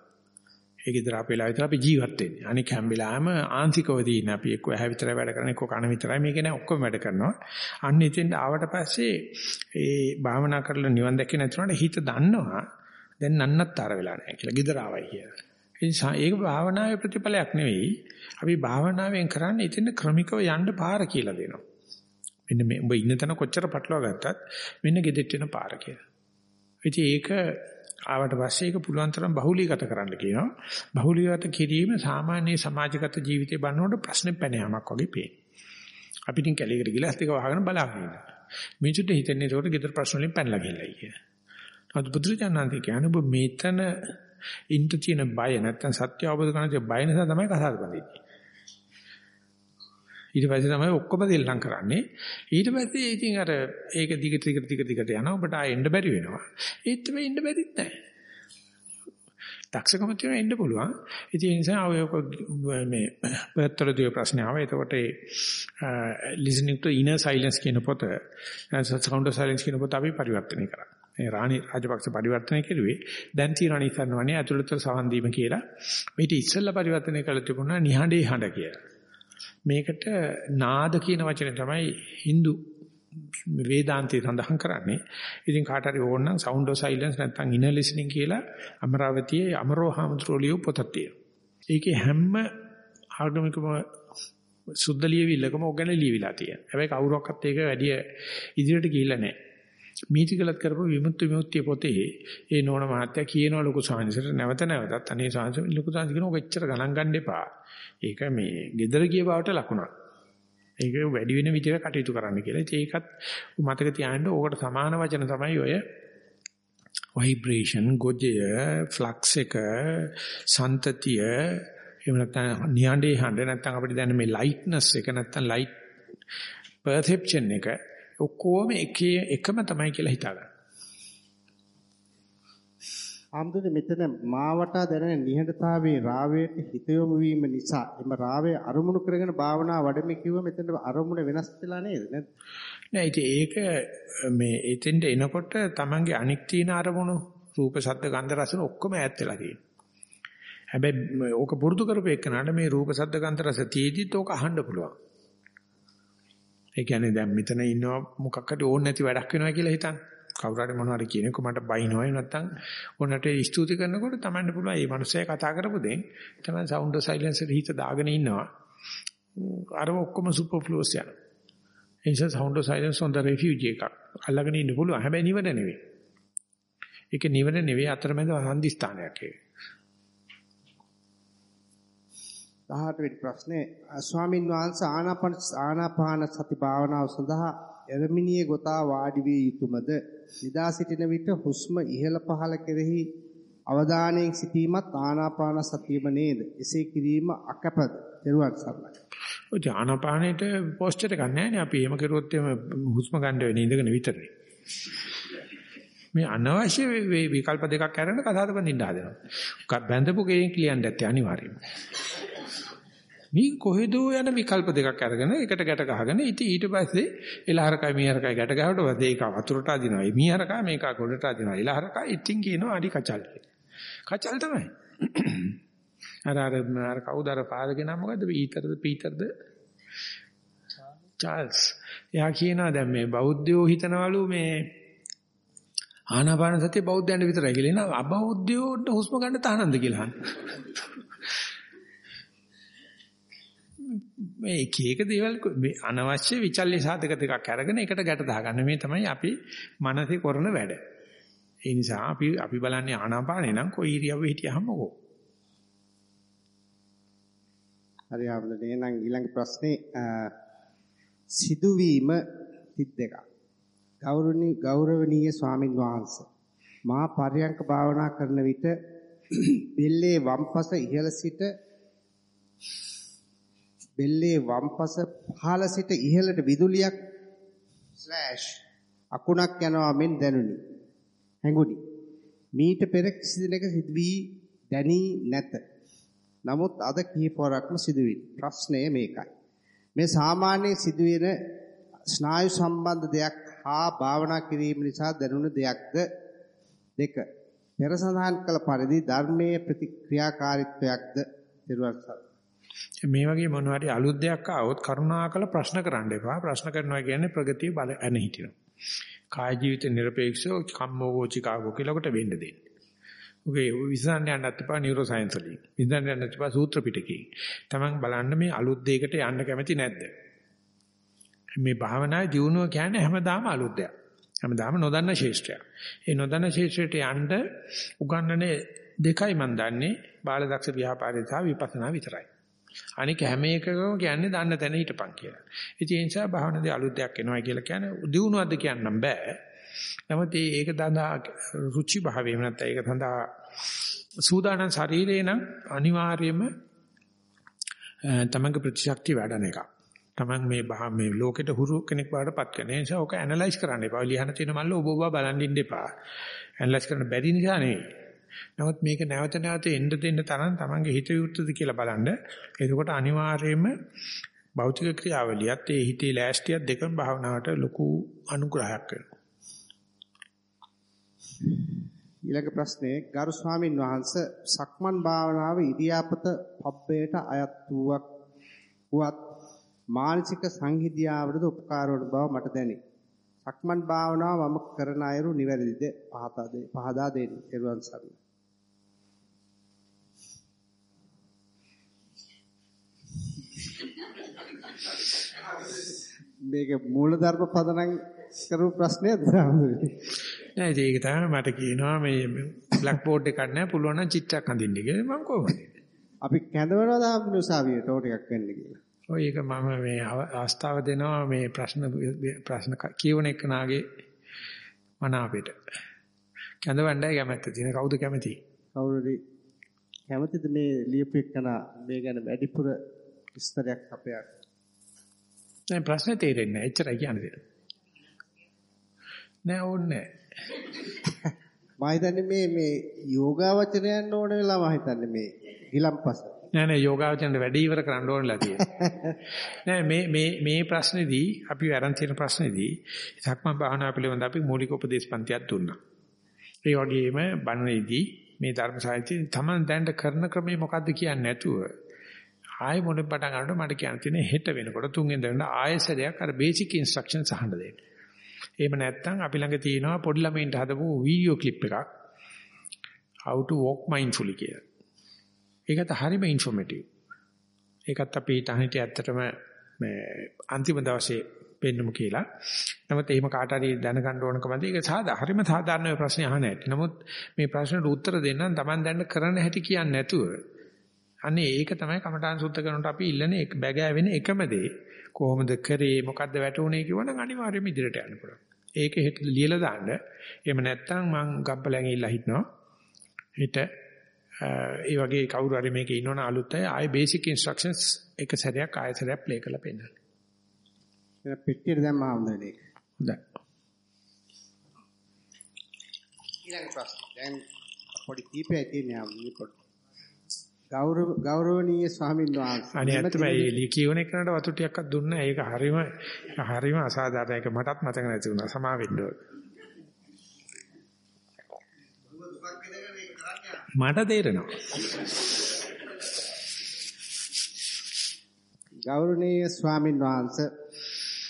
ඒ ගෙදර ආපු වෙලාව විතර අපි ජීවත් වෙන්නේ. අනික හැම වෙලාවෙම ආන්තිකව තියෙන අපි එක්ක ඇහැ විතරයි වැඩ කරන්නේ එක්ක කන විතරයි මේක නෑ ඔක්කොම වැඩ කරනවා. අන්න එතෙන් ආවට පස්සේ ඒ භාවනා කරලා නිවන් දැකේ නැතුනට හිත දන්නවා දැන් නන්නත්තර වෙලා නැහැ කියලා ගෙදර ආවයි කියලා. ඒ නිසා ඒක භාවනාවේ ප්‍රතිඵලයක් නෙවෙයි. අපි භාවනාවෙන් කරන්නේ එතන ක්‍රමිකව යන්න පාර කියලා දෙනවා. මෙන්න මේ උඹ ඉන්න තැන කොච්චර පටලවා ගත්තත් මෙන්න ගෙදෙට්ට එන පාර කියලා. ඉතින් ඒක ආවට පස්සේ ඒක පුළුවන් තරම් බහුලීගත කරන්න කියනවා. බහුලීගත කිරීම සාමාන්‍ය සමාජගත ජීවිතේ බලනකොට ප්‍රශ්නේ පැන යාමක් වගේ පේනවා. අපි ඉතින් කැලේකට ගිහලා ඇස් දෙක වහගෙන බලාගෙන ඉන්නවා. මිනිසුන්ට හිතෙන්නේ ඒකට ගෙදර ප්‍රශ්න වලින් පැනලා ගිහලා කියලා. අද බුදුරජාණන් කියන්නේ ඔබ මේතන ඉන්න තියෙන බය නැත්තම් සත්‍ය අවබෝධ කරගන්න බය නිසා තමයි කතාව බඳින්නේ. ඊට පස්සේ තමයි ඔක්කොම දෙල්ලම් කරන්නේ. ඊට පස්සේ ඉතින් අර ඒක දිගට දිගට දිගට දිගට යනවා. ඔබට ආයෙ එන්න බැරි වෙනවා. ඒත් මේ එන්න බැරිත් නැහැ. දක්ෂකම තියෙන එන්න පුළුවන්. ඉතින් ඒ නිසා ඔය මේ පෙත්තරදී ප්‍රශ්න ආවා. එතකොට ඒ listening to inner silence කියන පොත sound of silence කියන පොත අපි පරිවර්තනය කරා. ඒ රාණි රාජපක්ෂ පරිවර්තනය කෙරුවේ දැන් තියෙන අනිසන්නවනේ ඇතුළත සවන් දීම කියලා. මේක ඉස්සෙල්ලා පරිවර්තනය කළ තිබුණා නිහඬේ හඬ කියලා. මේකට නාද කියන වචනේ තමයි Hindu වේදාන්තයේ සඳහන් කරන්නේ. ඉතින් කාට හරි ඕන නම් sound of silence නැත්නම් inner listening කියලා අමරාවතියේ අමරෝහාමුද්‍රෝලිය පොතක් තියෙනවා. ඒකේ හැම ආගමිකම සුද්ධ ලියවිල්ලකම ඔගන ලියවිලා තියෙනවා. හැබැයි කවුරක්වත් ඒක වැඩි ඉදිරියට ගිහිල්ලා නැහැ. මීටිකලත් කරපු විමුක්ති විමුක්තිය පොතේ ඒ නෝන මහත්තයා කියනවා ලොකු සාංශයට නැවත නැවතත් අනේ සාංශ ලොකු සාංශ කියනවා ඔච්චර ගණන් ගන්න එපා. ඒක මේ gedara ගිය බවට ලකුණක්. ඒක වැඩි වෙන විදිහට කටයුතු කරන්න කියලා. ඒකත් මතක තියාගන්න ඕකට සමාන වචන තමයි ඔය vibration, ගොජය, flux එක, සන්තතිය, එහෙම නැත්නම් නිහඬේ හඬ නැත්නම් අපිට දැනෙන මේ lightness එක නැත්නම් light perception එක ඔක්කොම එකේ එකම තමයි කියලා හිතා ගන්න. ආම්දුනේ මෙතන මාවටා දැනෙන නිහඬතාවයේ රාවයට හිත යොමු වීම නිසා එම රාවය අරමුණු කරගෙන භාවනා වඩමි කිව්ව මෙතන අරමුණ වෙනස් වෙලා නේද නැද්ද? නෑ ඒක මේ එතෙන්ට එනකොට Tamange අනික් තියෙන අරමුණු රූප ශබ්ද ගන්ධ රස ඔක්කොම ඈත් වෙලා තියෙනවා. හැබැයි ඕක පුරුදු කරපු එකනට මේ රූප ශබ්ද ගන්ධ රස තියේදිත් ඕක අහන්න පුළුවන්. ඒ කියන්නේ දැන් මෙතන ඉන්නවා මොකක් හරි ඕන නැති වැඩක් වෙනවා කියලා හිතන්න. කවුරු හරි මොනවා හරි කියනකො මට බයිනවා නැත්නම් ඕනට ස්තුති කරනකොට තමන්න පුළුවන් මේ මිනිස්සයා කතා කරපු දෙන් තමයි සවුන්ඩ් සයිලන්ස් එකේ හිත දාගෙන ඉන්නවා. අර ඔක්කොම සුපර්ෆ්ලුවස් යනවා. ඒ නිසා sound silence on the refugee එකක්. අල්ලගෙන ඉන්න පුළුවන්. හැබැයි නිවන නෙවෙයි. ඒක නිවන නෙවෙයි අතරමැද හන්දි ස්ථානයක් ඒක. 18 වෙනි ප්‍රශ්නේ ස්වාමින් වහන්සේ ආනාපාන ආනාපාන සති භාවනාව සඳහා එරමිනියේ ගොතා වාඩි විය යුතුයමද නිදා සිටින විට හුස්ම ඉහළ පහළ කෙරෙහි අවධානයෙන් සිටීමත් ආනාපාන සතියම නේද? එසේ කිරීම අකපද. දරුවක් සරණයි. ඔය ආනාපානෙට පෝස්චර් එකක් නැහැ නේ අපි එහෙම කරුවොත් එහෙම හුස්ම ගන්න වෙන්නේ ඉඳගෙන විතරයි මේ අනවශ්‍ය විකල්ප දෙකක් අරගෙන කතාවද බඳින්න හදනවා. බැඳපු කෙනෙක් ක්ලියන්ට් ඇත්තේ අනිවාර්යයෙන්ම. මේ කොහෙදෝ යන විකල්ප දෙකක් අරගෙන එකට ගැට ගහගෙන ඉතින් ඊට පස්සේ එලහරකයි මීහරකයි ගැට ගහවට පස්සේ ඒක වතුරට අදිනවා. මීහරකා මේක ගොඩට අදිනවා. එලහරකා ඉතින් කියනවා අඩි කචල්. කචල් තමයි. [CLEARS THROAT] අර අර අර කවුද අර පාදගෙන මොකද්ද පීටර්ද පීටර්ද චාල්ස්. එයා කියනවා දැන් මේ බෞද්ධයෝ හිතනවලු මේ ආනාපාන සතිය බෞද්ධයන්ට විතරයි කියලා නේද? අබෞද්ධයෝට හුස්ම ගන්න තහනම්ද කියලා අහනවා. මේ එක එක දේවල් මේ අනවශ්‍ය විචල්්‍ය සාධක දෙකක් අරගෙන එකට ගැට දාගන්න මේ තමයි අපි මනසේ කරන වැඩ. ඒ නිසා අපි අපි බලන්නේ ආනාපානේ නම් කොයි ඉරියව්වෙ හිටියහමකෝ. හරි ආවලනේ නම් ඊළඟ ප්‍රශ්නේ සිදුවීම සිත් දෙකක්. ගෞරවනීය ගෞරවනීය ස්වාමින් වහන්සේ මා පර්යංක භාවනා කරන විට [CLEARS THROAT] බෙල්ලේ වම්පස ඉහළ සිට බෙල්ලේ වම්පස පහළ සිට ඉහළට විදුලියක් ස්ලෑෂ් අකුණක් යනවා මෙන් දැනුනි. හැඟුනි. මීට පෙර කිසි දිනක සිදුවී දැනී නැත. නමුත් අද කිහිපවරක්ම සිදුවිනි. ප්‍රශ්නය මේකයි. මේ සාමාන්‍යයෙන් සිදුවෙන ස්නායු සම්බන්ධ දෙයක් හා භාවනා කිරීම නිසා දැනුණ දෙයක්ද දෙක පෙර සඳහන් කළ පරිදි ධර්මයේ ප්‍රතික්‍රියාකාරීත්වයක්ද මේ වගේ මොනවා හරි අලුත් දෙයක් ආවොත් කරුණාකර ප්‍රශ්න කරන්න එපා. ප්‍රශ්න කරනවා කියන්නේ ප්‍රගතිය බල ඇන හිටිනවා. කාය ජීවිත নিরপেক্ষව කම්මෝචිකාවෝ කියලාකට වෙන්න දෙන්න. ඔගේ විසඳන්න යන්නත් එපා නියුරෝ සයන්ස් වලින්. විසඳන්න යන්නත් එපා සූත්‍ර පිටකේ. Taman බලන්න මේ අලුත් දෙයකට යන්න කැමති නැද්ද? මේ භාවනා ජීවනෝ කියන්නේ හැමදාම අලුත් දෙයක්. හැමදාම නොදන්න ශේෂ්ත්‍රයක්. ඒ නොදන්න ශේෂ්ත්‍රයට යන්න උගන්නනේ දෙකයි මම දන්නේ බාලදක්ෂ ව්‍යාපාරය සහ විපස්සනා විතරයි. අනික හැම එකකම කියන්නේ දන්න තැන හිටපන් කියලා. ඉතින් ඒ නිසා භාවනාවේ අලුත් දෙයක් එනවා කියලා කියන්නේ දිනුවක්ද කියන්නම් බෑ. නමුත් ඒක දඳා රුචි භාවයෙන් නැත්නම් ඒක සඳහා සූදානම් ශරීරේ නම් අනිවාර්යයෙන්ම තමංග ප්‍රතිශක්තිය වැඩන එකක්. තමන් මේ මේ ලෝකෙට හුරු කෙනෙක් වඩපත් කරන නිසා ඔක ඇනලයිස් කරන්න එපා. ලියහන තියෙන මල්ල ඔබ ඔබ බලන් ඉන්න එපා. ඇනලයිස් කරන්න බැරි නිසා නෙවෙයි. නමුත් මේක නැවත නැවත එන්න දෙන්න තරම් තමන්ගේ හිත යුක්තද කියලා බලන්න. එතකොට අනිවාර්යයෙන්ම භෞතික ක්‍රියාවලියත් ඒ හිතේ ලෑස්තියත් දෙකම භාවනාවට ලොකු අනුග්‍රහයක් වෙනවා. ඊළඟ ප්‍රශ්නේ ගරු ස්වාමින් වහන්සේ සක්මන් භාවනාව ඉරියාපත පබ්බයට අයත් වූවක් වුවත් මානසික සංහිදියාවටද උපකාර වන බව මට දැනේ. සක්මන් භාවනාව මම කරන අයුරු නිවැරදිද පහදා දෙන්න. පහදා දෙන්න. ඊරුවන් සරණයි. මේක මූලධර්ම පදනම් කරු ප්‍රශ්නයක්ද නෑ ඒක තමයි මට කියනවා මේ බ්ලැක් බෝඩ් එකක් නෑ පුළුවන් නම් චිත්‍රයක් අඳින්න කියලා. මම කොහොමද? අපි කැඳවනවා දාපු උසාවියට ඕ ටිකක් වෙන්න කියලා. ඔය ඒක මම මේ අවස්ථාව දෙනවා මේ ප්‍රශ්න ප්‍රශ්න කියවන එක නාගේ මනාපෙට කැඳවන්නයි කැමැත්ත තියෙන. කවුද කැමති? කවුරුද කැමතිද මේ ලියපු එකන? මේ ගැන වැඩිපුර විස්තරයක් අපේ දැන් ප්‍රශ්නේ තේරෙන්නේ නැහැ. එච්චරයි කියන්නේ. නෑ ඕනේ මම හිතන්නේ මේ මේ යෝගාවචරයන් ඕන වෙලා මම හිතන්නේ මේ ඊළම්පස. නෑ නෑ යෝගාවචරණ වැඩි ඉවර කරන්න ඕනලා තියෙනවා. [LAUGHS] නෑ මේ මේ මේ ප්‍රශ්නේදී අපි අරන් තියෙන ප්‍රශ්නේදී සක්මන් භාවනා පිළිබඳ අපි මූලික උපදේශ පන්තියක් දුන්නා. ඒ වගේම බණේදී මේ ධර්ම සාහිත්‍යය තමන් දැනට කරන ක්‍රමය මොකද්ද කියන්නේ නැතුව ආයෙ මොනේ පටන් ගන්නකොට මට කියන්න තියෙන්නේ හෙට වෙනකොට තුන්වෙනි දවල්ට ආයෙසරයක් අර බේසික් ඉන්ස්ට්‍රක්ෂන්ස් අහන්න දෙන්න. එහෙම නැත්නම් අපි ළඟ තියෙනවා පොඩි ළමයින්ට හදපු වීඩියෝ ක්ලිප් එකක් how to walk mindfully කියලා. ඒකත් හරිම ඉන්ෆෝමටිව්. ඒකත් අපි තහනිට ඇත්තටම මේ අන්තිම දවසේ පෙන්නමු කියලා. නමුත් එහෙම කාට හරි දැනගන්න ඕනකමද ඒක සාදා හරිම සාධාරණ ප්‍රශ්නේ අහන්න ඇති. නමුත් මේ ප්‍රශ්නට උත්තර දෙන්න Taman දැන් කරන්න හැටි කියන්නේ නැතුව අනේ ඒක තමයි කමඨාන් සුද්ධ කරනකොට අපි ඉල්ලන්නේ බැගෑවෙන එකම දේ. කොහොමද කරේ මොකද්ද වැටුනේ කියවනම් අනිවාර්යයෙන්ම ඉදිරියට යන්න පුළුවන්. ඒක හෙට ලියලා දාන්න. එහෙම නැත්නම් මං ගබ්බලෙන් ඉල්ලා හිටනවා. හෙට ඒ වගේ කවුරු හරි මේකේ ඉන්නවනම් අලුත් අය ආයේ බේසික් ඉන්ස්ට්‍රක්ෂන්ස් එක සැරයක් ආයෙ සැරයක් ප්ලේ කරලා පෙන්නන්න. ඒක පිටියට දැම්ම ආම්දනේ. හොඳයි. ඊළඟ ප්‍රශ්න. දැන් පොඩි කීපයක් තියෙනවා ආම්දනේ පොඩි. ගෞරව ගෞරවනීය ස්වාමීන් වහන්සේ. අනේ ඇත්තම මේ කියවන එකනට වතු ටිකක්වත් දුන්නා. ඒක හරීම හරීම අසාධාරණ. ඒක මටත් මතක නැති වුණා. සමා වෙන්න මට තේරෙනවා. ගෞරවනීය ස්වාමීන් වහන්සේ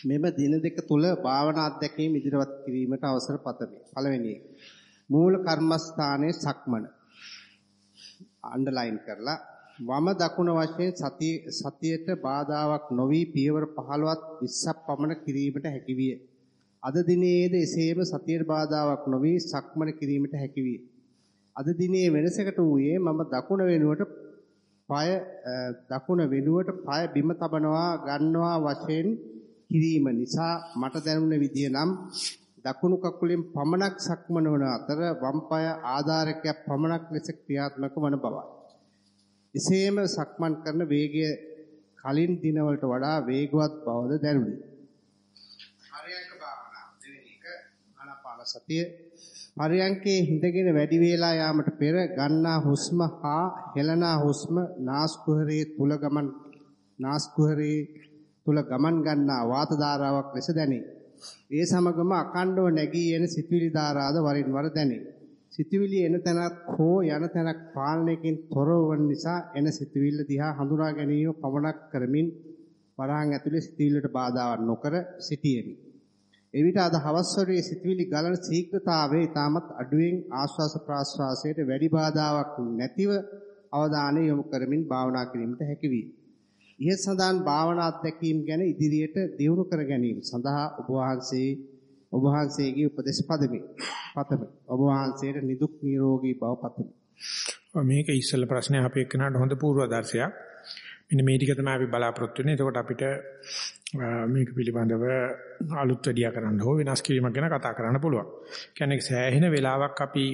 මෙම දින දෙක තුල භාවනා අධ්‍යක්ීම් ඉදිරිපත් කිරීමට අවසර පතමි. පළවෙනි මූල කර්මස්ථානයේ සක්මන අන්ඩර්ලයින් කරලා වම දකුණ වශයෙන් සතිය සතියට බාධාවක් නොවි පියවර 15ත් 20ක් පමණ කිරීමට හැකිවිය. අද දිනයේද එසේම සතියට බාධාවක් නොවි සක්මන කිරීමට හැකිවිය. අද දිනේ වෙනසකට වූයේ මම දකුණ වෙනුවට පය දකුණ වෙනුවට පය බිම තබනවා ගන්නවා වශයෙන් කිරීම නිසා මට දැනුණ විදිය නම් දකුණු කකුලෙන් පමණක් සක්මන වන අතර වම් පාය ආධාරකයක් පමණක් ලෙස ක්‍රියාත්මක වන බවයි. එසේම සක්මන් කරන වේගය කලින් දිනවලට වඩා වේගවත් බවද දැනුනි. පරයන්ක භාවනාව දෙවෙනි එක ආනාපාන සතිය පරයන්කේ හිඳගෙන වැඩි වේලා යාමට පෙර ගන්නා හුස්ම හා හෙළනා හුස්ම නාස්කුහරයේ තුල ගමන් නාස්කුහරයේ තුල ගමන් ගන්නා වාත ධාරාවක් ලෙස දැනේ. ඒ සමගම අකණ්ඩව නැගී එන සිතුවිලි ධාරාද වරින් වර දැනේ. සිතුවිලි එන තැනක් හෝ යන තැනක් පාලනයකින් තොරව වන නිසා එන සිතුවිල්ල දිහා හඳුනා ගැනීම පමණක් කරමින් වරහන් ඇතුලේ සිතුවිල්ලට බාධාවක් නොකර සිටියෙමි. එවිට අද හවස් වරුවේ සිතුවිලි ගලන ශීඝ්‍රතාවය ඊටමත් අඩුවෙන් ආශ්වාස ප්‍රාශ්වාසයට වැඩි බාධාවක් නැතිව අවධානය යොමු කරමින් භාවනා කිරීමට හැකි වී. ඉහත සඳහන් භාවනා අත්දැකීම් ගැන ඉදිරියට දියුණු කර ගැනීම සඳහා ඔබ වහන්සේ ඔබ වහන්සේගේ උපදෙස් පදමි. පතමි. ඔබ වහන්සේට නිදුක් නිරෝගී බව පතමි. මේක ඉස්සෙල්ලා ප්‍රශ්නේ අපේ එක්කනට හොඳ පූර්වාදර්ශයක්. මෙන්න මේ ටික තමයි අපි බලාපොරොත්තු වෙන්නේ. එතකොට අපිට මේක පිළිබඳව අලුත් වැඩියා කරන්න හෝ වෙනස් කිරීමක් ගැන කතා කරන්න පුළුවන්. කියන්නේ සෑහෙන වෙලාවක් අපි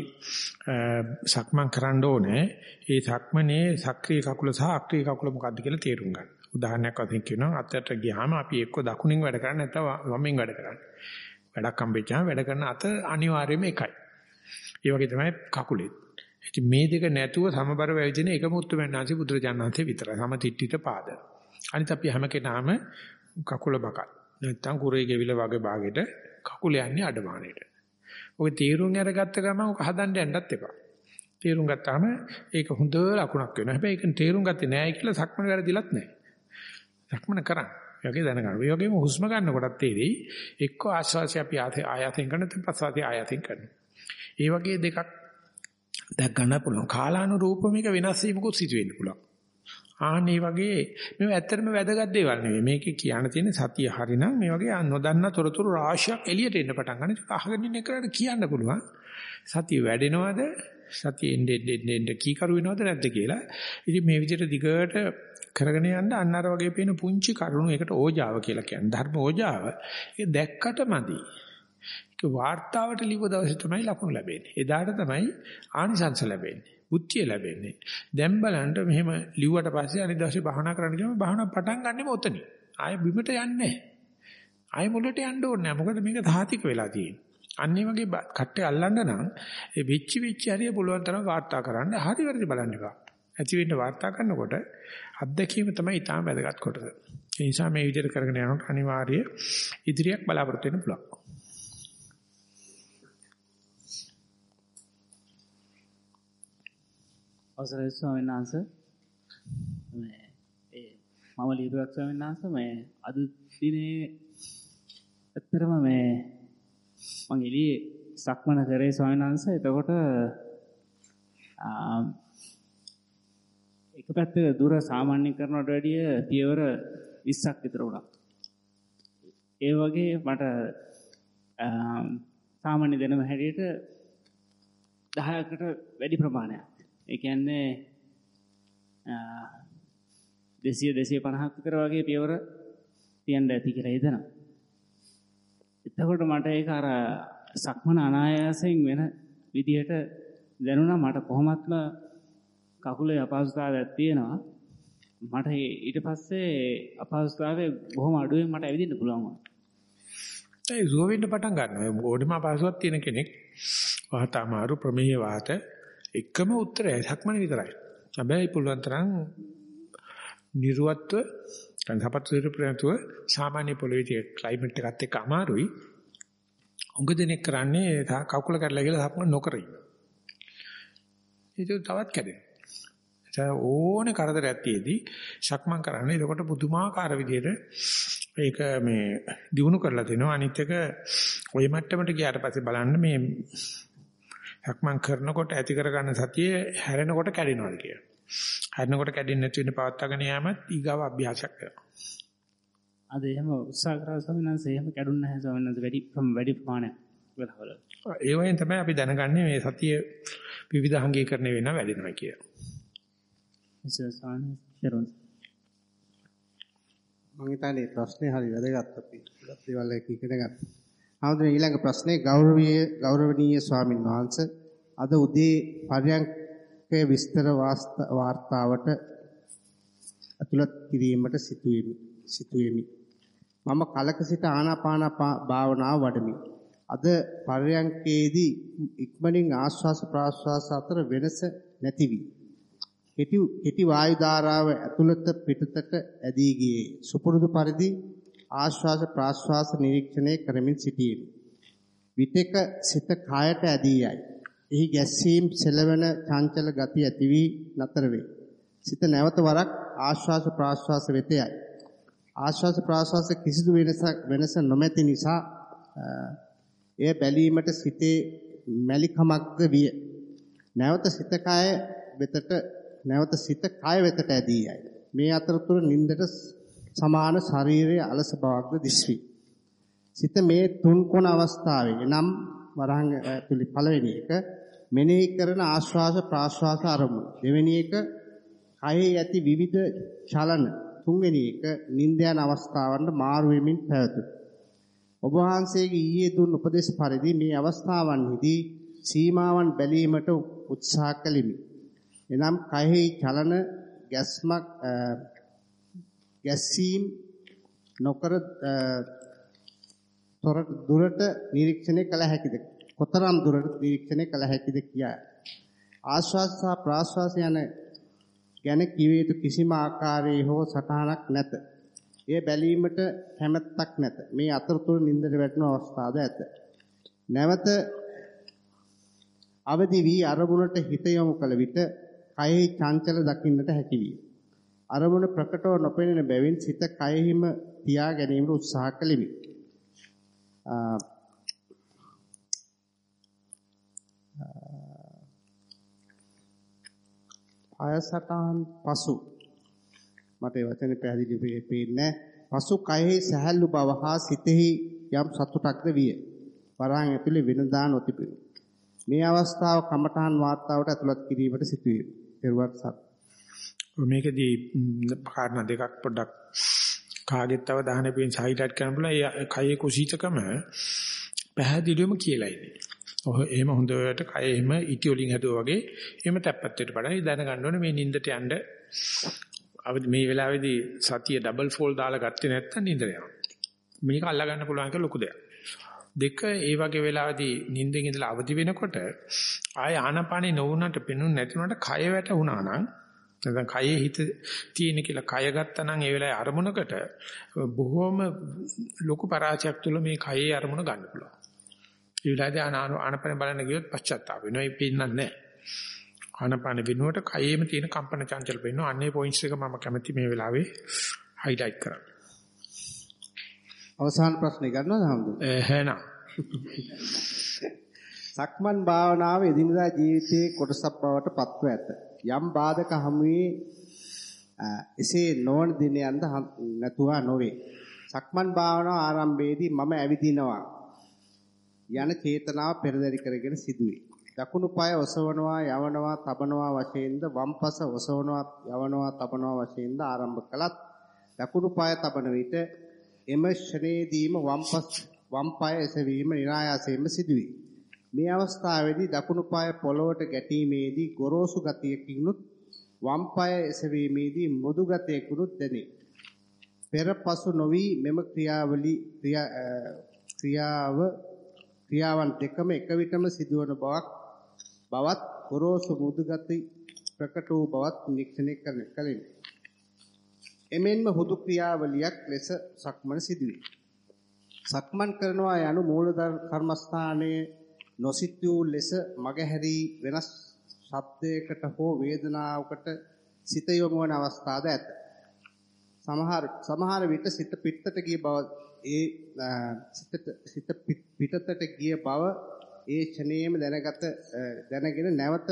සක්මන් කරන්න ඕනේ. ඒ සක්මනේ සක්‍රීය කකුල සහ අක්‍රීය කකුල මොකක්ද කියලා තේරුම් ගන්න. උදාහරණයක් වශයෙන් කියනවා අතට ගියාම අපි එක්ක දකුණින් වැඩ කරන්නේ නැත්නම් වමෙන් වැඩ කරන්නේ. වැඩක් හම්බෙච්චාම වැඩ කරන අත අනිවාර්යයෙන්ම එකයි. ඒ වගේ තමයි කකුලේ. ඉතින් මේ දෙක නැතුව සමබර වෙවිදින එකම උත්තරමන්නාසි බුදුරජාණන්සේ විතරයි. සමතිට්ඨිත පාද. අනිත් අපි හැම කෙනාම කකුල බකල්. නැත්තම් කුරේ ගෙවිල වගේ භාගෙට කකුල යන්නේ අඩමාණයට. ඔය තීරුම් අරගත්ත ගමන් ඔක හදන්න යන්නත් එපා. තීරුම් ගත්තාම ඒක හොඳ ලකුණක් වෙනවා. හැබැයි ඒක තීරුම් ගත්තේ නැහැ කියලා සක්මන වැරදිලත් නැහැ. සක්මන කරන්න. ඒ වගේ දැනගන්න. ඒ වගේම හුස්ම ගන්නකොටත් තේරෙයි එක්ක ආශ්වාසය අපි ආයතෙන් කරන නැත්නම් ප්‍රශ්වාසය ආයතෙන් කරනවා. ඒ වගේ දෙකක් දැක් ගන්න පුළුවන්. කාලානුරූපව මේක වෙනස් වීමකුත් සිදු වෙන්න පුළුවන්. ආන්නේ වගේ මේ ඇත්තටම වැදගත් දේවල් නෙවෙයි. මේකේ කියන්න තියෙන සතිය හරිනම් මේ වගේ නොදන්න තොරතුරු රාශියක් එළියට එන්න පටන් ගන්න. ඒක අහගෙන ඉන්න එකට කියන්න පුළුවන්. සතිය වැඩෙනවද? සතිය එන්නේ එන්නේ එන්නේ කීකරු වෙනවද නැද්ද කියලා. ඉතින් මේ විදිහට දිගට කරගෙන යන්න අන්න අර වගේ පේන පුංචි කරුණු ඒකට ඕජාව කියලා කියන්නේ. ධර්ම ඕජාව. ඒක දැක්කට මදි. ඒක වාර්තාවට ලිව දවසේ තමයි ලකුණු ලැබෙන්නේ. එදාට තමයි ආනිසංස ලැබෙන්නේ. බුද්ධිය ලැබෙන්නේ. දැන් බලන්න මෙහෙම ලිව්වට පස්සේ අනිත් දවසේ භාවනා කරන්න ගියාම භාවනා පටන් ගන්නෙම ඔතනින්. ආයෙ බිමට යන්නේ නැහැ. ආයෙ මුලට යන්න ඕනේ නැහැ. මොකද මේක සාතික වෙලා තියෙන්නේ. අන්නේ වගේ කට්ටේ අල්ලන්න නම් ඒ වෙච්ච වෙච්ච හරිය පුළුවන් තරම් වාර්තා කරන්න හරි වැරදි බලන්න එපා. ඇති වෙන්න වාර්තා කරනකොට අත්දැකීම තමයි ඊටාම වැදගත් කොටස. ඒ නිසා මේ විදිහට කරගෙන යනකොට අනිවාර්ය ඉදිරියක් බලාපොරොත්තු වෙන්න පුළුවන්. අවසරයි ස්වාමීන් වහන්සේ මේ ඒ මම ලියුවක් ස්වාමීන් වහන්සේ මේ අද දිනේ ඇත්තරම මේ මං එළියේ සක්මන කරේ ස්වාමීන් වහන්සේ එතකොට එක පැත්තක දුර සාමාන්‍ය කරනවට වැඩිය පියවර 20ක් විතර වුණා. ඒ වගේ මට සාමාන්‍ය දෙනම හැටියට 10කට වැඩි ප්‍රමාණයක්. ඒ කියන්නේ 200 250ක් විතර වගේ පියවර තියන්න ඇති කියලා හිතනවා. එතකොට මට ඒක අර සක්මන අනායාසයෙන් වෙන විදිහට දැනුණා මට කොහොමත්ම කකුලේ අපහසුතාවයක් තියෙනවා. මට ඊට පස්සේ අපහසුතාවය බොහොම අඩුවෙන් මට ඇවිදින්න පුළුවන් වුණා. ඒ සුව වෙන්න පටන් ගන්නවා. ඕනෙම අපහසුතාවක් තියෙන කෙනෙක් වාත අමාරු ප්‍රමේය වාත එකම උත්තරය සක්මන විතරයි. හැබැයි පුළුවන් තරම් නිර්වත්ව සංසපත් සිරුප්‍රයතුව සාමාන්‍ය පොළොවේ ක්ලයිමේට් එකත් එක්ක අමාරුයි. උඟ දෙනෙක් කරන්නේ කකුල කැඩලා කියලා සක්මන් නොකර ඉන්න. ඒක තවත් කැඩෙනවා. ඕනේ කරදරයක් තියේදී සක්මන් කරන්නේ එතකොට පුදුමාකාර විදිහට ඒක මේ දිනු කරලා දෙනවා අනිත් එක ওই මට්ටමට ගියාට පස්සේ බලන්න මේ සක්මන් කරනකොට ඇති කරගන්න සතිය හැරෙනකොට කැඩෙනවාද කියලා. හැරෙනකොට කැඩෙන්නේ නැති වෙන පවත්වාගෙන යාමත් ඊගාව අභ්‍යාසයක් කරනවා. අද එහෙම උත්සාහ කරා ස්වාමීන් වහන්සේ එහෙම කැඩුන්නේ නැහැ ස්වාමීන් වහන්සේ වැඩි වැඩි ප්‍රමාණයක් වෙලාවල. ඒ වයින් තමයි අපි දැනගන්නේ මේ සතිය විවිධාංගීකරණය වෙනවා වැඩෙනවා කියලා. මම හිතන්නේ ප්‍රශ්නේ හරි වැදගත් අපි ගොඩක් දේවල් එක ඉගෙන ගන්න. ආමුදුනේ ඊළඟ ප්‍රශ්නේ ගෞරවීය ගෞරවනීය ස්වාමින් වහන්සේ අද උදේ පර්යංකයේ විස්තර වාර්තාවට අතුලත් කිරීමට සිටුවෙමි. සිටුවෙමි. මම කලක සිට ආනාපාන භාවනාව වඩමි. අද පර්යංකයේදී ඉක්මනින් ආශ්වාස ප්‍රාශ්වාස අතර වෙනස නැති වී කෙටි කෙටි වායු ධාරාව ඇතුළත පිටතට ඇදී ගියේ. සුපුරුදු පරිදි ආශ්වාස ප්‍රාශ්වාස නිරීක්ෂණය කරමින් සිටියෙමි. විතක සිත කායට ඇදී යයි. එහි ගැස්සීම් සෙලවෙන චංචල ගති ඇති වී නතර වේ. සිත නැවත වරක් ආශ්වාස ප්‍රාශ්වාස වෙත යයි. ආශ්වාස ප්‍රාශ්වාස කිසිදු වෙනසක් වෙනස නොමැති නිසා එය බැලීමට සිතේ මැලිකමක්ද විය. නැවත සිත කය වෙතට නැවත සිත කය වෙතට ඇදී යයි. මේ අතරතුර නින්දට සමාන ශරීරයේ අලස බවක්ද දිස්වි. සිත මේ තුන් කොන අවස්ථාවේ එනම් වරහන් ඇතුළි පළවෙනි එක මෙනෙහි කරන ආශ්වාස ප්‍රාශ්වාස අරමුණ. දෙවෙනි එක කයෙහි ඇති විවිධ චලන. තුන්වෙනි එක නිින්ද යන අවස්ථාවන්ට මාරු වෙමින් පැවතුණා. ඔබ වහන්සේගේ ඊයේ දුන් උපදේශ පරිදි මේ අවස්ථාවන්හිදී සීමාවන් බැලීමට උත්සාහ කළෙමි. එනම් කයෙහි චලන ගැස්මක් ගැස්සීම් නොකර දුරට නිරීක්ෂණය කළ හැකිද? කොතරම් දුරට නිරීක්ෂණය කළ හැකිද කියා. ආශ්වාස සහ ප්‍රාශ්වාස යන ගැන කිව යුතු කිසිම ආකාරයේ හෝ සටහනක් නැත. එය බැලීමට කැමැත්තක් නැත. මේ අතරතුර නින්දට වැටෙන අවස්ථාද ඇත. නැවත අවදි වී අරමුණට හිත යොමු කළ විට කයෙහි චංචල දකින්නට හැකි විය. අරමුණ ප්‍රකටව නොපෙනෙන බැවින් සිත කයෙහිම තියා ගැනීමට උත්සාහ කළෙමි. ආයසටහන් පසු මට ඒ වචනේ පැහැදිලි වෙන්නේ පසු කයෙහි සැහැල්ලු බව හා සිතෙහි යම් සතුටක්ද විය. වරහන් ඇතුලේ වෙනදා නොතිබුණි. මේ අවස්ථාව කමඨහන් වාර්තාවට ඇතුළත් කිරීමට සිදුවේ. පෙරවත් සත්. මේකදී කාරණා දෙකක් පොඩ්ඩක් කාගෙත් අවධානය පින් සයිලයිට් කරන්න පුළුවන්. ඒ කයේ කුසීතකම පැහැදිලිවම කියලා ඉන්නේ. ඔහ එහෙම හොඳට කය එහෙම ඉටි වලින් හැදුවා වගේ එහෙම තැප්පත් වෙන්න පටන් දැනගන්න ඕනේ මේ නිින්දට යන්න අවදි මේ වෙලාවේදී සතිය ඩබල් ෆෝල් දාලා ගත්තේ නැත්නම් නිින්දට යනවා. මේක අල්ලා ගන්න පුළුවන් කියලා ලොකු දෙයක්. දෙක ඒ වගේ වෙලාවදී නිින්දෙන් ඉඳලා අවදි වෙනකොට ආය ආනපානේ නොවුනට පෙනුනේ නැතිනොට කය වැටුණා නම් නැත්නම් කයේ හිත තියෙන කියලා කය ගත්තා නම් ඒ වෙලාවේ අරමුණකට බොහොම ලොකු පරාජයක් තුල මේ කයේ අරමුණ ගන්න පුළුවන්. ඒ වෙලාවේදී ආනපන බලන්න ගියොත් පශ්චාත්තාප වෙනවා. ඒ පේන්නේ නැහැ. ආනපන වෙනුවට කයේම තියෙන කම්පන චංචල පේනවා. අන්නේ පොයින්ට්ස් එක මම කැමති මේ වෙලාවේ හයිලයිට් කරන්න. අවසාන ප්‍රශ්නේ ගන්නවද හම්දුනේ? [LAUGHS] එහෙනම්. සක්මන් භාවනාව එදිනදා ජීවිතයේ කොටසක් බවට පත්ව ඇත. යම් බාධක හමුවේ එසේ නොවන දිනයන්ද නැතුවා නොවේ. සක්මන් භාවනාව ආරම්භයේදී මම ඇවිදිනවා යන චේතනාව පෙරදරි කරගෙන සිදුවේ. දකුණු පාය ඔසවනවා යවනවා තබනවා වශයෙන්ද වම් පස ඔසවනවා යවනවා තබනවා වශයෙන්ද ආරම්භ කළත් දකුණු පාය තබන විට එම ශ්‍රේණීදීම වම් පස් වම් පාය එසවීම નિરાයාසයෙන්ම සිදුවේ. මේ අවස්ථාවේදී දකුණු පාය පොළොවට ගැටීමේදී ගොරෝසු ගතියකිනුත් වම් පාය එසවීමේදී මෘදු ගතියකිනුත් දැනේ. පෙරපසු නොවි මෙම ක්‍රියාවලි ක්‍රියාව ක්‍රියාවන් දෙකම එක විටම සිදුවන බවක් බවත් ගොරෝසු මෘදු ගති ප්‍රකට වූ බවත් නිරීක්ෂණය කරන කලින් එමෙන්ම හුදු ක්‍රියාවලියක් ලෙස සක්මන සිදුවේ. සක්මන් කරනවා යනු මූලධර්ම කර්මස්ථානයේ නොසිතූ ලෙස මගහැරී වෙනස් ශබ්දයකට හෝ වේදනාවකට සිත යොමු වන අවස්ථාද ඇත. සමහර සමහර විට සිත පිටතට ගිය බව ඒ සිතට සිත පිටතට ගිය බව ඒ ක්ෂණයේම දැනගත දැනගෙන නැවත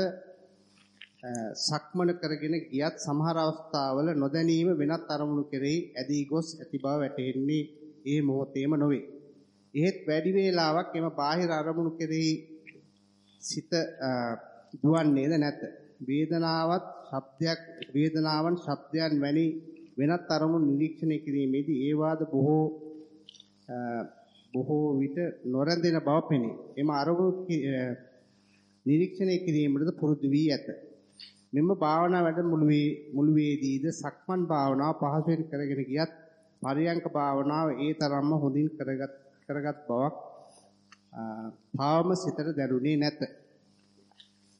සක්මන කරගෙන ගියත් සමහර අවස්ථාවල නොදැනීම වෙනත් අරමුණු කෙරෙහි ඇදී ගොස් ඇති බව වැටහෙන්නේ ඒ මොහොතේම නොවේ. එහෙත් වැඩි වේලාවක් එම බාහිර අරමුණු කෙරෙහි සිත දුවන්නේද නැත. වේදනාවත් ශබ්දයක් වේදනාවන් ශබ්දයන් වැනි වෙනත් අරමුණු නිරීක්ෂණය කිරීමේදී ඒ වාද බොහෝ අ, බොහෝ විට නොරැඳෙන බව පෙනේ. එම අරමුණු කි- අ, නිරීක්ෂණය කිරීමටද පුරුදු වී ඇත. මෙම භාවනා වැඩ මුළුවේ මුළුවේදීද සක්මන් භාවනාව පහසුවෙන් කරගෙන ගියත් පරියංක භාවනාව ඒ තරම්ම හොඳින් කරගත් කරගත් බවක් අ, තාම සිතට දැනුනේ නැත.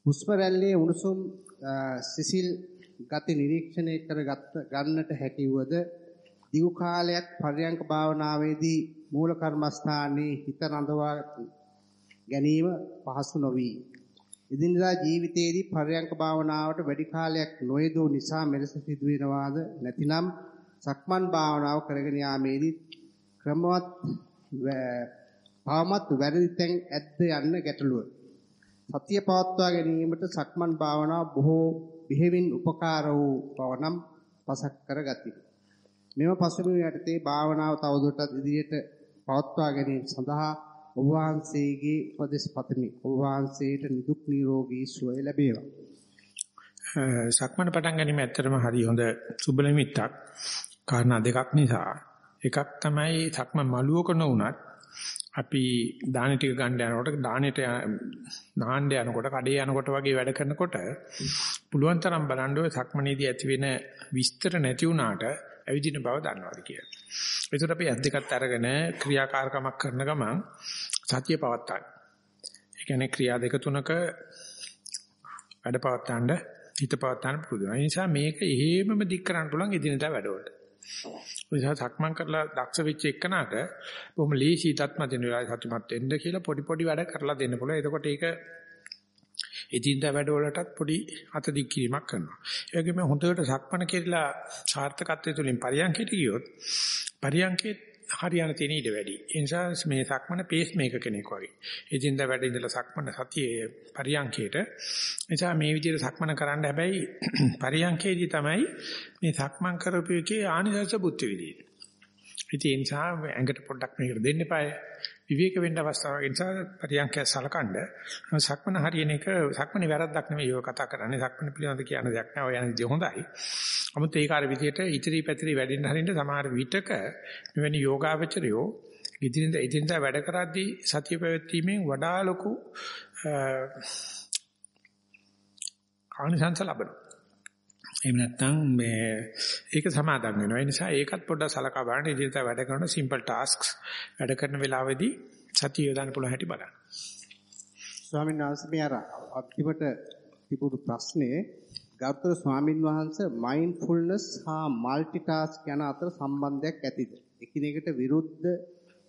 හුස්ම රැල්ලේ උණුසුම් අ, සිසිල් ගති නිරීක්ෂණය කරගත් ගන්නට හැකියවද දිගු කාලයක් පරියංක භාවනාවේදී මූල කර්මස්ථානයේ හිත රඳවා ගැනීම පහසු නොවේ. එදිනදා ජීවිතයේදී පරියංක භාවනාවට වැඩි කාලයක් නොයදෝ නිසා මෙලෙස සිදුවෙනවාද නැතිනම් සක්මන් භාවනාව කරගෙන යාමේදී ක්‍රමවත් වෑ- තවමත් වැරදි තැන් ඇද්ද යන්න ගැටලුව. සතිය පවත්වා ගැනීමට සක්මන් භාවනාව බොහෝ බෙහෙවින් උපකාර වූ බව නම් පසක් කරගති. මෙම පසුබිම යටතේ භාවනාව තවදුරටත් ඉදිරියට පවත්වා ගැනීම සඳහා ඔබ වහන්සේගේ උපදෙස් පතමි. ඔබ වහන්සේට නිදුක් නිරෝගී සුවය ලැබේවා. අ, සක්මණ පටන් ගැනීම ඇත්තටම හරි හොඳ සුබ නිමිත්තක්. කාරණා දෙකක් නිසා. එකක් තමයි සක්මන් මළුවක නොඋනත් අපි දාන ටික ගන්න යනකොට දානෙට නාන්න යනකොට කඩේ යනකොට වගේ වැඩ කරනකොට පුළුවන් තරම් බලන්න ඔය සක්මනේදී ඇති වෙන විස්තර නැති වුණාට ඇවිදින බව දන්නවාද කියලා. ඒකට අපි ඇස් දෙකත් අරගෙන ක්‍රියාකාරකමක් කරන ගමන් සතිය පවත්තා. ඒ කියන්නේ ක්‍රියා දෙක තුනක වැඩ පවත්තන්න හිත පවත්තන්න පුරුදු වෙනවා. ඒ නිසා මේක එහෙමම දික් කරන්න පුළුවන් එදිනදා වැඩවලට. ඒ නිසා සක්මන් කරලා දක්ෂ වෙච්ච එකනට බොහොම ලේසි තත්ම දෙන වෙලාවේ සතුටුමත් වෙන්න කියලා පොඩි පොඩි වැඩ කරලා දෙන්න පුළුවන්. එතකොට ඒක එදිනදා වැඩවලටත් පොඩි අත දික් කිරීමක් කරනවා. ඒ වගේම හොඳට සක්මන කෙරලා සාර්ථකත්වයේ තුලින් පරියන්කයට ගියොත් පරියන්කේ හරියන තියෙන ඉඩ වැඩි. ඒ නිසා මේ සක්මන පේස් මේකර් කෙනෙක් වගේ. එදිනදා වැඩ ඉඳලා සක්මන සතියේ පරියන්කේට නිසා මේ විදිහට සක්මන කරන්න හැබැයි [CLEARS THROAT] පරියන්කේදී තමයි මේ සක්මන් කරපු එකේ ආනිසංස බුද්ධ විදිහේ. ඉතින් ඒ නිසා ඇඟට පොඩ්ඩක් මේකට දෙන්න එපායි. විවේක වෙන්න අවස්ථාවක් ඒ නිසා පරියන්කය සලකන්න. සක්මන හරියන එක සක්මනේ වැරද්දක් නෙමෙයි ඔය කතා කරන්නේ. සක්මන පිළිබඳ කියන දෙයක් නෑ. ඔය යන විදිහ හොඳයි. 아무ත් ඒක අර විදිහට ඉතිරි පැතිරි වැඩෙන්න හරින්න සමහර විටක මෙවැනි යෝගාවචරයෝ ඉදිරින්ද ඉදින්ද වැඩ කරද්දී සතිය පැවැත්වීමෙන් වඩා ලොකු ආනිසංස ලබනවා. එහෙම නැත්නම් මේ ඒක සමාදම් වෙනවා. ඒ නිසා ඒකත් පොඩ්ඩක් සලකා බලන්න ඉදිරියට වැඩ කරන simple tasks වැඩ කරන වෙලාවෙදී සතිය යොදන්න පුළුවන් හැටි බලන්න. ස්වාමීන් වහන්සේ මේ අර අන්තිමට තිබුණු ප්‍රශ්නේ ගෞතම ස්වාමින් වහන්සේ මයින්ඩ්ෆුල්නස් හා মালටිටාස්ක් යන අතර සම්බන්ධයක් ඇතිද? එකිනෙකට විරුද්ධ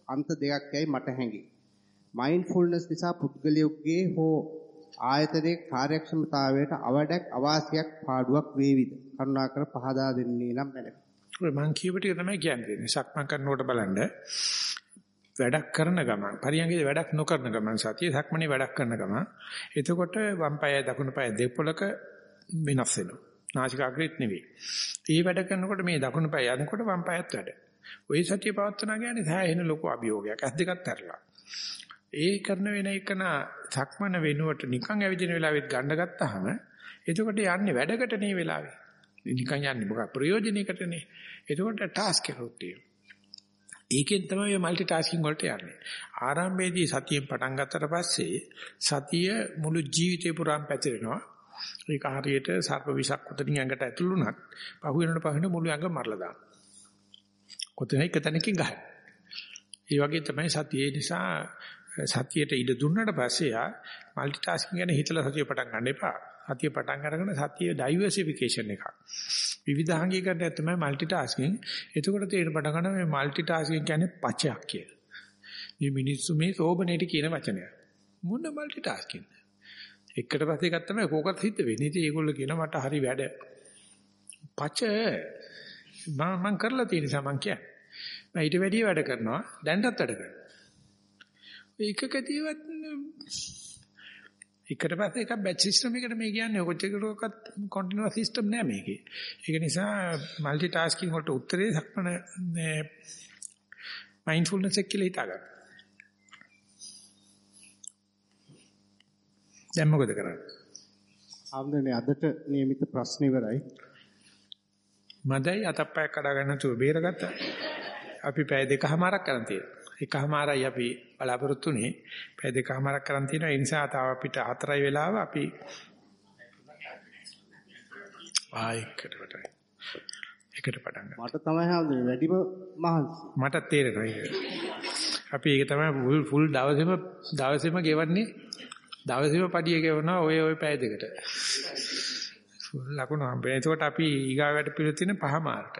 අන්ත දෙකක් යයි මට හැඟේ. මයින්ඩ්ෆුල්නස් නිසා පුද්ගලයෙකුගේ හෝ ආයතනයේ කාර්යක්ෂමතාවයට අවඩක් අවාසියක් පාඩුවක් වේවිද? කරුණාකර පහදා දෙන්නේ නම් මැනවි. ඔය මං කියපු ටික තමයි කියන්නේ. සක්මන් කරනකොට බලන්න වැඩක් කරන ගමන් පරියන්ගේ වැඩක් නොකරන ගමන් සතිය සක්මනේ වැඩක් කරන ගමන් එතකොට වම් පාය දකුණු පාය දෙපොලක වෙනස් වෙනවා. නාසිකාග්‍රේත් නෙවෙයි. ඒ වැඩ කරනකොට මේ දකුණු පාය යනකොට වම් පායත් වැඩ. ওই සතිය පවත්වනා කියන්නේ සෑහෙන ලොකු අභියෝගයක්. ඇස් දෙකත් ඇරලා. ඒ කරන වෙන එකන සක්මන වෙනුවට නිකන් ඇවිදින වෙලාවෙත් ගන්න ගත්තාම එතකොට යන්නේ වැඩකට නේ වෙලාවේ. නිකන් යන්නේ මොකක් ප්‍රයෝජනයකටනේ. එතකොට ටාස්ක් එකක් තියෙනවා. ඒකෙන් තමයි ඔය মালටි ටාස්කින් වලට යන්නේ. ආරම්භයේදී සතියෙන් පටන් ගත්තට පස්සේ සතිය මුළු ජීවිතේ පුරාම පැතිරෙනවා. ඒක හරියට සර්ප විෂක් උතනින් ඇඟට ඇතුළු වුණත් පහු වෙනකොට පහු වෙන මුළු ඇඟ මරලා දානවා. කොතන එක තැනකින් ගහන. ඒ වගේ තමයි සතියේ නිසා සතියට ඉඩ දුන්නාට පස්සේ යා মালටි ටාස්කින් ගැන හිතලා සතිය පටන් ගන්න එපා. සතිය පටන් අරගෙන සතිය ඩයිවර්සිෆිකේෂන් එකක්. විවිධාංගීකරණය තමයි মালටි ටාස්කින්. එතකොට තේරෙන පටන් ගන්න මේ মালටි ටාස්කින් කියන්නේ පචයක් කියලා. මේ මිනිස්සු මේ සෝබනේට කියන වචනය. මොන মালටි ටාස්කින්ද? එකට පස්සේ එකක් තමයි කෝකත් හිත වෙන්නේ. ඉතින් ඒගොල්ලෝ කියන මට හරි වැඩ. පච මම මං කරලා තියෙන නිසා මං කියන්නේ. මම ඊට වැඩිය වැඩ කරනවා. දැන්ටත් වැඩ කරනවා. ඒකකදීවත් එකට පස්සේ එකක් බැච් සිස්ටම් එකට මේ කියන්නේ කොච්චරකවත් කන්ටිනියස් සිස්ටම් නෑ මේකේ. ඒක නිසා মালටි ටාස්කින් වලට උත්තරේ සක්මන මයින්ඩ්ෆුල්නස් එක කියලා හිතාගන්න. දැන් මොකද කරන්නේ? ආම්දනේ අදට નિયમિત ප්‍රශ්න ඉවරයි. මදයි අතප්පයක් කඩා ගන්න තුව බේරගත්තා. අපි පැය දෙකමාරක් කරන් තියෙනවා. එකමාරයි අපි බලාපොරොත්තු වෙන්නේ. පැය දෙකමාරක් කරන් තියෙනවා. ඒ නිසා තාම අපිට හතරයි වෙලාව අපි ආයකට වටයි. එකට පටන් ගන්න. මට තමයි හැමදේම වැඩිම මහන්සි. මට තේරෙනවා ඒක. අපි ඒක තමයි ෆුල් දවසේම දවසේම ගෙවන්නේ. දවසේම පඩිය ගෙවනවා ඔය ඔය පැය දෙකට. ලකුණු හම්බෙන. එතකොට අපි ඊගාවට පිළිතුරු තියෙන පහමාරට.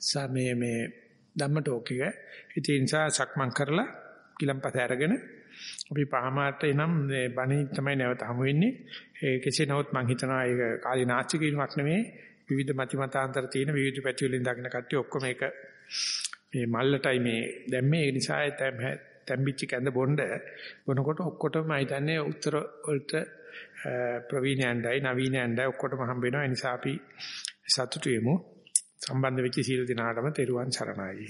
සමේ මේ ධම්ම ටෝක් එක. ඉතින් නිසා සක්මන් කරලා කිලම්පත අරගෙන අපි පහමාරට එනම් මේ බණී තමයි නැවත හමු වෙන්නේ. ඒ කෙසේ නමුත් මම හිතනවා ඒක කාලේ නාස්ති කිරීමක් නෙමෙයි. විවිධ මති මතාන්තර තියෙන විවිධ පැති වලින් දකින්න කට්ටිය ඔක්කොම ඒක මේ මල්ලටයි මේ දැම්මේ ඒ නිසා තැම්බිච්ච කැඳ බොණ්ඩ බොනකොට ඔක්කොටම මම හිතන්නේ උත්තර වලට ප්‍රවීණයන්ඩයි නවීනයන්ඩයි ඔක්කොටම හම්බ වෙනවා ඒ නිසා අපි සතුටු වෙමු සම්බන්ධ වෙච්ච සීල දිනාටම තෙරුවන් සරණයි